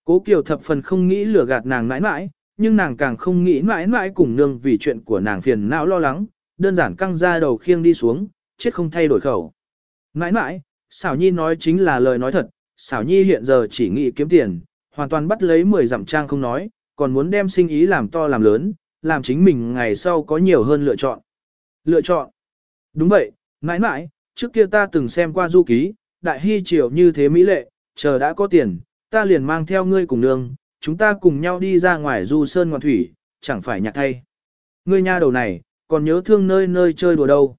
Cố Kiều thập phần không nghĩ lừa gạt nàng mãi mãi, nhưng nàng càng không nghĩ mãi mãi cùng nương vì chuyện của nàng phiền não lo lắng, đơn giản căng ra đầu khiêng đi xuống, chết không thay đổi khẩu. Nãi nãi, xảo nhi nói chính là lời nói thật, xảo nhi hiện giờ chỉ nghĩ kiếm tiền, hoàn toàn bắt lấy 10 dặm trang không nói, còn muốn đem sinh ý làm to làm lớn, làm chính mình ngày sau có nhiều hơn lựa chọn. Lựa chọn. Đúng vậy, nãi nãi, trước kia ta từng xem qua du ký, đại hy triều như thế mỹ lệ, chờ đã có tiền, ta liền mang theo ngươi cùng nương, chúng ta cùng nhau đi ra ngoài du sơn ngoạn thủy, chẳng phải nhạc thay. Ngươi nha đầu này, còn nhớ thương nơi nơi chơi đùa đâu.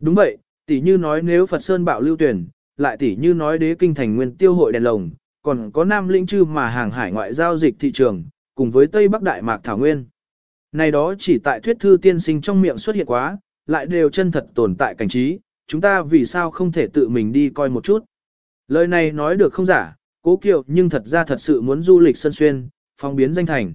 Đúng vậy, tỷ như nói nếu Phật Sơn bạo lưu tuyển, lại tỷ như nói đế kinh thành nguyên tiêu hội đèn lồng, còn có nam lĩnh Trư mà hàng hải ngoại giao dịch thị trường, cùng với Tây Bắc Đại Mạc Thảo Nguyên. Này đó chỉ tại thuyết thư tiên sinh trong miệng xuất hiện quá, lại đều chân thật tồn tại cảnh trí, chúng ta vì sao không thể tự mình đi coi một chút. Lời này nói được không giả, cố kiệu nhưng thật ra thật sự muốn du lịch sân xuyên, phong biến danh thành.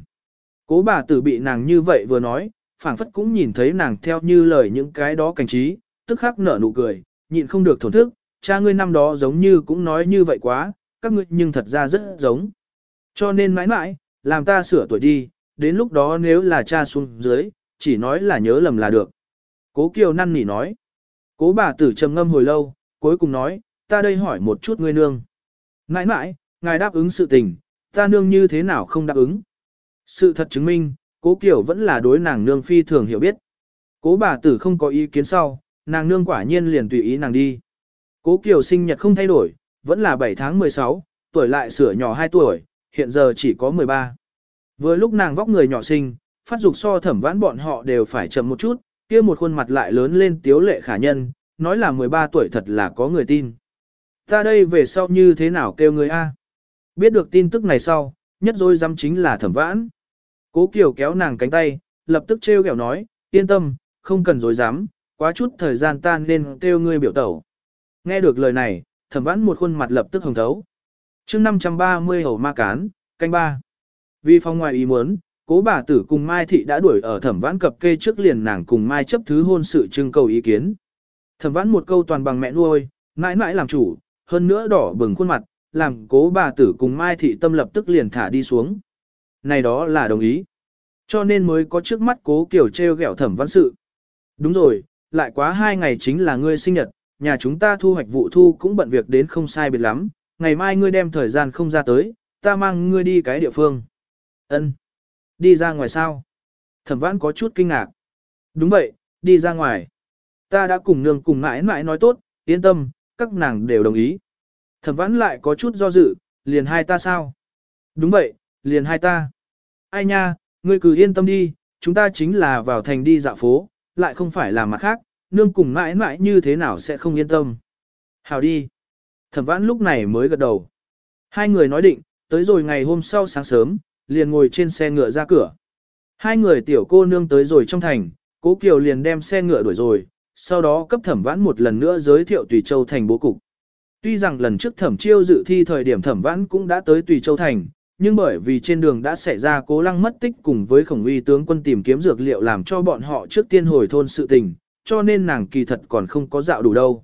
Cố bà tử bị nàng như vậy vừa nói, phảng phất cũng nhìn thấy nàng theo như lời những cái đó cảnh trí, tức khắc nở nụ cười, nhịn không được thổn thức, cha ngươi năm đó giống như cũng nói như vậy quá, các ngươi nhưng thật ra rất giống. Cho nên mãi mãi, làm ta sửa tuổi đi, đến lúc đó nếu là cha xuống dưới, chỉ nói là nhớ lầm là được. Cố Kiều năn nỉ nói. Cố bà tử trầm ngâm hồi lâu, cuối cùng nói, ta đây hỏi một chút ngươi nương. Mãi mãi, ngài đáp ứng sự tình, ta nương như thế nào không đáp ứng. Sự thật chứng minh, cố Kiều vẫn là đối nàng nương phi thường hiểu biết. Cố bà tử không có ý kiến sau, nàng nương quả nhiên liền tùy ý nàng đi. Cố Kiều sinh nhật không thay đổi, vẫn là 7 tháng 16, tuổi lại sửa nhỏ 2 tuổi, hiện giờ chỉ có 13. Vừa lúc nàng vóc người nhỏ sinh, phát dục so thẩm vãn bọn họ đều phải chậm một chút, kia một khuôn mặt lại lớn lên tiếu lệ khả nhân, nói là 13 tuổi thật là có người tin. Ta đây về sau như thế nào kêu người A? Biết được tin tức này sau, nhất dối dám chính là thẩm vãn. Cố Kiều kéo nàng cánh tay, lập tức trêu ghẹo nói, yên tâm, không cần dối dám, quá chút thời gian tan nên kêu ngươi biểu tẩu. Nghe được lời này, thẩm vãn một khuôn mặt lập tức hồng thấu. chương 530 hầu ma cán, Canh ba. Vì phong ngoài ý muốn, cố bà tử cùng Mai Thị đã đuổi ở thẩm vãn cập kê trước liền nàng cùng Mai chấp thứ hôn sự trưng cầu ý kiến. Thẩm vãn một câu toàn bằng mẹ nuôi, mãi mãi làm chủ, hơn nữa đỏ bừng khuôn mặt, làm cố bà tử cùng Mai Thị tâm lập tức liền thả đi xuống. Này đó là đồng ý. Cho nên mới có trước mắt cố kiểu treo gẹo thẩm vãn sự. Đúng rồi, lại quá hai ngày chính là ngươi sinh nhật, nhà chúng ta thu hoạch vụ thu cũng bận việc đến không sai biệt lắm, ngày mai ngươi đem thời gian không ra tới, ta mang ngươi đi cái địa phương. Ân, Đi ra ngoài sao? Thẩm vãn có chút kinh ngạc. Đúng vậy, đi ra ngoài. Ta đã cùng nương cùng mãi mãi nói tốt, yên tâm, các nàng đều đồng ý. Thẩm vãn lại có chút do dự, liền hai ta sao? Đúng vậy, liền hai ta. Ai nha, ngươi cứ yên tâm đi, chúng ta chính là vào thành đi dạo phố, lại không phải là mặt khác, nương cùng mãi mãi như thế nào sẽ không yên tâm. Hào đi. Thẩm vãn lúc này mới gật đầu. Hai người nói định, tới rồi ngày hôm sau sáng sớm, liền ngồi trên xe ngựa ra cửa. Hai người tiểu cô nương tới rồi trong thành, cố Kiều liền đem xe ngựa đuổi rồi, sau đó cấp thẩm vãn một lần nữa giới thiệu Tùy Châu Thành bố cục. Tuy rằng lần trước thẩm chiêu dự thi thời điểm thẩm vãn cũng đã tới Tùy Châu Thành, nhưng bởi vì trên đường đã xảy ra cố lăng mất tích cùng với khổng uy tướng quân tìm kiếm dược liệu làm cho bọn họ trước tiên hồi thôn sự tình, cho nên nàng kỳ thật còn không có dạo đủ đâu.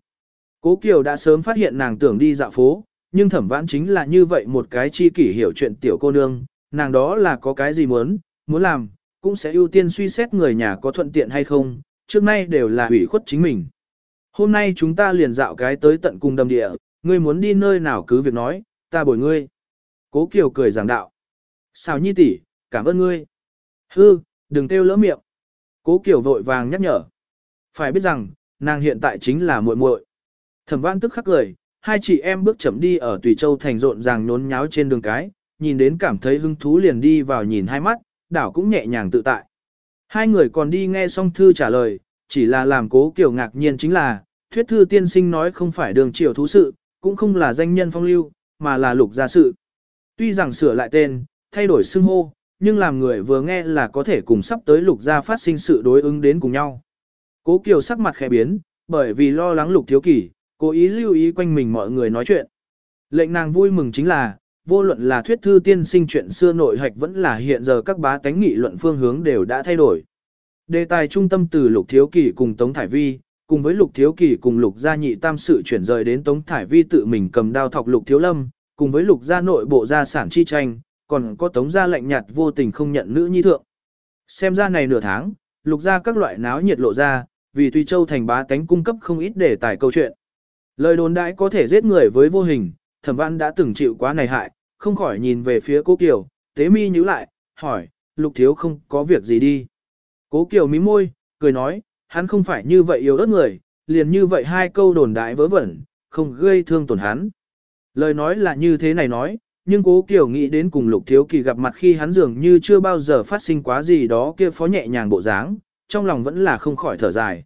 Cố Kiều đã sớm phát hiện nàng tưởng đi dạo phố, nhưng thẩm vãn chính là như vậy một cái chi kỷ hiểu chuyện tiểu cô nương, nàng đó là có cái gì muốn, muốn làm, cũng sẽ ưu tiên suy xét người nhà có thuận tiện hay không, trước nay đều là hủy khuất chính mình. Hôm nay chúng ta liền dạo cái tới tận cùng đầm địa, ngươi muốn đi nơi nào cứ việc nói, ta bồi ngươi. Cố Kiều cười giảng đạo. xào nhi tỷ, cảm ơn ngươi. Hư, đừng kêu lỡ miệng. Cố Kiều vội vàng nhắc nhở. Phải biết rằng, nàng hiện tại chính là muội muội. Thẩm Văn tức khắc cười, hai chị em bước chậm đi ở Tùy Châu thành rộn ràng nhốn nháo trên đường cái, nhìn đến cảm thấy hứng thú liền đi vào nhìn hai mắt, đảo cũng nhẹ nhàng tự tại. Hai người còn đi nghe xong thư trả lời, chỉ là làm cố kiểu ngạc nhiên chính là, thuyết thư tiên sinh nói không phải đường triều thú sự, cũng không là danh nhân phong lưu, mà là lục gia sự. Tuy rằng sửa lại tên, thay đổi xưng hô, nhưng làm người vừa nghe là có thể cùng sắp tới lục gia phát sinh sự đối ứng đến cùng nhau. Cố Kiều sắc mặt khẽ biến, bởi vì lo lắng lục thiếu kỷ, cố ý lưu ý quanh mình mọi người nói chuyện. Lệnh nàng vui mừng chính là, vô luận là thuyết thư tiên sinh chuyện xưa nội hạch vẫn là hiện giờ các bá tánh nghị luận phương hướng đều đã thay đổi. Đề tài trung tâm từ Lục Thiếu kỷ cùng Tống Thải Vi, cùng với Lục Thiếu kỷ cùng Lục Gia Nhị Tam sự chuyển rời đến Tống Thải Vi tự mình cầm đao thọc Lục Thiếu Lâm, cùng với Lục Gia nội bộ gia sản chi tranh, còn có Tống Gia lạnh nhạt vô tình không nhận nữ nhi thượng. Xem ra này nửa tháng, Lục Gia các loại náo nhiệt lộ ra, vì Tuy Châu thành bá tánh cung cấp không ít để tài câu chuyện. Lời đồn đãi có thể giết người với vô hình, thẩm văn đã từng chịu quá này hại, không khỏi nhìn về phía cố Kiều, tế mi nhíu lại, hỏi, lục thiếu không có việc gì đi. Cố Kiều mím môi, cười nói, hắn không phải như vậy yếu ớt người, liền như vậy hai câu đồn đại vớ vẩn, không gây thương tổn hắn. Lời nói là như thế này nói, nhưng cố Kiều nghĩ đến cùng lục thiếu kỳ gặp mặt khi hắn dường như chưa bao giờ phát sinh quá gì đó kia phó nhẹ nhàng bộ dáng, trong lòng vẫn là không khỏi thở dài.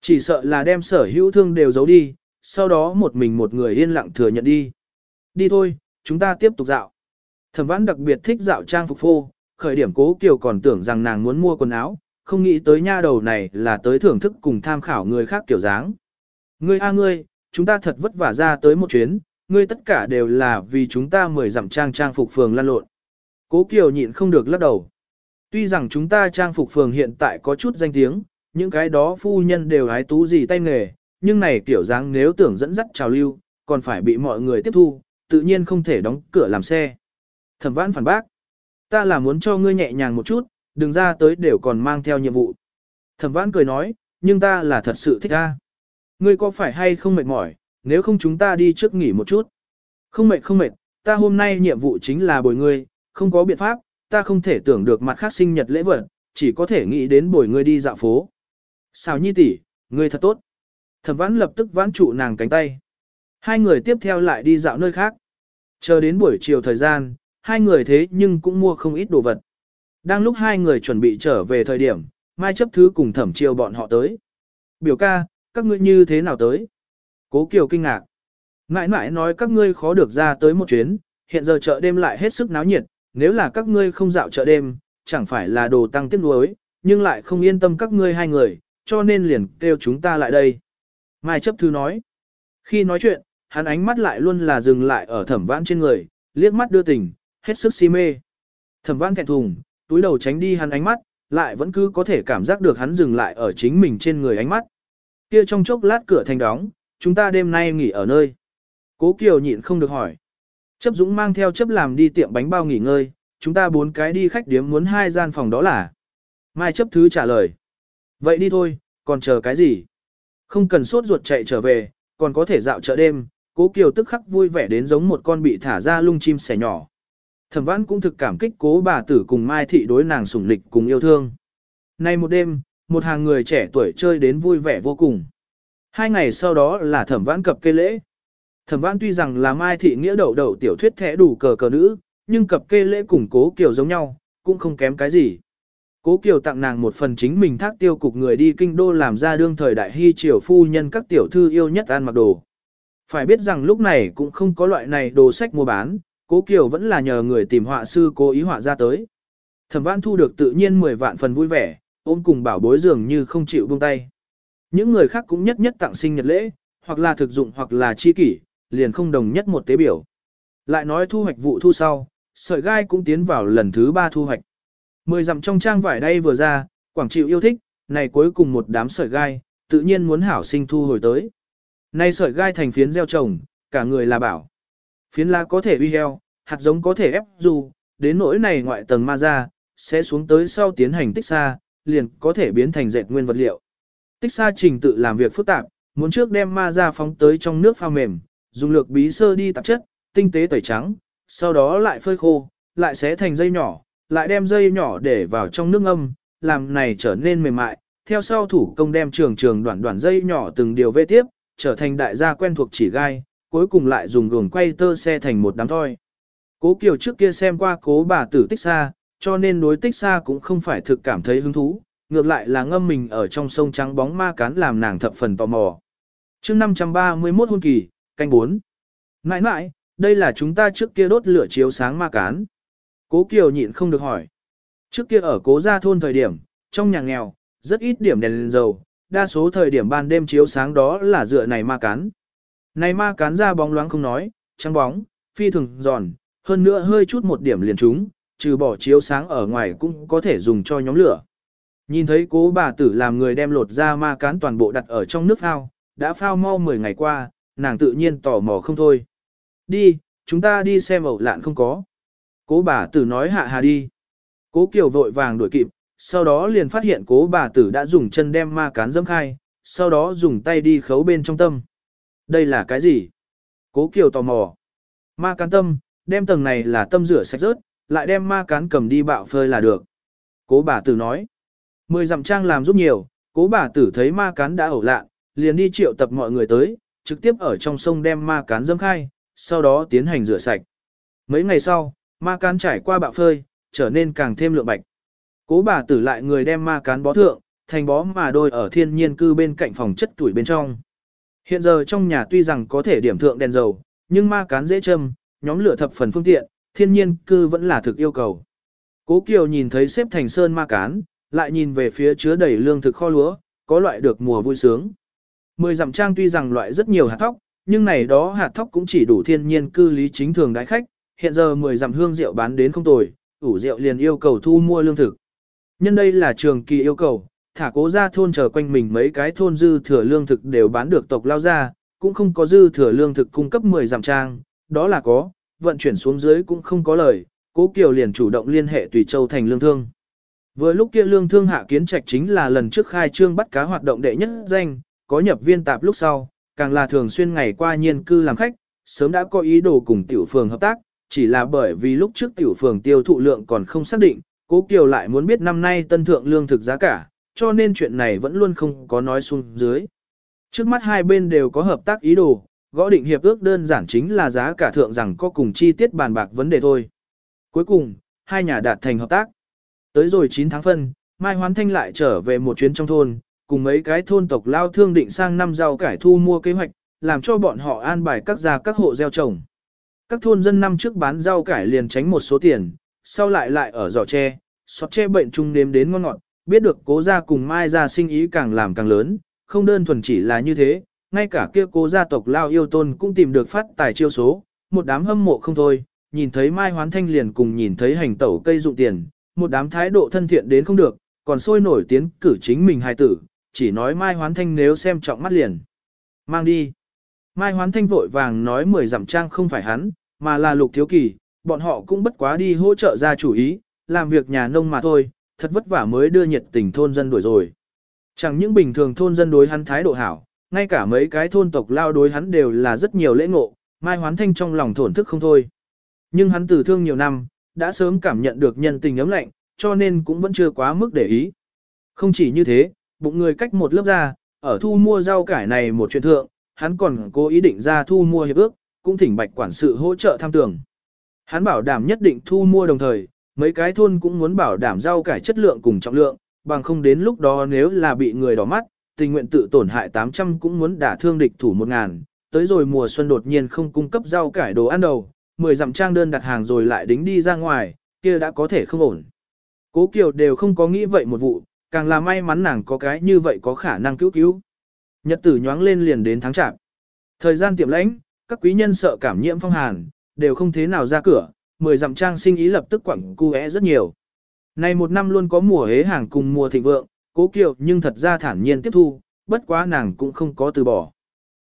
Chỉ sợ là đem sở hữu thương đều giấu đi, sau đó một mình một người yên lặng thừa nhận đi. Đi thôi, chúng ta tiếp tục dạo. Thẩm vãn đặc biệt thích dạo trang phục phô, khởi điểm cố kiều còn tưởng rằng nàng muốn mua quần áo, không nghĩ tới nha đầu này là tới thưởng thức cùng tham khảo người khác kiểu dáng. Ngươi a ngươi, chúng ta thật vất vả ra tới một chuyến, ngươi tất cả đều là vì chúng ta mời giảm trang trang phục phường lan lộn. Cố kiều nhịn không được lắc đầu. Tuy rằng chúng ta trang phục phường hiện tại có chút danh tiếng, những cái đó phu nhân đều hái tú gì tay nghề, nhưng này kiểu dáng nếu tưởng dẫn dắt trào lưu, còn phải bị mọi người tiếp thu, tự nhiên không thể đóng cửa làm xe. Thẩm vãn phản bác. Ta là muốn cho ngươi nhẹ nhàng một chút, đừng ra tới đều còn mang theo nhiệm vụ. Thẩm vãn cười nói, nhưng ta là thật sự thích ta. Ngươi có phải hay không mệt mỏi, nếu không chúng ta đi trước nghỉ một chút. Không mệt không mệt, ta hôm nay nhiệm vụ chính là bồi ngươi, không có biện pháp, ta không thể tưởng được mặt khác sinh nhật lễ vật, chỉ có thể nghĩ đến bồi ngươi đi dạo phố. Sao nhi tỷ, ngươi thật tốt. Thẩm vãn lập tức vãn trụ nàng cánh tay. Hai người tiếp theo lại đi dạo nơi khác. Chờ đến buổi chiều thời gian, hai người thế nhưng cũng mua không ít đồ vật. Đang lúc hai người chuẩn bị trở về thời điểm, Mai chấp thứ cùng thẩm chiều bọn họ tới. Biểu ca, các ngươi như thế nào tới? Cố Kiều kinh ngạc. Ngại ngại nói các ngươi khó được ra tới một chuyến, hiện giờ chợ đêm lại hết sức náo nhiệt, nếu là các ngươi không dạo chợ đêm, chẳng phải là đồ tăng tiếc nuối, nhưng lại không yên tâm các ngươi hai người, cho nên liền kêu chúng ta lại đây. Mai chấp thư nói. Khi nói chuyện, hắn ánh mắt lại luôn là dừng lại ở thẩm vãn trên người, liếc mắt đưa tình, hết sức si mê. Thẩm vãn thẹn thùng, túi đầu tránh đi hắn ánh mắt, lại vẫn cứ có thể cảm giác được hắn dừng lại ở chính mình trên người ánh mắt. Kia trong chốc lát cửa thành đóng, chúng ta đêm nay nghỉ ở nơi. Cố Kiều nhịn không được hỏi. Chấp Dũng mang theo chấp làm đi tiệm bánh bao nghỉ ngơi, chúng ta bốn cái đi khách điếm muốn hai gian phòng đó là. Mai chấp thứ trả lời. Vậy đi thôi, còn chờ cái gì? Không cần sốt ruột chạy trở về, còn có thể dạo chợ đêm, cố Kiều tức khắc vui vẻ đến giống một con bị thả ra lung chim sẻ nhỏ. Thẩm Vãn cũng thực cảm kích cố bà tử cùng Mai Thị đối nàng sủng lịch cùng yêu thương. Nay một đêm, một hàng người trẻ tuổi chơi đến vui vẻ vô cùng. Hai ngày sau đó là Thẩm Vãn cập kê lễ. Thẩm Vãn tuy rằng là Mai Thị nghĩa đậu đậu tiểu thuyết thẻ đủ cờ cờ nữ, nhưng cập kê lễ cùng cố Kiều giống nhau, cũng không kém cái gì. Cố Kiều tặng nàng một phần chính mình thác tiêu cục người đi kinh đô làm ra đương thời đại hy triều phu nhân các tiểu thư yêu nhất ăn mặc đồ. Phải biết rằng lúc này cũng không có loại này đồ sách mua bán, Cố Kiều vẫn là nhờ người tìm họa sư cố ý họa ra tới. Thẩm Vãn thu được tự nhiên 10 vạn phần vui vẻ, ôm cùng bảo bối dường như không chịu buông tay. Những người khác cũng nhất nhất tặng sinh nhật lễ, hoặc là thực dụng hoặc là chi kỷ, liền không đồng nhất một tế biểu. Lại nói thu hoạch vụ thu sau, sợi gai cũng tiến vào lần thứ ba thu hoạch. Mười dặm trong trang vải đây vừa ra, Quảng Triệu yêu thích, này cuối cùng một đám sợi gai, tự nhiên muốn hảo sinh thu hồi tới. Nay sợi gai thành phiến gieo trồng, cả người là bảo. Phiến lá có thể uy heo, hạt giống có thể ép dù, đến nỗi này ngoại tầng ma ra, sẽ xuống tới sau tiến hành tích xa, liền có thể biến thành dệt nguyên vật liệu. Tích xa trình tự làm việc phức tạp, muốn trước đem ma ra phóng tới trong nước pha mềm, dùng lược bí sơ đi tạp chất, tinh tế tẩy trắng, sau đó lại phơi khô, lại xé thành dây nhỏ, lại đem dây nhỏ để vào trong nước ngâm, làm này trở nên mềm mại, theo sau thủ công đem trường trường đoạn đoạn dây nhỏ từng điều vê tiếp, trở thành đại gia quen thuộc chỉ gai, cuối cùng lại dùng gường quay tơ xe thành một đám thoi. Cố Kiều trước kia xem qua cố bà tử tích xa, cho nên đối tích xa cũng không phải thực cảm thấy hứng thú, ngược lại là ngâm mình ở trong sông trắng bóng ma cán làm nàng thập phần tò mò. chương 531 hôn kỳ, canh 4. Nãi nãi, đây là chúng ta trước kia đốt lửa chiếu sáng ma cán. Cố Kiều nhịn không được hỏi. Trước kia ở cố gia thôn thời điểm, trong nhà nghèo, rất ít điểm đèn lên dầu, đa số thời điểm ban đêm chiếu sáng đó là dựa này ma cán. Này ma cán ra bóng loáng không nói, trắng bóng, phi thường giòn, hơn nữa hơi chút một điểm liền trúng, trừ bỏ chiếu sáng ở ngoài cũng có thể dùng cho nhóm lửa. Nhìn thấy cố bà tử làm người đem lột ra ma cán toàn bộ đặt ở trong nước phao, đã phao mau 10 ngày qua, nàng tự nhiên tò mò không thôi. Đi, chúng ta đi xem ẩu lạn không có. Cố bà tử nói hạ hà đi. Cố Kiều vội vàng đuổi kịp, sau đó liền phát hiện cố bà tử đã dùng chân đem ma cán dâm khai, sau đó dùng tay đi khấu bên trong tâm. Đây là cái gì? Cố Kiều tò mò. Ma cán tâm, đem tầng này là tâm rửa sạch rớt, lại đem ma cán cầm đi bạo phơi là được. Cố bà tử nói. Mười dặm trang làm giúp nhiều, cố bà tử thấy ma cán đã ẩu lạ, liền đi triệu tập mọi người tới, trực tiếp ở trong sông đem ma cán dâm khai, sau đó tiến hành rửa sạch. Mấy ngày sau, ma cán trải qua bạo phơi, trở nên càng thêm lượng bạch. Cố bà tử lại người đem ma cán bó thượng, thành bó mà đôi ở thiên nhiên cư bên cạnh phòng chất tuổi bên trong. Hiện giờ trong nhà tuy rằng có thể điểm thượng đèn dầu, nhưng ma cán dễ châm, nhóm lửa thập phần phương tiện, thiên nhiên cư vẫn là thực yêu cầu. Cố Kiều nhìn thấy xếp thành sơn ma cán, lại nhìn về phía chứa đầy lương thực kho lúa, có loại được mùa vui sướng. Mười dặm trang tuy rằng loại rất nhiều hạt thóc, nhưng này đó hạt thóc cũng chỉ đủ thiên nhiên cư lý chính thường đái khách, hiện giờ mười dặm hương rượu bán đến không tồi, ủ rượu liền yêu cầu thu mua lương thực. Nhân đây là trường kỳ yêu cầu, thả cố ra thôn chờ quanh mình mấy cái thôn dư thừa lương thực đều bán được tộc lao ra, cũng không có dư thừa lương thực cung cấp 10 dặm trang, đó là có, vận chuyển xuống dưới cũng không có lời, cố Kiều liền chủ động liên hệ Tùy Châu thành lương thương. Vừa lúc kia lương thương hạ kiến trạch chính là lần trước khai trương bắt cá hoạt động đệ nhất danh, có nhập viên tạp lúc sau, càng là thường xuyên ngày qua nhiên cư làm khách, sớm đã có ý đồ cùng tiểu phường hợp tác, chỉ là bởi vì lúc trước tiểu phường tiêu thụ lượng còn không xác định, cố Kiều lại muốn biết năm nay tân thượng lương thực giá cả, cho nên chuyện này vẫn luôn không có nói xuống dưới. Trước mắt hai bên đều có hợp tác ý đồ, gõ định hiệp ước đơn giản chính là giá cả thượng rằng có cùng chi tiết bàn bạc vấn đề thôi. Cuối cùng, hai nhà đạt thành hợp tác. Tới rồi 9 tháng phân, Mai Hoán Thanh lại trở về một chuyến trong thôn, cùng mấy cái thôn tộc lao thương định sang năm rau cải thu mua kế hoạch, làm cho bọn họ an bài các gia các hộ gieo trồng. Các thôn dân năm trước bán rau cải liền tránh một số tiền, sau lại lại ở giỏ tre, sọt tre bệnh chung nếm đến ngon ngọt, biết được cố gia cùng Mai gia sinh ý càng làm càng lớn, không đơn thuần chỉ là như thế, ngay cả kia cố gia tộc lao yêu tôn cũng tìm được phát tài chiêu số, một đám hâm mộ không thôi, nhìn thấy Mai Hoán Thanh liền cùng nhìn thấy hành tẩu cây dụng tiền, một đám thái độ thân thiện đến không được, còn sôi nổi tiến cử chính mình hài tử, chỉ nói Mai Hoán Thanh nếu xem trọng mắt liền. Mang đi. Mai Hoán Thanh vội vàng nói mười dặm trang không phải hắn, mà là lục thiếu kỳ, bọn họ cũng bất quá đi hỗ trợ ra chủ ý, làm việc nhà nông mà thôi, thật vất vả mới đưa nhiệt tình thôn dân đuổi rồi. Chẳng những bình thường thôn dân đối hắn thái độ hảo, ngay cả mấy cái thôn tộc lao đối hắn đều là rất nhiều lễ ngộ, Mai Hoán Thanh trong lòng thổn thức không thôi. Nhưng hắn từ thương nhiều năm, đã sớm cảm nhận được nhân tình ấm lạnh, cho nên cũng vẫn chưa quá mức để ý. Không chỉ như thế, bụng người cách một lớp ra, ở thu mua rau cải này một chuyện thượng, hắn còn cố ý định ra thu mua hiệp ước, cũng thỉnh bạch quản sự hỗ trợ tham tưởng. Hắn bảo đảm nhất định thu mua đồng thời, mấy cái thôn cũng muốn bảo đảm rau cải chất lượng cùng trọng lượng, bằng không đến lúc đó nếu là bị người đỏ mắt, tình nguyện tự tổn hại 800 cũng muốn đả thương địch thủ 1000, tới rồi mùa xuân đột nhiên không cung cấp rau cải đồ ăn đầu, 10 dặm trang đơn đặt hàng rồi lại đính đi ra ngoài, kia đã có thể không ổn. Cố Kiều đều không có nghĩ vậy một vụ, càng là may mắn nàng có cái như vậy có khả năng cứu cứu. Nhật tử nhoáng lên liền đến tháng chạp. Thời gian tiệm lãnh, các quý nhân sợ cảm nhiễm phong hàn, đều không thế nào ra cửa, mười dặm trang sinh ý lập tức quẳng cu é rất nhiều. Này một năm luôn có mùa hế hàng cùng mùa thịnh vượng, cố kiều nhưng thật ra thản nhiên tiếp thu, bất quá nàng cũng không có từ bỏ.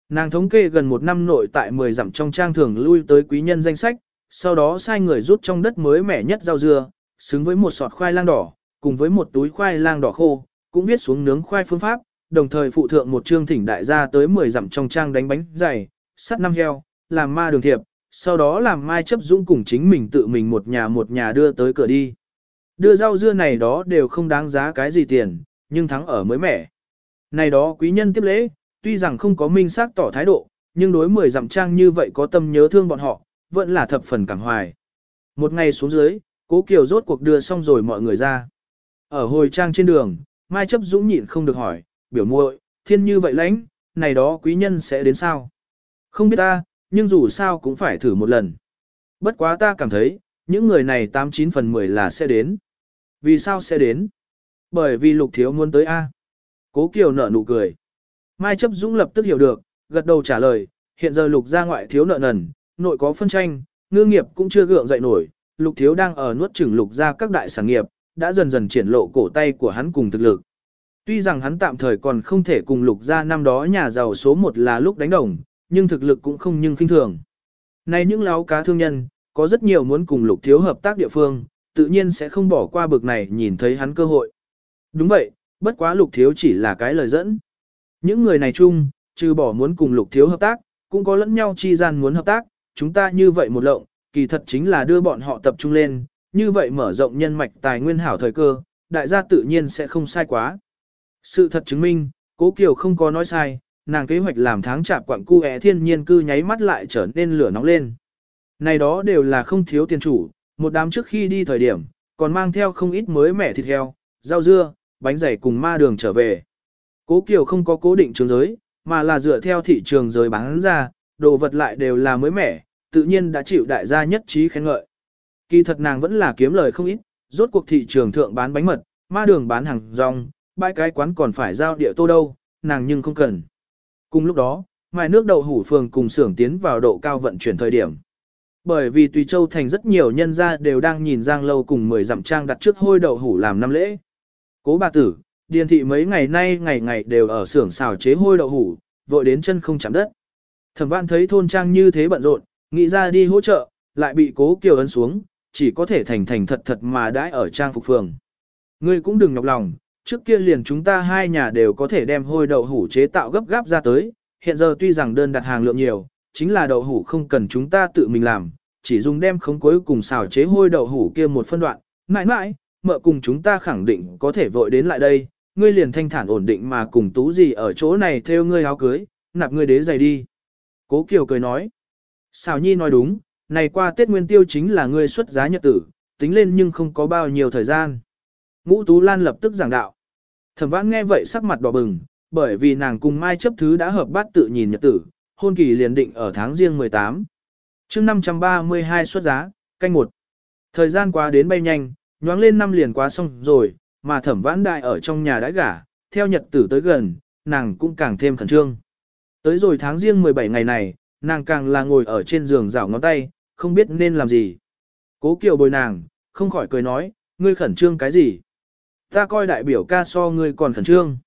Nàng thống kê gần một năm nội tại 10 dặm trong trang thường lui tới quý nhân danh sách, sau đó sai người rút trong đất mới mẻ nhất rau dưa, xứng với một sọt khoai lang đỏ, cùng với một túi khoai lang đỏ khô, cũng viết xuống nướng khoai phương pháp, đồng thời phụ thượng một chương thỉnh đại gia tới 10 dặm trong trang đánh bánh dày, sắt năm heo, làm ma đường thiệp, sau đó làm mai chấp dũng cùng chính mình tự mình một nhà một nhà đưa tới cửa đi. Đưa rau dưa này đó đều không đáng giá cái gì tiền, nhưng thắng ở mới mẻ. Này đó quý nhân tiếp lễ, tuy rằng không có minh xác tỏ thái độ, nhưng đối 10 dặm trang như vậy có tâm nhớ thương bọn họ, vẫn là thập phần cảm hoài. Một ngày xuống dưới, cố kiều rốt cuộc đưa xong rồi mọi người ra. Ở hồi trang trên đường, Mai chấp dũng nhịn không được hỏi, biểu muội, thiên như vậy lãnh, này đó quý nhân sẽ đến sao? Không biết ta, nhưng dù sao cũng phải thử một lần. Bất quá ta cảm thấy, những người này 89 phần 10 là sẽ đến. Vì sao sẽ đến? Bởi vì lục thiếu muốn tới A. Cố Kiều nở nụ cười. Mai chấp dũng lập tức hiểu được, gật đầu trả lời, hiện giờ lục ra ngoại thiếu nợ nần, nội có phân tranh, ngư nghiệp cũng chưa gượng dậy nổi, lục thiếu đang ở nuốt chửng lục ra các đại sản nghiệp, đã dần dần triển lộ cổ tay của hắn cùng thực lực. Tuy rằng hắn tạm thời còn không thể cùng lục ra năm đó nhà giàu số một là lúc đánh đồng, nhưng thực lực cũng không nhưng khinh thường. Này những láo cá thương nhân, có rất nhiều muốn cùng lục thiếu hợp tác địa phương, tự nhiên sẽ không bỏ qua bực này nhìn thấy hắn cơ hội. Đúng vậy, bất quá lục thiếu chỉ là cái lời dẫn. Những người này chung, trừ bỏ muốn cùng lục thiếu hợp tác, cũng có lẫn nhau chi gian muốn hợp tác, chúng ta như vậy một lộng, kỳ thật chính là đưa bọn họ tập trung lên, như vậy mở rộng nhân mạch tài nguyên hảo thời cơ, đại gia tự nhiên sẽ không sai quá. Sự thật chứng minh, Cố Kiều không có nói sai, nàng kế hoạch làm tháng chạp quặng cu é thiên nhiên cư nháy mắt lại trở nên lửa nóng lên. Này đó đều là không thiếu tiền chủ, một đám trước khi đi thời điểm, còn mang theo không ít mới mẻ thịt heo, rau dưa, bánh dày cùng ma đường trở về. Cố Kiều không có cố định trường giới, mà là dựa theo thị trường giới bán ra, đồ vật lại đều là mới mẻ, tự nhiên đã chịu đại gia nhất trí khen ngợi. Kỳ thật nàng vẫn là kiếm lời không ít, rốt cuộc thị trường thượng bán bánh mật, ma đường bán hàng rong, bãi cái quán còn phải giao địa tô đâu, nàng nhưng không cần. Cùng lúc đó, ngoài nước đậu hủ phường cùng xưởng tiến vào độ cao vận chuyển thời điểm. Bởi vì Tùy Châu thành rất nhiều nhân gia đều đang nhìn Giang Lâu cùng 10 dặm trang đặt trước hôi đậu hủ làm năm lễ. Cố bà tử, điền thị mấy ngày nay ngày ngày đều ở xưởng xào chế hôi đậu hủ, vội đến chân không chạm đất. Thẩm vãn thấy thôn trang như thế bận rộn, nghĩ ra đi hỗ trợ, lại bị Cố Kiều ấn xuống, chỉ có thể thành thành thật thật mà đãi ở trang phục phường. Ngươi cũng đừng nhọc lòng, trước kia liền chúng ta hai nhà đều có thể đem hôi đậu hủ chế tạo gấp gáp ra tới, hiện giờ tuy rằng đơn đặt hàng lượng nhiều, chính là đậu hủ không cần chúng ta tự mình làm, chỉ dùng đem khống cuối cùng xào chế hôi đậu hủ kia một phân đoạn, mãi mãi, mợ cùng chúng ta khẳng định có thể vội đến lại đây, ngươi liền thanh thản ổn định mà cùng tú gì ở chỗ này theo ngươi áo cưới, nạp ngươi đế giày đi. Cố Kiều cười nói, xào nhi nói đúng, này qua Tết Nguyên Tiêu chính là ngươi xuất giá nhật tử, tính lên nhưng không có bao nhiêu thời gian. Ngũ Tú Lan lập tức giảng đạo. Thẩm vãn nghe vậy sắc mặt đỏ bừng, bởi vì nàng cùng Mai chấp thứ đã hợp bát tự nhìn nhật tử, hôn kỳ liền định ở tháng riêng 18. chương 532 xuất giá, canh một. Thời gian qua đến bay nhanh, nhoáng lên năm liền quá xong rồi, mà thẩm vãn đại ở trong nhà đãi gả, theo nhật tử tới gần, nàng cũng càng thêm khẩn trương. Tới rồi tháng riêng 17 ngày này, nàng càng là ngồi ở trên giường rảo ngón tay, không biết nên làm gì. Cố Kiều bồi nàng, không khỏi cười nói, ngươi khẩn trương cái gì? Ta coi đại biểu ca so ngươi còn khẩn trương.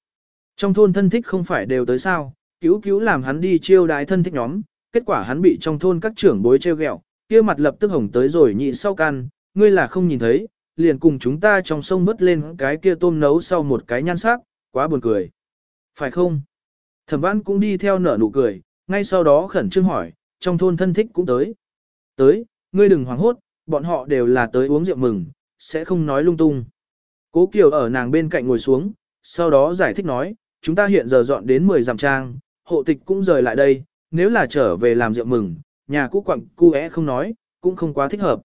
Trong thôn thân thích không phải đều tới sao, cứu cứu làm hắn đi chiêu đái thân thích nhóm, kết quả hắn bị trong thôn các trưởng bối treo ghẹo, kia mặt lập tức hồng tới rồi nhị sau can, ngươi là không nhìn thấy, liền cùng chúng ta trong sông vớt lên cái kia tôm nấu sau một cái nhan sắc, quá buồn cười. Phải không? Thẩm văn cũng đi theo nở nụ cười, ngay sau đó khẩn trương hỏi, trong thôn thân thích cũng tới. Tới, ngươi đừng hoảng hốt, bọn họ đều là tới uống rượu mừng, sẽ không nói lung tung. Cố Kiều ở nàng bên cạnh ngồi xuống, sau đó giải thích nói, chúng ta hiện giờ dọn đến 10 dặm trang, hộ tịch cũng rời lại đây, nếu là trở về làm rượu mừng, nhà cũ quặng cu é không nói, cũng không quá thích hợp.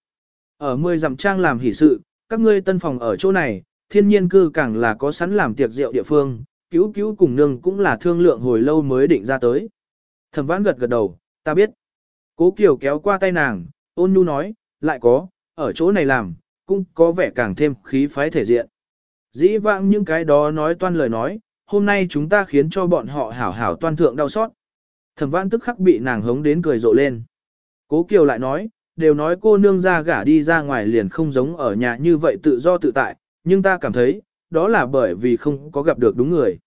Ở 10 dặm trang làm hỷ sự, các ngươi tân phòng ở chỗ này, thiên nhiên cư càng là có sẵn làm tiệc rượu địa phương, cứu cứu cùng nương cũng là thương lượng hồi lâu mới định ra tới. Thẩm vãn gật gật đầu, ta biết. Cố Kiều kéo qua tay nàng, ôn nhu nói, lại có, ở chỗ này làm, cũng có vẻ càng thêm khí phái thể diện. Dĩ vãng những cái đó nói toan lời nói, hôm nay chúng ta khiến cho bọn họ hảo hảo toan thượng đau xót. Thẩm vãn tức khắc bị nàng hống đến cười rộ lên. Cố Kiều lại nói, đều nói cô nương ra gả đi ra ngoài liền không giống ở nhà như vậy tự do tự tại, nhưng ta cảm thấy, đó là bởi vì không có gặp được đúng người.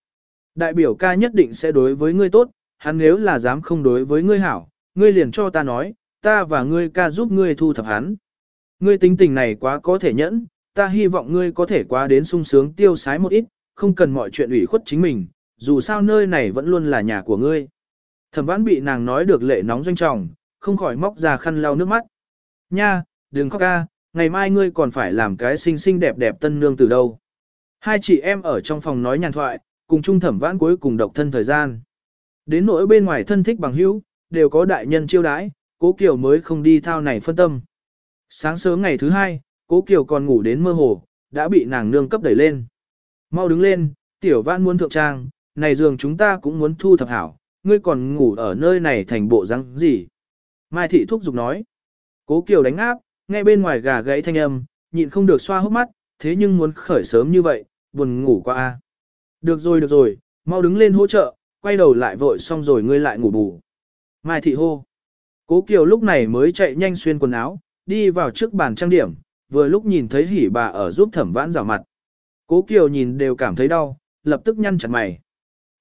Đại biểu ca nhất định sẽ đối với ngươi tốt, hắn nếu là dám không đối với ngươi hảo, ngươi liền cho ta nói, ta và ngươi ca giúp ngươi thu thập hắn. Ngươi tính tình này quá có thể nhẫn, ta hy vọng ngươi có thể quá đến sung sướng tiêu sái một ít, không cần mọi chuyện ủy khuất chính mình, dù sao nơi này vẫn luôn là nhà của ngươi. Thẩm vãn bị nàng nói được lệ nóng doanh trọng, không khỏi móc ra khăn lau nước mắt. Nha, đừng khóc ca, ngày mai ngươi còn phải làm cái xinh xinh đẹp đẹp tân nương từ đâu. Hai chị em ở trong phòng nói nhàn thoại, cùng chung thẩm vãn cuối cùng độc thân thời gian. Đến nỗi bên ngoài thân thích bằng hữu, đều có đại nhân chiêu đãi, cố Kiều mới không đi thao này phân tâm. Sáng sớm ngày thứ hai, cố Kiều còn ngủ đến mơ hồ, đã bị nàng nương cấp đẩy lên. Mau đứng lên, tiểu vãn muốn thượng trang, này giường chúng ta cũng muốn thu thập hảo, ngươi còn ngủ ở nơi này thành bộ răng gì. Mai thị thúc giục nói. Cố Kiều đánh áp, nghe bên ngoài gà gãy thanh âm, nhịn không được xoa hốc mắt, thế nhưng muốn khởi sớm như vậy, buồn ngủ qua a. À. Được rồi được rồi, mau đứng lên hỗ trợ, quay đầu lại vội xong rồi ngươi lại ngủ bù. Mai thị hô. Cố Kiều lúc này mới chạy nhanh xuyên quần áo, đi vào trước bàn trang điểm, vừa lúc nhìn thấy hỉ bà ở giúp thẩm vãn rào mặt. Cố Kiều nhìn đều cảm thấy đau, lập tức nhăn chặt mày.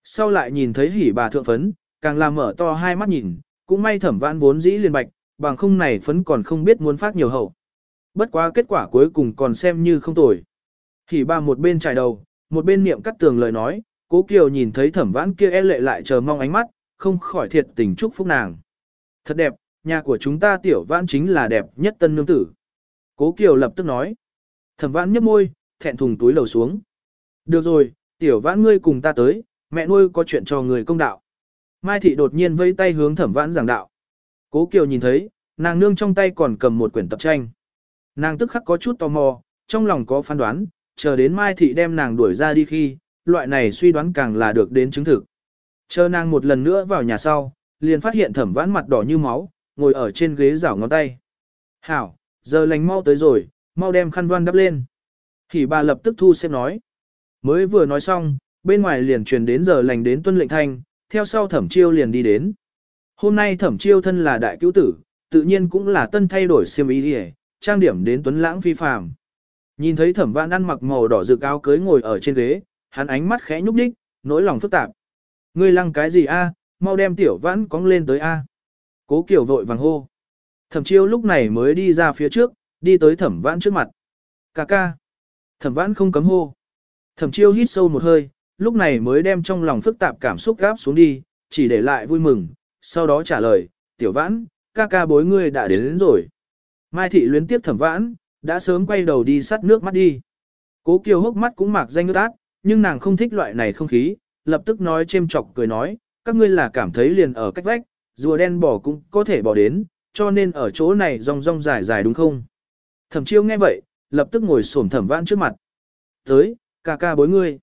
Sau lại nhìn thấy hỉ bà thượng phấn, càng làm mở to hai mắt nhìn, cũng may thẩm vãn vốn dĩ liền bạch, bằng không này phấn còn không biết muốn phát nhiều hậu. Bất quá kết quả cuối cùng còn xem như không tồi. Thì ba một bên trải đầu, một bên niệm cắt tường lời nói, cố Kiều nhìn thấy thẩm vãn kia e lệ lại chờ mong ánh mắt, không khỏi thiệt tình chúc phúc nàng. Thật đẹp, nhà của chúng ta tiểu vãn chính là đẹp nhất tân nương tử. Cố Kiều lập tức nói. Thẩm vãn nhấp môi, thẹn thùng túi lầu xuống. Được rồi, tiểu vãn ngươi cùng ta tới, mẹ nuôi có chuyện cho người công đạo. Mai thị đột nhiên vây tay hướng thẩm vãn giảng đạo. Cố Kiều nhìn thấy, nàng nương trong tay còn cầm một quyển tập tranh. Nàng tức khắc có chút tò mò, trong lòng có phán đoán, chờ đến Mai thị đem nàng đuổi ra đi khi, loại này suy đoán càng là được đến chứng thực. Chờ nàng một lần nữa vào nhà sau, liền phát hiện thẩm vãn mặt đỏ như máu, ngồi ở trên ghế rảo ngón tay. Hảo, giờ lành mau tới rồi, mau đem khăn văn đắp lên. Thì bà lập tức thu xếp nói. Mới vừa nói xong, bên ngoài liền truyền đến giờ lành đến tuân lệnh thanh, theo sau thẩm chiêu liền đi đến. Hôm nay thẩm chiêu thân là đại cứu tử, tự nhiên cũng là tân thay đổi xiêm ý đi trang điểm đến tuấn lãng phi phàm. Nhìn thấy thẩm vãn ăn mặc màu đỏ rực áo cưới ngồi ở trên ghế, hắn ánh mắt khẽ nhúc đích, nỗi lòng phức tạp. Ngươi lăng cái gì a? mau đem tiểu vãn cóng lên tới a. Cố Kiều vội vàng hô. Thẩm chiêu lúc này mới đi ra phía trước, đi tới thẩm vãn trước mặt. Cà ca. Thẩm vãn không cấm hô. Thẩm chiêu hít sâu một hơi, lúc này mới đem trong lòng phức tạp cảm xúc gáp xuống đi, chỉ để lại vui mừng, sau đó trả lời, tiểu vãn, ca ca bối ngươi đã đến, đến rồi. Mai thị luyến tiếp thẩm vãn, đã sớm quay đầu đi sắt nước mắt đi. Cố Kiều hốc mắt cũng mạc danh ướt át, nhưng nàng không thích loại này không khí, lập tức nói chêm chọc cười nói, các ngươi là cảm thấy liền ở cách vách, rùa đen bỏ cũng có thể bỏ đến, cho nên ở chỗ này rong rong dài dài đúng không? Thẩm chiêu nghe vậy, lập tức ngồi xổm thẩm vãn trước mặt. Tới, ca ca bối ngươi.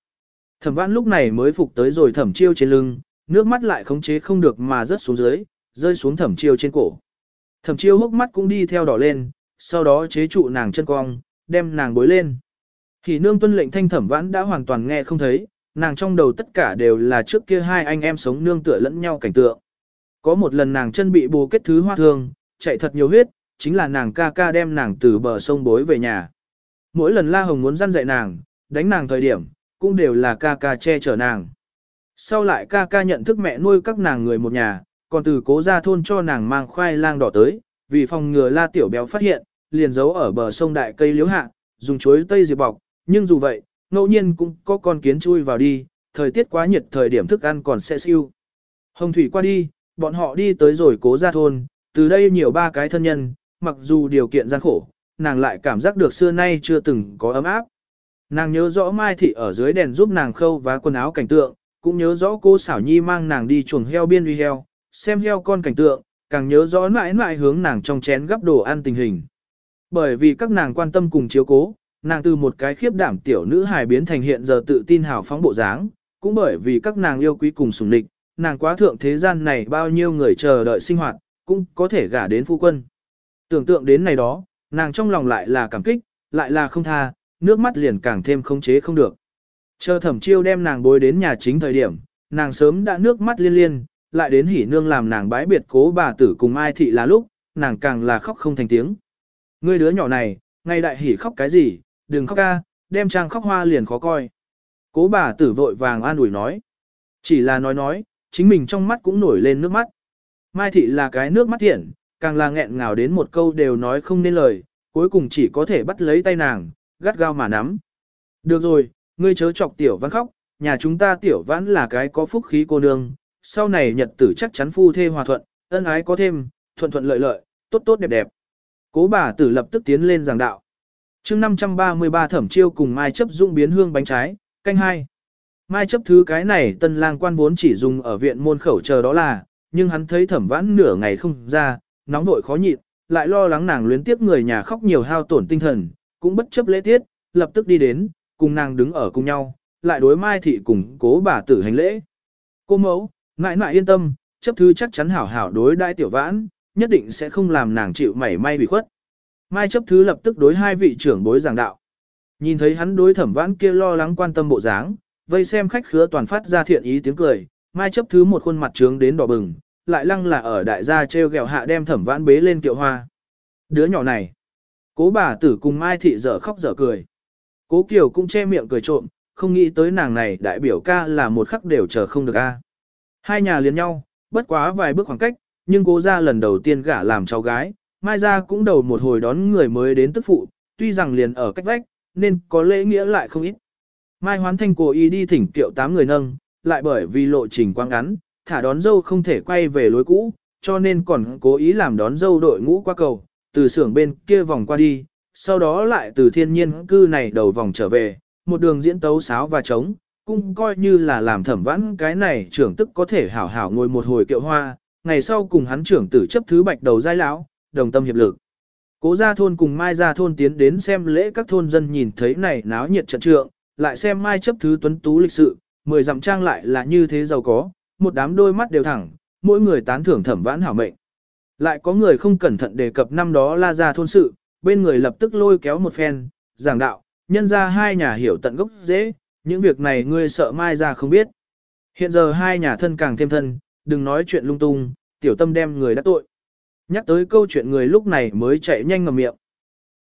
Thẩm vãn lúc này mới phục tới rồi thẩm chiêu trên lưng, nước mắt lại khống chế không được mà rớt xuống dưới, rơi xuống thẩm chiêu trên cổ. Thẩm chiêu hốc mắt cũng đi theo đỏ lên, sau đó chế trụ nàng chân cong, đem nàng bối lên. Thì nương tuân lệnh thanh thẩm vãn đã hoàn toàn nghe không thấy, nàng trong đầu tất cả đều là trước kia hai anh em sống nương tựa lẫn nhau cảnh tượng. Có một lần nàng chân bị bù kết thứ hoa thương, chạy thật nhiều huyết, chính là nàng ca ca đem nàng từ bờ sông bối về nhà. Mỗi lần La Hồng muốn răn dạy nàng, đánh nàng thời điểm, cũng đều là ca ca che chở nàng. Sau lại ca ca nhận thức mẹ nuôi các nàng người một nhà, còn từ cố ra thôn cho nàng mang khoai lang đỏ tới, vì phòng ngừa La Tiểu Béo phát hiện, liền giấu ở bờ sông đại cây liễu hạ, dùng chuối tây diệp bọc, nhưng dù vậy, ngẫu nhiên cũng có con kiến chui vào đi, thời tiết quá nhiệt thời điểm thức ăn còn sẽ siêu. Hồng thủy qua đi, bọn họ đi tới rồi cố ra thôn, từ đây nhiều ba cái thân nhân, mặc dù điều kiện gian khổ, nàng lại cảm giác được xưa nay chưa từng có ấm áp. Nàng nhớ rõ Mai Thị ở dưới đèn giúp nàng khâu vá quần áo cảnh tượng, cũng nhớ rõ cô xảo nhi mang nàng đi chuồng heo biên uy heo, xem heo con cảnh tượng, càng nhớ rõ mãi mãi hướng nàng trong chén gắp đồ ăn tình hình. Bởi vì các nàng quan tâm cùng chiếu cố, nàng từ một cái khiếp đảm tiểu nữ hài biến thành hiện giờ tự tin hào phóng bộ dáng, cũng bởi vì các nàng yêu quý cùng sủng địch, nàng quá thượng thế gian này bao nhiêu người chờ đợi sinh hoạt, cũng có thể gả đến phu quân. Tưởng tượng đến này đó, nàng trong lòng lại là cảm kích, lại là không tha, nước mắt liền càng thêm không chế không được. Chờ thẩm chiêu đem nàng bối đến nhà chính thời điểm, nàng sớm đã nước mắt liên liên, lại đến hỉ nương làm nàng bái biệt cố bà tử cùng ai thị là lúc, nàng càng là khóc không thành tiếng. Ngươi đứa nhỏ này, ngay đại hỉ khóc cái gì, đừng khóc ca, đem trang khóc hoa liền khó coi. Cố bà tử vội vàng an ủi nói. Chỉ là nói nói, chính mình trong mắt cũng nổi lên nước mắt. Mai thị là cái nước mắt thiện, càng là nghẹn ngào đến một câu đều nói không nên lời, cuối cùng chỉ có thể bắt lấy tay nàng, gắt gao mà nắm. Được rồi, ngươi chớ chọc tiểu văn khóc, nhà chúng ta tiểu vãn là cái có phúc khí cô nương, sau này nhật tử chắc chắn phu thê hòa thuận, ân ái có thêm, thuận thuận lợi lợi, tốt tốt đẹp đẹp. Cố bà tử lập tức tiến lên giảng đạo. chương 533 thẩm chiêu cùng Mai chấp dung biến hương bánh trái, canh hai. Mai chấp thứ cái này tân lang quan vốn chỉ dùng ở viện môn khẩu chờ đó là, nhưng hắn thấy thẩm vãn nửa ngày không ra, nóng vội khó nhịn, lại lo lắng nàng luyến tiếp người nhà khóc nhiều hao tổn tinh thần, cũng bất chấp lễ tiết, lập tức đi đến, cùng nàng đứng ở cùng nhau, lại đối mai thị cùng cố bà tử hành lễ. Cô mẫu, ngại ngại yên tâm, chấp thứ chắc chắn hảo hảo đối đại tiểu vãn, nhất định sẽ không làm nàng chịu mảy may bị khuất. Mai chấp thứ lập tức đối hai vị trưởng bối giảng đạo. Nhìn thấy hắn đối thẩm vãn kia lo lắng quan tâm bộ dáng, vây xem khách khứa toàn phát ra thiện ý tiếng cười, mai chấp thứ một khuôn mặt trướng đến đỏ bừng, lại lăng là ở đại gia treo gẹo hạ đem thẩm vãn bế lên kiệu hoa. Đứa nhỏ này, cố bà tử cùng mai thị dở khóc dở cười. Cố Kiều cũng che miệng cười trộm, không nghĩ tới nàng này đại biểu ca là một khắc đều chờ không được a. Hai nhà liền nhau, bất quá vài bước khoảng cách, nhưng cố ra lần đầu tiên gả làm cháu gái, mai ra cũng đầu một hồi đón người mới đến tức phụ, tuy rằng liền ở cách vách, nên có lễ nghĩa lại không ít. Mai hoán thanh cố ý đi thỉnh kiệu tám người nâng, lại bởi vì lộ trình quá ngắn, thả đón dâu không thể quay về lối cũ, cho nên còn cố ý làm đón dâu đội ngũ qua cầu, từ xưởng bên kia vòng qua đi, sau đó lại từ thiên nhiên cư này đầu vòng trở về, một đường diễn tấu sáo và trống, cũng coi như là làm thẩm vãn cái này trưởng tức có thể hảo hảo ngồi một hồi kiệu hoa, ngày sau cùng hắn trưởng tử chấp thứ bạch đầu giai lão, đồng tâm hiệp lực. Cố gia thôn cùng Mai gia thôn tiến đến xem lễ các thôn dân nhìn thấy này náo nhiệt trận trượng, lại xem Mai chấp thứ tuấn tú lịch sự, mười dặm trang lại là như thế giàu có, một đám đôi mắt đều thẳng, mỗi người tán thưởng thẩm vãn hảo mệnh. Lại có người không cẩn thận đề cập năm đó la gia thôn sự, bên người lập tức lôi kéo một phen, giảng đạo, nhân ra hai nhà hiểu tận gốc dễ, những việc này ngươi sợ mai ra không biết. Hiện giờ hai nhà thân càng thêm thân, đừng nói chuyện lung tung, tiểu tâm đem người đã tội. Nhắc tới câu chuyện người lúc này mới chạy nhanh ngầm miệng.